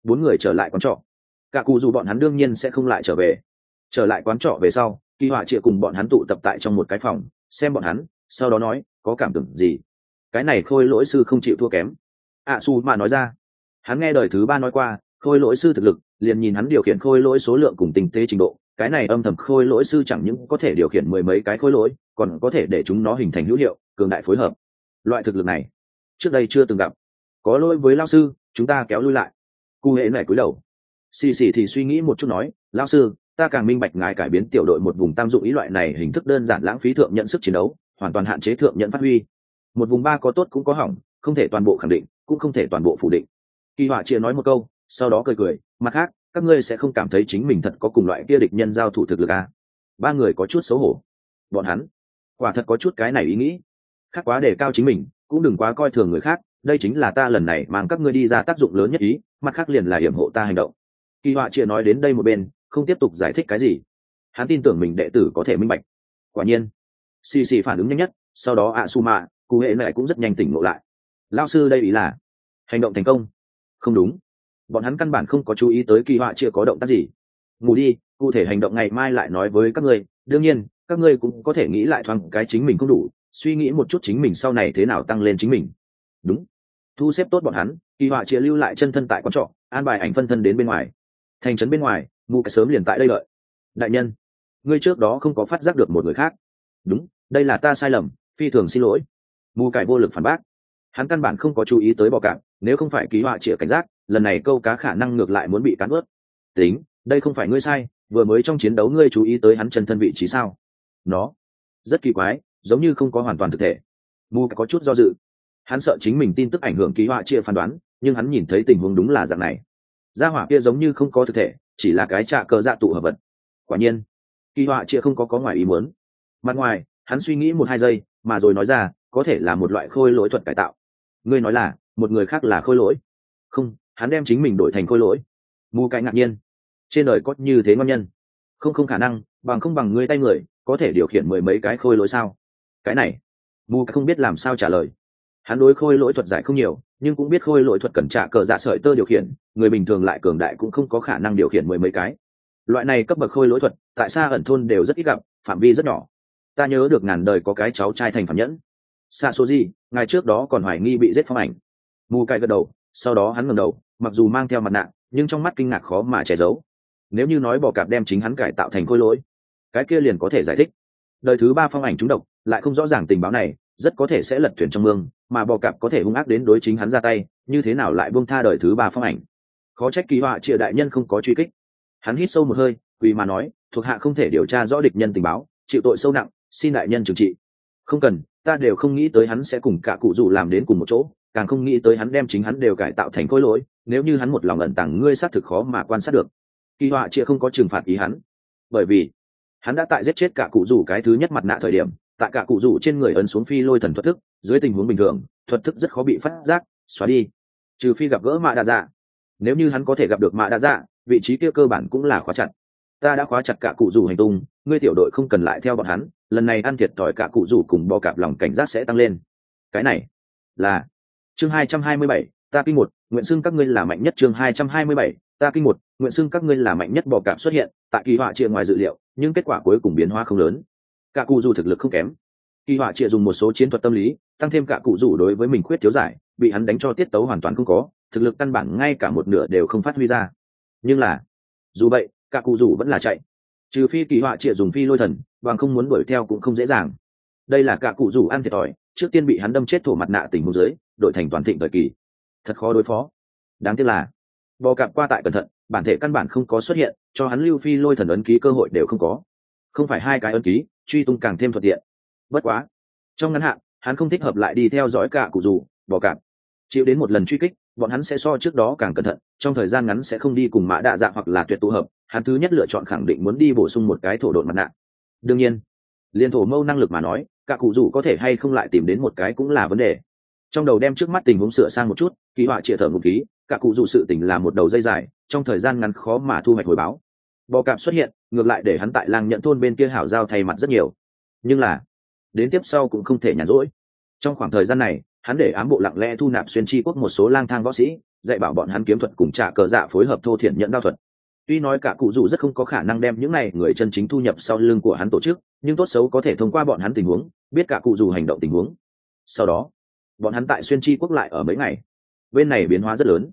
Bốn người trở lại quán trọ. Cả cụ dù bọn hắn đương nhiên sẽ không lại trở về. Trở lại quán trọ về sau, kỳ họa chia cùng bọn hắn tụ tập tại trong một cái phòng, xem bọn hắn, sau đó nói, có cảm tưởng gì? Cái này khôi lỗi sư không chịu thua kém. Ạ su mà nói ra. Hắn nghe đời thứ ba nói qua, khôi lỗi sư thực lực, liền nhìn hắn điều khiển khôi lỗi số lượng cùng tình tế trình độ cái này âm thầm khôi lỗi sư chẳng những có thể điều khiển mười mấy cái khôi lỗi, còn có thể để chúng nó hình thành hữu hiệu, cường đại phối hợp. Loại thực lực này, trước đây chưa từng gặp. Có lỗi với lao sư, chúng ta kéo lui lại. Cụ hệ này cúi đầu. Xì xì thì suy nghĩ một chút nói lao sư, ta càng minh bạch ngài cải biến tiểu đội một vùng tam dụng ý loại này hình thức đơn giản lãng phí thượng nhận sức chiến đấu, hoàn toàn hạn chế thượng nhận phát huy. Một vùng ba có tốt cũng có hỏng, không thể toàn bộ khẳng định, cũng không thể toàn bộ phủ định. Kỳ họa chia nói một câu, sau đó cười cười, mặt khác các ngươi sẽ không cảm thấy chính mình thật có cùng loại kia địch nhân giao thủ thực lực à. ba người có chút xấu hổ. Bọn hắn, quả thật có chút cái này ý nghĩ. Khác quá để cao chính mình, cũng đừng quá coi thường người khác, đây chính là ta lần này mang các ngươi đi ra tác dụng lớn nhất ý, mặt khác liền là hiểm hộ ta hành động. Kỳ họa chia nói đến đây một bên, không tiếp tục giải thích cái gì. Hắn tin tưởng mình đệ tử có thể minh bạch. Quả nhiên, xì xì phản ứng nhanh nhất, sau đó ạ su mạ cụ hệ lại cũng rất nhanh tỉnh ngộ lại. Lao sư đây ý là hành động thành công. Không đúng bọn hắn căn bản không có chú ý tới kỳ họa chưa có động tác gì. Ngủ đi, cụ thể hành động ngày mai lại nói với các ngươi. Đương nhiên, các ngươi cũng có thể nghĩ lại thoáng cái chính mình không đủ, suy nghĩ một chút chính mình sau này thế nào tăng lên chính mình. Đúng. Thu xếp tốt bọn hắn, kỳ họa chia lưu lại chân thân tại quán trọ, an bài ảnh phân thân đến bên ngoài. Thành trấn bên ngoài mù cái sớm liền tại đây lợi đại nhân, ngươi trước đó không có phát giác được một người khác. Đúng, đây là ta sai lầm, phi thường xin lỗi. Mù cải vô lực phản bác hắn căn bản không có chú ý tới bọ cạp, nếu không phải ký họa chĩa cảnh giác, lần này câu cá khả năng ngược lại muốn bị cắn ướt. Tính, đây không phải ngươi sai, vừa mới trong chiến đấu ngươi chú ý tới hắn chân thân vị trí sao? Nó, rất kỳ quái, giống như không có hoàn toàn thực thể. Mù có chút do dự. Hắn sợ chính mình tin tức ảnh hưởng ký họa chia phán đoán, nhưng hắn nhìn thấy tình huống đúng là dạng này. Gia hỏa kia giống như không có thực thể, chỉ là cái trạ cờ dạ tụ hợp vật. Quả nhiên kỳ họa chia không có có ngoài ý muốn. Mặt ngoài, hắn suy nghĩ một hai giây, mà rồi nói ra có thể là một loại khôi lỗi thuật cải tạo. Ngươi nói là, một người khác là khôi lỗi? Không, hắn đem chính mình đổi thành khôi lỗi. Mù cãi ngạc nhiên. Trên đời có như thế ngon nhân? Không không khả năng, bằng không bằng ngươi tay người, có thể điều khiển mười mấy cái khôi lỗi sao? Cái này, mù không biết làm sao trả lời. Hắn đối khôi lỗi thuật giải không nhiều, nhưng cũng biết khôi lỗi thuật cần trả cờ dạ sợi tơ điều khiển, người bình thường lại cường đại cũng không có khả năng điều khiển mười mấy cái. Loại này cấp bậc khôi lỗi thuật, tại xa ẩn thôn đều rất ít gặp, phạm vi rất nhỏ. Ta nhớ được ngàn đời có cái cháu trai thành phạm nhẫn xa số gì ngày trước đó còn hoài nghi bị giết phong ảnh. Mù cài gật đầu, sau đó hắn ngẩng đầu, mặc dù mang theo mặt nạ, nhưng trong mắt kinh ngạc khó mà che giấu. Nếu như nói bò cạp đem chính hắn cải tạo thành khôi lỗi, cái kia liền có thể giải thích. Đời thứ ba phong ảnh trúng độc, lại không rõ ràng tình báo này, rất có thể sẽ lật thuyền trong mương, mà bò cạp có thể hung ác đến đối chính hắn ra tay, như thế nào lại buông tha đời thứ ba phong ảnh? Khó trách kỳ họa triệu đại nhân không có truy kích. Hắn hít sâu một hơi, quỳ mà nói, thuộc hạ không thể điều tra rõ địch nhân tình báo, chịu tội sâu nặng, xin đại nhân trừng trị. Không cần ta đều không nghĩ tới hắn sẽ cùng cả cụ rủ làm đến cùng một chỗ, càng không nghĩ tới hắn đem chính hắn đều cải tạo thành khối lỗi, nếu như hắn một lòng ẩn tàng, ngươi xác thực khó mà quan sát được. Kỳ họa chia không có trừng phạt ý hắn. Bởi vì, hắn đã tại giết chết cả cụ rủ cái thứ nhất mặt nạ thời điểm, tại cả cụ rủ trên người ấn xuống phi lôi thần thuật thức, dưới tình huống bình thường, thuật thức rất khó bị phát giác, xóa đi. Trừ phi gặp gỡ mạ đa dạ. Nếu như hắn có thể gặp được mạ đa dạ vị trí kia cơ bản cũng là khóa chặt. Ta đã khóa chặt cả cụ rủ hành tung ngươi tiểu đội không cần lại theo bọn hắn, lần này ăn thiệt thòi cả cụ rủ cùng bò cạp lòng cảnh giác sẽ tăng lên. Cái này là chương hai trăm hai mươi bảy, ta kinh một, nguyện xưng các ngươi là mạnh nhất chương hai trăm hai mươi bảy, ta kinh một, nguyện xưng các ngươi là mạnh nhất bò cạp xuất hiện, tại kỳ họa chia ngoài dự liệu, nhưng kết quả cuối cùng biến hóa không lớn. Cả cụ rủ thực lực không kém. Kỳ họa chia dùng một số chiến thuật tâm lý, tăng thêm cả cụ rủ đối với mình khuyết thiếu giải, bị hắn đánh cho tiết tấu hoàn toàn không có, thực lực căn bản ngay cả một nửa đều không phát huy ra. Nhưng là, dù vậy, cả cụ rủ vẫn là chạy trừ phi kỳ họa trịa dùng phi lôi thần, bằng không muốn đuổi theo cũng không dễ dàng. Đây là cả cụ rủ ăn thiệt thòi, trước tiên bị hắn đâm chết thổ mặt nạ tình hồ dưới, đội thành toàn thịnh thời kỳ. Thật khó đối phó. Đáng tiếc là, bò cạp qua tại cẩn thận, bản thể căn bản không có xuất hiện, cho hắn lưu phi lôi thần ấn ký cơ hội đều không có. Không phải hai cái ấn ký, truy tung càng thêm thuận tiện. Bất quá, trong ngắn hạn, hắn không thích hợp lại đi theo dõi cả cụ rủ, bò cạp. Chịu đến một lần truy kích bọn hắn sẽ so trước đó càng cẩn thận, trong thời gian ngắn sẽ không đi cùng mã đạ dạ hoặc là tuyệt tụ hợp, hắn thứ nhất lựa chọn khẳng định muốn đi bổ sung một cái thổ độn mặt nạ. Đương nhiên, liên thổ mâu năng lực mà nói, cả cụ rủ có thể hay không lại tìm đến một cái cũng là vấn đề. Trong đầu đem trước mắt tình huống sửa sang một chút, kỳ họa chĩa thở một ký cả cụ rủ sự tình là một đầu dây dài, trong thời gian ngắn khó mà thu hoạch hồi báo. Bò cạp xuất hiện, ngược lại để hắn tại làng nhận thôn bên kia hảo giao thay mặt rất nhiều. Nhưng là, đến tiếp sau cũng không thể nhàn rỗi. Trong khoảng thời gian này hắn để ám bộ lặng lẽ thu nạp xuyên chi quốc một số lang thang võ sĩ, dạy bảo bọn hắn kiếm thuật cùng trả cờ dạ phối hợp thô thiển nhận đao thuật. Tuy nói cả cụ dù rất không có khả năng đem những này người chân chính thu nhập sau lưng của hắn tổ chức, nhưng tốt xấu có thể thông qua bọn hắn tình huống, biết cả cụ dù hành động tình huống. Sau đó, bọn hắn tại xuyên chi quốc lại ở mấy ngày. Bên này biến hóa rất lớn.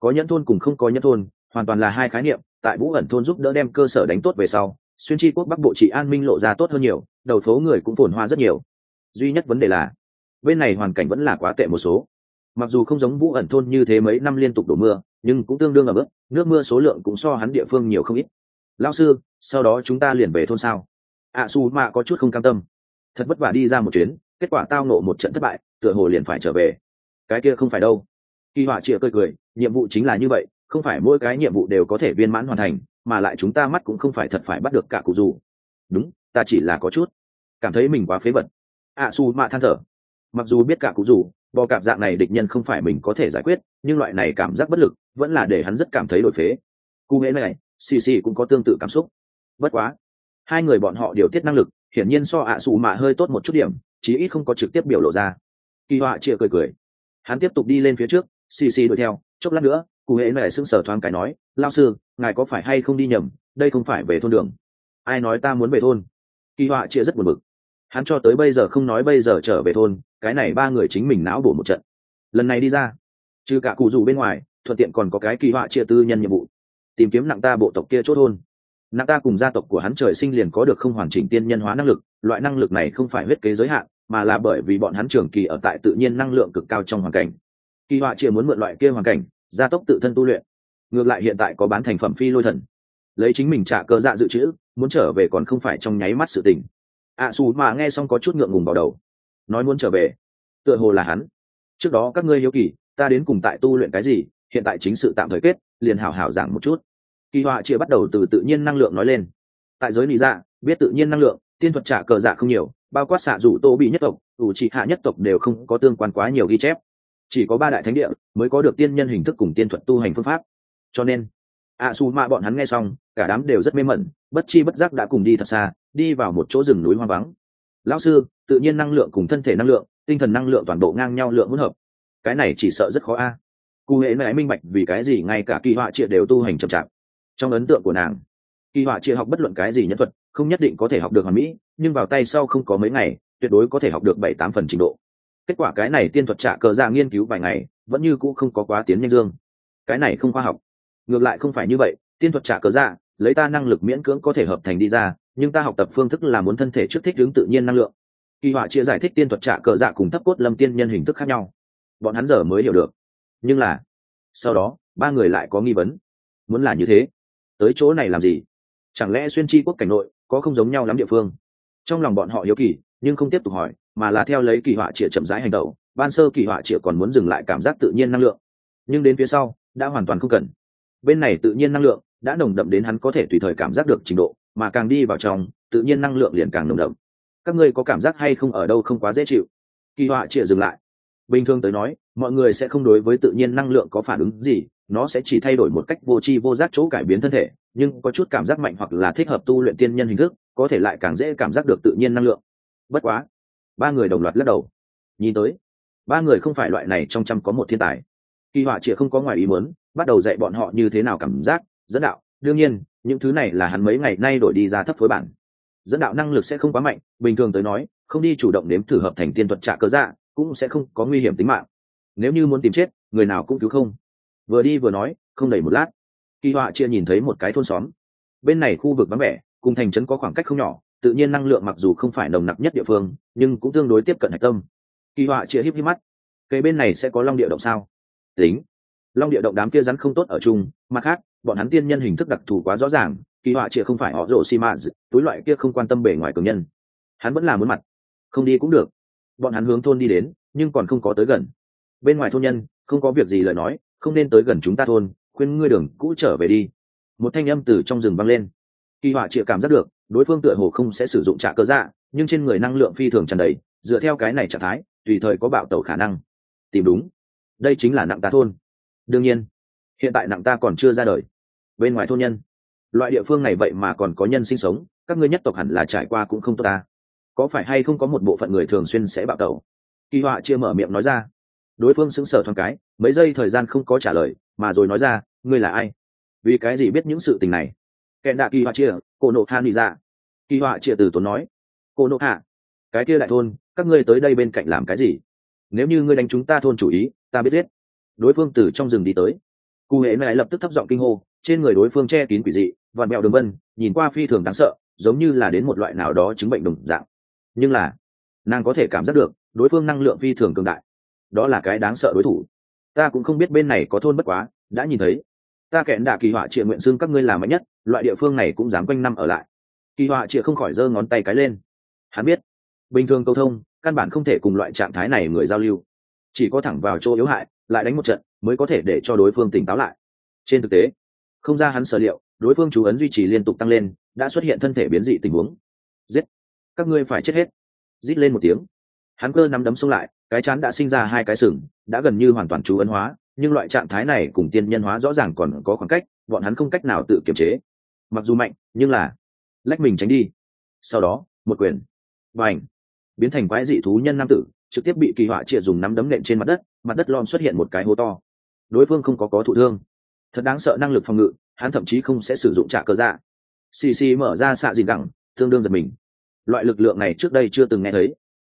Có nhẫn thôn cùng không có nhẫn thôn, hoàn toàn là hai khái niệm, tại vũ ẩn thôn giúp đỡ đem cơ sở đánh tốt về sau, xuyên chi quốc bắc bộ trị an minh lộ ra tốt hơn nhiều, đầu phố người cũng phồn hoa rất nhiều. Duy nhất vấn đề là bên này hoàn cảnh vẫn là quá tệ một số. Mặc dù không giống vũ ẩn thôn như thế mấy năm liên tục đổ mưa nhưng cũng tương đương ở bước nước mưa số lượng cũng so hắn địa phương nhiều không ít. Lao sư sau đó chúng ta liền về thôn sao? Ạ à, su mạ có chút không cam tâm. Thật vất vả đi ra một chuyến kết quả tao nộ một trận thất bại tựa hồ liền phải trở về. Cái kia không phải đâu. Kỳ họa chịa cười cười nhiệm vụ chính là như vậy không phải mỗi cái nhiệm vụ đều có thể viên mãn hoàn thành mà lại chúng ta mắt cũng không phải thật phải bắt được cả cụ dù. Đúng ta chỉ là có chút cảm thấy mình quá phế vật. Ạ à, su mạ than thở mặc dù biết cả cụ dù bò cạp dạng này địch nhân không phải mình có thể giải quyết, nhưng loại này cảm giác bất lực vẫn là để hắn rất cảm thấy đổi phế. Cụ hễ này, xì xì cũng có tương tự cảm xúc. Bất quá, hai người bọn họ điều tiết năng lực, hiển nhiên so ạ à xù mạ hơi tốt một chút điểm, chí ít không có trực tiếp biểu lộ ra. Kỳ họa chia cười cười. Hắn tiếp tục đi lên phía trước, xì xì đuổi theo. Chốc lát nữa, cụ hễ này sững sờ thoáng cái nói lao sư, ngài có phải hay không đi nhầm? Đây không phải về thôn đường. Ai nói ta muốn về thôn? Kỳ họa chia rất buồn bực. Hắn cho tới bây giờ không nói bây giờ trở về thôn cái này ba người chính mình não bổ một trận. Lần này đi ra trừ cả cụ dù bên ngoài thuận tiện còn có cái kỳ họa chia tư nhân nhiệm vụ. Tìm kiếm nặng ta bộ tộc kia chốt hôn. Nặng ta cùng gia tộc của hắn trời sinh liền có được không hoàn chỉnh tiên nhân hóa năng lực loại năng lực này không phải huyết kế giới hạn mà là bởi vì bọn hắn trường kỳ ở tại tự nhiên năng lượng cực cao trong hoàn cảnh. Kỳ họa chia muốn mượn loại kia hoàn cảnh gia tốc tự thân tu luyện. Ngược lại hiện tại có bán thành phẩm phi lôi thần. Lấy chính mình trả cơ dạ dự trữ muốn trở về còn không phải trong nháy mắt sự tình. Ạ à, xù mà nghe xong có chút ngượng ngùng vào đầu nói muốn trở về. Tựa hồ là hắn. Trước đó các ngươi hiếu kỳ, ta đến cùng tại tu luyện cái gì, hiện tại chính sự tạm thời kết, liền hảo hảo giảng một chút. Kỳ họa chia bắt đầu từ tự nhiên năng lượng nói lên. Tại giới lý dạ biết tự nhiên năng lượng, tiên thuật trả cờ dạ không nhiều, bao quát xạ rủ tô bị nhất tộc, ủ trị hạ nhất tộc đều không có tương quan quá nhiều ghi chép. Chỉ có ba đại thánh địa mới có được tiên nhân hình thức cùng tiên thuật tu hành phương pháp. Cho nên, ạ su mạ bọn hắn nghe xong, cả đám đều rất mê mẩn, bất chi bất giác đã cùng đi thật xa, đi vào một chỗ rừng núi hoang vắng lão sư, tự nhiên năng lượng cùng thân thể năng lượng, tinh thần năng lượng toàn bộ ngang nhau lượng hỗn hợp. Cái này chỉ sợ rất khó a. À. cụ hệ này minh bạch vì cái gì ngay cả kỳ họa triệt đều tu hành chậm chạp. Trong ấn tượng của nàng, kỳ họa triệt học bất luận cái gì nhân thuật, không nhất định có thể học được hoàn mỹ, nhưng vào tay sau không có mấy ngày, tuyệt đối có thể học được bảy tám phần trình độ. Kết quả cái này tiên thuật trả cờ ra nghiên cứu vài ngày, vẫn như cũ không có quá tiến nhanh dương. Cái này không khoa học. Ngược lại không phải như vậy, tiên thuật trả cờ ra lấy ta năng lực miễn cưỡng có thể hợp thành đi ra, nhưng ta học tập phương thức là muốn thân thể trước thích ứng tự nhiên năng lượng. Kỳ họa chia giải thích tiên thuật trạ cờ dạ cùng thấp cốt lâm tiên nhân hình thức khác nhau. Bọn hắn giờ mới hiểu được. Nhưng là, sau đó, ba người lại có nghi vấn. Muốn là như thế, tới chỗ này làm gì? Chẳng lẽ xuyên tri quốc cảnh nội có không giống nhau lắm địa phương? Trong lòng bọn họ hiếu kỳ, nhưng không tiếp tục hỏi, mà là theo lấy kỳ họa chĩa chậm rãi hành động, ban sơ kỳ họa chĩa còn muốn dừng lại cảm giác tự nhiên năng lượng. Nhưng đến phía sau, đã hoàn toàn không cần. Bên này tự nhiên năng lượng đã nồng đậm đến hắn có thể tùy thời cảm giác được trình độ, mà càng đi vào trong, tự nhiên năng lượng liền càng nồng đậm. Các ngươi có cảm giác hay không ở đâu không quá dễ chịu? Kỳ họa chịa dừng lại. Bình thường tới nói, mọi người sẽ không đối với tự nhiên năng lượng có phản ứng gì, nó sẽ chỉ thay đổi một cách vô tri vô giác chỗ cải biến thân thể, nhưng có chút cảm giác mạnh hoặc là thích hợp tu luyện tiên nhân hình thức, có thể lại càng dễ cảm giác được tự nhiên năng lượng. Bất quá, ba người đồng loạt lắc đầu. Nhìn tới, ba người không phải loại này trong trăm có một thiên tài. Kỳ họa chịa không có ngoài ý muốn, bắt đầu dạy bọn họ như thế nào cảm giác dẫn đạo, đương nhiên, những thứ này là hắn mấy ngày nay đổi đi ra thấp phối bản. Dẫn đạo năng lực sẽ không quá mạnh, bình thường tới nói, không đi chủ động nếm thử hợp thành tiên thuật trả cơ dạ cũng sẽ không có nguy hiểm tính mạng. Nếu như muốn tìm chết, người nào cũng cứu không. Vừa đi vừa nói, không đầy một lát. Kỳ họa chia nhìn thấy một cái thôn xóm. Bên này khu vực vắng vẻ, cùng thành trấn có khoảng cách không nhỏ, tự nhiên năng lượng mặc dù không phải nồng nặc nhất địa phương, nhưng cũng tương đối tiếp cận hạch tâm. Kỳ họa chia híp híp mắt. Cây bên này sẽ có long địa động sao? Tính. Long địa động đám kia rắn không tốt ở chung, mặt khác bọn hắn tiên nhân hình thức đặc thù quá rõ ràng, kỳ họa chia không phải họ rổ xi mã túi loại kia không quan tâm bề ngoài cường nhân. Hắn vẫn là muốn mặt. Không đi cũng được. Bọn hắn hướng thôn đi đến, nhưng còn không có tới gần. Bên ngoài thôn nhân, không có việc gì lời nói, không nên tới gần chúng ta thôn, khuyên ngươi đường cũ trở về đi. Một thanh âm từ trong rừng vang lên. Kỳ họa chịa cảm giác được, đối phương tựa hồ không sẽ sử dụng trả cơ dạ nhưng trên người năng lượng phi thường tràn đầy, dựa theo cái này trạng thái, tùy thời có bạo tẩu khả năng. Tìm đúng. Đây chính là nặng ta thôn. Đương nhiên, hiện tại nặng ta còn chưa ra đời bên ngoài thôn nhân. Loại địa phương này vậy mà còn có nhân sinh sống, các ngươi nhất tộc hẳn là trải qua cũng không tốt ta. Có phải hay không có một bộ phận người thường xuyên sẽ bạo tẩu? Kỳ họa chia mở miệng nói ra. Đối phương xứng sở thoáng cái, mấy giây thời gian không có trả lời, mà rồi nói ra, ngươi là ai? Vì cái gì biết những sự tình này? Kẹn đạ kỳ họa chia cô nộ hạ nị dạ. Kỳ họa chia từ tốn nói cô nộ hạ, cái kia đại thôn, các ngươi tới đây bên cạnh làm cái gì? Nếu như ngươi đánh chúng ta thôn chủ ý, ta biết giết. Đối phương từ trong rừng đi tới. Cụ hệ mẹ lập tức thấp giọng kinh hô trên người đối phương che kín quỷ dị và mẹo đường vân, nhìn qua phi thường đáng sợ, giống như là đến một loại nào đó chứng bệnh đồng dạng. Nhưng là, nàng có thể cảm giác được, đối phương năng lượng phi thường cường đại. Đó là cái đáng sợ đối thủ. Ta cũng không biết bên này có thôn bất quá, đã nhìn thấy. Ta kẹn đạ kỳ họa triện nguyện xưng các ngươi làm mạnh nhất, loại địa phương này cũng dám quanh năm ở lại. Kỳ họa triện không khỏi giơ ngón tay cái lên. Hắn biết, bình thường câu thông, căn bản không thể cùng loại trạng thái này người giao lưu. Chỉ có thẳng vào chỗ yếu hại, lại đánh một trận, mới có thể để cho đối phương tỉnh táo lại. Trên thực tế không ra hắn sở liệu, đối phương chú ấn duy trì liên tục tăng lên, đã xuất hiện thân thể biến dị tình huống. Giết! Các ngươi phải chết hết! Rít lên một tiếng. Hắn cơ nắm đấm xông lại, cái chán đã sinh ra hai cái sừng, đã gần như hoàn toàn chú ấn hóa, nhưng loại trạng thái này cùng tiên nhân hóa rõ ràng còn có khoảng cách, bọn hắn không cách nào tự kiềm chế. Mặc dù mạnh, nhưng là lách mình tránh đi. Sau đó, một quyền. Và ảnh biến thành quái dị thú nhân nam tử, trực tiếp bị kỳ họa triệt dùng nắm đấm nện trên mặt đất mặt đất lom xuất hiện một cái hố to. Đối phương không có có thụ thương thật đáng sợ năng lực phòng ngự, hắn thậm chí không sẽ sử dụng trả cơ dạ. Xì xì mở ra xạ dìn đẳng tương đương giật mình. Loại lực lượng này trước đây chưa từng nghe thấy.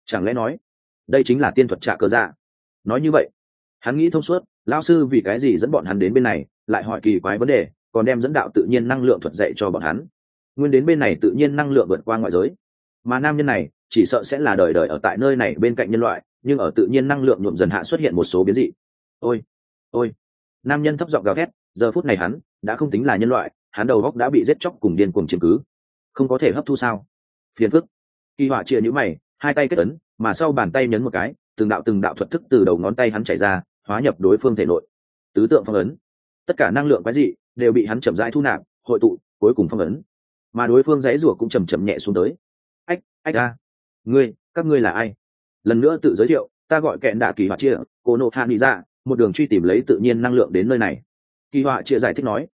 Chẳng lẽ nói, đây chính là tiên thuật trả cơ dạ? Nói như vậy, hắn nghĩ thông suốt lao sư vì cái gì dẫn bọn hắn đến bên này, lại hỏi kỳ quái vấn đề, còn đem dẫn đạo tự nhiên năng lượng thuật dạy cho bọn hắn. Nguyên đến bên này tự nhiên năng lượng vượt qua ngoại giới. Mà nam nhân này, chỉ sợ sẽ là đời đời ở tại nơi này bên cạnh nhân loại, nhưng ở tự nhiên năng lượng nhuộm dần hạ xuất hiện một số biến dị. Ôi ôi. Nam nhân thấp giọng gào thét giờ phút này hắn đã không tính là nhân loại, hắn đầu góc đã bị giết chóc cùng điên cuồng chiếm cứ. Không có thể hấp thu sao? Phiền phức. Kỳ họa chia nhữ mày, hai tay kết ấn, mà sau bàn tay nhấn một cái, từng đạo từng đạo thuật thức từ đầu ngón tay hắn chảy ra, hóa nhập đối phương thể nội. Tứ tượng phong ấn. Tất cả năng lượng quái dị đều bị hắn chậm rãi thu nạp, hội tụ, cuối cùng phong ấn. Mà đối phương dãy rủa cũng chầm chậm nhẹ xuống tới. Ách ách a. Ngươi, các ngươi là ai? Lần nữa tự giới thiệu, ta gọi kẹn đạ kỳ họa chia cô nộ hạ nghĩ ra dạ, một đường truy tìm lấy tự nhiên năng lượng đến nơi này kỳ họa chia giải thích nói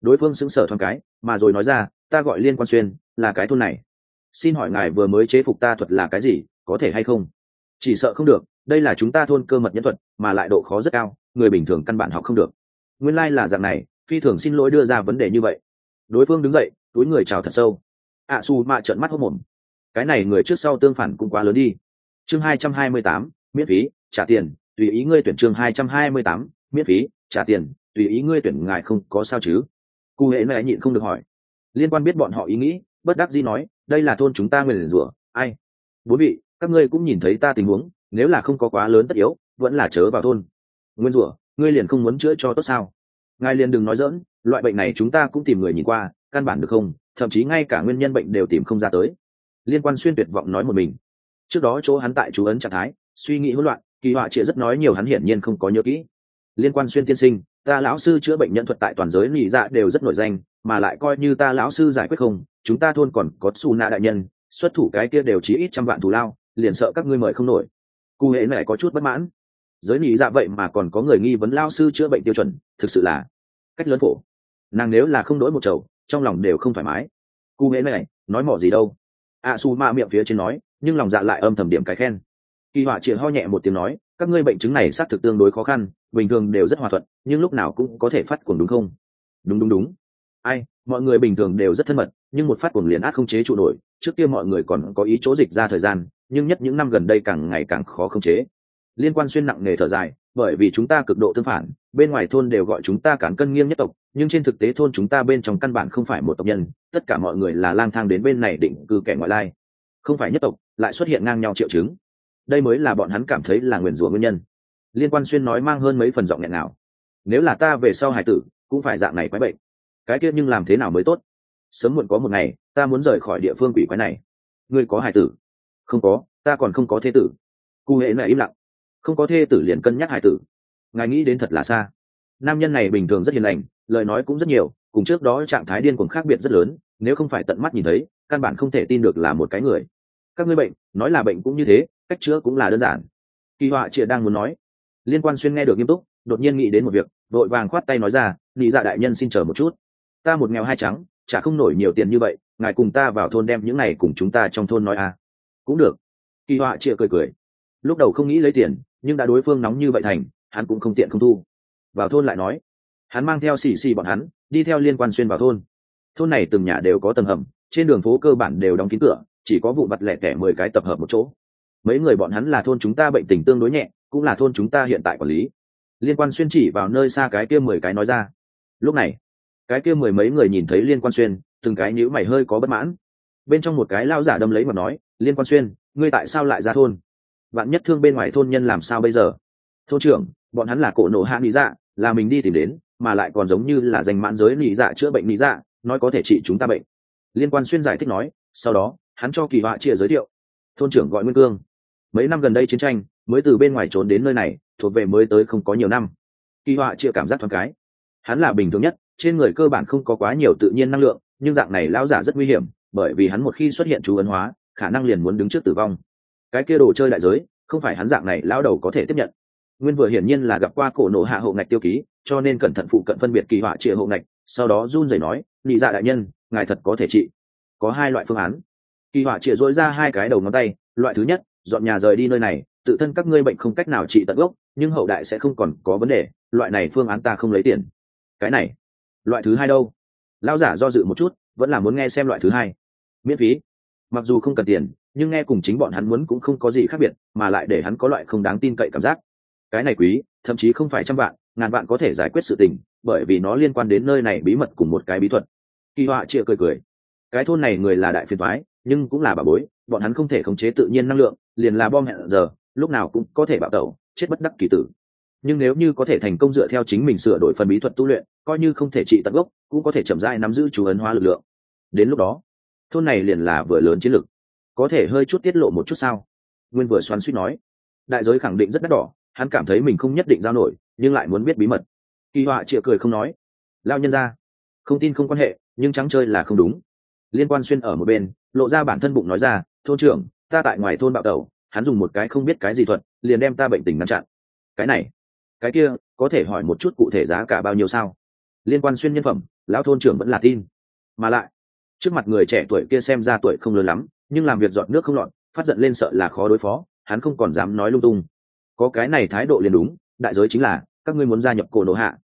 đối phương xứng sở thoáng cái mà rồi nói ra ta gọi liên quan xuyên là cái thôn này. Xin hỏi ngài vừa mới chế phục ta thuật là cái gì có thể hay không? Chỉ sợ không được đây là chúng ta thôn cơ mật nhân thuật mà lại độ khó rất cao người bình thường căn bản học không được. Nguyên lai、like、là dạng này phi thường xin lỗi đưa ra vấn đề như vậy. Đối phương đứng dậy túi người chào thật sâu. Ạ à, su mạ trợn mắt hốc mồm cái này người trước sau tương phản cũng quá lớn đi. Chương hai trăm hai mươi tám miễn phí trả tiền tùy ý ngươi tuyển chương hai trăm hai mươi tám miễn phí trả tiền tùy ý ngươi tuyển ngài không có sao chứ? Cụ hệ này nhịn không được hỏi. Liên quan biết bọn họ ý nghĩ, bất đắc dĩ nói, đây là thôn chúng ta nguyền rủa, ai? Bố vị, các ngươi cũng nhìn thấy ta tình huống, nếu là không có quá lớn tất yếu, vẫn là chớ vào thôn. Nguyên rủa, ngươi liền không muốn chữa cho tốt sao? Ngài liền đừng nói dỡn loại bệnh này chúng ta cũng tìm người nhìn qua, căn bản được không? Thậm chí ngay cả nguyên nhân bệnh đều tìm không ra tới. Liên quan xuyên tuyệt vọng nói một mình. Trước đó chỗ hắn tại chú ấn trạng thái, suy nghĩ hỗn loạn, kỳ họa chĩa rất nói nhiều hắn hiển nhiên không có nhớ kỹ. Liên quan xuyên tiên sinh ta lão sư chữa bệnh nhân thuật tại toàn giới nhị dạ đều rất nổi danh, mà lại coi như ta lão sư giải quyết không, chúng ta thôn còn có su na đại nhân, xuất thủ cái kia đều chỉ ít trăm vạn thù lao, liền sợ các ngươi mời không nổi. Cụ hệ này có chút bất mãn. Giới nhị dạ vậy mà còn có người nghi vấn lao sư chữa bệnh tiêu chuẩn, thực sự là cách lớn phổ. Nàng nếu là không đổi một chầu, trong lòng đều không thoải mái. Cụ hệ này nói mỏ gì đâu? A su ma miệng phía trên nói, nhưng lòng dạ lại âm thầm điểm cái khen. Kỳ họa triển ho nhẹ một tiếng nói, các ngươi bệnh chứng này xác thực tương đối khó khăn bình thường đều rất hòa thuận, nhưng lúc nào cũng có thể phát cuồng đúng không? Đúng đúng đúng. Ai, mọi người bình thường đều rất thân mật, nhưng một phát cuồng liền át không chế trụ nổi. Trước kia mọi người còn có ý chỗ dịch ra thời gian, nhưng nhất những năm gần đây càng ngày càng khó khống chế. Liên quan xuyên nặng nề thở dài, bởi vì chúng ta cực độ tương phản, bên ngoài thôn đều gọi chúng ta cản cân nghiêng nhất tộc, nhưng trên thực tế thôn chúng ta bên trong căn bản không phải một tộc nhân, tất cả mọi người là lang thang đến bên này định cư kẻ ngoại lai. Không phải nhất tộc, lại xuất hiện ngang nhau triệu chứng. Đây mới là bọn hắn cảm thấy là nguyền rủa nguyên nhân liên quan xuyên nói mang hơn mấy phần giọng nghẹn nào. Nếu là ta về sau hải tử, cũng phải dạng này quái bệnh. Cái kia nhưng làm thế nào mới tốt? Sớm muộn có một ngày, ta muốn rời khỏi địa phương quỷ quái này. Ngươi có hải tử? Không có, ta còn không có thế tử. Cụ hệ mẹ im lặng. Không có thê tử liền cân nhắc hải tử. Ngài nghĩ đến thật là xa. Nam nhân này bình thường rất hiền lành, lời nói cũng rất nhiều, cùng trước đó trạng thái điên cuồng khác biệt rất lớn, nếu không phải tận mắt nhìn thấy, căn bản không thể tin được là một cái người. Các ngươi bệnh, nói là bệnh cũng như thế, cách chữa cũng là đơn giản. Kỳ họa triệt đang muốn nói liên quan xuyên nghe được nghiêm túc, đột nhiên nghĩ đến một việc, vội vàng khoát tay nói ra nghĩ dạ đại nhân xin chờ một chút. Ta một nghèo hai trắng, chả không nổi nhiều tiền như vậy, ngài cùng ta vào thôn đem những này cùng chúng ta trong thôn nói à. Cũng được. Kỳ họa chịa cười cười. Lúc đầu không nghĩ lấy tiền, nhưng đã đối phương nóng như vậy thành, hắn cũng không tiện không thu. Vào thôn lại nói. Hắn mang theo xì xì bọn hắn, đi theo liên quan xuyên vào thôn. Thôn này từng nhà đều có tầng hầm, trên đường phố cơ bản đều đóng kín cửa, chỉ có vụ vặt lẻ tẻ mười cái tập hợp một chỗ. Mấy người bọn hắn là thôn chúng ta bệnh tình tương đối nhẹ cũng là thôn chúng ta hiện tại quản lý. Liên quan xuyên chỉ vào nơi xa cái kia mười cái nói ra. Lúc này, cái kia mười mấy người nhìn thấy liên quan xuyên, từng cái nhữ mày hơi có bất mãn. Bên trong một cái lao giả đâm lấy mà nói, liên quan xuyên, ngươi tại sao lại ra thôn? Bạn nhất thương bên ngoài thôn nhân làm sao bây giờ? Thôn trưởng, bọn hắn là cổ nổ hạ lý dạ là mình đi tìm đến, mà lại còn giống như là dành mãn giới lý dạ chữa bệnh lý dạ nói có thể trị chúng ta bệnh. Liên quan xuyên giải thích nói, sau đó, hắn cho kỳ họa chia giới thiệu. Thôn trưởng gọi nguyên cương. Mấy năm gần đây chiến tranh mới từ bên ngoài trốn đến nơi này, thuộc về mới tới không có nhiều năm. Kỳ họa chia cảm giác thoáng cái. Hắn là bình thường nhất, trên người cơ bản không có quá nhiều tự nhiên năng lượng, nhưng dạng này lão giả rất nguy hiểm, bởi vì hắn một khi xuất hiện chú ấn hóa, khả năng liền muốn đứng trước tử vong. Cái kia đồ chơi đại giới, không phải hắn dạng này lão đầu có thể tiếp nhận. Nguyên vừa hiển nhiên là gặp qua cổ nổ hạ hộ ngạch tiêu ký, cho nên cẩn thận phụ cận phân biệt kỳ họa chia hộ ngạch, sau đó run rẩy nói nhị dạ đại nhân, ngài thật có thể trị. Có hai loại phương án. Kỳ họa chĩa dối ra hai cái đầu ngón tay, loại thứ nhất, dọn nhà rời đi nơi này tự thân các ngươi bệnh không cách nào trị tận gốc, nhưng hậu đại sẽ không còn có vấn đề, loại này phương án ta không lấy tiền. Cái này, loại thứ hai đâu? Lao giả do dự một chút, vẫn là muốn nghe xem loại thứ hai. Miễn phí. Mặc dù không cần tiền, nhưng nghe cùng chính bọn hắn muốn cũng không có gì khác biệt, mà lại để hắn có loại không đáng tin cậy cảm giác. Cái này quý, thậm chí không phải trăm vạn, ngàn vạn có thể giải quyết sự tình, bởi vì nó liên quan đến nơi này bí mật cùng một cái bí thuật. Kỳ họa chia cười cười. Cái thôn này người là đại phiền thoái nhưng cũng là bà bối, bọn hắn không thể khống chế tự nhiên năng lượng, liền là bom hẹn giờ lúc nào cũng có thể bạo tẩu, chết bất đắc kỳ tử. Nhưng nếu như có thể thành công dựa theo chính mình sửa đổi phần bí thuật tu luyện, coi như không thể trị tận gốc, cũng có thể chậm rãi nắm giữ chú ấn hóa lực lượng. Đến lúc đó, thôn này liền là vừa lớn chiến lực có thể hơi chút tiết lộ một chút sao? Nguyên vừa xoắn suýt nói. Đại giới khẳng định rất đắt đỏ, hắn cảm thấy mình không nhất định giao nổi, nhưng lại muốn biết bí mật. Kỳ họa chịa cười không nói. Lao nhân ra không tin không quan hệ, nhưng trắng chơi là không đúng. Liên quan xuyên ở một bên, lộ ra bản thân bụng nói ra, thôn trưởng, ta tại ngoài thôn bạo tẩu hắn dùng một cái không biết cái gì thuật, liền đem ta bệnh tình ngăn chặn. Cái này, cái kia, có thể hỏi một chút cụ thể giá cả bao nhiêu sao? Liên quan xuyên nhân phẩm, lão thôn trưởng vẫn là tin. Mà lại, trước mặt người trẻ tuổi kia xem ra tuổi không lớn lắm, nhưng làm việc dọn nước không lọt, phát giận lên sợ là khó đối phó, hắn không còn dám nói lung tung. Có cái này thái độ liền đúng, đại giới chính là, các ngươi muốn gia nhập cổ nổ hạ.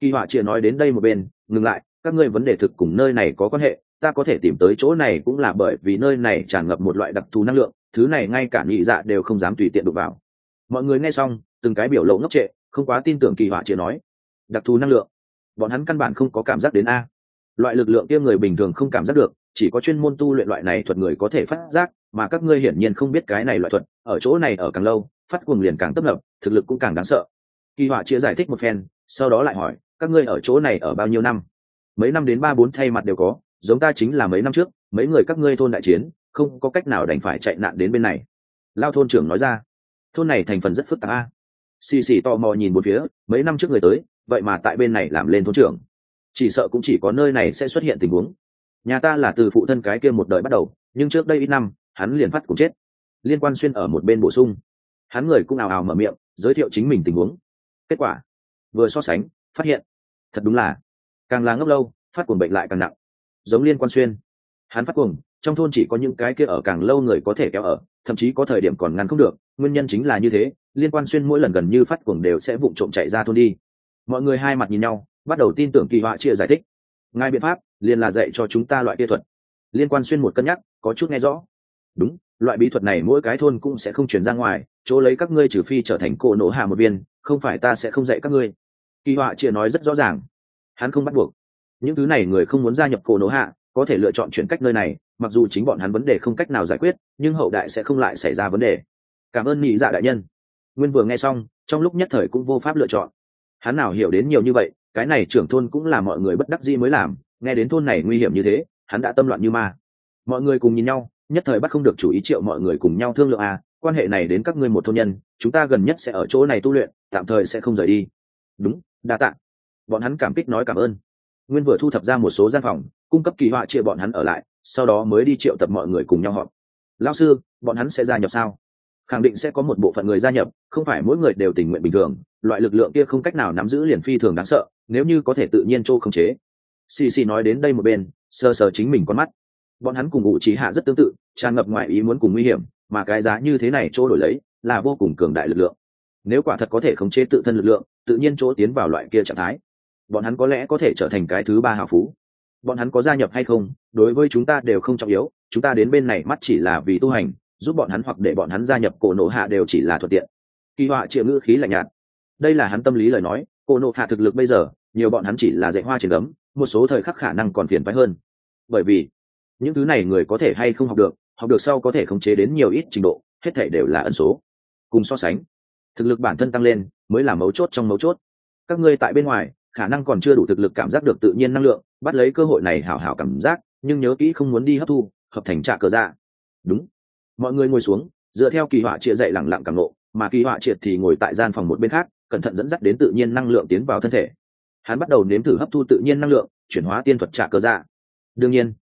Kỳ họa chia nói đến đây một bên, ngừng lại, các ngươi vấn đề thực cùng nơi này có quan hệ, ta có thể tìm tới chỗ này cũng là bởi vì nơi này tràn ngập một loại đặc thù năng lượng thứ này ngay cả nhị dạ đều không dám tùy tiện đụng vào. Mọi người nghe xong, từng cái biểu lộ ngốc trệ, không quá tin tưởng kỳ họa chia nói, đặc thù năng lượng, bọn hắn căn bản không có cảm giác đến a. Loại lực lượng kia người bình thường không cảm giác được, chỉ có chuyên môn tu luyện loại này thuật người có thể phát giác, mà các ngươi hiển nhiên không biết cái này loại thuật, ở chỗ này ở càng lâu, phát cuồng liền càng tấp nập, thực lực cũng càng đáng sợ. Kỳ họa chia giải thích một phen, sau đó lại hỏi, các ngươi ở chỗ này ở bao nhiêu năm? Mấy năm đến ba bốn thay mặt đều có, giống ta chính là mấy năm trước, mấy người các ngươi thôn đại chiến không có cách nào đành phải chạy nạn đến bên này. Lao thôn trưởng nói ra, thôn này thành phần rất phức tạp a. Xì xì tò mò nhìn một phía, mấy năm trước người tới, vậy mà tại bên này làm lên thôn trưởng. Chỉ sợ cũng chỉ có nơi này sẽ xuất hiện tình huống. Nhà ta là từ phụ thân cái kia một đời bắt đầu, nhưng trước đây ít năm, hắn liền phát cũng chết. Liên quan xuyên ở một bên bổ sung. Hắn người cũng ào ào mở miệng, giới thiệu chính mình tình huống. Kết quả, vừa so sánh, phát hiện, thật đúng là, càng là ngốc lâu, phát cuồng bệnh lại càng nặng. Giống liên quan xuyên, hắn phát cuồng trong thôn chỉ có những cái kia ở càng lâu người có thể kéo ở, thậm chí có thời điểm còn ngăn không được, nguyên nhân chính là như thế, liên quan xuyên mỗi lần gần như phát cuồng đều sẽ vụng trộm chạy ra thôn đi. Mọi người hai mặt nhìn nhau, bắt đầu tin tưởng kỳ họa chia giải thích. Ngài biện pháp, liền là dạy cho chúng ta loại kỹ thuật. Liên quan xuyên một cân nhắc, có chút nghe rõ. Đúng, loại bí thuật này mỗi cái thôn cũng sẽ không chuyển ra ngoài, chỗ lấy các ngươi trừ phi trở thành cổ nổ hạ một viên, không phải ta sẽ không dạy các ngươi. Kỳ họa chia nói rất rõ ràng. Hắn không bắt buộc. Những thứ này người không muốn gia nhập cổ nổ hạ có thể lựa chọn chuyển cách nơi này, mặc dù chính bọn hắn vấn đề không cách nào giải quyết, nhưng hậu đại sẽ không lại xảy ra vấn đề. Cảm ơn nhị dạ đại nhân. Nguyên vừa nghe xong, trong lúc nhất thời cũng vô pháp lựa chọn. Hắn nào hiểu đến nhiều như vậy, cái này trưởng thôn cũng là mọi người bất đắc dĩ mới làm, nghe đến thôn này nguy hiểm như thế, hắn đã tâm loạn như ma. Mọi người cùng nhìn nhau, nhất thời bắt không được chủ ý triệu mọi người cùng nhau thương lượng à quan hệ này đến các ngươi một thôn nhân, chúng ta gần nhất sẽ ở chỗ này tu luyện, tạm thời sẽ không rời đi. Đúng, đa tạ. Bọn hắn cảm kích nói cảm ơn. Nguyên vừa thu thập ra một số gian phòng cung cấp kỳ họa chia bọn hắn ở lại, sau đó mới đi triệu tập mọi người cùng nhau họp. Lao sư, bọn hắn sẽ gia nhập sao? Khẳng định sẽ có một bộ phận người gia nhập, không phải mỗi người đều tình nguyện bình thường, loại lực lượng kia không cách nào nắm giữ liền phi thường đáng sợ, nếu như có thể tự nhiên trô không chế. Xì xì nói đến đây một bên sơ sờ chính mình con mắt. Bọn hắn cùng Ngụ trí hạ rất tương tự, tràn ngập ngoài ý muốn cùng nguy hiểm, mà cái giá như thế này chỗ đổi lấy, là vô cùng cường đại lực lượng. Nếu quả thật có thể khống chế tự thân lực lượng, tự nhiên chỗ tiến vào loại kia trạng thái, bọn hắn có lẽ có thể trở thành cái thứ ba hào phú bọn hắn có gia nhập hay không, đối với chúng ta đều không trọng yếu, chúng ta đến bên này mắt chỉ là vì tu hành, giúp bọn hắn hoặc để bọn hắn gia nhập cổ nộ hạ đều chỉ là thuận tiện. Kỳ họa triệu ngữ khí lạnh nhạt. Đây là hắn tâm lý lời nói, cổ nộ hạ thực lực bây giờ, nhiều bọn hắn chỉ là dạy hoa trên gấm, một số thời khắc khả năng còn phiền phái hơn. Bởi vì, những thứ này người có thể hay không học được học được sau có thể khống chế đến nhiều ít trình độ, hết thể đều là ẩn số. Cùng so sánh, thực lực bản thân tăng lên, mới là mấu chốt trong mấu chốt. Các ngươi tại bên ngoài, khả năng còn chưa đủ thực lực cảm giác được tự nhiên năng lượng bắt lấy cơ hội này hảo hảo cảm giác, nhưng nhớ kỹ không muốn đi hấp thu, hợp thành trạ cờ dạ. Đúng. Mọi người ngồi xuống, dựa theo kỳ họa chia dạy lẳng lặng càng lộ mà kỳ họa triệt thì ngồi tại gian phòng một bên khác, cẩn thận dẫn dắt đến tự nhiên năng lượng tiến vào thân thể. Hắn bắt đầu nếm thử hấp thu tự nhiên năng lượng, chuyển hóa tiên thuật trạ cờ dạ. Đương nhiên,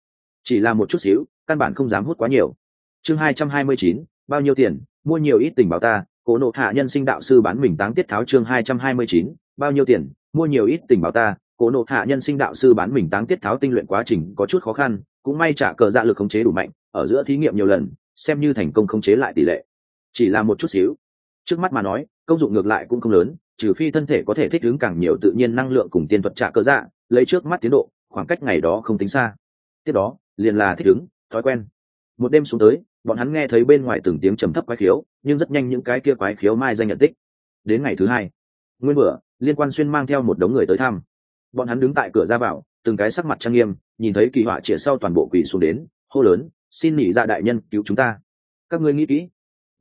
chỉ là một chút xíu, căn bản không dám hút quá nhiều. Chương hai trăm hai mươi chín, bao nhiêu tiền, mua nhiều ít tình báo ta, cố nộ hạ nhân sinh đạo sư bán mình táng tiết tháo chương hai trăm hai mươi chín, bao nhiêu tiền, mua nhiều ít tình báo ta cổ nộ hạ nhân sinh đạo sư bán mình táng tiết tháo tinh luyện quá trình có chút khó khăn, cũng may trả cờ dạ lực khống chế đủ mạnh, ở giữa thí nghiệm nhiều lần, xem như thành công khống chế lại tỷ lệ. Chỉ là một chút xíu. Trước mắt mà nói, công dụng ngược lại cũng không lớn, trừ phi thân thể có thể thích ứng càng nhiều tự nhiên năng lượng cùng tiên thuật trả cờ dạ lấy trước mắt tiến độ, khoảng cách ngày đó không tính xa. Tiếp đó, liền là thích ứng, thói quen. Một đêm xuống tới, bọn hắn nghe thấy bên ngoài từng tiếng trầm thấp quái khiếu, nhưng rất nhanh những cái kia quái khiếu mai danh nhận tích. Đến ngày thứ hai, nguyên bữa, liên quan xuyên mang theo một đống người tới thăm bọn hắn đứng tại cửa ra vào, từng cái sắc mặt trang nghiêm, nhìn thấy kỳ họa chĩa sau toàn bộ quỷ xuống đến, hô lớn, xin nghỉ ra đại nhân, cứu chúng ta. Các ngươi nghĩ kỹ.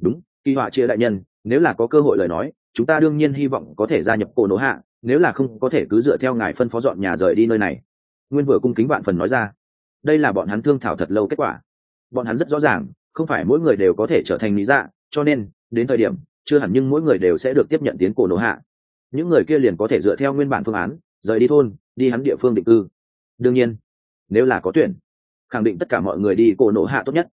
Đúng, kỳ họa chĩa đại nhân, nếu là có cơ hội lời nói, chúng ta đương nhiên hy vọng có thể gia nhập cổ nỗ hạ, nếu là không có thể cứ dựa theo ngài phân phó dọn nhà rời đi nơi này. Nguyên vừa cung kính vạn phần nói ra. Đây là bọn hắn thương thảo thật lâu kết quả. Bọn hắn rất rõ ràng, không phải mỗi người đều có thể trở thành lý dạ cho nên, đến thời điểm, chưa hẳn nhưng mỗi người đều sẽ được tiếp nhận tiến cổ nổ hạ. Những người kia liền có thể dựa theo nguyên bản phương án rời đi thôn, đi hắn địa phương định cư. Đương nhiên, nếu là có tuyển, khẳng định tất cả mọi người đi cổ nộ hạ tốt nhất.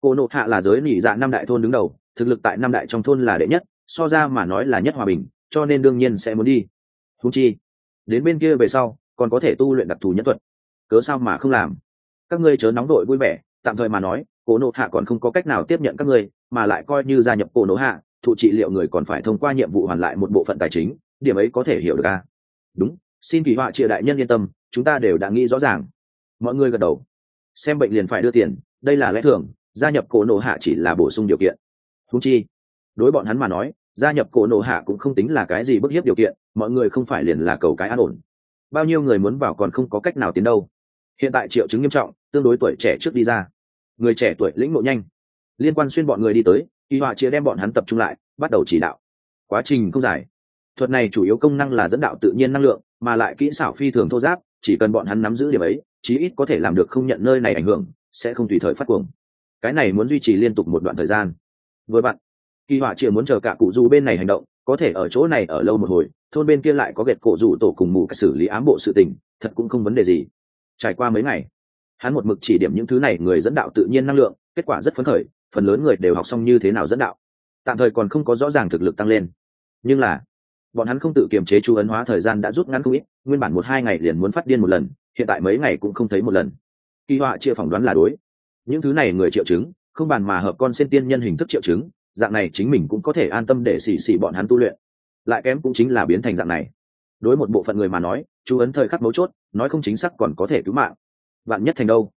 Cổ nộ hạ là giới nỉ dạ năm đại thôn đứng đầu, thực lực tại năm đại trong thôn là đệ nhất, so ra mà nói là nhất hòa bình, cho nên đương nhiên sẽ muốn đi. Thú chi, đến bên kia về sau, còn có thể tu luyện đặc thù nhân thuật. Cớ sao mà không làm? Các ngươi chớ nóng đội vui vẻ, tạm thời mà nói, cổ nộ hạ còn không có cách nào tiếp nhận các ngươi, mà lại coi như gia nhập cổ nộ hạ, thụ trị liệu người còn phải thông qua nhiệm vụ hoàn lại một bộ phận tài chính, điểm ấy có thể hiểu được à? đúng xin kỳ họa triệt đại nhân yên tâm, chúng ta đều đã nghĩ rõ ràng. Mọi người gật đầu. Xem bệnh liền phải đưa tiền, đây là lẽ thường, gia nhập cổ nộ hạ chỉ là bổ sung điều kiện. Thú chi, đối bọn hắn mà nói, gia nhập cổ nộ hạ cũng không tính là cái gì bức hiếp điều kiện, mọi người không phải liền là cầu cái an ổn. Bao nhiêu người muốn vào còn không có cách nào tiến đâu. Hiện tại triệu chứng nghiêm trọng, tương đối tuổi trẻ trước đi ra. Người trẻ tuổi lĩnh ngộ nhanh. Liên quan xuyên bọn người đi tới y họa chia đem bọn hắn tập trung lại, bắt đầu chỉ đạo. Quá trình không dài. Thuật này chủ yếu công năng là dẫn đạo tự nhiên năng lượng mà lại kỹ xảo phi thường thô giáp, chỉ cần bọn hắn nắm giữ điểm ấy, chí ít có thể làm được không nhận nơi này ảnh hưởng, sẽ không tùy thời phát cuồng. Cái này muốn duy trì liên tục một đoạn thời gian. Với bạn kỳ họa chia muốn chờ cả cụ du bên này hành động, có thể ở chỗ này ở lâu một hồi, thôn bên kia lại có gẹt cổ rủ tổ cùng mù xử lý ám bộ sự tình, thật cũng không vấn đề gì. Trải qua mấy ngày, hắn một mực chỉ điểm những thứ này người dẫn đạo tự nhiên năng lượng, kết quả rất phấn khởi, phần lớn người đều học xong như thế nào dẫn đạo. Tạm thời còn không có rõ ràng thực lực tăng lên. Nhưng là bọn hắn không tự kiềm chế chú ấn hóa thời gian đã rút ngắn không ít, nguyên bản một hai ngày liền muốn phát điên một lần, hiện tại mấy ngày cũng không thấy một lần. Kỳ họa chia phỏng đoán là đối. Những thứ này người triệu chứng, không bàn mà hợp con sen tiên nhân hình thức triệu chứng, dạng này chính mình cũng có thể an tâm để xì xì bọn hắn tu luyện. Lại kém cũng chính là biến thành dạng này. Đối một bộ phận người mà nói chú ấn thời khắc mấu chốt, nói không chính xác còn có thể cứu mạng. Vạn nhất thành đâu?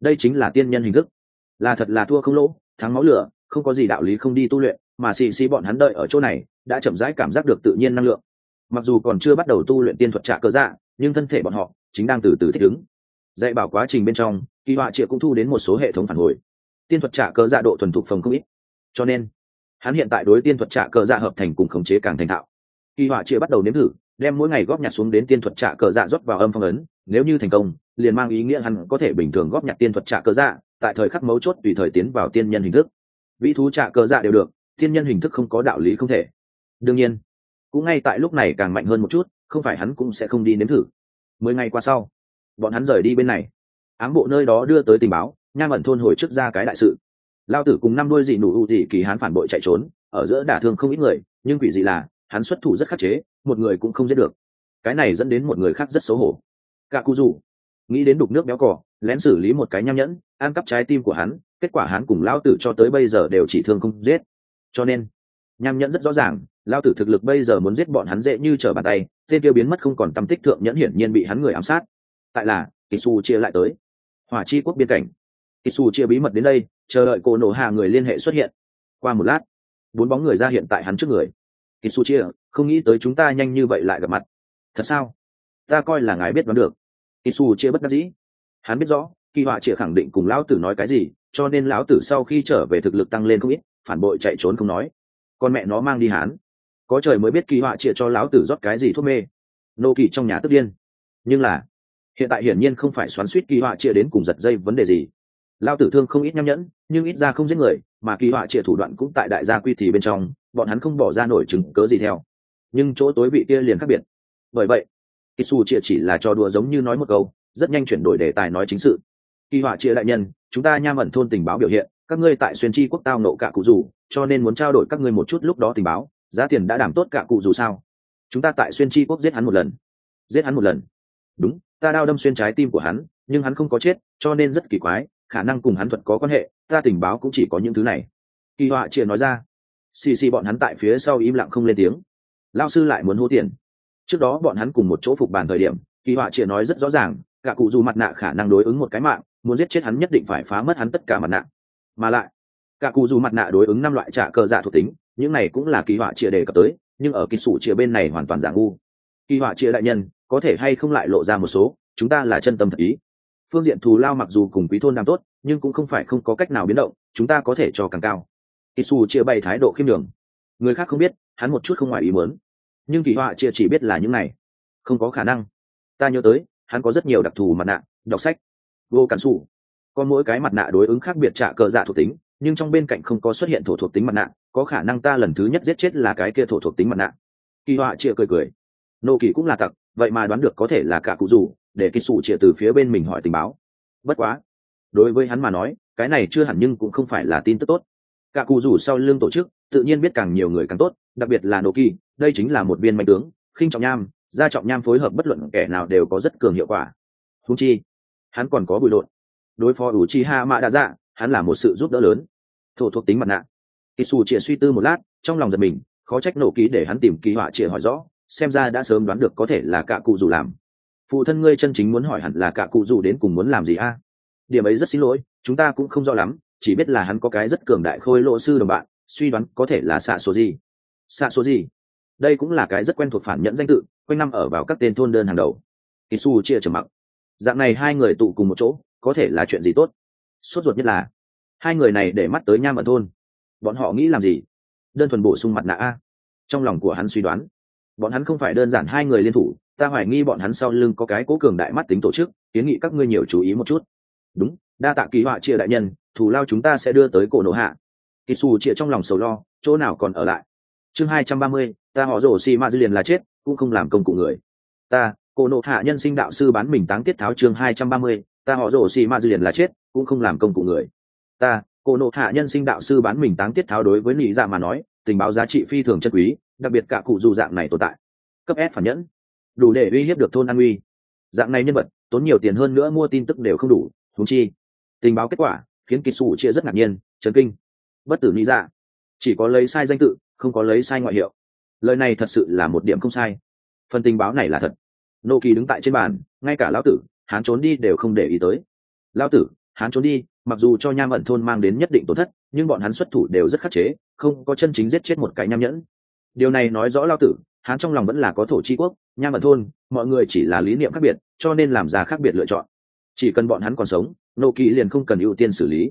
Đây chính là tiên nhân hình thức. Là thật là thua không lỗ, thắng máu lửa, không có gì đạo lý không đi tu luyện, mà xì xì bọn hắn đợi ở chỗ này đã chậm rãi cảm giác được tự nhiên năng lượng. Mặc dù còn chưa bắt đầu tu luyện tiên thuật trả cơ dạ nhưng thân thể bọn họ chính đang từ từ thích ứng. Dạy bảo quá trình bên trong, kỳ họa triệu cũng thu đến một số hệ thống phản hồi. Tiên thuật trả cơ dạ độ thuần thục phòng không ít. Cho nên, hắn hiện tại đối tiên thuật trả cơ dạ hợp thành cùng khống chế càng thành thạo. Kỳ họa triệu bắt đầu nếm thử, đem mỗi ngày góp nhặt xuống đến tiên thuật trả cờ dạ rót vào âm phong ấn. Nếu như thành công, liền mang ý nghĩa hắn có thể bình thường góp nhặt tiên thuật trả cờ dạ tại thời khắc mấu chốt tùy thời tiến vào tiên nhân hình thức. Vĩ thú trả cờ dạ đều được, tiên nhân hình thức không có đạo lý không thể đương nhiên, cũng ngay tại lúc này càng mạnh hơn một chút, không phải hắn cũng sẽ không đi nếm thử. Mười ngày qua sau, bọn hắn rời đi bên này. Ám bộ nơi đó đưa tới tình báo, nham ẩn thôn hồi trước ra cái đại sự. Lao tử cùng năm đôi dị nụ ưu thị kỳ hắn phản bội chạy trốn, ở giữa đả thương không ít người, nhưng quỷ dị là, hắn xuất thủ rất khắc chế, một người cũng không giết được. Cái này dẫn đến một người khác rất xấu hổ. Cả cu dù, nghĩ đến đục nước béo cỏ lén xử lý một cái nham nhẫn, ăn cắp trái tim của hắn, kết quả hắn cùng lão tử cho tới bây giờ đều chỉ thương không giết. Cho nên, nham nhẫn rất rõ ràng lão tử thực lực bây giờ muốn giết bọn hắn dễ như trở bàn tay, tên kia biến mất không còn tâm tích thượng nhẫn hiển nhiên bị hắn người ám sát. Tại là kisu chia lại tới. Hỏa chi quốc biên cảnh. Kisu chia bí mật đến đây, chờ đợi cô nổ hạ người liên hệ xuất hiện. Qua một lát, bốn bóng người ra hiện tại hắn trước người. Kisu chia, không nghĩ tới chúng ta nhanh như vậy lại gặp mặt. Thật sao? Ta coi là ngài biết đoán được. Isu chia bất đắc dĩ. Hắn biết rõ, kỳ họa chia khẳng định cùng lão tử nói cái gì, cho nên lão tử sau khi trở về thực lực tăng lên không ít, phản bội chạy trốn không nói. Con mẹ nó mang đi hắn có trời mới biết kỳ họa chia cho lão tử rót cái gì thuốc mê. Nô kỳ trong nhà tức điên. Nhưng là, hiện tại hiển nhiên không phải xoắn suýt kỳ họa chia đến cùng giật dây vấn đề gì. Lao tử thương không ít nhăm nhẫn, nhưng ít ra không giết người, mà kỳ họa chia thủ đoạn cũng tại đại gia quy thì bên trong, bọn hắn không bỏ ra nổi chứng cớ gì theo. Nhưng chỗ tối vị kia liền khác biệt. Bởi vậy kisu chia chỉ là cho đùa giống như nói một câu, rất nhanh chuyển đổi đề tài nói chính sự. Kỳ họa chia đại nhân, chúng ta nham ẩn thôn tình báo biểu hiện, các ngươi tại xuyên chi quốc tao nộ cả cụ dù cho nên muốn trao đổi các ngươi một chút lúc đó tình báo giá tiền đã đảm tốt cả cụ dù sao. Chúng ta tại xuyên chi quốc giết hắn một lần. Giết hắn một lần. Đúng, ta đao đâm xuyên trái tim của hắn, nhưng hắn không có chết, cho nên rất kỳ quái, khả năng cùng hắn thuật có quan hệ, ta tình báo cũng chỉ có những thứ này. Kỳ họa chia nói ra. Xì xì bọn hắn tại phía sau im lặng không lên tiếng. Lao sư lại muốn hô tiền. Trước đó bọn hắn cùng một chỗ phục bàn thời điểm, kỳ họa chia nói rất rõ ràng, cả cụ dù mặt nạ khả năng đối ứng một cái mạng, muốn giết chết hắn nhất định phải phá mất hắn tất cả mặt nạ. Mà lại, cả cụ dù mặt nạ đối ứng năm loại trả cờ dạ thuộc tính những này cũng là kỳ họa chia đề cập tới, nhưng ở kỳ sủ chia bên này hoàn toàn giả ngu. Kỳ họa chia đại nhân, có thể hay không lại lộ ra một số, chúng ta là chân tâm thật ý. Phương diện thù lao mặc dù cùng quý thôn làm tốt, nhưng cũng không phải không có cách nào biến động, chúng ta có thể cho càng cao. Kỳ sủ chia bày thái độ khiêm đường người khác không biết, hắn một chút không ngoài ý muốn. Nhưng kỳ họa chia chỉ biết là những này. Không có khả năng. Ta nhớ tới, hắn có rất nhiều đặc thù mặt nạ, đọc sách. Vô cản xù có mỗi cái mặt nạ đối ứng khác biệt trả cờ dạ thuộc tính nhưng trong bên cạnh không có xuất hiện thổ thuộc tính mặt nạ, có khả năng ta lần thứ nhất giết chết là cái kia thổ thuộc tính mặt nạ. Kỳ họa chia cười cười. Nô kỳ cũng là tặc vậy mà đoán được có thể là cả cụ rủ, để kỳ sủ chia từ phía bên mình hỏi tình báo. Bất quá, đối với hắn mà nói, cái này chưa hẳn nhưng cũng không phải là tin tức tốt. Cả cụ rủ sau lưng tổ chức, tự nhiên biết càng nhiều người càng tốt, đặc biệt là nô kỳ, đây chính là một viên mạnh tướng, khinh trọng nham, gia trọng nham phối hợp bất luận kẻ nào đều có rất cường hiệu quả. Thú chi, hắn còn có bụi lộn. Đối phó ủ chi ha mạ đa dạ hắn là một sự giúp đỡ lớn thổ thuộc tính mặt nạ. Kỳ xù chĩa suy tư một lát, trong lòng giật mình, khó trách nổ ký để hắn tìm kỳ họa chĩa hỏi rõ, xem ra đã sớm đoán được có thể là cả cụ dù làm. Phụ thân ngươi chân chính muốn hỏi hẳn là cả cụ dù đến cùng muốn làm gì a? Điểm ấy rất xin lỗi, chúng ta cũng không rõ lắm, chỉ biết là hắn có cái rất cường đại khôi lộ sư đồng bạn, suy đoán có thể là xạ số gì xạ số gì đây cũng là cái rất quen thuộc phản nhẫn danh tự, quanh năm ở vào các tên thôn đơn hàng đầu. Isu chia trầm mặc. Dạng này hai người tụ cùng một chỗ, có thể là chuyện gì tốt? Sốt ruột nhất là hai người này để mắt tới nham ở thôn. Bọn họ nghĩ làm gì? Đơn thuần bổ sung mặt nạ a. Trong lòng của hắn suy đoán, bọn hắn không phải đơn giản hai người liên thủ, ta hoài nghi bọn hắn sau lưng có cái cố cường đại mắt tính tổ chức, kiến nghị các ngươi nhiều chú ý một chút. Đúng, đa tạ kỳ họa chia đại nhân, thù lao chúng ta sẽ đưa tới cổ nổ hạ. Kỳ xù chia trong lòng sầu lo, chỗ nào còn ở lại? Chương hai trăm ba mươi, ta họ rổ xì ma dư liền là chết, cũng không làm công cụ người. Ta, cổ nộ hạ nhân sinh đạo sư bán mình táng tiết tháo chương hai trăm ba mươi, ta họ rổ xì ma dư liền là chết, cũng không làm công cụ người ta cổ nộ hạ nhân sinh đạo sư bán mình táng tiết tháo đối với nị dạ mà nói, tình báo giá trị phi thường chất quý, đặc biệt cả cụ dù dạng này tồn tại. Cấp s phản nhẫn. Đủ để uy hiếp được thôn an uy. Dạng này nhân vật, tốn nhiều tiền hơn nữa mua tin tức đều không đủ thúng chi. Tình báo kết quả, khiến kỳ sủ chia rất ngạc nhiên, chấn kinh. Bất tử nị dạ. Chỉ có lấy sai danh tự, không có lấy sai ngoại hiệu. Lời này thật sự là một điểm không sai. Phần tình báo này là thật. Nô kỳ đứng tại trên bàn, ngay cả lão tử hắn trốn đi đều không để ý tới. Lão tử hắn trốn đi mặc dù cho nham ẩn thôn mang đến nhất định tổn thất, nhưng bọn hắn xuất thủ đều rất khắc chế, không có chân chính giết chết một cái nham nhẫn. Điều này nói rõ lao tử, hắn trong lòng vẫn là có thổ c quốc, nham ẩn thôn, mọi người chỉ là lý niệm khác biệt, cho nên làm ra khác biệt lựa chọn. Chỉ cần bọn hắn còn sống, nô kỳ liền không cần ưu tiên xử lý.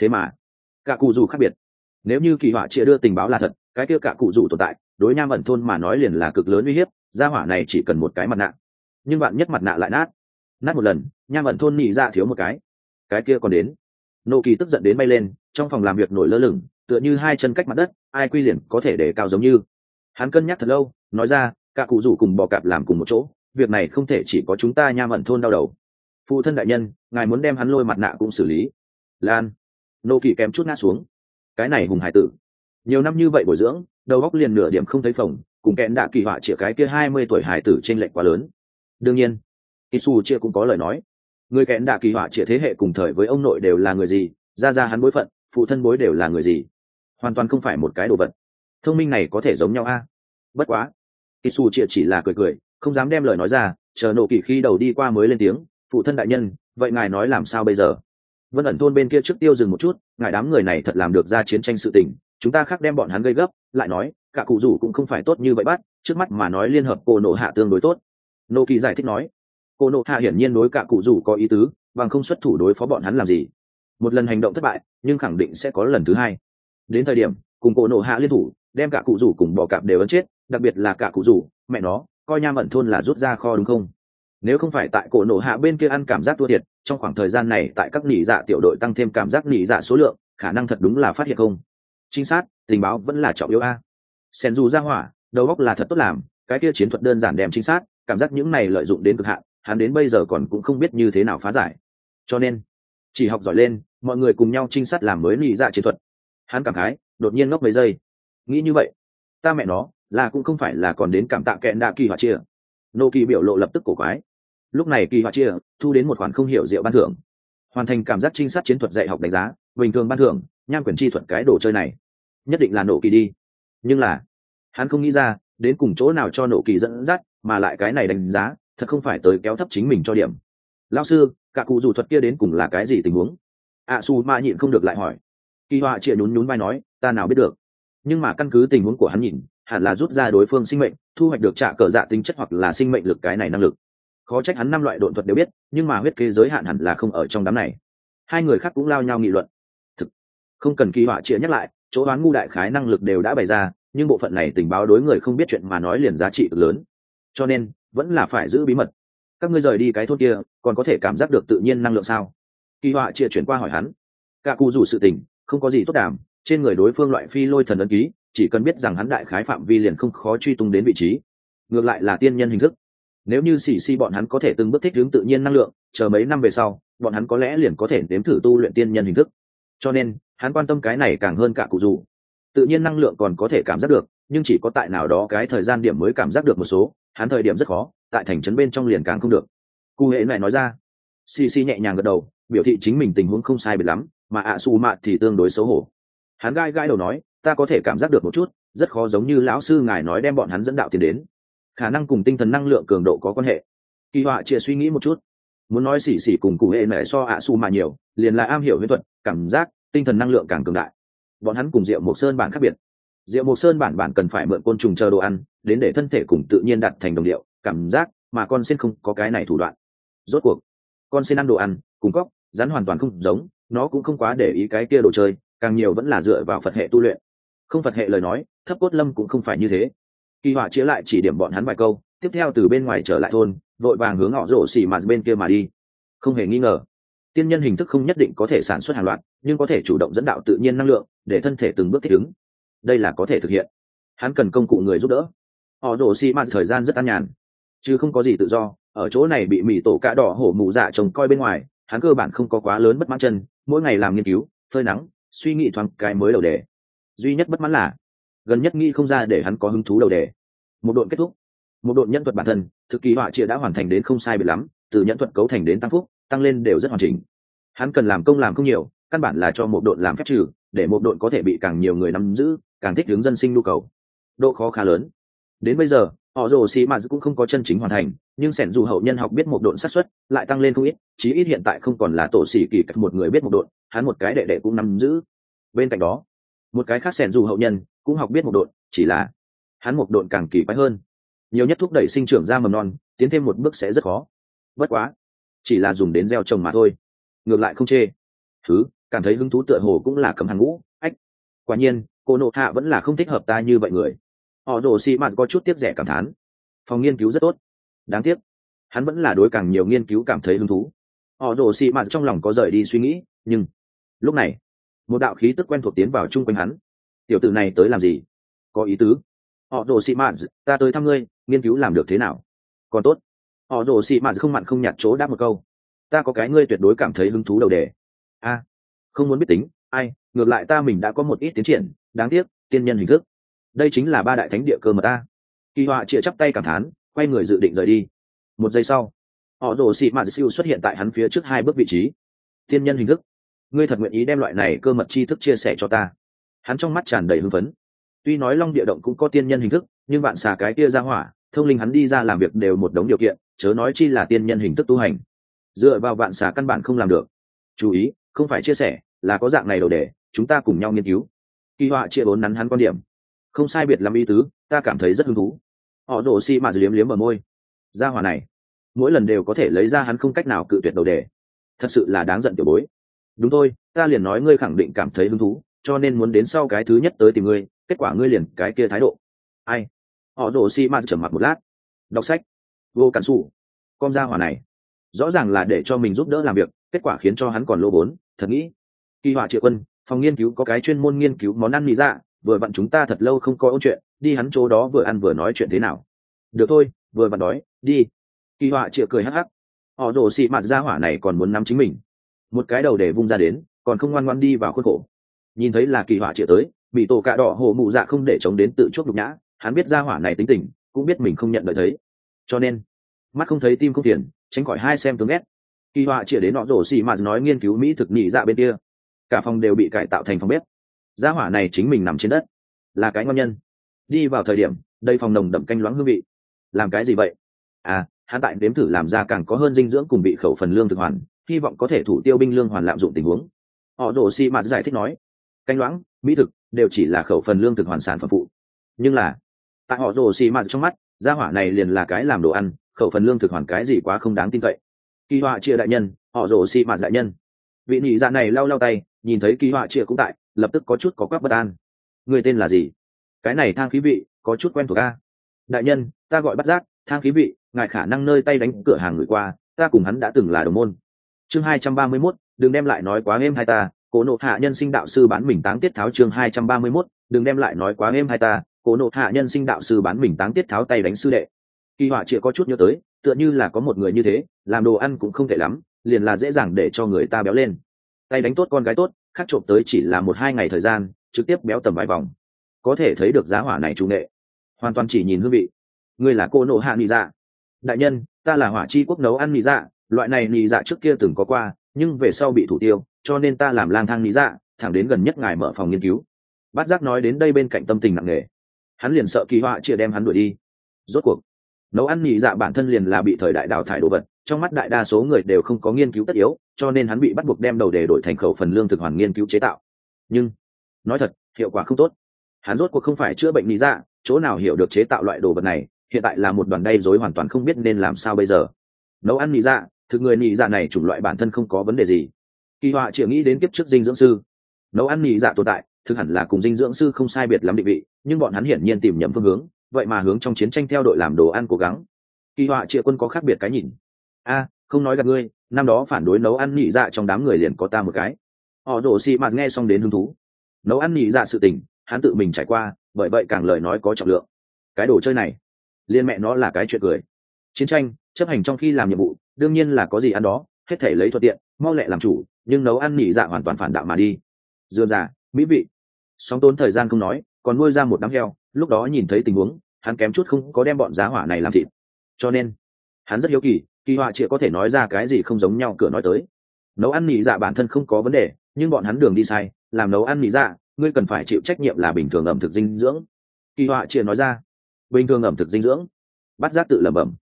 Thế mà, cả cụ dù khác biệt. Nếu như kỳ họa chia đưa tình báo là thật, cái kia cả cụ dù tồn tại, đối nham ẩn thôn mà nói liền là cực lớn uy hiếp, gia hỏa này chỉ cần một cái mặt nạ. Nhưng bạn nhất mặt nạ lại nát. Nát một lần, nham ẩn thôn nị ra dạ thiếu một cái. Cái kia còn đến nô kỳ tức giận đến bay lên, trong phòng làm việc nổi lơ lửng, tựa như hai chân cách mặt đất, ai quy liền có thể để cao giống như. Hắn cân nhắc thật lâu, nói ra, cả cụ rủ cùng bò cạp làm cùng một chỗ, việc này không thể chỉ có chúng ta nham ẩn thôn đau đầu. Phụ thân đại nhân, ngài muốn đem hắn lôi mặt nạ cũng xử lý. Lan. Nô kỳ kém chút ngã xuống. Cái này hùng hải tử. Nhiều năm như vậy bồi dưỡng, đầu góc liền nửa điểm không thấy phồng, cùng kẽn đã kỳ họa chĩa cái kia hai mươi tuổi hải tử t r ê n lệch quá lớn. Đương nhiên isu chia cũng có lời nói người kẽn đạ kỳ họa chĩa thế hệ cùng thời với ông nội đều là người gì? Ra ra hắn bối phận, phụ thân bối đều là người gì? Hoàn toàn không phải một cái đồ vật. Thông minh này có thể giống nhau a? Bất quá. Isu chia chỉ là cười cười, không dám đem lời nói ra, chờ nộ kỳ khi đầu đi qua mới lên tiếng, phụ thân đại nhân, vậy ngài nói làm sao bây giờ? Vân ẩn thôn bên kia trước tiêu dừng một chút, ngài đám người này thật làm được ra chiến tranh sự tình, chúng ta khác đem bọn hắn gây gấp, lại nói, cả cụ rủ cũng không phải tốt như vậy bắt, trước mắt mà nói liên hợp cô nộ hạ tương đối tốt. Nô kỳ giải thích nói cô nộ hạ hiển nhiên đối cả cụ rủ có ý tứ, bằng không xuất thủ đối phó bọn hắn làm gì. Một lần hành động thất bại, nhưng khẳng định sẽ có lần thứ hai. Đến thời điểm, cùng cô nộ hạ liên thủ, đem cả cụ rủ cùng bỏ cạp đều ấn chết, đặc biệt là cả cụ rủ, mẹ nó, coi nha mận thôn là rút ra kho đúng không? Nếu không phải tại cổ nổ hạ bên kia ăn cảm giác thua thiệt, trong khoảng thời gian này tại các nỉ dạ tiểu đội tăng thêm cảm giác nỉ dạ số lượng, khả năng thật đúng là phát hiện không? Trinh sát, tình báo vẫn là trọng yếu a. Sen dù ra hỏa, đầu góc là thật tốt làm, cái kia chiến thuật đơn giản đem trinh sát, cảm giác những này lợi dụng đến cực hạn hắn đến bây giờ còn cũng không biết như thế nào phá giải. Cho nên, chỉ học giỏi lên, mọi người cùng nhau trinh sát làm mới lì dạ chiến thuật. Hắn cảm khái, đột nhiên ngốc mấy giây. Nghĩ như vậy, ta mẹ nó, là cũng không phải là còn đến cảm tạ kẹn đạ kỳ họa chia. Nô kỳ biểu lộ lập tức cổ quái. Lúc này kỳ họa chia, thu đến một khoản không hiểu rượu ban thưởng. Hoàn thành cảm giác trinh sát chiến thuật dạy học đánh giá, bình thường ban thưởng, nham quyền chi thuật cái đồ chơi này. Nhất định là nổ kỳ đi. Nhưng là, hắn không nghĩ ra, đến cùng chỗ nào cho nổ kỳ dẫn dắt, mà lại cái này đánh giá thật không phải tới kéo thấp chính mình cho điểm. Lao sư, cả cụ dù thuật kia đến cùng là cái gì tình huống? Ạ su ma nhịn không được lại hỏi. Kỳ họa chịa nhún nhún vai nói, ta nào biết được. Nhưng mà căn cứ tình huống của hắn nhìn, hẳn là rút ra đối phương sinh mệnh, thu hoạch được trả cờ dạ tính chất hoặc là sinh mệnh lực cái này năng lực. Khó trách hắn năm loại độn thuật đều biết, nhưng mà huyết kế giới hạn hẳn là không ở trong đám này. Hai người khác cũng lao nhau nghị luận. Thực, không cần kỳ họa chĩa nhắc lại, chỗ đoán ngu đại khái năng lực đều đã bày ra, nhưng bộ phận này tình báo đối người không biết chuyện mà nói liền giá trị lớn. Cho nên vẫn là phải giữ bí mật. Các ngươi rời đi cái thôn kia, còn có thể cảm giác được tự nhiên năng lượng sao? Kỳ họa chia chuyển qua hỏi hắn. Cả cụ rủ sự tình, không có gì tốt đảm trên người đối phương loại phi lôi thần ấn ký, chỉ cần biết rằng hắn đại khái phạm vi liền không khó truy tung đến vị trí. Ngược lại là tiên nhân hình thức. Nếu như xì xì bọn hắn có thể từng bước thích ứng tự nhiên năng lượng, chờ mấy năm về sau, bọn hắn có lẽ liền có thể nếm thử tu luyện tiên nhân hình thức. Cho nên, hắn quan tâm cái này càng hơn cả cụ dù tự nhiên năng lượng còn có thể cảm giác được, nhưng chỉ có tại nào đó cái thời gian điểm mới cảm giác được một số hắn thời điểm rất khó, tại thành trấn bên trong liền càng không được. Cụ hệ lại nói ra. Xì xì nhẹ nhàng gật đầu, biểu thị chính mình tình huống không sai biệt lắm, mà ạ xù mạ thì tương đối xấu hổ. Hắn gai gai đầu nói, ta có thể cảm giác được một chút, rất khó giống như lão sư ngài nói đem bọn hắn dẫn đạo tiền đến. Khả năng cùng tinh thần năng lượng cường độ có quan hệ. Kỳ họa chia suy nghĩ một chút. Muốn nói xỉ xỉ cùng cụ hệ mẹ so ạ su mạ nhiều, liền là am hiểu huyễn thuật, cảm giác tinh thần năng lượng càng cường đại. Bọn hắn cùng rượu mộc sơn bản khác biệt. Diệu mộc sơn bản bản cần phải mượn côn trùng chờ đồ ăn, đến để thân thể cùng tự nhiên đặt thành đồng điệu, cảm giác mà con sen không có cái này thủ đoạn. Rốt cuộc, con sen ăn đồ ăn, cùng cóc rắn hoàn toàn không giống, nó cũng không quá để ý cái kia đồ chơi, càng nhiều vẫn là dựa vào phật hệ tu luyện. Không phật hệ lời nói, thấp cốt lâm cũng không phải như thế. Kỳ họa chĩa lại chỉ điểm bọn hắn vài câu, tiếp theo từ bên ngoài trở lại thôn, vội vàng hướng họ rổ xỉ mà bên kia mà đi. Không hề nghi ngờ, tiên nhân hình thức không nhất định có thể sản xuất hàng loạt, nhưng có thể chủ động dẫn đạo tự nhiên năng lượng, để thân thể từng bước thích ứng đây là có thể thực hiện. Hắn cần công cụ người giúp đỡ. Họ đổ xi mạt thời gian rất an nhàn. Chứ không có gì tự do, ở chỗ này bị mì tổ cạ đỏ hổ mù dạ trông coi bên ngoài, hắn cơ bản không có quá lớn bất mãn chân, mỗi ngày làm nghiên cứu, phơi nắng, suy nghĩ thoáng cái mới đầu đề. Duy nhất bất mãn là, gần nhất nghĩ không ra để hắn có hứng thú đầu đề. Một đội kết thúc. Một đội nhân thuật bản thân, thực kỳ họa chia đã hoàn thành đến không sai biệt lắm, từ nhân thuật cấu thành đến tăng phúc, tăng lên đều rất hoàn chỉnh. Hắn cần làm công làm không nhiều, căn bản là cho một đội làm phép trừ, để một đội có thể bị càng nhiều người nắm giữ càng thích hướng dân sinh nhu cầu. Độ khó khá lớn. Đến bây giờ họ rồ xì mà cũng không có chân chính hoàn thành nhưng sẻn dù hậu nhân học biết một độn xác suất lại tăng lên không ít chí ít hiện tại không còn là tổ xỉ kỳ cách một người biết một độn, hắn một cái đệ đệ cũng nắm giữ. Bên cạnh đó một cái khác sẻn dù hậu nhân cũng học biết một độn, chỉ là hắn một độn càng kỳ quái hơn. Nhiều nhất thúc đẩy sinh trưởng ra mầm non tiến thêm một bước sẽ rất khó. Bất quá chỉ là dùng đến gieo trồng mà thôi. Ngược lại không chê. Thứ cảm thấy hứng thú tựa hồ cũng là cầm hàng ngũ. Ách quả nhiên cô nộ hạ vẫn là không thích hợp ta như vậy người. Họ rồ xì mạt có chút tiếc rẻ cảm thán. Phòng nghiên cứu rất tốt. Đáng tiếc. Hắn vẫn là đối càng nhiều nghiên cứu cảm thấy hứng thú. Họ rồ xì mạt trong lòng có rời đi suy nghĩ, nhưng lúc này, một đạo khí tức quen thuộc tiến vào chung quanh hắn. Tiểu tử này tới làm gì? Có ý tứ. Họ rồ xì mạt, ta tới thăm ngươi, nghiên cứu làm được thế nào? Còn tốt. Họ rồ xì mạt không mặn không nhạt chỗ đáp một câu. Ta có cái ngươi tuyệt đối cảm thấy hứng thú đầu đề. A, không muốn biết tính. Ai, ngược lại ta mình đã có một ít tiến triển đáng tiếc, tiên nhân hình thức. Đây chính là ba đại thánh địa cơ mà ta. Kỳ họa chĩa chắp tay cảm thán, quay người dự định rời đi. Một giây sau, họ rồ xị mạt siêu xuất hiện tại hắn phía trước hai bước vị trí. Tiên nhân hình thức. Ngươi thật nguyện ý đem loại này cơ mật tri thức chia sẻ cho ta? Hắn trong mắt tràn đầy hưng phấn. Tuy nói long địa động cũng có tiên nhân hình thức, nhưng bạn xà cái kia ra hỏa, thông linh hắn đi ra làm việc đều một đống điều kiện, chớ nói chi là tiên nhân hình thức tu hành. Dựa vào bạn xà căn bản không làm được. Chú ý, không phải chia sẻ, là có dạng này đồ để chúng ta cùng nhau nghiên cứu kỳ họa chia bốn nắn hắn quan điểm. Không sai biệt lắm ý tứ, ta cảm thấy rất hứng thú. Họ đổ xi mạt liếm liếm ở môi. Ra hỏa này, mỗi lần đều có thể lấy ra hắn không cách nào cự tuyệt đầu đề. Thật sự là đáng giận tiểu bối. Đúng thôi, ta liền nói ngươi khẳng định cảm thấy hứng thú, cho nên muốn đến sau cái thứ nhất tới tìm ngươi, kết quả ngươi liền cái kia thái độ. Ai? Họ đổ xi mạt trở mặt một lát. Đọc sách. Vô cản xù con ra hỏa này, rõ ràng là để cho mình giúp đỡ làm việc, kết quả khiến cho hắn còn lô vốn, thật nghĩ. Kỳ họa triệu quân phòng nghiên cứu có cái chuyên môn nghiên cứu món ăn mỹ dạ vừa vặn chúng ta thật lâu không có ôn chuyện, đi hắn chỗ đó vừa ăn vừa nói chuyện thế nào. Được thôi, vừa vặn đói, đi. Kỳ họa chịa cười hắc hắc. Họ rồ xị mạt ra hỏa này còn muốn nắm chính mình. Một cái đầu để vung ra đến, còn không ngoan ngoan đi vào khuôn khổ. Nhìn thấy là kỳ họa chịa tới, bị tổ cạ đỏ hồ mụ dạ không để chống đến tự chuốc nhục nhã, hắn biết ra hỏa này tính tình, cũng biết mình không nhận đợi thấy. Cho nên, mắt không thấy tim không phiền, tránh khỏi hai xem tướng ghét. Kỳ họa chịa đến nọ đổ xì mà nói nghiên cứu mỹ thực nhị dạ bên kia cả phòng đều bị cải tạo thành phòng bếp. Gia hỏa này chính mình nằm trên đất. Là cái ngon nhân. Đi vào thời điểm, đây phòng nồng đậm canh loãng hương vị. Làm cái gì vậy? À hắn tại đếm thử làm ra càng có hơn dinh dưỡng cùng bị khẩu phần lương thực hoàn, hy vọng có thể thủ tiêu binh lương hoàn lạm dụng tình huống. Họ rổ xi mạt giải thích nói, canh loãng, mỹ thực đều chỉ là khẩu phần lương thực hoàn sản phẩm phụ. Nhưng là, tại họ rổ xi mạt trong mắt, gia hỏa này liền là cái làm đồ ăn, khẩu phần lương thực hoàn cái gì quá không đáng tin cậy. Kỳ họa chia đại nhân, họ rổ xi mạt đại nhân. Vị nhị dạ này lau lau tay nhìn thấy kỳ họa chia cũng tại, lập tức có chút có quắc bất an. Người tên là gì? Cái này thang khí vị có chút quen thuộc a. Đại nhân, ta gọi bắt giác, thang khí vị, ngài khả năng nơi tay đánh cửa hàng người qua, ta cùng hắn đã từng là đồng môn. Chương hai trăm ba mươi mốt, đừng đem lại nói quá êm hai ta, cố nộ hạ nhân sinh đạo sư bán mình táng tiết tháo chương hai trăm ba mươi mốt, đừng đem lại nói quá êm hai ta, cố nộ hạ nhân sinh đạo sư bán mình táng tiết tháo tay đánh sư đệ. Kỳ họa chịa có chút nhớ tới, tựa như là có một người như thế, làm đồ ăn cũng không thể lắm, liền là dễ dàng để cho người ta béo lên tay đánh tốt con gái tốt, khắc trộm tới chỉ là một hai ngày thời gian, trực tiếp béo tầm vài vòng. Có thể thấy được giá hỏa này trung nghệ. Hoàn toàn chỉ nhìn hương vị. Ngươi là cô nộ hạ nị dạ. Đại nhân, ta là hỏa chi quốc nấu ăn nị dạ. Loại này nị dạ trước kia từng có qua, nhưng về sau bị thủ tiêu, cho nên ta làm lang thang nị dạ thẳng đến gần nhất ngài mở phòng nghiên cứu. Bát giác nói đến đây bên cạnh tâm tình nặng nề. Hắn liền sợ kỳ họa chia đem hắn đuổi đi. Rốt cuộc, nấu ăn nị dạ bản thân liền là bị thời đại đào thải đồ vật trong mắt đại đa số người đều không có nghiên cứu tất yếu, cho nên hắn bị bắt buộc đem đầu để đổi thành khẩu phần lương thực hoàn nghiên cứu chế tạo. Nhưng, nói thật, hiệu quả không tốt. Hắn rốt cuộc không phải chữa bệnh lý dạ chỗ nào hiểu được chế tạo loại đồ vật này, hiện tại là một đoàn đay dối hoàn toàn không biết nên làm sao bây giờ. Nấu ăn lý dạ thực người lý dạ này chủng loại bản thân không có vấn đề gì. Kỳ họa chỉ nghĩ đến kiếp trước dinh dưỡng sư. Nấu ăn lý dạ tồn tại, thực hẳn là cùng dinh dưỡng sư không sai biệt lắm định vị, nhưng bọn hắn hiển nhiên tìm nhầm phương hướng, vậy mà hướng trong chiến tranh theo đội làm đồ ăn cố gắng. Kỳ họa triệu quân có khác biệt cái nhìn a, không nói gặp ngươi, năm đó phản đối nấu ăn nhị dạ trong đám người liền có ta một cái. Họ rổ xị mạt nghe xong đến hứng thú. Nấu ăn nhị dạ sự tình, hắn tự mình trải qua, bởi vậy càng lời nói có trọng lượng. Cái đồ chơi này liên mẹ nó là cái chuyện cười. Chiến tranh, chấp hành trong khi làm nhiệm vụ, đương nhiên là có gì ăn đó, hết thể lấy thuận tiện, mau lẹ làm chủ, nhưng nấu ăn nhị dạ hoàn toàn phản đạo mà đi. Dườm già, mỹ vị. Sóng tốn thời gian không nói, còn nuôi ra một đám heo, lúc đó nhìn thấy tình huống, hắn kém chút không có đem bọn giá hỏa này làm thịt. Cho nên, hắn rất hiếu kỳ kỳ họa chỉ có thể nói ra cái gì không giống nhau cửa nói tới. Nấu ăn nỉ dạ bản thân không có vấn đề, nhưng bọn hắn đường đi sai, làm nấu ăn nỉ dạ ngươi cần phải chịu trách nhiệm là bình thường ẩm thực dinh dưỡng. Kỳ họa chỉ nói ra, bình thường ẩm thực dinh dưỡng. Bắt giác tự lẩm bẩm.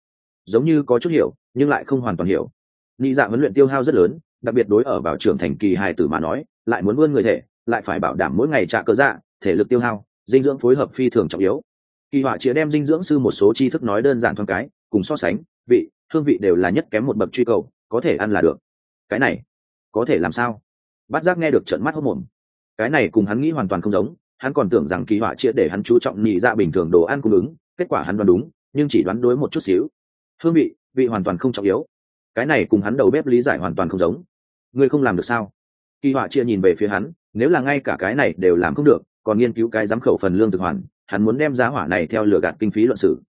Giống như có chút hiểu, nhưng lại không hoàn toàn hiểu. Nị dạ huấn luyện tiêu hao rất lớn, đặc biệt đối ở vào trưởng thành kỳ hài tử mà nói, lại muốn vươn người thể, lại phải bảo đảm mỗi ngày trả cơ dạ thể lực tiêu hao, dinh dưỡng phối hợp phi thường trọng yếu. Kỳ họa chĩa đem dinh dưỡng sư một số tri thức nói đơn giản thoáng cái, cùng so sánh, vị hương vị đều là nhất kém một bậc truy cầu, có thể ăn là được. Cái này, có thể làm sao? Bát giác nghe được trận mắt hốc mồm. Cái này cùng hắn nghĩ hoàn toàn không giống, hắn còn tưởng rằng kỳ họa chia để hắn chú trọng nhị ra bình thường đồ ăn cung ứng, kết quả hắn đoán đúng, nhưng chỉ đoán đối một chút xíu. Hương vị vị hoàn toàn không trọng yếu. Cái này cùng hắn đầu bếp lý giải hoàn toàn không giống. Ngươi không làm được sao? Kỳ họa chia nhìn về phía hắn, nếu là ngay cả cái này đều làm không được, còn nghiên cứu cái giám khẩu phần lương thực hoàn, hắn muốn đem giá hỏa này theo lửa gạt kinh phí luận sử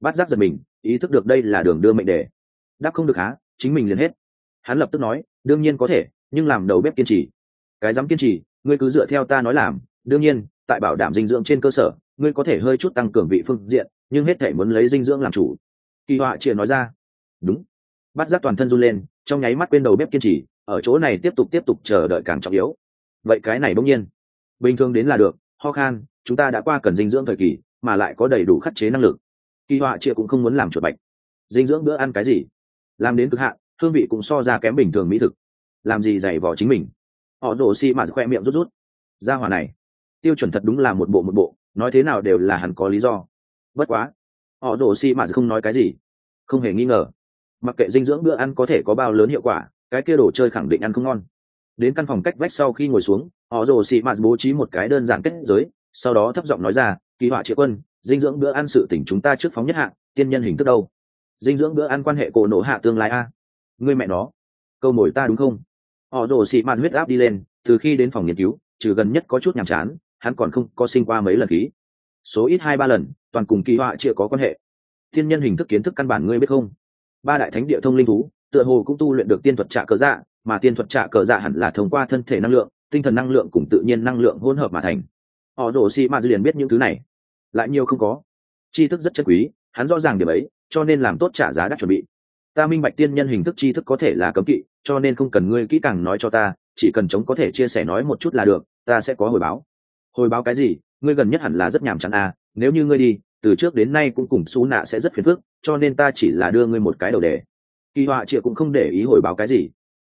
bát giác giật mình ý thức được đây là đường đưa mệnh đề. Đáp không được há, chính mình liền hết. Hắn lập tức nói, đương nhiên có thể, nhưng làm đầu bếp kiên trì. Cái dám kiên trì, ngươi cứ dựa theo ta nói làm. Đương nhiên, tại bảo đảm dinh dưỡng trên cơ sở, ngươi có thể hơi chút tăng cường vị phương diện, nhưng hết thể muốn lấy dinh dưỡng làm chủ. Kỳ họa chia nói ra. Đúng. Bắt giác toàn thân run lên, trong nháy mắt bên đầu bếp kiên trì, ở chỗ này tiếp tục tiếp tục chờ đợi càng trọng yếu. Vậy cái này bỗng nhiên. Bình thường đến là được, ho khan, chúng ta đã qua cần dinh dưỡng thời kỳ, mà lại có đầy đủ khắc chế năng lực kỳ họa chia cũng không muốn làm chuột bạch. Dinh dưỡng bữa ăn cái gì? Làm đến cực hạn, hương vị cũng so ra kém bình thường mỹ thực. Làm gì dày vò chính mình? Họ đổ xi mà khoe miệng rút rút. Ra hòa này, tiêu chuẩn thật đúng là một bộ một bộ, nói thế nào đều là hẳn có lý do. Bất quá, họ đổ xi mà không nói cái gì. Không hề nghi ngờ. Mặc kệ dinh dưỡng bữa ăn có thể có bao lớn hiệu quả, cái kia đồ chơi khẳng định ăn không ngon. Đến căn phòng cách vách sau khi ngồi xuống, họ rồ xị mạt bố trí một cái đơn giản kết giới, sau đó thấp giọng nói ra, kỳ họa triệu quân dinh dưỡng bữa ăn sự tỉnh chúng ta trước phóng nhất hạng, tiên nhân hình thức đâu? Dinh dưỡng bữa ăn quan hệ cổ nổ hạ tương lai a. Người mẹ nó. Câu mồi ta đúng không? Họ đổ xị mạt huyết áp đi lên, từ khi đến phòng nghiên cứu, trừ gần nhất có chút nhàm chán, hắn còn không có sinh qua mấy lần khí. Số ít hai ba lần, toàn cùng kỳ họa chưa có quan hệ. Tiên nhân hình thức kiến thức căn bản ngươi biết không? Ba đại thánh địa thông linh thú, tựa hồ cũng tu luyện được tiên thuật trả cờ dạ mà tiên thuật trả cờ dạ hẳn là thông qua thân thể năng lượng, tinh thần năng lượng cùng tự nhiên năng lượng hỗn hợp mà thành. Họ đổ xì mà liền biết những thứ này lại nhiều không có. Tri thức rất chất quý, hắn rõ ràng điểm ấy, cho nên làm tốt trả giá đã chuẩn bị. Ta minh bạch tiên nhân hình thức tri thức có thể là cấm kỵ, cho nên không cần ngươi kỹ càng nói cho ta, chỉ cần chống có thể chia sẻ nói một chút là được, ta sẽ có hồi báo. Hồi báo cái gì? Ngươi gần nhất hẳn là rất nhàm chán à nếu như ngươi đi, từ trước đến nay cũng cùng xú nạ sẽ rất phiền phức, cho nên ta chỉ là đưa ngươi một cái đầu đề. Kỳ họa chịa cũng không để ý hồi báo cái gì.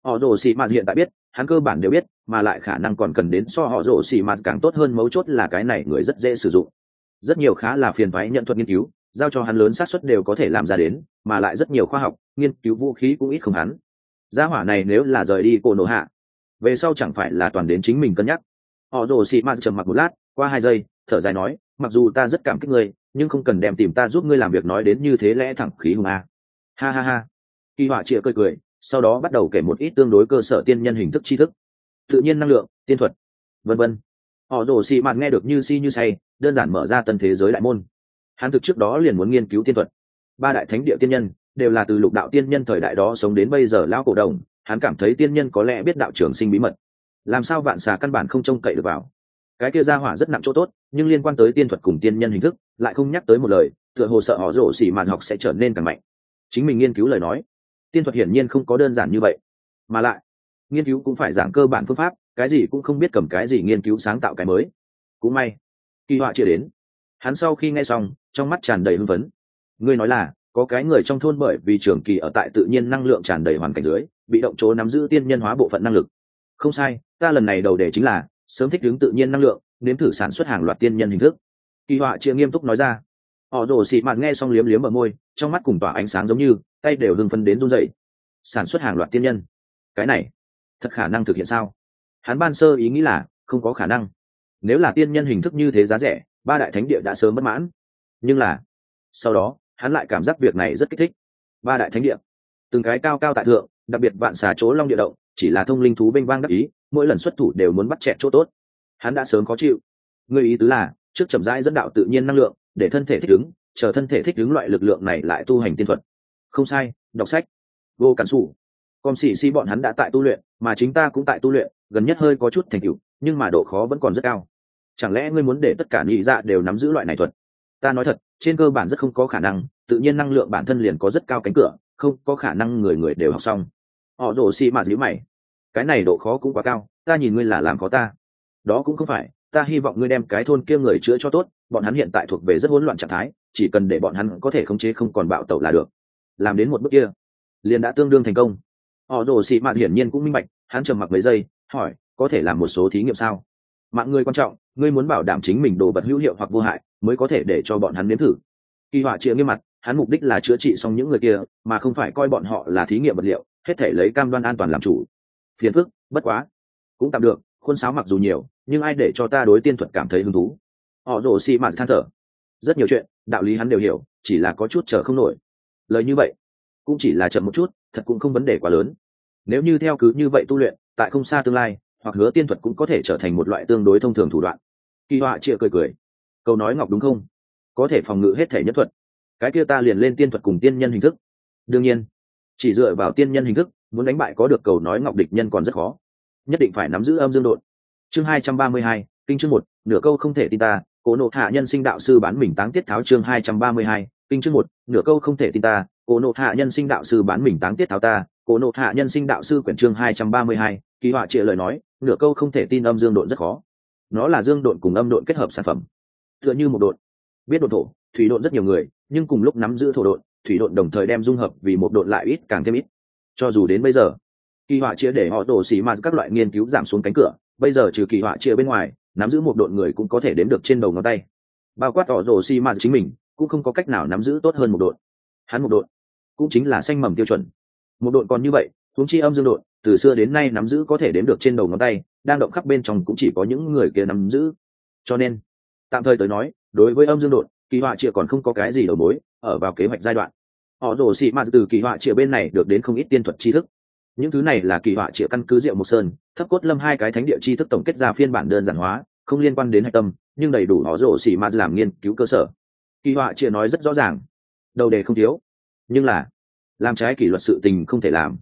Họ rồ xì mạt hiện tại biết, hắn cơ bản đều biết, mà lại khả năng còn cần đến so họ rồ xì mạt càng tốt hơn mấu chốt là cái này người rất dễ sử dụng rất nhiều khá là phiền phái nhận thuật nghiên cứu, giao cho hắn lớn xác suất đều có thể làm ra đến, mà lại rất nhiều khoa học, nghiên cứu vũ khí cũng ít không hắn. Gia hỏa này nếu là rời đi cổ nổ hạ, về sau chẳng phải là toàn đến chính mình cân nhắc. Họ rồ xì ma trầm mặc một lát, qua hai giây, thở dài nói, mặc dù ta rất cảm kích ngươi, nhưng không cần đem tìm ta giúp ngươi làm việc nói đến như thế lẽ thẳng khí hùng a. Ha ha ha. Kỳ họa chĩa cười cười, sau đó bắt đầu kể một ít tương đối cơ sở tiên nhân hình thức tri thức. Tự nhiên năng lượng, tiên thuật, vân vân. Họ rồ xì mạt nghe được như si như say đơn giản mở ra tân thế giới đại môn. Hắn thực trước đó liền muốn nghiên cứu tiên thuật. Ba đại thánh địa tiên nhân đều là từ lục đạo tiên nhân thời đại đó sống đến bây giờ lao cổ đồng, hắn cảm thấy tiên nhân có lẽ biết đạo trường sinh bí mật. Làm sao vạn xà căn bản không trông cậy được vào. Cái kia ra hỏa rất nặng chỗ tốt, nhưng liên quan tới tiên thuật cùng tiên nhân hình thức, lại không nhắc tới một lời, tựa hồ sợ họ rổ xỉ mà học sẽ trở nên càng mạnh. Chính mình nghiên cứu lời nói, tiên thuật hiển nhiên không có đơn giản như vậy. Mà lại, nghiên cứu cũng phải giảng cơ bản phương pháp, cái gì cũng không biết cầm cái gì nghiên cứu sáng tạo cái mới. Cũng may kỳ họa chưa đến. Hắn sau khi nghe xong, trong mắt tràn đầy hưng phấn. Ngươi nói là, có cái người trong thôn bởi vì trường kỳ ở tại tự nhiên năng lượng tràn đầy hoàn cảnh dưới, bị động chỗ nắm giữ tiên nhân hóa bộ phận năng lực. Không sai, ta lần này đầu đề chính là, sớm thích ứng tự nhiên năng lượng, nếm thử sản xuất hàng loạt tiên nhân hình thức. Kỳ họa chia nghiêm túc nói ra. Họ rồ xị mạt nghe xong liếm liếm ở môi, trong mắt cùng tỏa ánh sáng giống như, tay đều hưng phân đến run dậy sản xuất hàng loạt tiên nhân. Cái này, thật khả năng thực hiện sao? Hắn ban sơ ý nghĩ là, không có khả năng nếu là tiên nhân hình thức như thế giá rẻ, ba đại thánh địa đã sớm bất mãn. Nhưng là, sau đó, hắn lại cảm giác việc này rất kích thích. Ba đại thánh địa, từng cái cao cao tại thượng, đặc biệt vạn xà chỗ long địa động, chỉ là thông linh thú bênh vang đắc ý, mỗi lần xuất thủ đều muốn bắt chẹt chỗ tốt. Hắn đã sớm khó chịu. Người ý tứ là, trước chậm rãi dẫn đạo tự nhiên năng lượng, để thân thể thích ứng, chờ thân thể thích ứng loại lực lượng này lại tu hành tiên thuật. Không sai, đọc sách. Vô cản xù con xỉ xi bọn hắn đã tại tu luyện, mà chính ta cũng tại tu luyện, gần nhất hơi có chút thành tựu nhưng mà độ khó vẫn còn rất cao. Chẳng lẽ ngươi muốn để tất cả nhị dạ đều nắm giữ loại này thuật? Ta nói thật, trên cơ bản rất không có khả năng, tự nhiên năng lượng bản thân liền có rất cao cánh cửa, không có khả năng người người đều học xong. Họ đổ xì mà dữ mày. Cái này độ khó cũng quá cao, ta nhìn ngươi là làm khó ta. Đó cũng không phải, ta hy vọng ngươi đem cái thôn kia người chữa cho tốt, bọn hắn hiện tại thuộc về rất hỗn loạn trạng thái, chỉ cần để bọn hắn có thể khống chế không còn bạo tẩu là được. Làm đến một bước kia, liền đã tương đương thành công. Họ đổ xì mạt hiển nhiên cũng minh bạch, hắn trầm mặc mấy giây, hỏi có thể làm một số thí nghiệm sao? Mạng người quan trọng, ngươi muốn bảo đảm chính mình đồ vật hữu hiệu hoặc vô hại, mới có thể để cho bọn hắn nếm thử. Kỳ họa chịa nghiêm mặt, hắn mục đích là chữa trị xong những người kia, mà không phải coi bọn họ là thí nghiệm vật liệu, hết thể lấy cam đoan an toàn làm chủ. Phiền phức, bất quá. Cũng tạm được, khuôn sáo mặc dù nhiều, nhưng ai để cho ta đối tiên thuật cảm thấy hứng thú? Họ rồ xì mạt than thở. Rất nhiều chuyện, đạo lý hắn đều hiểu, chỉ là có chút chờ không nổi. Lời như vậy, cũng chỉ là chậm một chút, thật cũng không vấn đề quá lớn. Nếu như theo cứ như vậy tu luyện, tại không xa tương lai hoặc hứa tiên thuật cũng có thể trở thành một loại tương đối thông thường thủ đoạn. Kỳ họa chia cười cười. Câu nói ngọc đúng không? Có thể phòng ngự hết thể nhất thuật. Cái kia ta liền lên tiên thuật cùng tiên nhân hình thức. Đương nhiên, chỉ dựa vào tiên nhân hình thức, muốn đánh bại có được cầu nói ngọc địch nhân còn rất khó. Nhất định phải nắm giữ âm dương đột chương hai trăm ba mươi hai, kinh chương một, nửa câu không thể tin ta, cố nộ hạ nhân sinh đạo sư bán mình táng tiết tháo chương hai trăm ba mươi hai, kinh chương một, nửa câu không thể tin ta, cố nộ hạ nhân sinh đạo sư bán mình táng tiết tháo ta, cố nộ hạ nhân sinh đạo sư quyển chương hai trăm ba mươi hai, kỳ họa trịa lời nói nửa câu không thể tin âm dương độn rất khó. Nó là dương độn cùng âm độn kết hợp sản phẩm. Tựa như một độn. Biết độn thổ thủy độn rất nhiều người nhưng cùng lúc nắm giữ thổ độn thủy độn đồng thời đem dung hợp vì một độn lại ít càng thêm ít. Cho dù đến bây giờ kỳ họa chia để họ đổ xì mà các loại nghiên cứu giảm xuống cánh cửa bây giờ trừ kỳ họa chia bên ngoài nắm giữ một độn người cũng có thể đếm được trên đầu ngón tay. Bao quát tỏ rổ xì mà chính mình cũng không có cách nào nắm giữ tốt hơn một độn. hắn một độn, cũng chính là xanh mầm tiêu chuẩn. Một độn còn như vậy huống chi âm dương độn từ xưa đến nay nắm giữ có thể đếm được trên đầu ngón tay, đang động khắp bên trong cũng chỉ có những người kia nắm giữ. Cho nên, tạm thời tới nói, đối với âm dương đột, kỳ họa chia còn không có cái gì đầu mối, ở vào kế hoạch giai đoạn. Họ rồ xị mạt từ kỳ họa chia bên này được đến không ít tiên thuật tri thức. Những thứ này là kỳ họa chia căn cứ diệu một sơn, thấp cốt lâm hai cái thánh địa chi thức tổng kết ra phiên bản đơn giản hóa, không liên quan đến hạch tâm, nhưng đầy đủ họ rồ xị ma làm nghiên cứu cơ sở. Kỳ họa chia nói rất rõ ràng, đầu đề không thiếu, nhưng là, làm trái kỷ luật sự tình không thể làm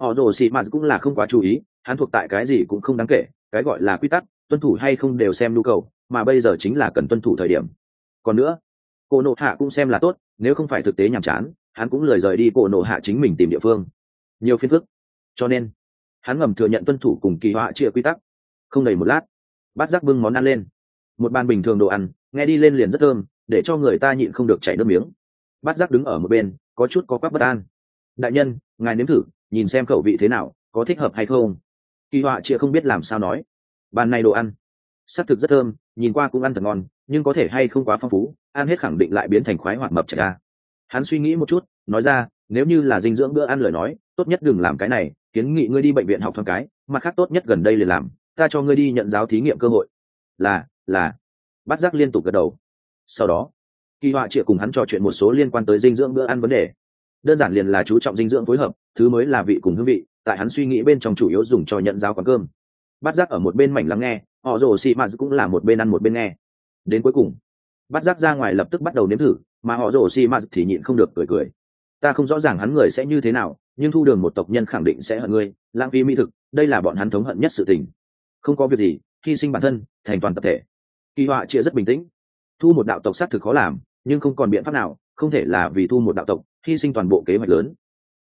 họ rồ xỉ mạt cũng là không quá chú ý, hắn thuộc tại cái gì cũng không đáng kể, cái gọi là quy tắc, tuân thủ hay không đều xem nhu cầu, mà bây giờ chính là cần tuân thủ thời điểm. Còn nữa cô nộ hạ cũng xem là tốt, nếu không phải thực tế nhàm chán, hắn cũng lời rời đi cổ nộ hạ chính mình tìm địa phương. Nhiều phiên phức. Cho nên, hắn ngầm thừa nhận tuân thủ cùng kỳ họa chia quy tắc. Không đầy một lát, bát giác bưng món ăn lên. Một bàn bình thường đồ ăn, nghe đi lên liền rất thơm, để cho người ta nhịn không được chảy nước miếng. Bát giác đứng ở một bên, có chút có quắc bất an. Đại nhân ngài nếm thử, nhìn xem khẩu vị thế nào, có thích hợp hay không. Kỳ họa chia không biết làm sao nói. Bàn này đồ ăn. S ắ c thực rất thơm, nhìn qua cũng ăn thật ngon, nhưng có thể hay không quá phong phú, ăn hết khẳng định lại biến thành khoái hoạt mập chạy ra. Hắn suy nghĩ một chút, nói ra, nếu như là dinh dưỡng bữa ăn lời nói, tốt nhất đừng làm cái này, kiến nghị ngươi đi bệnh viện học thoáng cái, mặt khác tốt nhất gần đây liền làm, ta cho ngươi đi nhận giáo thí nghiệm cơ hội. Là là. Bắt giác liên tục gật đầu. Sau đó, kỳ họa chịa cùng hắn trò chuyện một số liên quan tới dinh dưỡng bữa ăn vấn đề đơn giản liền là chú trọng dinh dưỡng phối hợp, thứ mới là vị cùng hương vị, tại hắn suy nghĩ bên trong chủ yếu dùng cho nhận giáo quán cơm. Bắt giác ở một bên mảnh lắng nghe, họ rồ xị mạt cũng là một bên ăn một bên nghe. Đến cuối cùng bắt giác ra ngoài lập tức bắt đầu nếm thử, mà họ rồ xị mạt thì nhịn không được cười cười. Ta không rõ ràng hắn người sẽ như thế nào, nhưng thu đường một tộc nhân khẳng định sẽ hận ngươi, lãng phí mỹ thực, đây là bọn hắn thống hận nhất sự tình. Không có việc gì, hy sinh bản thân, thành toàn tập thể. Kỳ họa chia rất bình tĩnh. Thu một đạo tộc xác thực khó làm, nhưng không còn biện pháp nào, không thể là vì thu một đạo tộc hy sinh toàn bộ kế hoạch lớn.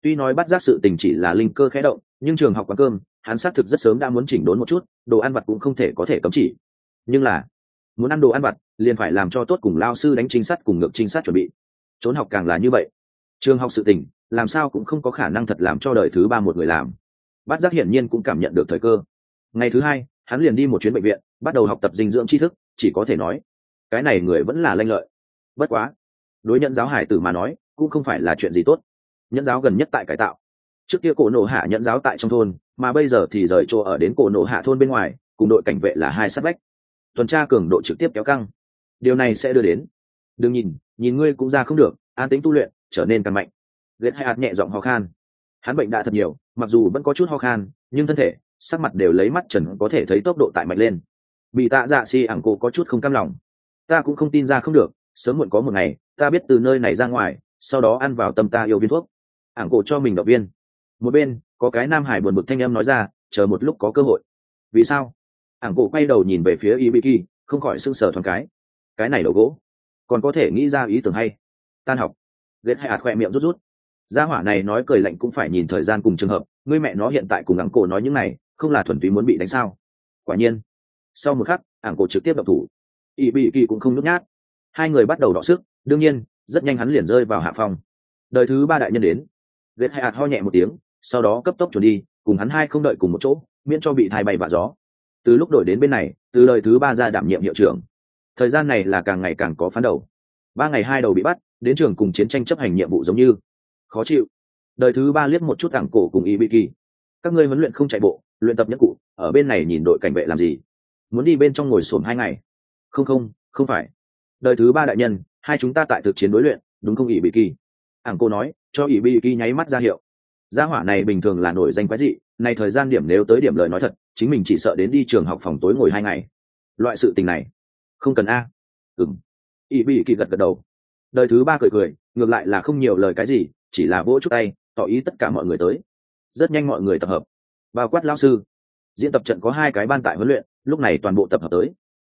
Tuy nói bắt giác sự tình chỉ là linh cơ khẽ động, nhưng trường học quán cơm, hắn xác thực rất sớm đã muốn chỉnh đốn một chút, đồ ăn vặt cũng không thể có thể cấm chỉ. Nhưng là, muốn ăn đồ ăn vặt, liền phải làm cho tốt cùng lao sư đánh trinh sát cùng ngược trinh sát chuẩn bị. Trốn học càng là như vậy. Trường học sự tình, làm sao cũng không có khả năng thật làm cho đời thứ ba một người làm. Bát giác hiển nhiên cũng cảm nhận được thời cơ. Ngày thứ hai, hắn liền đi một chuyến bệnh viện, bắt đầu học tập dinh dưỡng tri thức, chỉ có thể nói, cái này người vẫn là lanh lợi. Bất quá đối nhận giáo hải tử mà nói, cũng không phải là chuyện gì tốt. Nhẫn giáo gần nhất tại cải tạo. Trước kia cổ nổ hạ nhẫn giáo tại trong thôn, mà bây giờ thì rời chỗ ở đến cổ nổ hạ thôn bên ngoài, cùng đội cảnh vệ là hai sát vách. Tuần tra cường độ trực tiếp kéo căng. Điều này sẽ đưa đến, đừng nhìn nhìn ngươi cũng ra không được, an tính tu luyện, trở nên càng mạnh. Ghét hai hạt nhẹ giọng ho khan. Hắn bệnh đã thật nhiều, mặc dù vẫn có chút ho khan, nhưng thân thể, sắc mặt đều lấy mắt trần có thể thấy tốc độ tại mạnh lên. Bị tạ dạ si ảng cô có chút không cam lòng. Ta cũng không tin ra không được, sớm muộn có một ngày ta biết từ nơi này ra ngoài, sau đó ăn vào tâm ta yêu viên thuốc. Ảng cổ cho mình động viên. Một bên, có cái nam hải buồn bực thanh em nói ra, chờ một lúc có cơ hội. Vì sao? Ảng cổ quay đầu nhìn về phía ibiki, không khỏi sưng sờ thoáng cái. Cái này đầu gỗ. Còn có thể nghĩ ra ý tưởng hay. Tan học. Ghét hay ạt khoe miệng rút rút. Gia hỏa này nói cười lạnh cũng phải nhìn thời gian cùng trường hợp, ngươi mẹ nó hiện tại cùng ảng cổ nói những này, không là thuần túy muốn bị đánh sao? Quả nhiên. Sau một khắc, ảng cổ trực tiếp đập thủ. Ỵ bị kỳ cũng không nhút nhát. Hai người bắt đầu đọ sức đương nhiên, rất nhanh hắn liền rơi vào hạ phòng đời thứ ba đại nhân đến. Ghét hai hạt ho nhẹ một tiếng, sau đó cấp tốc chuẩn đi, cùng hắn hai không đợi cùng một chỗ, miễn cho bị thai bay vạ gió. Từ lúc đổi đến bên này, từ đời thứ ba ra đảm nhiệm hiệu trưởng. Thời gian này là càng ngày càng có phán đầu. Ba ngày hai đầu bị bắt, đến trường cùng chiến tranh chấp hành nhiệm vụ giống như. Khó chịu. Đời thứ ba liếc một chút cảng cổ cùng y bị kỳ các ngươi huấn luyện không chạy bộ, luyện tập nhất cụ, ở bên này nhìn đội cảnh vệ làm gì? Muốn đi bên trong ngồi xổm hai ngày. Không không không phải. Đời thứ ba đại nhân hai chúng ta tại thực chiến đối luyện, đúng không ỷ bị kỳ? Ảng cô nói, cho ỷ bị kỳ nháy mắt ra hiệu. Gia hỏa này bình thường là nổi danh quái dị này thời gian điểm nếu tới điểm lời nói thật, chính mình chỉ sợ đến đi trường học phòng tối ngồi hai ngày. Loại sự tình này, không cần a. Ừng ỷ bị kỳ gật gật đầu. Đời thứ ba cười cười, ngược lại là không nhiều lời cái gì, chỉ là vỗ chút tay, tỏ ý tất cả mọi người tới. Rất nhanh mọi người tập hợp. Bao quát lao sư. Diễn tập trận có hai cái ban tại huấn luyện, lúc này toàn bộ tập hợp tới.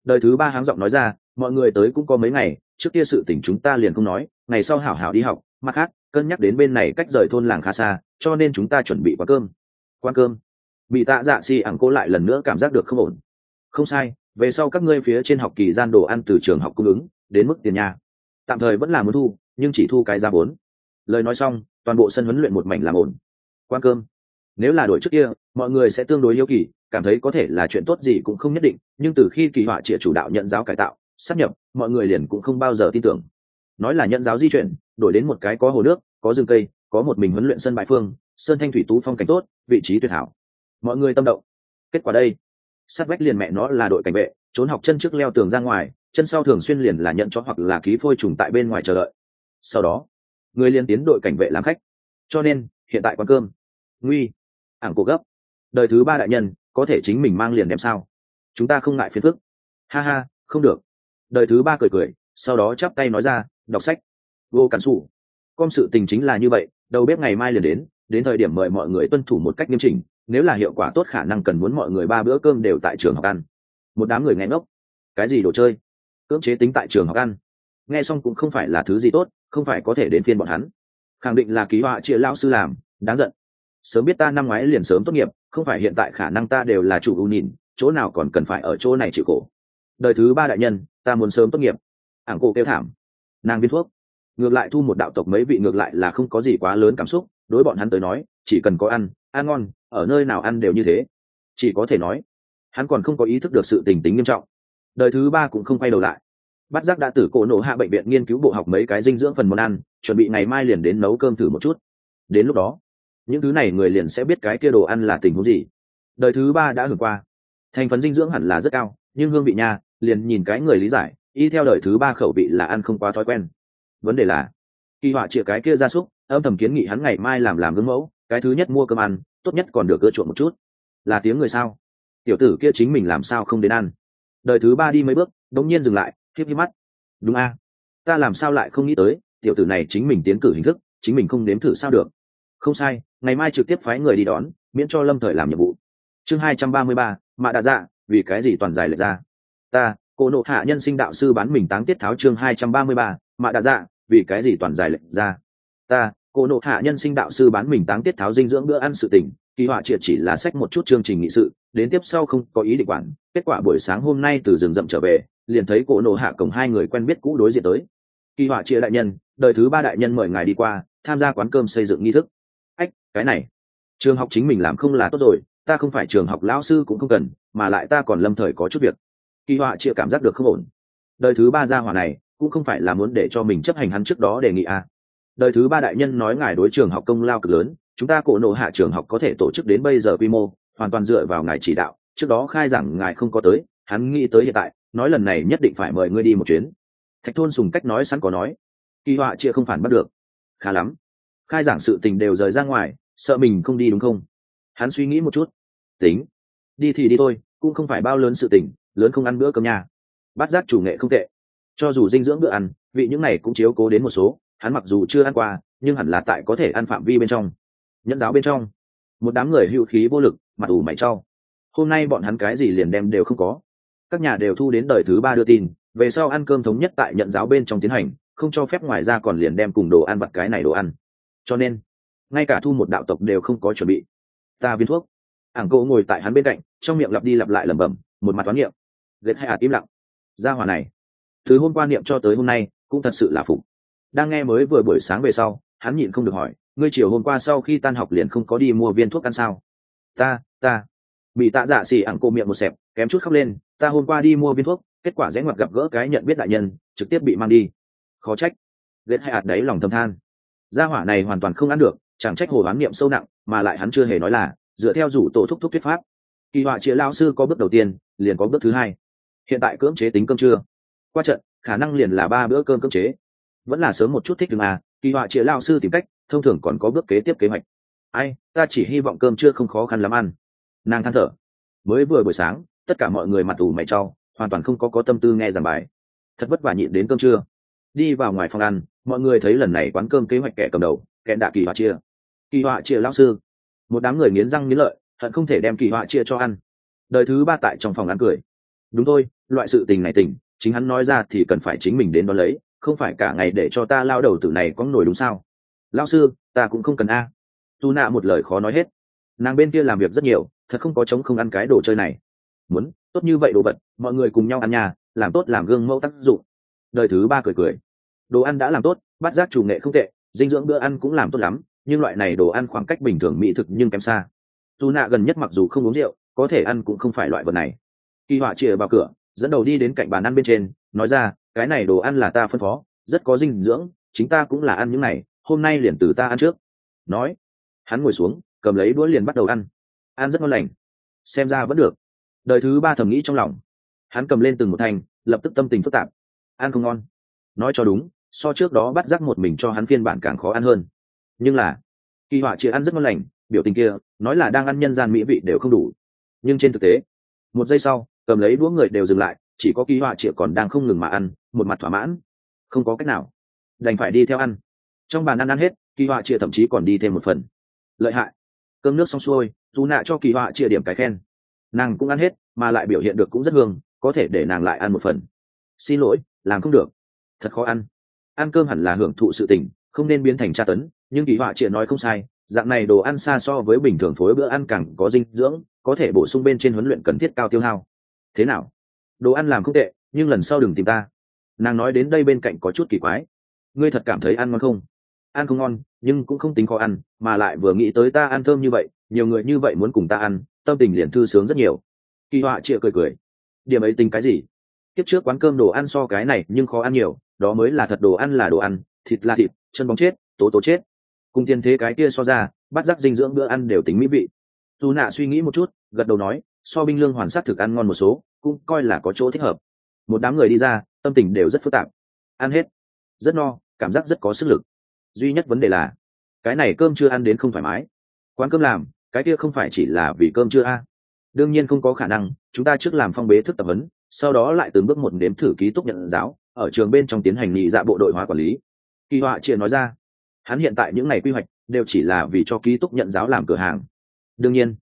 Đời thứ ba háng giọng nói ra mọi người tới cũng có mấy ngày, trước kia sự tình chúng ta liền không nói, ngày sau hảo hảo đi học, mặt khác, cân nhắc đến bên này cách rời thôn làng khá xa, cho nên chúng ta chuẩn bị quán cơm. Quán cơm? Bị tạ dạ si ẳng cô lại lần nữa cảm giác được không ổn. Không sai, về sau các ngươi phía trên học kỳ gian đồ ăn từ trường học cung ứng, đến mức tiền nhà. Tạm thời vẫn là muốn thu, nhưng chỉ thu cái giá vốn lời nói xong, toàn bộ sân huấn luyện một mảnh làm ổn. Quan cơm? Nếu là đổi trước kia, mọi người sẽ tương đối yêu kỳ, cảm thấy có thể là chuyện tốt gì cũng không nhất định, nhưng từ khi kỳ họa trịa chủ đạo nhận giáo cải tạo sắp nhập, mọi người liền cũng không bao giờ tin tưởng. Nói là nhận giáo di chuyển, đổi đến một cái có hồ nước, có rừng cây, có một mình huấn luyện sân bãi phương, sơn thanh thủy tú phong cảnh tốt, vị trí tuyệt hảo. Mọi người tâm động. Kết quả đây sát vách liền mẹ nó là đội cảnh vệ, trốn học chân trước leo tường ra ngoài, chân sau thường xuyên liền là nhận chó hoặc là ký phôi trùng tại bên ngoài chờ đợi. Sau đó, người liền tiến đội cảnh vệ làm khách. Cho nên, hiện tại quán cơm. Nguy, ảng cổ gấp. Đời thứ ba đại nhân, có thể chính mình mang liền đem sao? Chúng ta không ngại phiền phức. Ha ha, không được đời thứ ba cười cười, sau đó chắp tay nói ra, đọc sách. Vô cản xù com sự tình chính là như vậy đầu bếp ngày mai liền đến đến thời điểm mời mọi người tuân thủ một cách nghiêm chỉnh, nếu là hiệu quả tốt khả năng cần muốn mọi người ba bữa cơm đều tại trường học ăn. Một đám người nghe ngốc. Cái gì đồ chơi? Cưỡng chế tính tại trường học ăn. Nghe xong cũng không phải là thứ gì tốt, không phải có thể đến phiên bọn hắn. Khẳng định là ký họa chia lao sư làm, đáng giận. Sớm biết ta năm ngoái liền sớm tốt nghiệp, không phải hiện tại khả năng ta đều là chủ ưu nhìn, chỗ nào còn cần phải ở chỗ này chịu khổ. Đời thứ ba đại nhân ta muốn sớm tốt nghiệp. Ảng cô kêu thảm. Nàng viên thuốc. Ngược lại thu một đạo tộc mấy vị ngược lại là không có gì quá lớn cảm xúc, đối bọn hắn tới nói, chỉ cần có ăn ăn ngon, ở nơi nào ăn đều như thế. Chỉ có thể nói, hắn còn không có ý thức được sự tình tính nghiêm trọng. Đời thứ ba cũng không quay đầu lại. Bắt giác đã tử cổ nổ hạ bệnh viện nghiên cứu bộ học mấy cái dinh dưỡng phần món ăn, chuẩn bị ngày mai liền đến nấu cơm thử một chút. Đến lúc đó, những thứ này người liền sẽ biết cái kia đồ ăn là tình huống gì. Đời thứ ba đã hưởng qua. Thành phần dinh dưỡng hẳn là rất cao, nhưng hương vị nha liền nhìn cái người lý giải, y theo đời thứ ba khẩu vị là ăn không quá thói quen. Vấn đề là, kỳ họa chĩa cái kia ra súc, âm thầm kiến nghị hắn ngày mai làm làm gương mẫu, cái thứ nhất mua cơm ăn, tốt nhất còn được ưa chuộng một chút. Là tiếng người sao? Tiểu tử kia chính mình làm sao không đến ăn? Đời thứ ba đi mấy bước, đống nhiên dừng lại, khiếp đi mắt. Đúng a, ta làm sao lại không nghĩ tới, tiểu tử này chính mình tiến cử hình thức, chính mình không nếm thử sao được. Không sai, ngày mai trực tiếp phái người đi đón, miễn cho lâm thời làm nhiệm vụ. Chương hai trăm ba mươi ba, mạ đạ dạ vì cái gì toàn dài lệch ra? Ta, cô nộ hạ nhân sinh đạo sư bán mình táng tiết tháo chương hai trăm ba mươi ba, mạ đạ dạ vì cái gì toàn giải lệnh ra? Ta, cô nộ hạ nhân sinh đạo sư bán mình táng tiết tháo dinh dưỡng bữa ăn sự tỉnh kỳ họa triệt chỉ là sách một chút chương trình nghị sự, đến tiếp sau không có ý định quản, kết quả buổi sáng hôm nay từ rừng rậm trở về, liền thấy cổ nộ hạ cổng hai người quen biết cũ đối diện tới. Kỳ họa triệt đại nhân, đời thứ ba đại nhân mời ngài đi qua, tham gia quán cơm xây dựng nghi thức. Ách, cái này, trường học chính mình làm không là tốt rồi, ta không phải trường học lão sư cũng không cần, mà lại ta còn lâm thời có chút việc kỳ họa chịa cảm giác được không ổn. Đời thứ ba gia hỏa này, cũng không phải là muốn để cho mình chấp hành hắn trước đó đề nghị à. đời thứ ba đại nhân nói ngài đối trường học công lao cực lớn, chúng ta cổ nộ hạ trường học có thể tổ chức đến bây giờ quy mô, hoàn toàn dựa vào ngài chỉ đạo, trước đó khai giảng ngài không có tới, hắn nghĩ tới hiện tại, nói lần này nhất định phải mời ngươi đi một chuyến. Thạch thôn sùng cách nói sẵn có nói. Kỳ họa chia không phản bắt được. Khá lắm. Khai giảng sự tình đều rời ra ngoài, sợ mình không đi đúng không? Hắn suy nghĩ một chút. Tính. Đi thì đi thôi, cũng không phải bao lớn sự tình lớn không ăn bữa cơm nhà bát giác chủ nghệ không tệ. Cho dù dinh dưỡng bữa ăn, vị những này cũng chiếu cố đến một số, hắn mặc dù chưa ăn qua, nhưng hẳn là tại có thể ăn phạm vi bên trong, nhẫn giáo bên trong. Một đám người hữu khí vô lực, mặt ủ mày trau hôm nay bọn hắn cái gì liền đem đều không có. Các nhà đều thu đến đời thứ ba đưa tin, về sau ăn cơm thống nhất tại nhận giáo bên trong tiến hành, không cho phép ngoài ra còn liền đem cùng đồ ăn vặt cái này đồ ăn. Cho nên, ngay cả thu một đạo tộc đều không có chuẩn bị. Ta viên thuốc. Ảng cậu ngồi tại hắn bên cạnh, trong miệng lặp đi lặp lại lẩm bẩm, một mặt toán niệm ghét hai ạt à, im lặng. Ra hòa này, từ hôm qua niệm cho tới hôm nay, cũng thật sự là phục. Đang nghe mới vừa buổi sáng về sau, hắn nhịn không được hỏi, ngươi chiều hôm qua sau khi tan học liền không có đi mua viên thuốc ăn sao? Ta ta. Bị tạ dạ xỉ ẳng cô miệng một xẹp, kém chút khóc lên, ta hôm qua đi mua viên thuốc, kết quả rẽ ngoặt gặp gỡ cái nhận biết đại nhân, trực tiếp bị mang đi. Khó trách. Ghét hai ạt à, đấy lòng thâm than. Gia hỏa này hoàn toàn không ăn được, chẳng trách hồ bán niệm sâu nặng, mà lại hắn chưa hề nói là, dựa theo rủ tổ thúc thúc thuyết pháp. Kỳ họa chia lao sư có bước đầu tiên, liền có bước thứ hai hiện tại cưỡng chế tính cơm trưa. Qua trận, khả năng liền là ba bữa cơm cưỡng chế. Vẫn là sớm một chút thích thường à kỳ họa chia lao sư tìm cách, thông thường còn có bước kế tiếp kế hoạch. Ai, ta chỉ hy vọng cơm trưa không khó khăn lắm ăn. Nàng than thở. Mới vừa buổi sáng, tất cả mọi người mặt ủ mày trau hoàn toàn không có có tâm tư nghe giảng bài. Thật vất vả nhịn đến cơm trưa. Đi vào ngoài phòng ăn, mọi người thấy lần này quán cơm kế hoạch kẻ cầm đầu, kẻ đạ kỳ họa chia kỳ họa chia lao sư. Một đám người nghiến răng nghiến lợi, hận không thể đem kỳ họa chia cho ăn. Đời thứ ba tại trong phòng ăn cười đúng thôi, loại sự tình này tình chính hắn nói ra thì cần phải chính mình đến đón lấy, không phải cả ngày để cho ta lao đầu tử này có nổi đúng sao? Lao sư, ta cũng không cần a. Tu nạ một lời khó nói hết. Nàng bên kia làm việc rất nhiều, thật không có chống không ăn cái đồ chơi này. Muốn, tốt như vậy đồ vật, mọi người cùng nhau ăn nhà, làm tốt làm gương mẫu tác dụng. Đời thứ ba cười cười. Đồ ăn đã làm tốt bắt giác chủ nghệ không tệ, dinh dưỡng bữa ăn cũng làm tốt lắm, nhưng loại này đồ ăn khoảng cách bình thường mỹ thực nhưng kém xa. Tu nạ gần nhất mặc dù không uống rượu, có thể ăn cũng không phải loại vật này kỳ họa chìa vào cửa, dẫn đầu đi đến cạnh bàn ăn bên trên, nói ra, cái này đồ ăn là ta phân phó, rất có dinh dưỡng, chính ta cũng là ăn những này, hôm nay liền từ ta ăn trước. Nói, hắn ngồi xuống, cầm lấy đũa liền bắt đầu ăn. Ăn rất ngon lành. Xem ra vẫn được. Đời thứ ba thầm nghĩ trong lòng. Hắn cầm lên từng một thanh, lập tức tâm tình phức tạp. Ăn không ngon. Nói cho đúng, so trước đó bắt rắc một mình cho hắn phiên bản càng khó ăn hơn. Nhưng là, kỳ họa chỉ ăn rất ngon lành, biểu tình kia, nói là đang ăn nhân gian mỹ vị đều không đủ. Nhưng trên thực tế, một giây sau cầm lấy đũa người đều dừng lại, chỉ có kỳ họa chịa còn đang không ngừng mà ăn, một mặt thỏa mãn. Không có cách nào. Đành phải đi theo ăn. Trong bàn ăn ăn hết kỳ họa chia thậm chí còn đi thêm một phần. Lợi hại. Cơm nước xong xuôi dù nạ cho kỳ họa chia điểm cái khen. Nàng cũng ăn hết, mà lại biểu hiện được cũng rất hương, có thể để nàng lại ăn một phần. Xin lỗi, làm không được. Thật khó ăn. Ăn cơm hẳn là hưởng thụ sự tình, không nên biến thành tra tấn, nhưng kỳ họa chịa nói không sai, dạng này đồ ăn xa so với bình thường phối bữa ăn càng có dinh dưỡng, có thể bổ sung bên trên huấn luyện cần thiết cao tiêu hao thế nào? Đồ ăn làm không tệ, nhưng lần sau đừng tìm ta. Nàng nói đến đây bên cạnh có chút kỳ quái. Ngươi thật cảm thấy ăn ngon không? Ăn không ngon, nhưng cũng không tính khó ăn, mà lại vừa nghĩ tới ta ăn thơm như vậy, nhiều người như vậy muốn cùng ta ăn, tâm tình liền thư sướng rất nhiều. Kỳ họa chịa cười cười. Điểm ấy tính cái gì? Kiếp trước quán cơm đồ ăn so cái này nhưng khó ăn nhiều, đó mới là thật đồ ăn là đồ ăn, thịt là thịt, chân bóng chết, tố tố chết. Cùng tiền thế cái kia so ra bắt rắc dinh dưỡng bữa ăn đều tính mỹ vị. Dù nạ suy nghĩ một chút, gật đầu nói so binh lương hoàn sát thực ăn ngon một số, cũng coi là có chỗ thích hợp. Một đám người đi ra, tâm tình đều rất phức tạp. Ăn hết. Rất no, cảm giác rất có sức lực. Duy nhất vấn đề là, cái này cơm chưa ăn đến không thoải mái. Quán cơm làm, cái kia không phải chỉ là vì cơm chưa a. Đương nhiên không có khả năng, chúng ta trước làm phong bế thức tập huấn, sau đó lại từng bước một đếm thử ký túc nhận giáo, ở trường bên trong tiến hành nghị dạ bộ đội hóa quản lý. Kỳ họa chia nói ra, hắn hiện tại những ngày quy hoạch đều chỉ là vì cho ký túc nhận giáo làm cửa hàng. Đương nhiên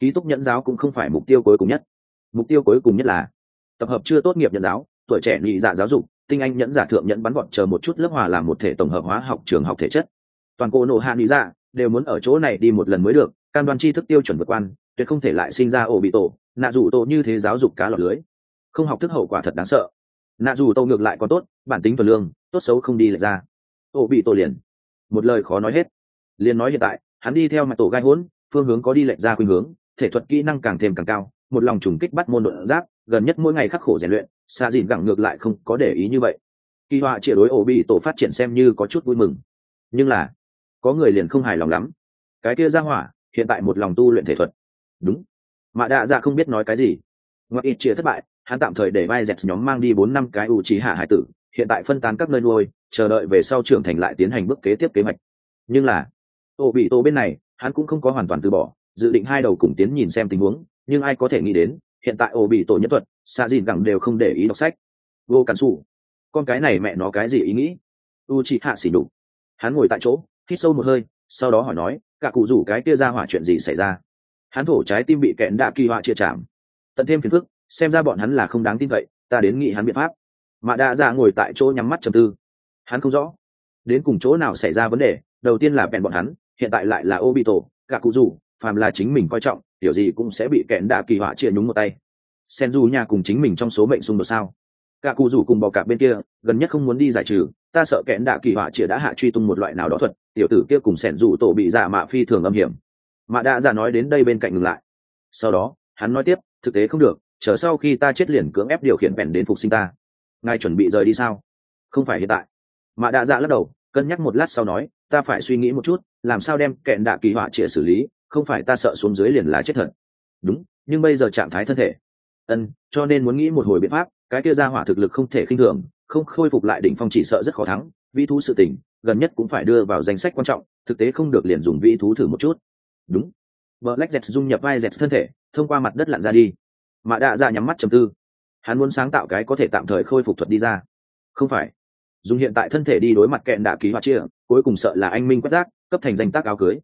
ký túc nhận giáo cũng không phải mục tiêu cuối cùng nhất. Mục tiêu cuối cùng nhất là tập hợp chưa tốt nghiệp nhận giáo, tuổi trẻ nhị dạ giáo dục, tinh anh nhẫn giả thượng nhẫn bắn gọn chờ một chút lớp hòa làm một thể tổng hợp hóa học trường học thể chất. Toàn cô nộ hạ nhị dạ đều muốn ở chỗ này đi một lần mới được, cam đoan tri thức tiêu chuẩn vượt quan, tuyệt không thể lại sinh ra ổ bị tổ, nạ dù tổ như thế giáo dục cá lọc lưới. Không học thức hậu quả thật đáng sợ. Nạ dù tổ ngược lại còn tốt, bản tính thuần lương, tốt xấu không đi lệch ra. Ổ bị tổ liền. Một lời khó nói hết. Liền nói hiện tại, hắn đi theo mặt tổ gai hỗn phương hướng có đi lệch ra khuynh hướng thể thuật kỹ năng càng thêm càng cao, một lòng trùng kích bắt môn đột giáp, gần nhất mỗi ngày khắc khổ rèn luyện xa dìn gẳng ngược lại không có để ý như vậy. Kỳ họa chia đối ổ bị tổ phát triển xem như có chút vui mừng. Nhưng là, có người liền không hài lòng lắm. Cái kia ra hỏa, hiện tại một lòng tu luyện thể thuật. Đúng. Mạ đạ dạ không biết nói cái gì. Ngoại ít chia thất bại, hắn tạm thời để vai dẹt nhóm mang đi bốn năm cái ủ trí hạ hải tử, hiện tại phân tán các nơi nuôi, chờ đợi về sau trưởng thành lại tiến hành bước kế tiếp kế hoạch. Nhưng là, ổ bị tổ bên này, hắn cũng không có hoàn toàn từ bỏ dự định hai đầu cùng tiến nhìn xem tình huống, nhưng ai có thể nghĩ đến, hiện tại ổ bị tổ nhất thuật xa dìn gẳng đều không để ý đọc sách. Vô cản xù con cái này mẹ nó cái gì ý nghĩ? U chị hạ xỉ đục. Hắn ngồi tại chỗ, hít sâu một hơi, sau đó hỏi nói, cả cụ rủ cái kia ra hỏa chuyện gì xảy ra? Hắn thổ trái tim bị kẹn đạ kỳ họa chia chạm. Tận thêm phiền phức, xem ra bọn hắn là không đáng tin cậy, ta đến nghị hắn biện pháp. Mạ đạ dạ ra ngồi tại chỗ nhắm mắt trầm tư. Hắn không rõ, đến cùng chỗ nào xảy ra vấn đề, đầu tiên là bèn bọn hắn, hiện tại lại là ô bị tổ cả cụ rủ phàm là chính mình coi trọng tiểu gì cũng sẽ bị kẹn đạ kỳ họa chia nhúng một tay. Sen du nhà cùng chính mình trong số mệnh xung đột sao? Cả cụ rủ cùng bò cạp bên kia, gần nhất không muốn đi giải trừ, ta sợ kẽn đạ kỳ họa chia đã hạ truy tung một loại nào đó thuật, tiểu tử kia cùng sen rủ tổ bị giả mạ phi thường âm hiểm. Mạ đã giả dạ nói đến đây bên cạnh ngừng lại. Sau đó, hắn nói tiếp, thực tế không được, chờ sau khi ta chết liền cưỡng ép điều khiển bèn đến phục sinh ta. Ngài chuẩn bị rời đi sao? Không phải hiện tại. Mạ đã dạ lắc đầu, cân nhắc một lát sau nói, ta phải suy nghĩ một chút, làm sao đem kẹn đạ kỳ họa chĩa xử lý không phải ta sợ xuống dưới liền là chết thật đúng nhưng bây giờ trạng thái thân thể ân cho nên muốn nghĩ một hồi biện pháp cái kia ra hỏa thực lực không thể khinh thường không khôi phục lại đỉnh phong chỉ sợ rất khó thắng vĩ thú sự tình gần nhất cũng phải đưa vào danh sách quan trọng thực tế không được liền dùng vĩ thú thử một chút đúng Black dẹt dung nhập vai dẹt thân thể, thông qua mặt đất lặn ra đi. Mã Đạ ra nhắm mắt trầm tư. Hắn muốn sáng tạo cái có thể tạm thời khôi phục thuật đi ra. Không phải, dùng hiện tại thân thể đi đối mặt kẹn đạ ký hoạt chia, cuối cùng sợ là anh minh quét rác, cấp thành danh tác áo cưới.